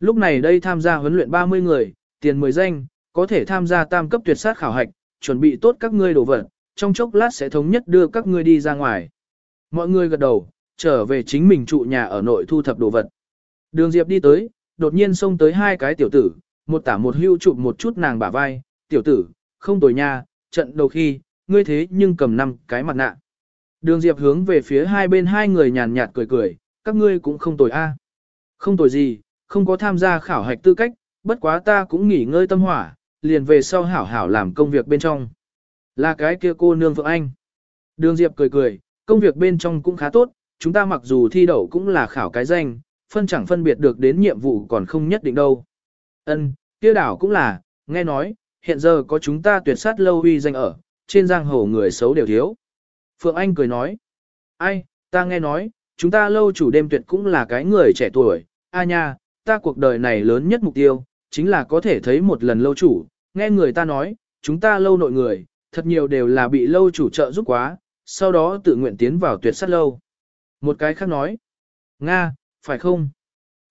Lúc này đây tham gia huấn luyện 30 người, tiền 10 danh, có thể tham gia tam cấp tuyệt sát khảo hạch, chuẩn bị tốt các ngươi đồ vật, trong chốc lát sẽ thống nhất đưa các ngươi đi ra ngoài. Mọi người gật đầu, trở về chính mình trụ nhà ở nội thu thập đồ vật. Đường Diệp đi tới, đột nhiên xông tới hai cái tiểu tử, một tả một hưu chụp một chút nàng bả vai, tiểu tử, không tồi nha, trận đầu khi, ngươi thế nhưng cầm năm cái mặt nạ. Đường Diệp hướng về phía hai bên hai người nhàn nhạt cười cười, các ngươi cũng không tồi a. Không tồi gì, không có tham gia khảo hạch tư cách, bất quá ta cũng nghỉ ngơi tâm hỏa, liền về sau hảo hảo làm công việc bên trong. Là cái kia cô nương vượng anh. Đường Diệp cười cười, công việc bên trong cũng khá tốt, chúng ta mặc dù thi đậu cũng là khảo cái danh, phân chẳng phân biệt được đến nhiệm vụ còn không nhất định đâu. Ân, kia đảo cũng là, nghe nói, hiện giờ có chúng ta tuyệt sát lâu uy danh ở, trên giang hồ người xấu đều thiếu. Phượng Anh cười nói, ai, ta nghe nói, chúng ta lâu chủ đêm tuyệt cũng là cái người trẻ tuổi, a nha, ta cuộc đời này lớn nhất mục tiêu, chính là có thể thấy một lần lâu chủ, nghe người ta nói, chúng ta lâu nội người, thật nhiều đều là bị lâu chủ trợ giúp quá, sau đó tự nguyện tiến vào tuyệt sát lâu. Một cái khác nói, Nga, phải không?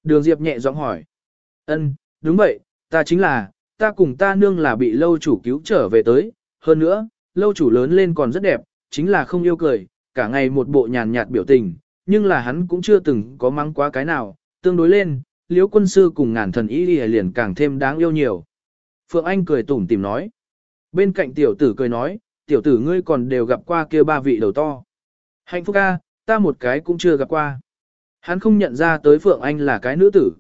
Đường Diệp nhẹ giọng hỏi, ân, đúng vậy, ta chính là, ta cùng ta nương là bị lâu chủ cứu trở về tới, hơn nữa, lâu chủ lớn lên còn rất đẹp, chính là không yêu cười, cả ngày một bộ nhàn nhạt biểu tình, nhưng là hắn cũng chưa từng có mắng quá cái nào, tương đối lên, liễu quân sư cùng ngàn thần ý liền càng thêm đáng yêu nhiều. Phượng Anh cười tủm tìm nói. Bên cạnh tiểu tử cười nói, tiểu tử ngươi còn đều gặp qua kia ba vị đầu to. Hạnh phúc ca, ta một cái cũng chưa gặp qua. Hắn không nhận ra tới Phượng Anh là cái nữ tử.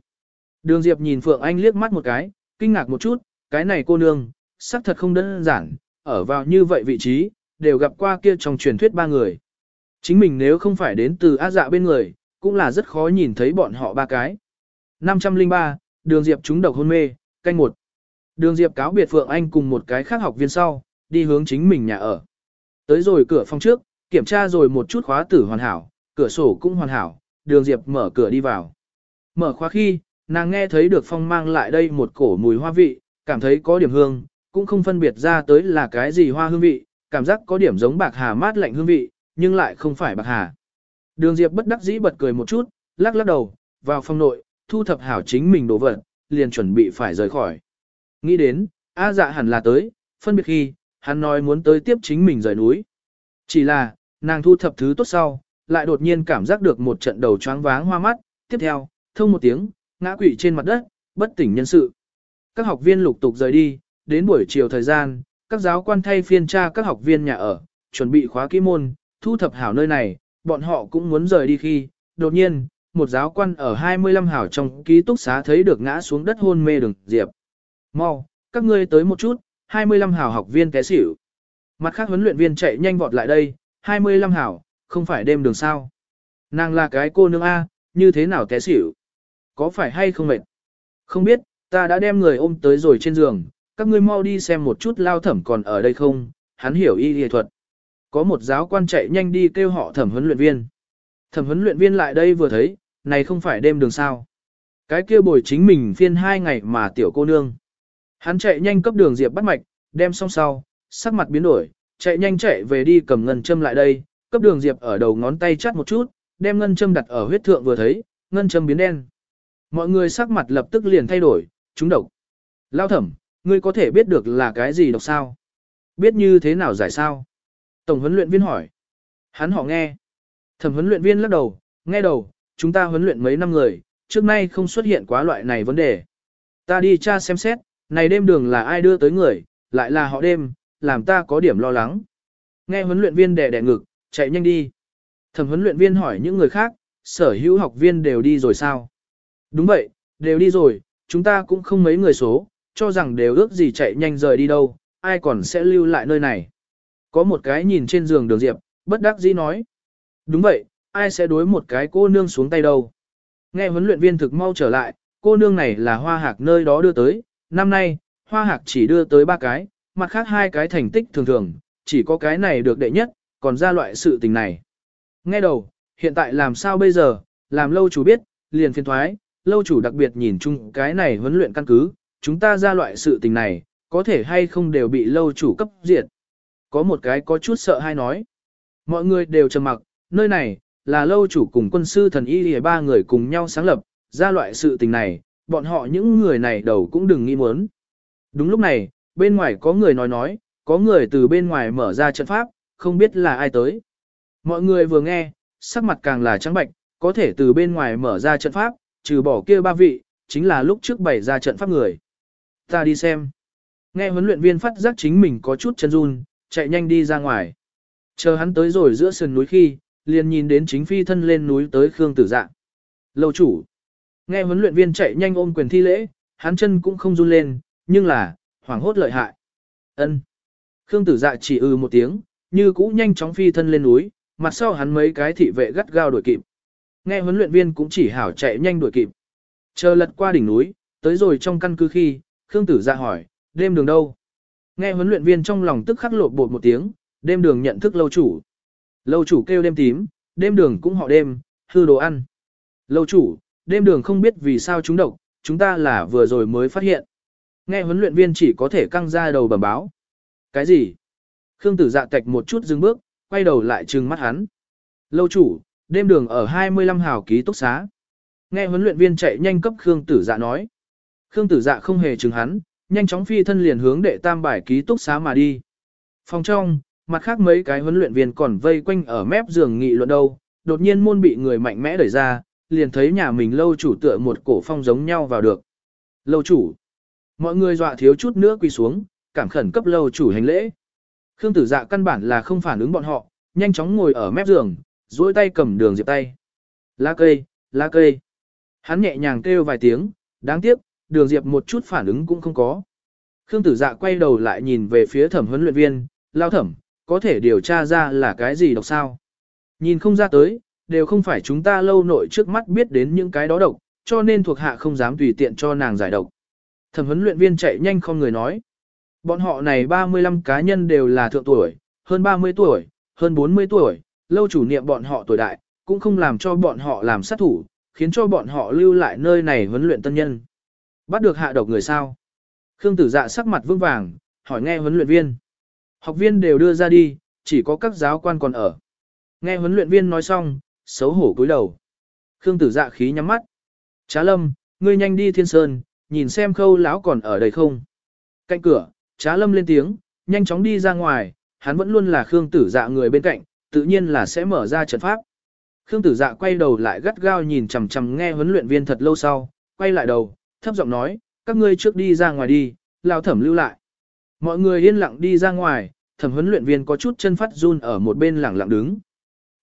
Đường Diệp nhìn Phượng Anh liếc mắt một cái, kinh ngạc một chút, cái này cô nương, sắc thật không đơn giản, ở vào như vậy vị trí, đều gặp qua kia trong truyền thuyết ba người. Chính mình nếu không phải đến từ á dạ bên người, cũng là rất khó nhìn thấy bọn họ ba cái. 503, đường Diệp trúng độc hôn mê, canh một. Đường Diệp cáo biệt Phượng Anh cùng một cái khác học viên sau, đi hướng chính mình nhà ở. Tới rồi cửa phòng trước, kiểm tra rồi một chút khóa tử hoàn hảo, cửa sổ cũng hoàn hảo, đường Diệp mở cửa đi vào. Mở khóa khi, nàng nghe thấy được phong mang lại đây một cổ mùi hoa vị, cảm thấy có điểm hương, cũng không phân biệt ra tới là cái gì hoa hương vị, cảm giác có điểm giống bạc hà mát lạnh hương vị, nhưng lại không phải bạc hà. Đường Diệp bất đắc dĩ bật cười một chút, lắc lắc đầu, vào phòng nội, thu thập hảo chính mình đồ vật, liền chuẩn bị phải rời khỏi. Nghĩ đến, A dạ hẳn là tới, phân biệt khi, hắn nói muốn tới tiếp chính mình rời núi. Chỉ là, nàng thu thập thứ tốt sau, lại đột nhiên cảm giác được một trận đầu choáng váng hoa mắt, tiếp theo, thông một tiếng, ngã quỵ trên mặt đất, bất tỉnh nhân sự. Các học viên lục tục rời đi, đến buổi chiều thời gian, các giáo quan thay phiên tra các học viên nhà ở, chuẩn bị khóa kỹ môn, thu thập hảo nơi này, bọn họ cũng muốn rời đi khi, đột nhiên, một giáo quan ở 25 hảo trong ký túc xá thấy được ngã xuống đất hôn mê đường diệp. Mau, các ngươi tới một chút, 25 hảo học viên té xỉu. Mặt khác huấn luyện viên chạy nhanh vọt lại đây, 25 hảo, không phải đêm đường sao. Nàng là cái cô nương A, như thế nào té xỉu? Có phải hay không mệt? Không biết, ta đã đem người ôm tới rồi trên giường, các ngươi mau đi xem một chút lao thẩm còn ở đây không, hắn hiểu y y thuật. Có một giáo quan chạy nhanh đi kêu họ thẩm huấn luyện viên. Thẩm huấn luyện viên lại đây vừa thấy, này không phải đêm đường sao. Cái kia bồi chính mình phiên hai ngày mà tiểu cô nương. Hắn chạy nhanh cấp đường Diệp bắt mạch, đem xong sau, sắc mặt biến đổi, chạy nhanh chạy về đi cầm ngân châm lại đây, cấp đường Diệp ở đầu ngón tay chắt một chút, đem ngân châm đặt ở huyết thượng vừa thấy, ngân châm biến đen. Mọi người sắc mặt lập tức liền thay đổi, chúng độc. Lao thẩm, ngươi có thể biết được là cái gì độc sao? Biết như thế nào giải sao? Tổng huấn luyện viên hỏi. Hắn họ nghe. Thẩm huấn luyện viên lắc đầu, nghe đầu, chúng ta huấn luyện mấy năm người, trước nay không xuất hiện quá loại này vấn đề. Ta đi tra xem xét, này đêm đường là ai đưa tới người, lại là họ đêm, làm ta có điểm lo lắng. Nghe huấn luyện viên đẻ đẻ ngực, chạy nhanh đi. Thẩm huấn luyện viên hỏi những người khác, sở hữu học viên đều đi rồi sao? Đúng vậy, đều đi rồi, chúng ta cũng không mấy người số, cho rằng đều ước gì chạy nhanh rời đi đâu, ai còn sẽ lưu lại nơi này. Có một cái nhìn trên giường đường diệp, bất đắc dĩ nói. Đúng vậy, ai sẽ đối một cái cô nương xuống tay đâu. Nghe huấn luyện viên thực mau trở lại, cô nương này là hoa hạc nơi đó đưa tới, năm nay, hoa hạc chỉ đưa tới ba cái, mặt khác hai cái thành tích thường thường, chỉ có cái này được đệ nhất, còn ra loại sự tình này. Nghe đầu, hiện tại làm sao bây giờ, làm lâu chú biết, liền phiên thoái, lâu chủ đặc biệt nhìn chung cái này huấn luyện căn cứ, chúng ta ra loại sự tình này, có thể hay không đều bị lâu chủ cấp diệt. Có một cái có chút sợ hay nói. Mọi người đều trầm mặc, nơi này, là lâu chủ cùng quân sư thần y lìa ba người cùng nhau sáng lập, ra loại sự tình này, bọn họ những người này đầu cũng đừng nghĩ muốn. Đúng lúc này, bên ngoài có người nói nói, có người từ bên ngoài mở ra trận pháp, không biết là ai tới. Mọi người vừa nghe, sắc mặt càng là trắng bạch, có thể từ bên ngoài mở ra trận pháp, trừ bỏ kia ba vị, chính là lúc trước bày ra trận pháp người. Ta đi xem. Nghe huấn luyện viên phát giác chính mình có chút chân run, chạy nhanh đi ra ngoài. Chờ hắn tới rồi giữa sườn núi khi, liền nhìn đến chính phi thân lên núi tới Khương Tử Dạ. Lâu chủ. Nghe huấn luyện viên chạy nhanh ôm quyền thi lễ, hắn chân cũng không run lên, nhưng là, hoảng hốt lợi hại. Ân. Khương Tử Dạ chỉ ư một tiếng, như cũ nhanh chóng phi thân lên núi, mặt sau hắn mấy cái thị vệ gắt gao đuổi kịp. Nghe huấn luyện viên cũng chỉ hảo chạy nhanh đuổi kịp. Chờ lật qua đỉnh núi, tới rồi trong căn cứ khi, Khương Tử Dạ hỏi, đêm đường đâu? Nghe huấn luyện viên trong lòng tức khắc lộ bột một tiếng, đêm đường nhận thức lâu chủ. Lâu chủ kêu đêm tím, đêm đường cũng họ đêm, hư đồ ăn. Lâu chủ, đêm đường không biết vì sao chúng độc, chúng ta là vừa rồi mới phát hiện. Nghe huấn luyện viên chỉ có thể căng ra đầu bẩm báo. Cái gì? Khương tử dạ tạch một chút dừng bước, quay đầu lại trừng mắt hắn. Lâu chủ, đêm đường ở 25 hào ký túc xá. Nghe huấn luyện viên chạy nhanh cấp Khương tử dạ nói. Khương tử dạ không hề chừng hắn, nhanh chóng phi thân liền hướng đệ tam bài ký túc xá mà đi. Phòng trong, mặt khác mấy cái huấn luyện viên còn vây quanh ở mép giường nghị luận đâu, đột nhiên môn bị người mạnh mẽ đẩy ra, liền thấy nhà mình lâu chủ tựa một cổ phong giống nhau vào được. Lâu chủ. Mọi người dọa thiếu chút nữa quỳ xuống, cảm khẩn cấp lâu chủ hành lễ. Khương tử dạ căn bản là không phản ứng bọn họ, nhanh chóng ngồi ở mép giường, duỗi tay cầm đường diệp tay. Lá cây, lá cây. Hắn nhẹ nhàng kêu vài tiếng, đáng tiếc, đường diệp một chút phản ứng cũng không có. Khương tử dạ quay đầu lại nhìn về phía thẩm huấn luyện viên, lao thẩm, có thể điều tra ra là cái gì độc sao. Nhìn không ra tới, đều không phải chúng ta lâu nội trước mắt biết đến những cái đó độc, cho nên thuộc hạ không dám tùy tiện cho nàng giải độc. Thẩm huấn luyện viên chạy nhanh không người nói. Bọn họ này 35 cá nhân đều là thượng tuổi, hơn 30 tuổi, hơn 40 tuổi, lâu chủ niệm bọn họ tuổi đại, cũng không làm cho bọn họ làm sát thủ, khiến cho bọn họ lưu lại nơi này huấn luyện tân nhân. Bắt được hạ độc người sao? Khương tử dạ sắc mặt vững vàng, hỏi nghe huấn luyện viên. Học viên đều đưa ra đi, chỉ có các giáo quan còn ở. Nghe huấn luyện viên nói xong, xấu hổ cúi đầu. Khương tử dạ khí nhắm mắt. Trá lâm, ngươi nhanh đi thiên sơn, nhìn xem khâu lão còn ở đây không. Cạnh cửa, trá lâm lên tiếng, nhanh chóng đi ra ngoài, hắn vẫn luôn là Khương tử dạ người bên cạnh, tự nhiên là sẽ mở ra trận pháp. Khương tử dạ quay đầu lại gắt gao nhìn chằm chằm nghe huấn luyện viên thật lâu sau, quay lại đầu, thấp giọng nói, các ngươi trước đi ra ngoài đi, lao thẩm lưu lại. Mọi người yên lặng đi ra ngoài, thẩm huấn luyện viên có chút chân phát run ở một bên lẳng lặng đứng.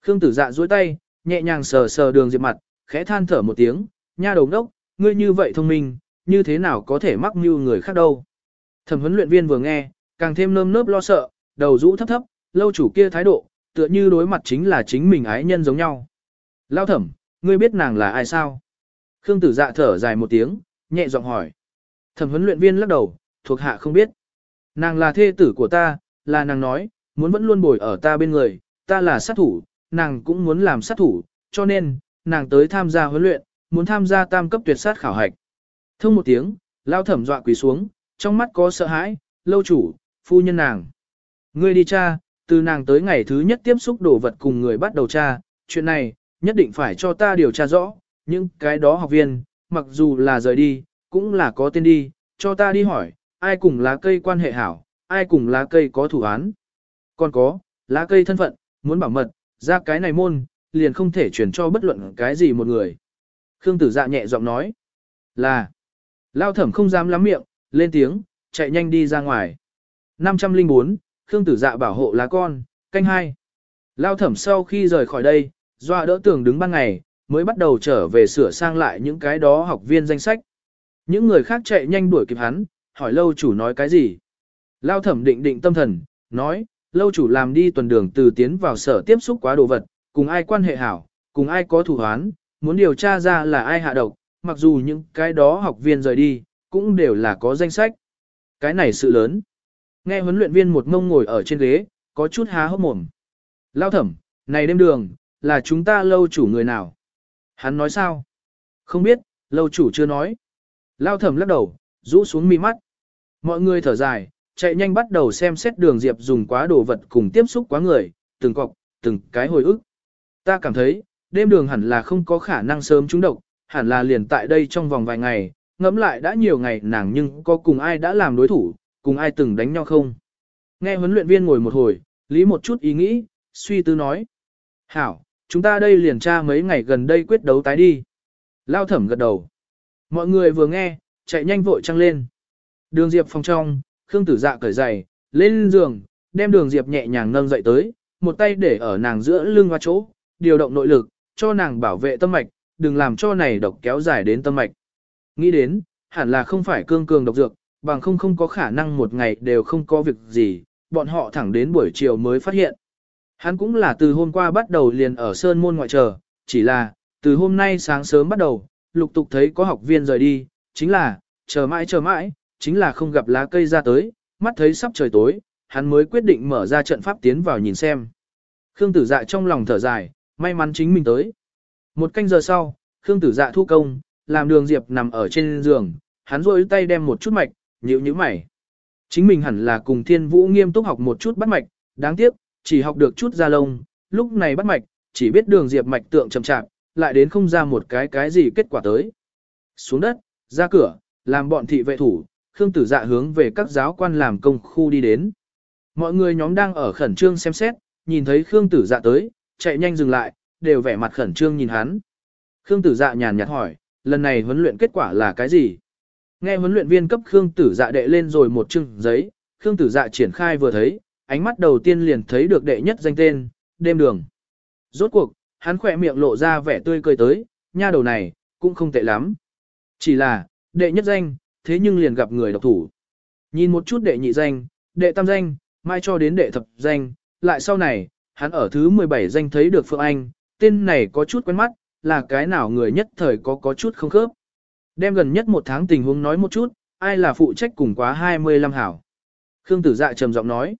Khương tử dạ duỗi tay, nhẹ nhàng sờ sờ đường diệp mặt, khẽ than thở một tiếng, nha đầu đốc, ngươi như vậy thông minh, như thế nào có thể mắc mưu người khác đâu. Thẩm huấn luyện viên vừa nghe, càng thêm nơm nớp lo sợ, đầu rũ thấp thấp, lâu chủ kia thái độ, tựa như đối mặt chính là chính mình ái nhân giống nhau. Lao thẩm, ngươi biết nàng là ai sao? Khương tử dạ thở dài một tiếng, nhẹ giọng hỏi. Thẩm huấn luyện viên lắc đầu, thuộc hạ không biết. Nàng là thê tử của ta, là nàng nói, muốn vẫn luôn bồi ở ta bên người, ta là sát thủ, nàng cũng muốn làm sát thủ, cho nên, nàng tới tham gia huấn luyện, muốn tham gia tam cấp tuyệt sát khảo hạch. Thông một tiếng, lao thẩm dọa quỳ xuống, trong mắt có sợ hãi, lâu chủ, phu nhân nàng. Ngươi đi cha, từ nàng tới ngày thứ nhất tiếp xúc đồ vật cùng người bắt đầu tra, chuyện này, nhất định phải cho ta điều tra rõ, những cái đó học viên, mặc dù là rời đi, cũng là có tên đi, cho ta đi hỏi, ai cùng lá cây quan hệ hảo, ai cùng lá cây có thủ án. Còn có, lá cây thân phận, muốn bảo mật, ra cái này môn, liền không thể chuyển cho bất luận cái gì một người. Khương tử dạ nhẹ giọng nói, là, lao thẩm không dám lắm miệng, lên tiếng, chạy nhanh đi ra ngoài. 504, Khương tử dạ bảo hộ lá con, canh hai. Lao thẩm sau khi rời khỏi đây, doa đỡ tưởng đứng ban ngày, mới bắt đầu trở về sửa sang lại những cái đó học viên danh sách. Những người khác chạy nhanh đuổi kịp hắn, hỏi lâu chủ nói cái gì. Lao thẩm định định tâm thần, nói, lâu chủ làm đi tuần đường từ tiến vào sở tiếp xúc quá đồ vật, cùng ai quan hệ hảo, cùng ai có thủ hoán, muốn điều tra ra là ai hạ độc, mặc dù những cái đó học viên rời đi, cũng đều là có danh sách. Cái này sự lớn. Nghe huấn luyện viên một ngông ngồi ở trên ghế, có chút há hốc mồm. Lao thẩm, này đêm đường, là chúng ta lâu chủ người nào? Hắn nói sao? Không biết, lâu chủ chưa nói. Lao thẩm lắc đầu, rũ xuống mi mắt. Mọi người thở dài, chạy nhanh bắt đầu xem xét đường Diệp dùng quá đồ vật cùng tiếp xúc quá người, từng cọc, từng cái hồi ức. Ta cảm thấy, đêm đường hẳn là không có khả năng sớm trúng độc, hẳn là liền tại đây trong vòng vài ngày, ngẫm lại đã nhiều ngày nàng nhưng có cùng ai đã làm đối thủ, cùng ai từng đánh nhau không. Nghe huấn luyện viên ngồi một hồi, lý một chút ý nghĩ, suy tư nói. Hảo, chúng ta đây liền tra mấy ngày gần đây quyết đấu tái đi. Lao thẩm gật đầu. Mọi người vừa nghe, chạy nhanh vội trăng lên. Đường Diệp phòng trong, Khương Tử Dạ cởi giày, lên giường, đem Đường Diệp nhẹ nhàng nâng dậy tới, một tay để ở nàng giữa lưng và chỗ, điều động nội lực, cho nàng bảo vệ tâm mạch, đừng làm cho này độc kéo dài đến tâm mạch. Nghĩ đến, hẳn là không phải cương cường độc dược, bằng không không có khả năng một ngày đều không có việc gì, bọn họ thẳng đến buổi chiều mới phát hiện. Hắn cũng là từ hôm qua bắt đầu liền ở Sơn Môn ngoại chờ, chỉ là, từ hôm nay sáng sớm bắt đầu, lục tục thấy có học viên rời đi, chính là, chờ mãi chờ mãi, chính là không gặp lá cây ra tới, mắt thấy sắp trời tối, hắn mới quyết định mở ra trận pháp tiến vào nhìn xem. Khương tử dạ trong lòng thở dài, may mắn chính mình tới. Một canh giờ sau, Khương tử dạ thu công, làm đường diệp nằm ở trên giường, hắn rôi tay đem một chút mạch, nhíu nhíu mày. Chính mình hẳn là cùng thiên vũ nghiêm túc học một chút bắt mạch, đáng tiếc, chỉ học được chút ra lông, lúc này bắt mạch, chỉ biết đường diệp mạch tượng chậm chạp, lại đến không ra một cái cái gì kết quả tới. Xuống đất, ra cửa, làm bọn thị vệ thủ, Khương Tử Dạ hướng về các giáo quan làm công khu đi đến. Mọi người nhóm đang ở khẩn trương xem xét, nhìn thấy Khương Tử Dạ tới, chạy nhanh dừng lại, đều vẻ mặt khẩn trương nhìn hắn. Khương Tử Dạ nhàn nhạt hỏi, lần này huấn luyện kết quả là cái gì? Nghe huấn luyện viên cấp Khương Tử Dạ đệ lên rồi một chương giấy, Khương Tử Dạ triển khai vừa thấy, ánh mắt đầu tiên liền thấy được đệ nhất danh tên, đêm đường. Rốt cuộc, hắn khỏe miệng lộ ra vẻ tươi cười tới, nha đầu này, cũng không tệ lắm. Chỉ là, đệ nhất danh, thế nhưng liền gặp người độc thủ. Nhìn một chút đệ nhị danh, đệ tam danh, mai cho đến đệ thập danh, lại sau này, hắn ở thứ 17 danh thấy được Phượng Anh, tên này có chút quen mắt, là cái nào người nhất thời có có chút không khớp. Đem gần nhất một tháng tình huống nói một chút, ai là phụ trách cùng quá 25 hảo. Khương Tử Dạ trầm giọng nói.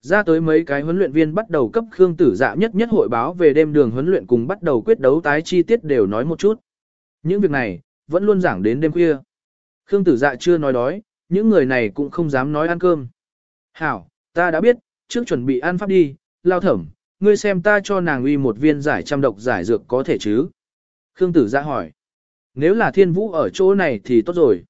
Ra tới mấy cái huấn luyện viên bắt đầu cấp Khương Tử Dạ nhất nhất hội báo về đêm đường huấn luyện cùng bắt đầu quyết đấu tái chi tiết đều nói một chút. Những việc này, vẫn luôn giảng đến đêm khuya. Khương Tử Dạ chưa nói đói, những người này cũng không dám nói ăn cơm. Hảo, ta đã biết, trước chuẩn bị ăn pháp đi, lao thẩm, ngươi xem ta cho nàng uy một viên giải trăm độc giải dược có thể chứ? Khương Tử Dạ hỏi. Nếu là thiên vũ ở chỗ này thì tốt rồi.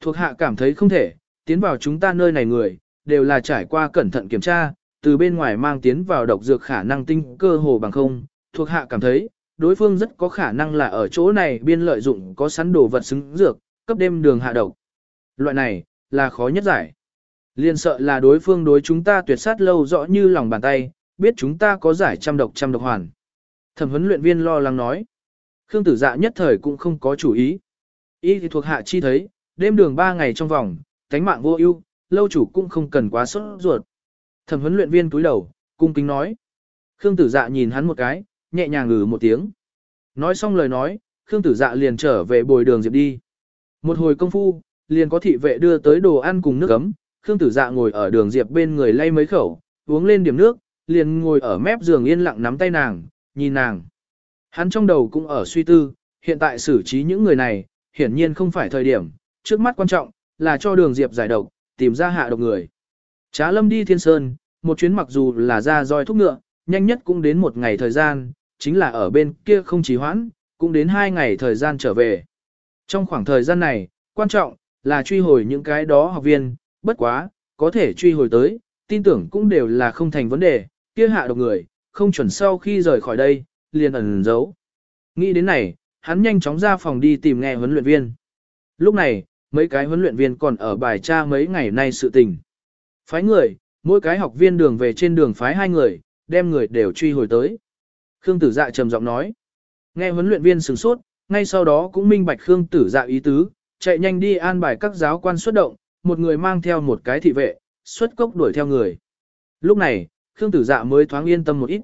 Thuộc hạ cảm thấy không thể, tiến vào chúng ta nơi này người, đều là trải qua cẩn thận kiểm tra, từ bên ngoài mang tiến vào độc dược khả năng tinh cơ hồ bằng không. Thuộc hạ cảm thấy, đối phương rất có khả năng là ở chỗ này biên lợi dụng có sẵn đồ vật xứng dược, cấp đêm đường hạ độc. Loại này, là khó nhất giải. Liên sợ là đối phương đối chúng ta tuyệt sát lâu rõ như lòng bàn tay, biết chúng ta có giải trăm độc trăm độc hoàn. Thẩm huấn luyện viên lo lắng nói. Khương tử dạ nhất thời cũng không có chủ ý. Ý thì thuộc hạ chi thấy, đêm đường 3 ngày trong vòng, tánh mạng vô ưu, lâu chủ cũng không cần quá sốt ruột. Thẩm huấn luyện viên túi đầu, cung kính nói. Khương tử dạ nhìn hắn một cái, nhẹ nhàng ngừ một tiếng. Nói xong lời nói, Khương tử dạ liền trở về bồi đường diệp đi. Một hồi công phu, liền có thị vệ đưa tới đồ ăn cùng nước ấm, Khương tử dạ ngồi ở đường diệp bên người lay mấy khẩu, uống lên điểm nước, liền ngồi ở mép giường yên lặng nắm tay nàng, nhìn nàng. Hắn trong đầu cũng ở suy tư, hiện tại xử trí những người này, hiển nhiên không phải thời điểm, trước mắt quan trọng, là cho đường diệp giải độc, tìm ra hạ độc người. Trá lâm đi thiên sơn, một chuyến mặc dù là ra roi thúc ngựa, nhanh nhất cũng đến một ngày thời gian, chính là ở bên kia không trì hoãn, cũng đến hai ngày thời gian trở về. Trong khoảng thời gian này, quan trọng, là truy hồi những cái đó học viên, bất quá, có thể truy hồi tới, tin tưởng cũng đều là không thành vấn đề, kia hạ độc người, không chuẩn sau khi rời khỏi đây, liền ẩn giấu. Nghĩ đến này, hắn nhanh chóng ra phòng đi tìm nghe huấn luyện viên. Lúc này, mấy cái huấn luyện viên còn ở bài tra mấy ngày nay sự tình. Phái người, mỗi cái học viên đường về trên đường phái hai người, đem người đều truy hồi tới. Khương tử dạ trầm giọng nói. Nghe huấn luyện viên sửng sốt, ngay sau đó cũng minh bạch Khương tử dạ ý tứ, chạy nhanh đi an bài các giáo quan xuất động, một người mang theo một cái thị vệ, xuất cốc đuổi theo người. Lúc này, Khương tử dạ mới thoáng yên tâm một ít.